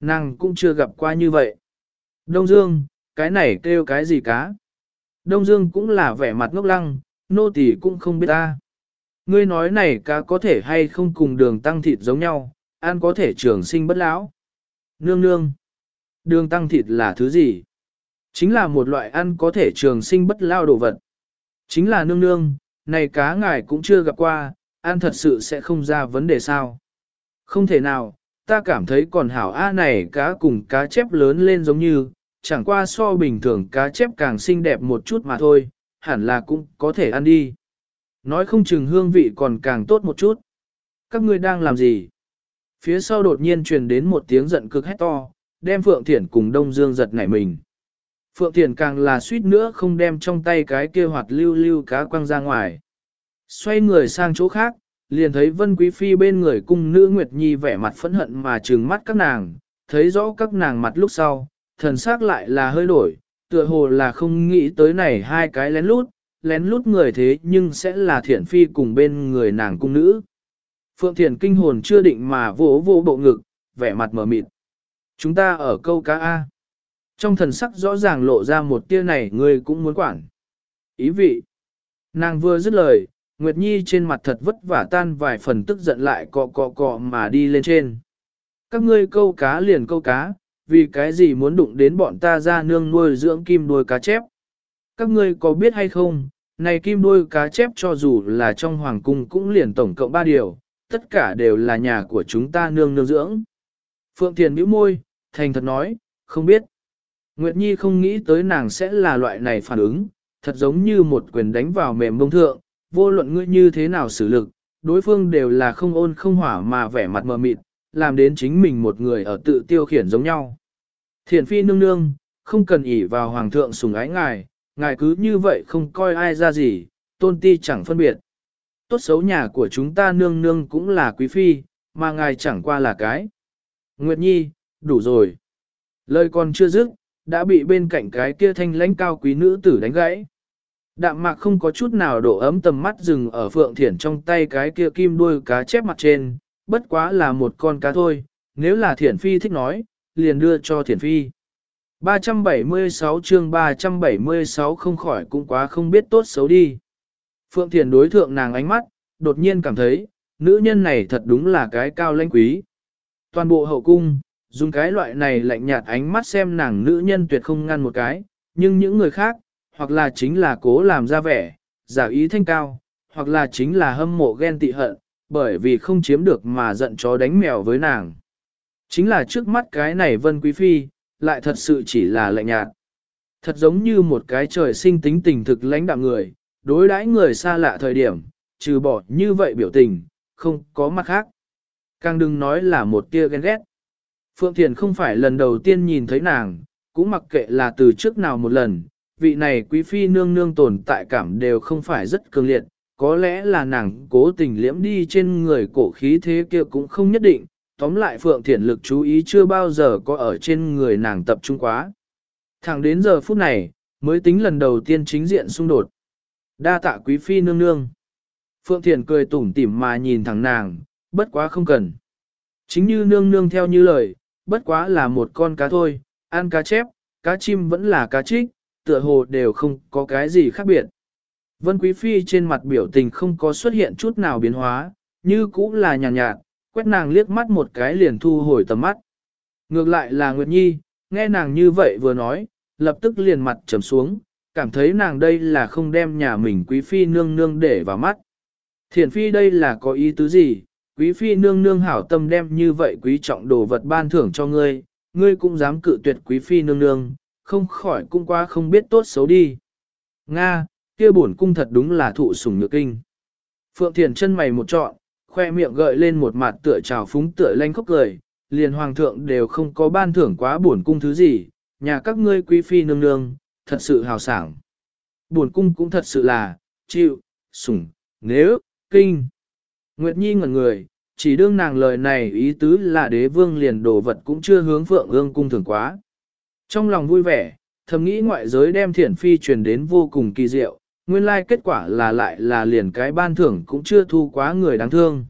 Nàng cũng chưa gặp qua như vậy. Đông Dương, cái này kêu cái gì cá? Đông Dương cũng là vẻ mặt ngốc lăng, nô tỳ cũng không biết ta. Ngươi nói này cá có thể hay không cùng đường tăng thịt giống nhau, ăn có thể trường sinh bất lão. Nương nương. Đường tăng thịt là thứ gì? Chính là một loại ăn có thể trường sinh bất lao đồ vật. Chính là nương nương, này cá ngài cũng chưa gặp qua, ăn thật sự sẽ không ra vấn đề sao. Không thể nào, ta cảm thấy còn hảo A này cá cùng cá chép lớn lên giống như, chẳng qua so bình thường cá chép càng xinh đẹp một chút mà thôi, hẳn là cũng có thể ăn đi. Nói không chừng hương vị còn càng tốt một chút. Các ngươi đang làm gì? Phía sau đột nhiên truyền đến một tiếng giận cực hét to, đem Phượng Thiển cùng Đông Dương giật nảy mình. Phượng Thiển càng là suýt nữa không đem trong tay cái kia hoạt lưu lưu cá quăng ra ngoài. Xoay người sang chỗ khác, liền thấy Vân Quý Phi bên người cung nữ Nguyệt Nhi vẻ mặt phẫn hận mà trừng mắt các nàng, thấy rõ các nàng mặt lúc sau, thần sắc lại là hơi đổi, tựa hồ là không nghĩ tới này hai cái lén lút, lén lút người thế nhưng sẽ là thiện phi cùng bên người nàng cung nữ. Phượng Thiền kinh hồn chưa định mà vỗ vỗ bộ ngực, vẻ mặt mở mịt. Chúng ta ở câu cá A. Trong thần sắc rõ ràng lộ ra một tia này người cũng muốn quản. Ý vị. Nàng vừa dứt lời, Nguyệt Nhi trên mặt thật vất vả tan vài phần tức giận lại cọ cọ cọ mà đi lên trên. Các ngươi câu cá liền câu cá, vì cái gì muốn đụng đến bọn ta ra nương nuôi dưỡng kim đuôi cá chép. Các ngươi có biết hay không, này kim đuôi cá chép cho dù là trong hoàng cung cũng liền tổng cộng ba điều, tất cả đều là nhà của chúng ta nương nương dưỡng. Phượng Thiền bĩu môi, thành thật nói, không biết. Nguyệt Nhi không nghĩ tới nàng sẽ là loại này phản ứng, thật giống như một quyền đánh vào mềm bông thượng, vô luận ngươi như thế nào xử lực, đối phương đều là không ôn không hỏa mà vẻ mặt mờ mịt, làm đến chính mình một người ở tự tiêu khiển giống nhau. Thiền phi nương nương, không cần ỷ vào hoàng thượng sùng ái ngài, ngài cứ như vậy không coi ai ra gì, tôn ti chẳng phân biệt. Tốt xấu nhà của chúng ta nương nương cũng là quý phi, mà ngài chẳng qua là cái. Nguyệt Nhi, đủ rồi. Lời còn chưa dứt, đã bị bên cạnh cái kia thanh lãnh cao quý nữ tử đánh gãy. Đạm mạc không có chút nào độ ấm tầm mắt dừng ở phượng thiển trong tay cái kia kim đuôi cá chép mặt trên, bất quá là một con cá thôi, nếu là thiển phi thích nói, liền đưa cho thiển phi. 376 chương 376 không khỏi cũng quá không biết tốt xấu đi. Phượng Thiền đối thượng nàng ánh mắt, đột nhiên cảm thấy, nữ nhân này thật đúng là cái cao lãnh quý. Toàn bộ hậu cung, dùng cái loại này lạnh nhạt ánh mắt xem nàng nữ nhân tuyệt không ngăn một cái, nhưng những người khác, hoặc là chính là cố làm ra vẻ, giả ý thanh cao, hoặc là chính là hâm mộ ghen tị hận, bởi vì không chiếm được mà giận chó đánh mèo với nàng. Chính là trước mắt cái này Vân Quý Phi, lại thật sự chỉ là lạnh nhạt. Thật giống như một cái trời sinh tính tình thực lãnh đạm người, đối đãi người xa lạ thời điểm, trừ bỏ như vậy biểu tình, không có mặt khác. Càng đừng nói là một tia ghen ghét. Phượng Thiền không phải lần đầu tiên nhìn thấy nàng, cũng mặc kệ là từ trước nào một lần, vị này quý phi nương nương tồn tại cảm đều không phải rất cường liệt, có lẽ là nàng cố tình liễm đi trên người cổ khí thế kia cũng không nhất định, tóm lại Phượng Thiển lực chú ý chưa bao giờ có ở trên người nàng tập trung quá. Thẳng đến giờ phút này, mới tính lần đầu tiên chính diện xung đột. Đa tạ quý phi nương nương. Phượng Thiển cười tủm tỉm mà nhìn thẳng nàng, bất quá không cần. Chính như nương nương theo như lời, bất quá là một con cá thôi, ăn cá chép, cá chim vẫn là cá trích, tựa hồ đều không có cái gì khác biệt. Vân Quý Phi trên mặt biểu tình không có xuất hiện chút nào biến hóa, như cũng là nhàn nhạt, nhạt, quét nàng liếc mắt một cái liền thu hồi tầm mắt. Ngược lại là Nguyệt Nhi, nghe nàng như vậy vừa nói, lập tức liền mặt trầm xuống, cảm thấy nàng đây là không đem nhà mình Quý Phi nương nương để vào mắt. Thiển Phi đây là có ý tứ gì, Quý Phi nương nương hảo tâm đem như vậy quý trọng đồ vật ban thưởng cho ngươi, ngươi cũng dám cự tuyệt Quý Phi nương nương, không khỏi cung qua không biết tốt xấu đi. Nga, kia bổn cung thật đúng là thụ sủng nhược kinh. Phượng Thiền chân mày một trọn, khoe miệng gợi lên một mặt tựa trào phúng tựa lanh khóc cười, liền hoàng thượng đều không có ban thưởng quá buồn cung thứ gì, nhà các ngươi quý phi nương nương, thật sự hào sảng. Buồn cung cũng thật sự là, chịu, sủng, nếu, kinh. Nguyệt Nhi ngẩn người, chỉ đương nàng lời này ý tứ là đế vương liền đồ vật cũng chưa hướng phượng ương cung thường quá. Trong lòng vui vẻ, thầm nghĩ ngoại giới đem thiển phi truyền đến vô cùng kỳ diệu, nguyên lai kết quả là lại là liền cái ban thưởng cũng chưa thu quá người đáng thương.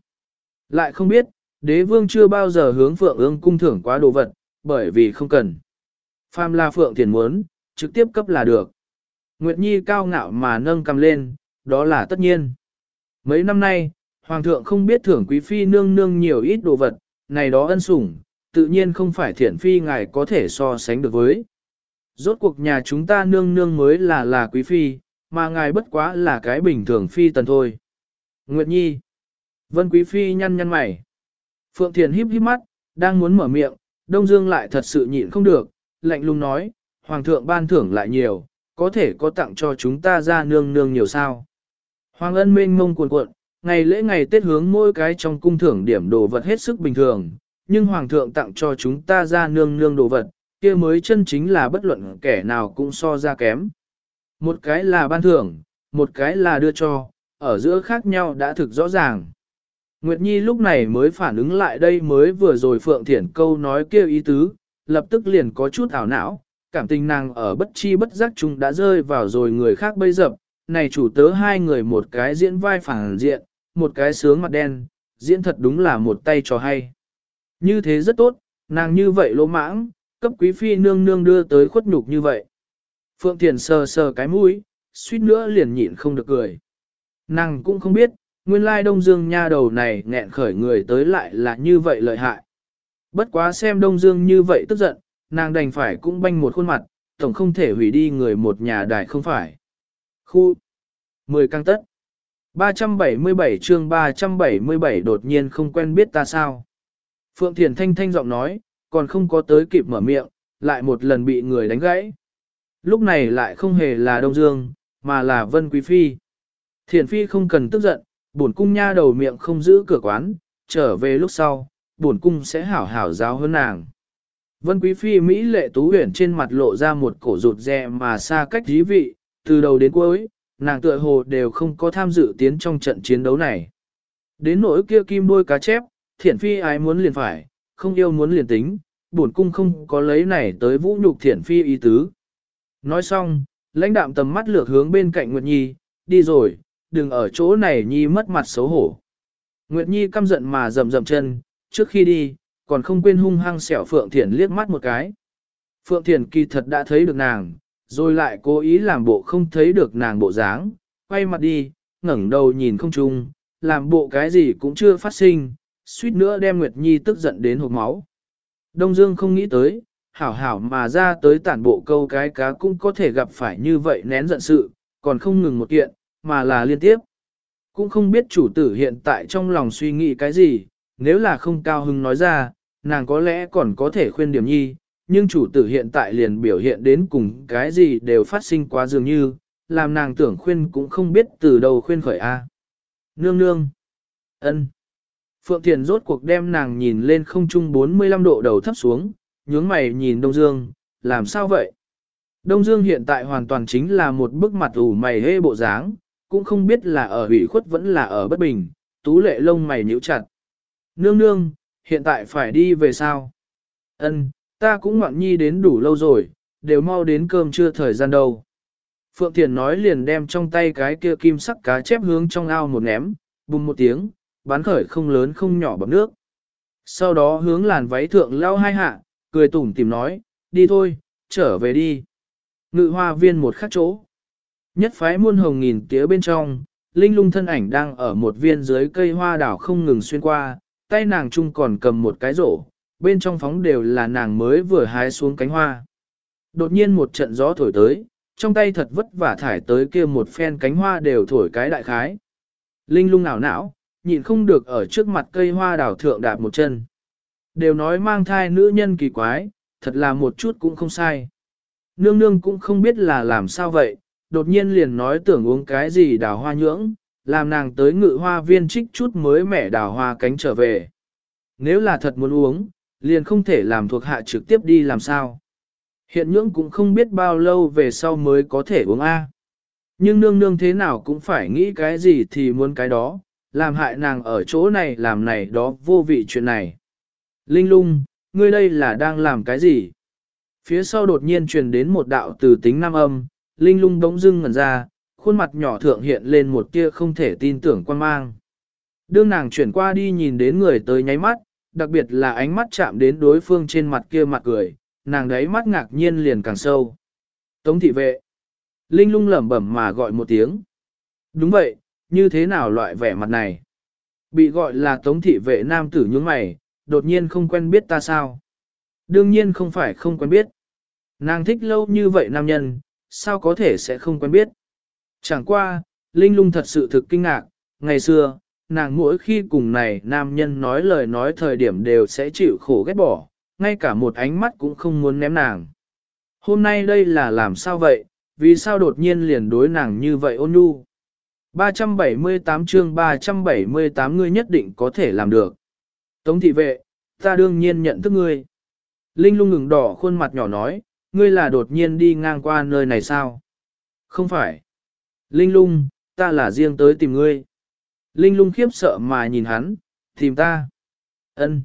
Lại không biết, đế vương chưa bao giờ hướng phượng ương cung thưởng quá đồ vật, bởi vì không cần. Phàm là phượng thiền muốn, trực tiếp cấp là được. Nguyệt Nhi cao ngạo mà nâng cầm lên, đó là tất nhiên. Mấy năm nay, Hoàng thượng không biết thưởng quý phi nương nương nhiều ít đồ vật, này đó ân sủng, tự nhiên không phải thiện phi ngài có thể so sánh được với. Rốt cuộc nhà chúng ta nương nương mới là là quý phi, mà ngài bất quá là cái bình thường phi tần thôi. Nguyệt Nhi Vân quý phi nhăn nhăn mày. Phượng Thiền híp híp mắt, đang muốn mở miệng, Đông Dương lại thật sự nhịn không được, lạnh lùng nói, Hoàng thượng ban thưởng lại nhiều, có thể có tặng cho chúng ta ra nương nương nhiều sao. Hoàng ân mênh mông cuồn cuộn, ngày lễ ngày Tết hướng mỗi cái trong cung thưởng điểm đồ vật hết sức bình thường, nhưng Hoàng thượng tặng cho chúng ta ra nương nương đồ vật, kia mới chân chính là bất luận kẻ nào cũng so ra kém. Một cái là ban thưởng, một cái là đưa cho, ở giữa khác nhau đã thực rõ ràng. Nguyệt Nhi lúc này mới phản ứng lại đây mới vừa rồi Phượng Thiển câu nói kêu ý tứ, lập tức liền có chút ảo não, cảm tình nàng ở bất chi bất giác chúng đã rơi vào rồi người khác bây dập, này chủ tớ hai người một cái diễn vai phản diện, một cái sướng mặt đen, diễn thật đúng là một tay trò hay. Như thế rất tốt, nàng như vậy lỗ mãng, cấp quý phi nương nương đưa tới khuất nhục như vậy. Phượng Thiền sờ sờ cái mũi, suýt nữa liền nhịn không được cười. Nàng cũng không biết, nguyên lai Đông Dương nha đầu này nghẹn khởi người tới lại là như vậy lợi hại. Bất quá xem Đông Dương như vậy tức giận, nàng đành phải cũng banh một khuôn mặt, tổng không thể hủy đi người một nhà đài không phải. Khu 10 căng tất 377 chương 377 đột nhiên không quen biết ta sao. Phượng Thiền Thanh Thanh giọng nói, còn không có tới kịp mở miệng, lại một lần bị người đánh gãy. Lúc này lại không hề là Đông Dương, mà là Vân Quý Phi. Thiền Phi không cần tức giận, bổn cung nha đầu miệng không giữ cửa quán, trở về lúc sau, bổn cung sẽ hảo hảo giáo hơn nàng. Vân Quý Phi Mỹ lệ tú huyển trên mặt lộ ra một cổ rụt rè mà xa cách dí vị, từ đầu đến cuối, nàng tựa hồ đều không có tham dự tiến trong trận chiến đấu này. Đến nỗi kia kim đôi cá chép, thiển phi ai muốn liền phải, không yêu muốn liền tính, bổn cung không có lấy này tới vũ nhục thiển phi ý tứ. Nói xong, lãnh đạm tầm mắt lược hướng bên cạnh Nguyệt Nhi, đi rồi, đừng ở chỗ này Nhi mất mặt xấu hổ. Nguyệt Nhi căm giận mà rầm rầm chân, trước khi đi, còn không quên hung hăng xẻo Phượng Thiển liếc mắt một cái. Phượng Thiển kỳ thật đã thấy được nàng, rồi lại cố ý làm bộ không thấy được nàng bộ dáng, quay mặt đi, ngẩng đầu nhìn không chung, làm bộ cái gì cũng chưa phát sinh, suýt nữa đem Nguyệt Nhi tức giận đến hộp máu. Đông Dương không nghĩ tới, hảo hảo mà ra tới tản bộ câu cái cá cũng có thể gặp phải như vậy nén giận sự, còn không ngừng một kiện, mà là liên tiếp. Cũng không biết chủ tử hiện tại trong lòng suy nghĩ cái gì, nếu là không cao hưng nói ra, nàng có lẽ còn có thể khuyên điểm nhi, nhưng chủ tử hiện tại liền biểu hiện đến cùng cái gì đều phát sinh quá dường như, làm nàng tưởng khuyên cũng không biết từ đâu khuyên khởi A. Nương nương. ân. Phượng Thiền rốt cuộc đem nàng nhìn lên không trung 45 độ đầu thấp xuống, nhướng mày nhìn Đông Dương, làm sao vậy? Đông Dương hiện tại hoàn toàn chính là một bức mặt ủ mày hê bộ dáng, cũng không biết là ở hủy khuất vẫn là ở bất bình, tú lệ lông mày nhíu chặt. Nương nương, hiện tại phải đi về sao? Ân, Ta cũng ngoạn nhi đến đủ lâu rồi, đều mau đến cơm trưa thời gian đâu. Phượng Thiền nói liền đem trong tay cái kia kim sắc cá chép hướng trong ao một ném, bùng một tiếng, bán khởi không lớn không nhỏ bằng nước. Sau đó hướng làn váy thượng lao hai hạ, cười tủm tìm nói, đi thôi, trở về đi. Ngự hoa viên một khắc chỗ. Nhất phái muôn hồng nghìn tía bên trong, linh lung thân ảnh đang ở một viên dưới cây hoa đảo không ngừng xuyên qua, tay nàng chung còn cầm một cái rổ, bên trong phóng đều là nàng mới vừa hái xuống cánh hoa. Đột nhiên một trận gió thổi tới, trong tay thật vất vả thải tới kia một phen cánh hoa đều thổi cái đại khái. Linh lung ảo não, nhịn không được ở trước mặt cây hoa đảo thượng đạp một chân. Đều nói mang thai nữ nhân kỳ quái, thật là một chút cũng không sai. Nương nương cũng không biết là làm sao vậy, đột nhiên liền nói tưởng uống cái gì đào hoa nhưỡng, làm nàng tới ngự hoa viên trích chút mới mẻ đào hoa cánh trở về. Nếu là thật muốn uống, liền không thể làm thuộc hạ trực tiếp đi làm sao. Hiện nhưỡng cũng không biết bao lâu về sau mới có thể uống A. Nhưng nương nương thế nào cũng phải nghĩ cái gì thì muốn cái đó, làm hại nàng ở chỗ này làm này đó vô vị chuyện này. Linh lung, ngươi đây là đang làm cái gì? Phía sau đột nhiên truyền đến một đạo từ tính nam âm, Linh lung đống dưng ngẩn ra, khuôn mặt nhỏ thượng hiện lên một tia không thể tin tưởng quan mang. Đương nàng chuyển qua đi nhìn đến người tới nháy mắt, đặc biệt là ánh mắt chạm đến đối phương trên mặt kia mặt cười, nàng đấy mắt ngạc nhiên liền càng sâu. Tống thị vệ. Linh lung lẩm bẩm mà gọi một tiếng. Đúng vậy, như thế nào loại vẻ mặt này? Bị gọi là tống thị vệ nam tử nhướng mày, đột nhiên không quen biết ta sao? Đương nhiên không phải không quen biết. Nàng thích lâu như vậy nam nhân, sao có thể sẽ không quen biết? Chẳng qua, Linh lung thật sự thực kinh ngạc, ngày xưa, nàng mỗi khi cùng này nam nhân nói lời nói thời điểm đều sẽ chịu khổ ghét bỏ, ngay cả một ánh mắt cũng không muốn ném nàng. Hôm nay đây là làm sao vậy, vì sao đột nhiên liền đối nàng như vậy ôn nhu? 378 chương 378 ngươi nhất định có thể làm được. Tống thị vệ, ta đương nhiên nhận thức ngươi. Linh lung ngừng đỏ khuôn mặt nhỏ nói, ngươi là đột nhiên đi ngang qua nơi này sao? Không phải. Linh lung, ta là riêng tới tìm ngươi. Linh lung khiếp sợ mà nhìn hắn, tìm ta. Ân.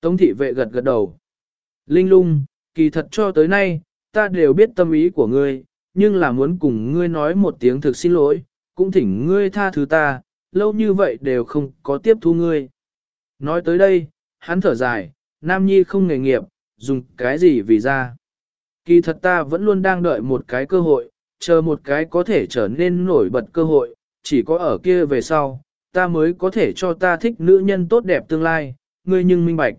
Tống thị vệ gật gật đầu. Linh lung, kỳ thật cho tới nay, ta đều biết tâm ý của ngươi, nhưng là muốn cùng ngươi nói một tiếng thực xin lỗi, cũng thỉnh ngươi tha thứ ta, lâu như vậy đều không có tiếp thu ngươi. Nói tới đây, hắn thở dài, Nam Nhi không nghề nghiệp, dùng cái gì vì ra. Kỳ thật ta vẫn luôn đang đợi một cái cơ hội, chờ một cái có thể trở nên nổi bật cơ hội, chỉ có ở kia về sau, ta mới có thể cho ta thích nữ nhân tốt đẹp tương lai, ngươi nhưng minh bạch.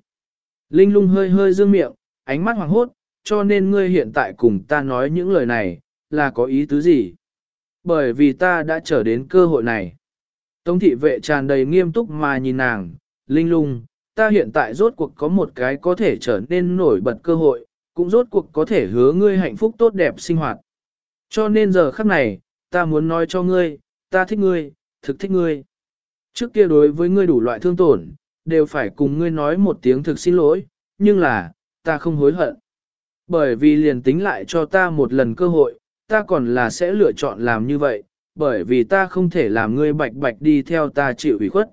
Linh lung hơi hơi dương miệng, ánh mắt hoàng hốt, cho nên ngươi hiện tại cùng ta nói những lời này, là có ý tứ gì? Bởi vì ta đã trở đến cơ hội này. Tống thị vệ tràn đầy nghiêm túc mà nhìn nàng, linh lung, ta hiện tại rốt cuộc có một cái có thể trở nên nổi bật cơ hội, cũng rốt cuộc có thể hứa ngươi hạnh phúc tốt đẹp sinh hoạt. Cho nên giờ khắc này, ta muốn nói cho ngươi, ta thích ngươi, thực thích ngươi. Trước kia đối với ngươi đủ loại thương tổn, đều phải cùng ngươi nói một tiếng thực xin lỗi, nhưng là, ta không hối hận. Bởi vì liền tính lại cho ta một lần cơ hội, ta còn là sẽ lựa chọn làm như vậy, bởi vì ta không thể làm ngươi bạch bạch đi theo ta chịu ủy khuất.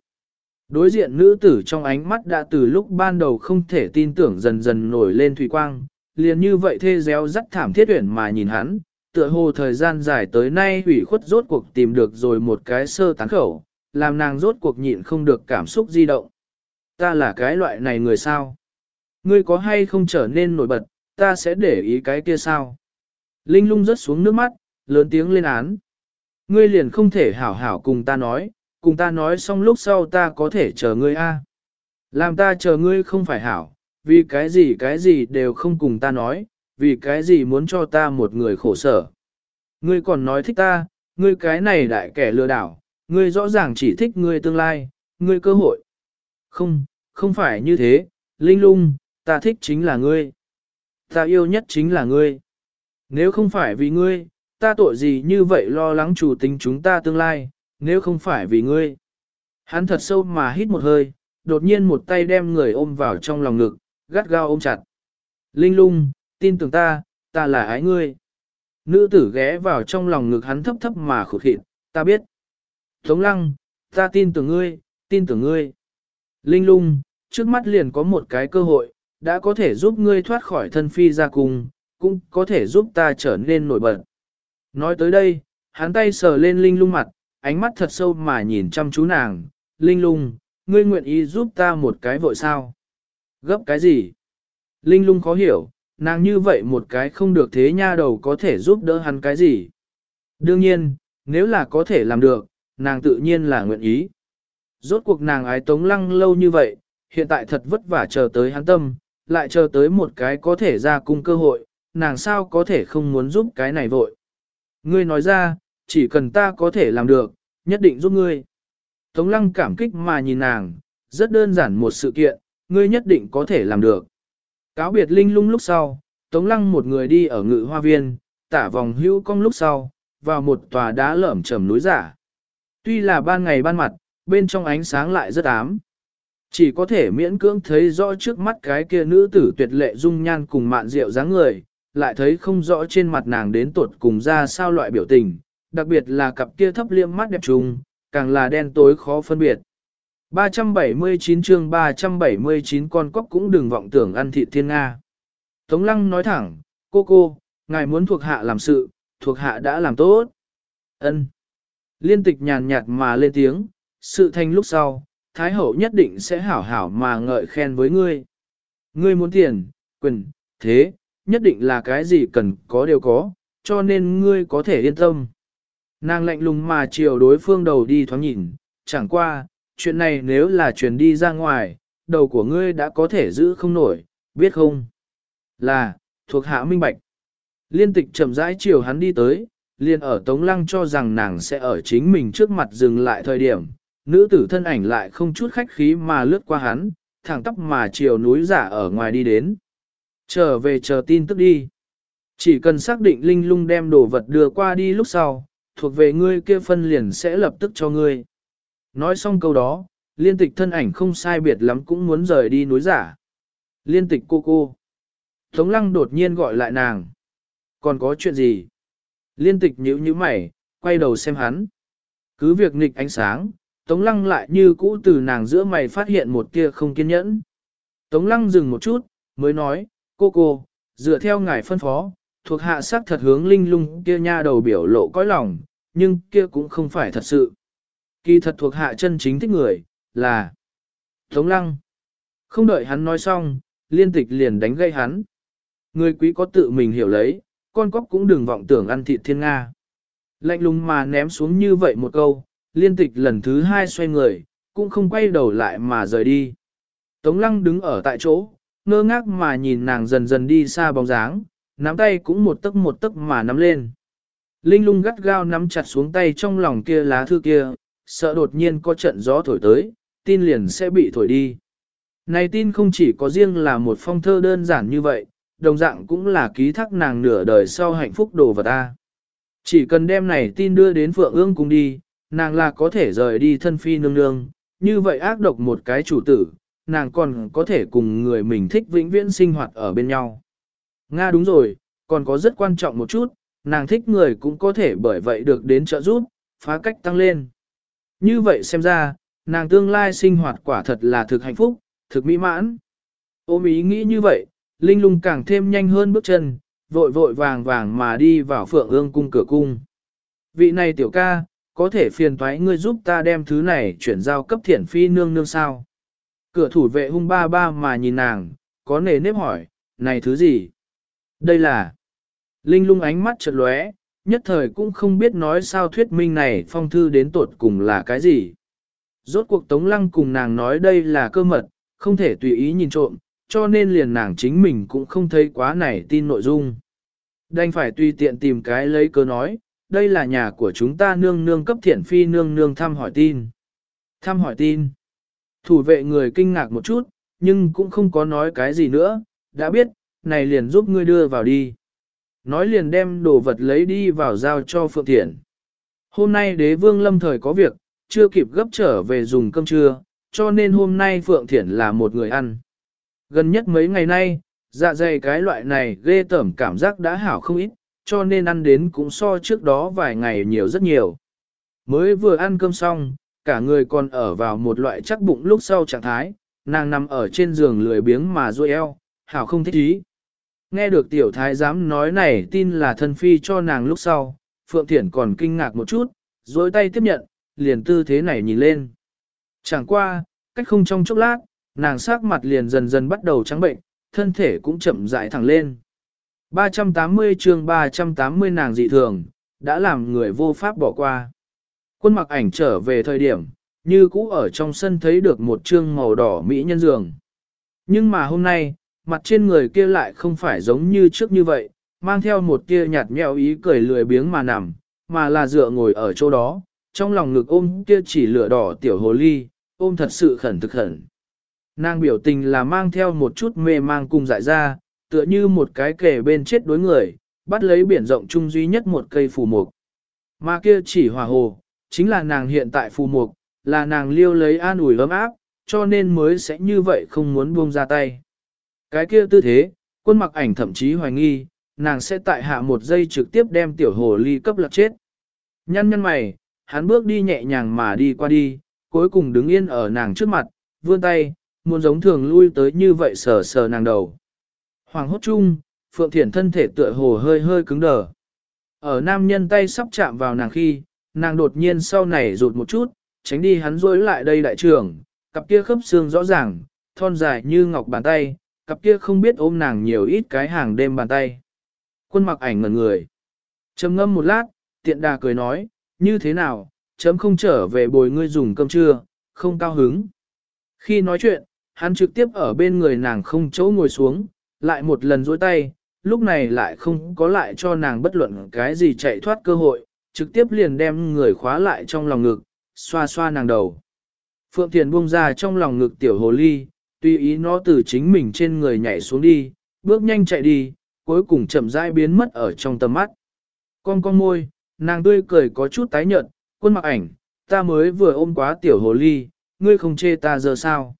Đối diện nữ tử trong ánh mắt đã từ lúc ban đầu không thể tin tưởng dần dần nổi lên thủy quang, liền như vậy thê réo rắt thảm thiết uyển mà nhìn hắn, tựa hồ thời gian dài tới nay ủy khuất rốt cuộc tìm được rồi một cái sơ tán khẩu, làm nàng rốt cuộc nhịn không được cảm xúc di động. Ta là cái loại này người sao? Ngươi có hay không trở nên nổi bật, ta sẽ để ý cái kia sao? Linh lung rớt xuống nước mắt, lớn tiếng lên án. Ngươi liền không thể hảo hảo cùng ta nói, cùng ta nói xong lúc sau ta có thể chờ ngươi a. Làm ta chờ ngươi không phải hảo, vì cái gì cái gì đều không cùng ta nói, vì cái gì muốn cho ta một người khổ sở. Ngươi còn nói thích ta, ngươi cái này đại kẻ lừa đảo, ngươi rõ ràng chỉ thích ngươi tương lai, ngươi cơ hội. Không, không phải như thế, Linh lung, ta thích chính là ngươi. Ta yêu nhất chính là ngươi. Nếu không phải vì ngươi, ta tội gì như vậy lo lắng chủ tính chúng ta tương lai, nếu không phải vì ngươi. Hắn thật sâu mà hít một hơi, đột nhiên một tay đem người ôm vào trong lòng ngực, gắt gao ôm chặt. Linh lung, tin tưởng ta, ta là ái ngươi. Nữ tử ghé vào trong lòng ngực hắn thấp thấp mà khụt khịt, ta biết. Tống lăng, ta tin tưởng ngươi, tin tưởng ngươi. Linh lung, trước mắt liền có một cái cơ hội, đã có thể giúp ngươi thoát khỏi thân phi ra cùng, cũng có thể giúp ta trở nên nổi bật. Nói tới đây, hắn tay sờ lên Linh lung mặt, ánh mắt thật sâu mà nhìn chăm chú nàng, Linh lung, ngươi nguyện ý giúp ta một cái vội sao? Gấp cái gì? Linh lung khó hiểu, nàng như vậy một cái không được thế nha đầu có thể giúp đỡ hắn cái gì? Đương nhiên, nếu là có thể làm được, nàng tự nhiên là nguyện ý. Rốt cuộc nàng ái tống lăng lâu như vậy, hiện tại thật vất vả chờ tới hắn tâm, lại chờ tới một cái có thể ra cung cơ hội, nàng sao có thể không muốn giúp cái này vội. Ngươi nói ra, chỉ cần ta có thể làm được, nhất định giúp ngươi. Tống lăng cảm kích mà nhìn nàng, rất đơn giản một sự kiện, ngươi nhất định có thể làm được. Cáo biệt linh lung lúc sau, Tống lăng một người đi ở ngự hoa viên, tả vòng hưu cong lúc sau, vào một tòa đá lởm chầm núi giả. Tuy là ban ngày ban mặt, bên trong ánh sáng lại rất ám. Chỉ có thể miễn cưỡng thấy rõ trước mắt cái kia nữ tử tuyệt lệ dung nhan cùng mạn rượu dáng người, lại thấy không rõ trên mặt nàng đến tuột cùng ra sao loại biểu tình, đặc biệt là cặp kia thấp liêm mắt đẹp trùng, càng là đen tối khó phân biệt. 379 chương 379 con cóc cũng đừng vọng tưởng ăn thịt thiên Nga. Tống lăng nói thẳng, cô cô, ngài muốn thuộc hạ làm sự, thuộc hạ đã làm tốt. ân Liên tịch nhàn nhạt mà lên tiếng, sự thành lúc sau, Thái hậu nhất định sẽ hảo hảo mà ngợi khen với ngươi. Ngươi muốn tiền, quyền, thế, nhất định là cái gì cần có đều có, cho nên ngươi có thể yên tâm. Nàng lạnh lùng mà chiều đối phương đầu đi thoáng nhìn, chẳng qua, chuyện này nếu là truyền đi ra ngoài, đầu của ngươi đã có thể giữ không nổi, biết không? Là, thuộc hạ minh bạch. Liên tịch chậm rãi chiều hắn đi tới, liền ở Tống Lăng cho rằng nàng sẽ ở chính mình trước mặt dừng lại thời điểm. Nữ tử thân ảnh lại không chút khách khí mà lướt qua hắn, thẳng tóc mà chiều núi giả ở ngoài đi đến. Trở về chờ tin tức đi. Chỉ cần xác định linh lung đem đồ vật đưa qua đi lúc sau, thuộc về ngươi kia phân liền sẽ lập tức cho ngươi. Nói xong câu đó, liên tịch thân ảnh không sai biệt lắm cũng muốn rời đi núi giả. Liên tịch cô cô. Tống lăng đột nhiên gọi lại nàng. Còn có chuyện gì? Liên tịch nhíu nhíu mày, quay đầu xem hắn. Cứ việc nghịch ánh sáng, Tống lăng lại như cũ từ nàng giữa mày phát hiện một tia không kiên nhẫn. Tống lăng dừng một chút, mới nói, cô cô, dựa theo ngài phân phó, thuộc hạ sắc thật hướng linh lung kia nha đầu biểu lộ cõi lòng, nhưng kia cũng không phải thật sự. Kỳ thật thuộc hạ chân chính thích người, là Tống Lăng. Không đợi hắn nói xong, liên tịch liền đánh gây hắn. Người quý có tự mình hiểu lấy, con cóc cũng đừng vọng tưởng ăn thịt thiên Nga. Lạnh lùng mà ném xuống như vậy một câu, liên tịch lần thứ hai xoay người, cũng không quay đầu lại mà rời đi. Tống Lăng đứng ở tại chỗ, ngơ ngác mà nhìn nàng dần dần đi xa bóng dáng, nắm tay cũng một tấc một tấc mà nắm lên. Linh lung gắt gao nắm chặt xuống tay trong lòng kia lá thư kia, sợ đột nhiên có trận gió thổi tới, tin liền sẽ bị thổi đi. Này tin không chỉ có riêng là một phong thơ đơn giản như vậy, đồng dạng cũng là ký thác nàng nửa đời sau hạnh phúc đồ vật ta. Chỉ cần đem này tin đưa đến Phượng ương cùng đi, nàng là có thể rời đi thân phi nương nương, như vậy ác độc một cái chủ tử, nàng còn có thể cùng người mình thích vĩnh viễn sinh hoạt ở bên nhau. Nga đúng rồi, còn có rất quan trọng một chút, nàng thích người cũng có thể bởi vậy được đến trợ giúp, phá cách tăng lên. Như vậy xem ra, nàng tương lai sinh hoạt quả thật là thực hạnh phúc, thực mỹ mãn. Ôm ý nghĩ như vậy, Linh lung càng thêm nhanh hơn bước chân, vội vội vàng vàng mà đi vào phượng ương cung cửa cung. Vị này tiểu ca, có thể phiền thoái ngươi giúp ta đem thứ này chuyển giao cấp thiển phi nương nương sao. Cửa thủ vệ hung ba ba mà nhìn nàng, có nề nếp hỏi, này thứ gì? Đây là... Linh lung ánh mắt chợt lóe, nhất thời cũng không biết nói sao thuyết minh này phong thư đến tột cùng là cái gì. Rốt cuộc Tống Lăng cùng nàng nói đây là cơ mật, không thể tùy ý nhìn trộm, cho nên liền nàng chính mình cũng không thấy quá này tin nội dung. Đành phải tùy tiện tìm cái lấy cớ nói, đây là nhà của chúng ta nương nương cấp thiện phi nương nương thăm hỏi tin. Thăm hỏi tin. Thủ vệ người kinh ngạc một chút, nhưng cũng không có nói cái gì nữa, đã biết, này liền giúp ngươi đưa vào đi. Nói liền đem đồ vật lấy đi vào giao cho Phượng Thiện. Hôm nay đế vương lâm thời có việc, chưa kịp gấp trở về dùng cơm trưa, cho nên hôm nay Phượng Thiển là một người ăn. Gần nhất mấy ngày nay, dạ dày cái loại này ghê tởm cảm giác đã hảo không ít, cho nên ăn đến cũng so trước đó vài ngày nhiều rất nhiều. Mới vừa ăn cơm xong, cả người còn ở vào một loại chắc bụng lúc sau trạng thái, nàng nằm ở trên giường lười biếng mà duỗi eo, hảo không thích ý. Nghe được tiểu thái giám nói này tin là thân phi cho nàng lúc sau, Phượng Thiển còn kinh ngạc một chút, dối tay tiếp nhận, liền tư thế này nhìn lên. Chẳng qua, cách không trong chốc lát, nàng sắc mặt liền dần dần bắt đầu trắng bệnh, thân thể cũng chậm rãi thẳng lên. 380 chương 380 nàng dị thường, đã làm người vô pháp bỏ qua. Quân mặc ảnh trở về thời điểm, như cũ ở trong sân thấy được một trương màu đỏ mỹ nhân giường. Nhưng mà hôm nay, mặt trên người kia lại không phải giống như trước như vậy, mang theo một tia nhạt nhẽo ý cười lười biếng mà nằm, mà là dựa ngồi ở chỗ đó, trong lòng ngực ôm kia chỉ lửa đỏ tiểu hồ ly, ôm thật sự khẩn thực khẩn. Nàng biểu tình là mang theo một chút mê mang cùng dại ra, tựa như một cái kề bên chết đối người, bắt lấy biển rộng chung duy nhất một cây phù mục. Mà kia chỉ hòa hồ, chính là nàng hiện tại phù mục, là nàng liêu lấy an ủi ấm áp, cho nên mới sẽ như vậy không muốn buông ra tay. Cái kia tư thế, quân mặc ảnh thậm chí hoài nghi, nàng sẽ tại hạ một giây trực tiếp đem tiểu hồ ly cấp lập chết. Nhăn nhăn mày, hắn bước đi nhẹ nhàng mà đi qua đi, cuối cùng đứng yên ở nàng trước mặt, vươn tay, muốn giống thường lui tới như vậy sờ sờ nàng đầu. Hoàng hốt chung, Phượng Thiển thân thể tựa hồ hơi hơi cứng đờ. Ở nam nhân tay sắp chạm vào nàng khi, nàng đột nhiên sau này rụt một chút, tránh đi hắn rối lại đây đại trưởng, cặp kia khớp xương rõ ràng, thon dài như ngọc bàn tay, cặp kia không biết ôm nàng nhiều ít cái hàng đêm bàn tay. Quân mặc ảnh ngẩn người. trầm ngâm một lát, tiện đà cười nói, như thế nào, chấm không trở về bồi ngươi dùng cơm trưa, không cao hứng. Khi nói chuyện, hắn trực tiếp ở bên người nàng không chỗ ngồi xuống, lại một lần dối tay, lúc này lại không có lại cho nàng bất luận cái gì chạy thoát cơ hội, trực tiếp liền đem người khóa lại trong lòng ngực, xoa xoa nàng đầu. Phượng Thiền buông ra trong lòng ngực tiểu hồ ly, tùy ý nó từ chính mình trên người nhảy xuống đi, bước nhanh chạy đi, cuối cùng chậm rãi biến mất ở trong tầm mắt. Con con môi, nàng tươi cười có chút tái nhợt, quân mặc ảnh, ta mới vừa ôm quá tiểu hồ ly, ngươi không chê ta giờ sao.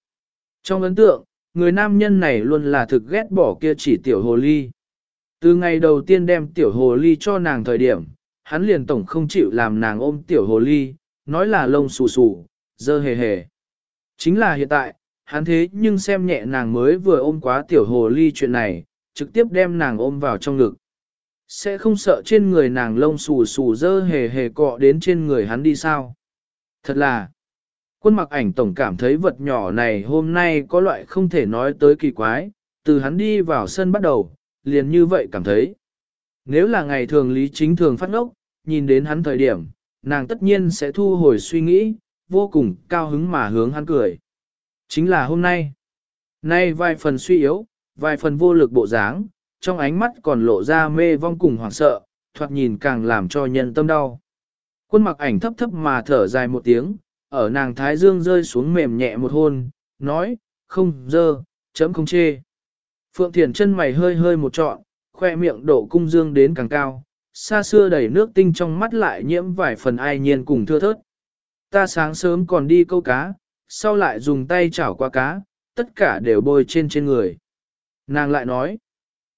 Trong ấn tượng, người nam nhân này luôn là thực ghét bỏ kia chỉ tiểu hồ ly. Từ ngày đầu tiên đem tiểu hồ ly cho nàng thời điểm, hắn liền tổng không chịu làm nàng ôm tiểu hồ ly, nói là lông xù xù, dơ hề hề. Chính là hiện tại, hắn thế nhưng xem nhẹ nàng mới vừa ôm quá tiểu hồ ly chuyện này, trực tiếp đem nàng ôm vào trong ngực. Sẽ không sợ trên người nàng lông xù xù dơ hề hề cọ đến trên người hắn đi sao. Thật là, quân mặc ảnh tổng cảm thấy vật nhỏ này hôm nay có loại không thể nói tới kỳ quái, từ hắn đi vào sân bắt đầu, liền như vậy cảm thấy. Nếu là ngày thường lý chính thường phát ngốc, nhìn đến hắn thời điểm, nàng tất nhiên sẽ thu hồi suy nghĩ, vô cùng cao hứng mà hướng hắn cười. Chính là hôm nay. Nay vài phần suy yếu, vài phần vô lực bộ dáng, trong ánh mắt còn lộ ra mê vong cùng hoảng sợ, thoạt nhìn càng làm cho nhân tâm đau. Quân mặc ảnh thấp thấp mà thở dài một tiếng, ở nàng thái dương rơi xuống mềm nhẹ một hôn, nói, không dơ, chấm không chê. Phượng Thiền chân mày hơi hơi một trọn, khoe miệng độ cung dương đến càng cao, xa xưa đầy nước tinh trong mắt lại nhiễm vài phần ai nhiên cùng thưa thớt. Ta sáng sớm còn đi câu cá, sau lại dùng tay chảo qua cá, tất cả đều bôi trên trên người. Nàng lại nói,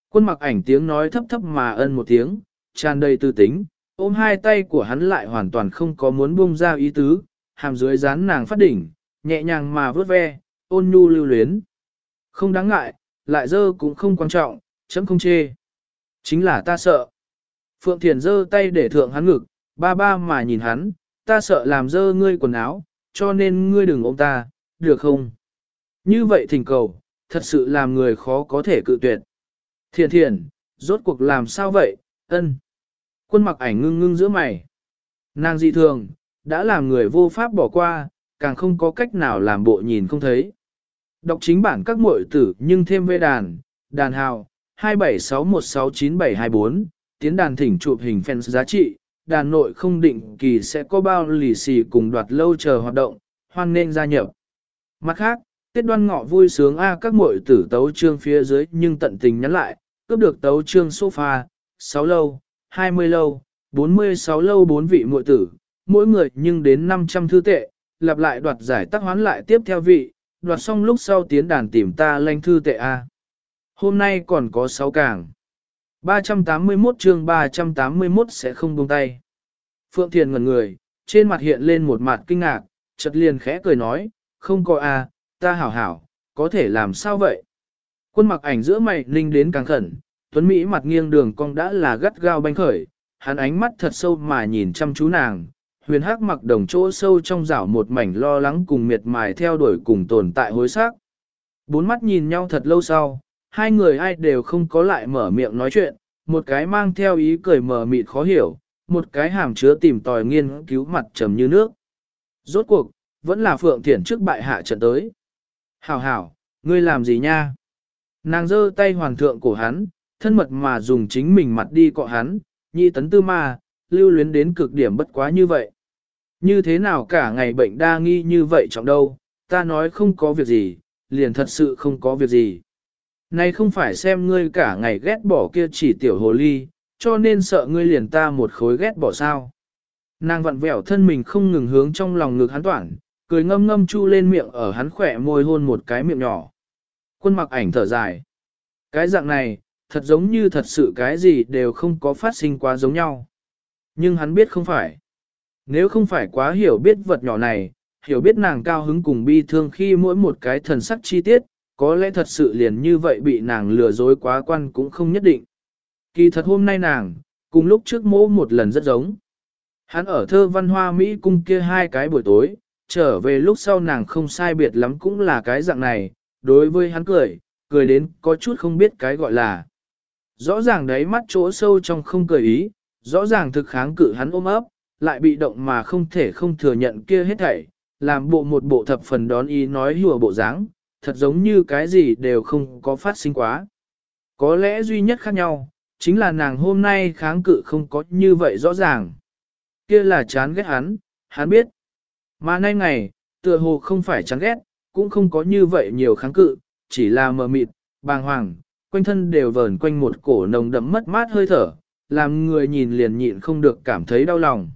quân mặc ảnh tiếng nói thấp thấp mà ân một tiếng, tràn đầy tư tính, ôm hai tay của hắn lại hoàn toàn không có muốn buông ra ý tứ, hàm dưới dán nàng phát đỉnh, nhẹ nhàng mà vớt ve, ôn nhu lưu luyến. Không đáng ngại, lại dơ cũng không quan trọng, chấm không chê. Chính là ta sợ. Phượng Thiền dơ tay để thượng hắn ngực, ba ba mà nhìn hắn, ta sợ làm dơ ngươi quần áo, cho nên ngươi đừng ôm ta, được không? Như vậy thỉnh cầu, thật sự làm người khó có thể cự tuyệt. Thiền thiền, rốt cuộc làm sao vậy, ân. Quân mặc ảnh ngưng ngưng giữa mày. Nàng dị thường, đã làm người vô pháp bỏ qua, càng không có cách nào làm bộ nhìn không thấy. Đọc chính bản các muội tử nhưng thêm vê đàn, đàn hào, 2761697724, tiến đàn thỉnh chụp hình fans giá trị, đàn nội không định kỳ sẽ có bao lì xì cùng đoạt lâu chờ hoạt động, hoan nên gia nhập. Mặt khác, tiết đoan ngọ vui sướng A các muội tử tấu trương phía dưới nhưng tận tình nhắn lại, cướp được tấu trương sofa, 6 lâu, 20 lâu, 46 lâu 4 vị muội tử, mỗi người nhưng đến 500 thư tệ, lặp lại đoạt giải tác hoán lại tiếp theo vị, đoạt xong lúc sau tiến đàn tìm ta lanh thư tệ A. Hôm nay còn có 6 càng. 381 chương 381 sẽ không buông tay. Phượng Thiền ngẩn người, trên mặt hiện lên một mặt kinh ngạc, chợt liền khẽ cười nói, không có a, ta hảo hảo, có thể làm sao vậy? Quân mặc ảnh giữa mày ninh đến càng khẩn, Tuấn Mỹ mặt nghiêng đường cong đã là gắt gao bánh khởi, hắn ánh mắt thật sâu mà nhìn chăm chú nàng, huyền hắc mặc đồng chỗ sâu trong rảo một mảnh lo lắng cùng miệt mài theo đuổi cùng tồn tại hối xác. Bốn mắt nhìn nhau thật lâu sau, hai người ai đều không có lại mở miệng nói chuyện, một cái mang theo ý cười mờ mịt khó hiểu, một cái hàm chứa tìm tòi nghiên cứu mặt trầm như nước. Rốt cuộc, vẫn là Phượng Thiển trước bại hạ trận tới. Hảo hảo, ngươi làm gì nha? Nàng giơ tay hoàng thượng cổ hắn, thân mật mà dùng chính mình mặt đi cọ hắn, nhị tấn tư ma, lưu luyến đến cực điểm bất quá như vậy. Như thế nào cả ngày bệnh đa nghi như vậy trọng đâu, ta nói không có việc gì, liền thật sự không có việc gì. Này không phải xem ngươi cả ngày ghét bỏ kia chỉ tiểu hồ ly, cho nên sợ ngươi liền ta một khối ghét bỏ sao. Nàng vặn vẹo thân mình không ngừng hướng trong lòng ngực hắn toản, cười ngâm ngâm chu lên miệng ở hắn khỏe môi hôn một cái miệng nhỏ. Quân mặc ảnh thở dài. Cái dạng này, thật giống như thật sự cái gì đều không có phát sinh quá giống nhau. Nhưng hắn biết không phải. Nếu không phải quá hiểu biết vật nhỏ này, hiểu biết nàng cao hứng cùng bi thương khi mỗi một cái thần sắc chi tiết, có lẽ thật sự liền như vậy bị nàng lừa dối quá quan cũng không nhất định. Kỳ thật hôm nay nàng, cùng lúc trước mỗ một lần rất giống. Hắn ở thơ văn hoa Mỹ cung kia hai cái buổi tối, trở về lúc sau nàng không sai biệt lắm cũng là cái dạng này, đối với hắn cười, cười đến có chút không biết cái gọi là. Rõ ràng đấy mắt chỗ sâu trong không cười ý, rõ ràng thực kháng cự hắn ôm ấp, lại bị động mà không thể không thừa nhận kia hết thảy, làm bộ một bộ thập phần đón ý nói hùa bộ dáng, thật giống như cái gì đều không có phát sinh quá. Có lẽ duy nhất khác nhau, chính là nàng hôm nay kháng cự không có như vậy rõ ràng. Kia là chán ghét hắn, hắn biết. Mà nay ngày, tựa hồ không phải chán ghét, cũng không có như vậy nhiều kháng cự, chỉ là mờ mịt, bàng hoàng, quanh thân đều vờn quanh một cổ nồng đậm mất mát hơi thở, làm người nhìn liền nhịn không được cảm thấy đau lòng.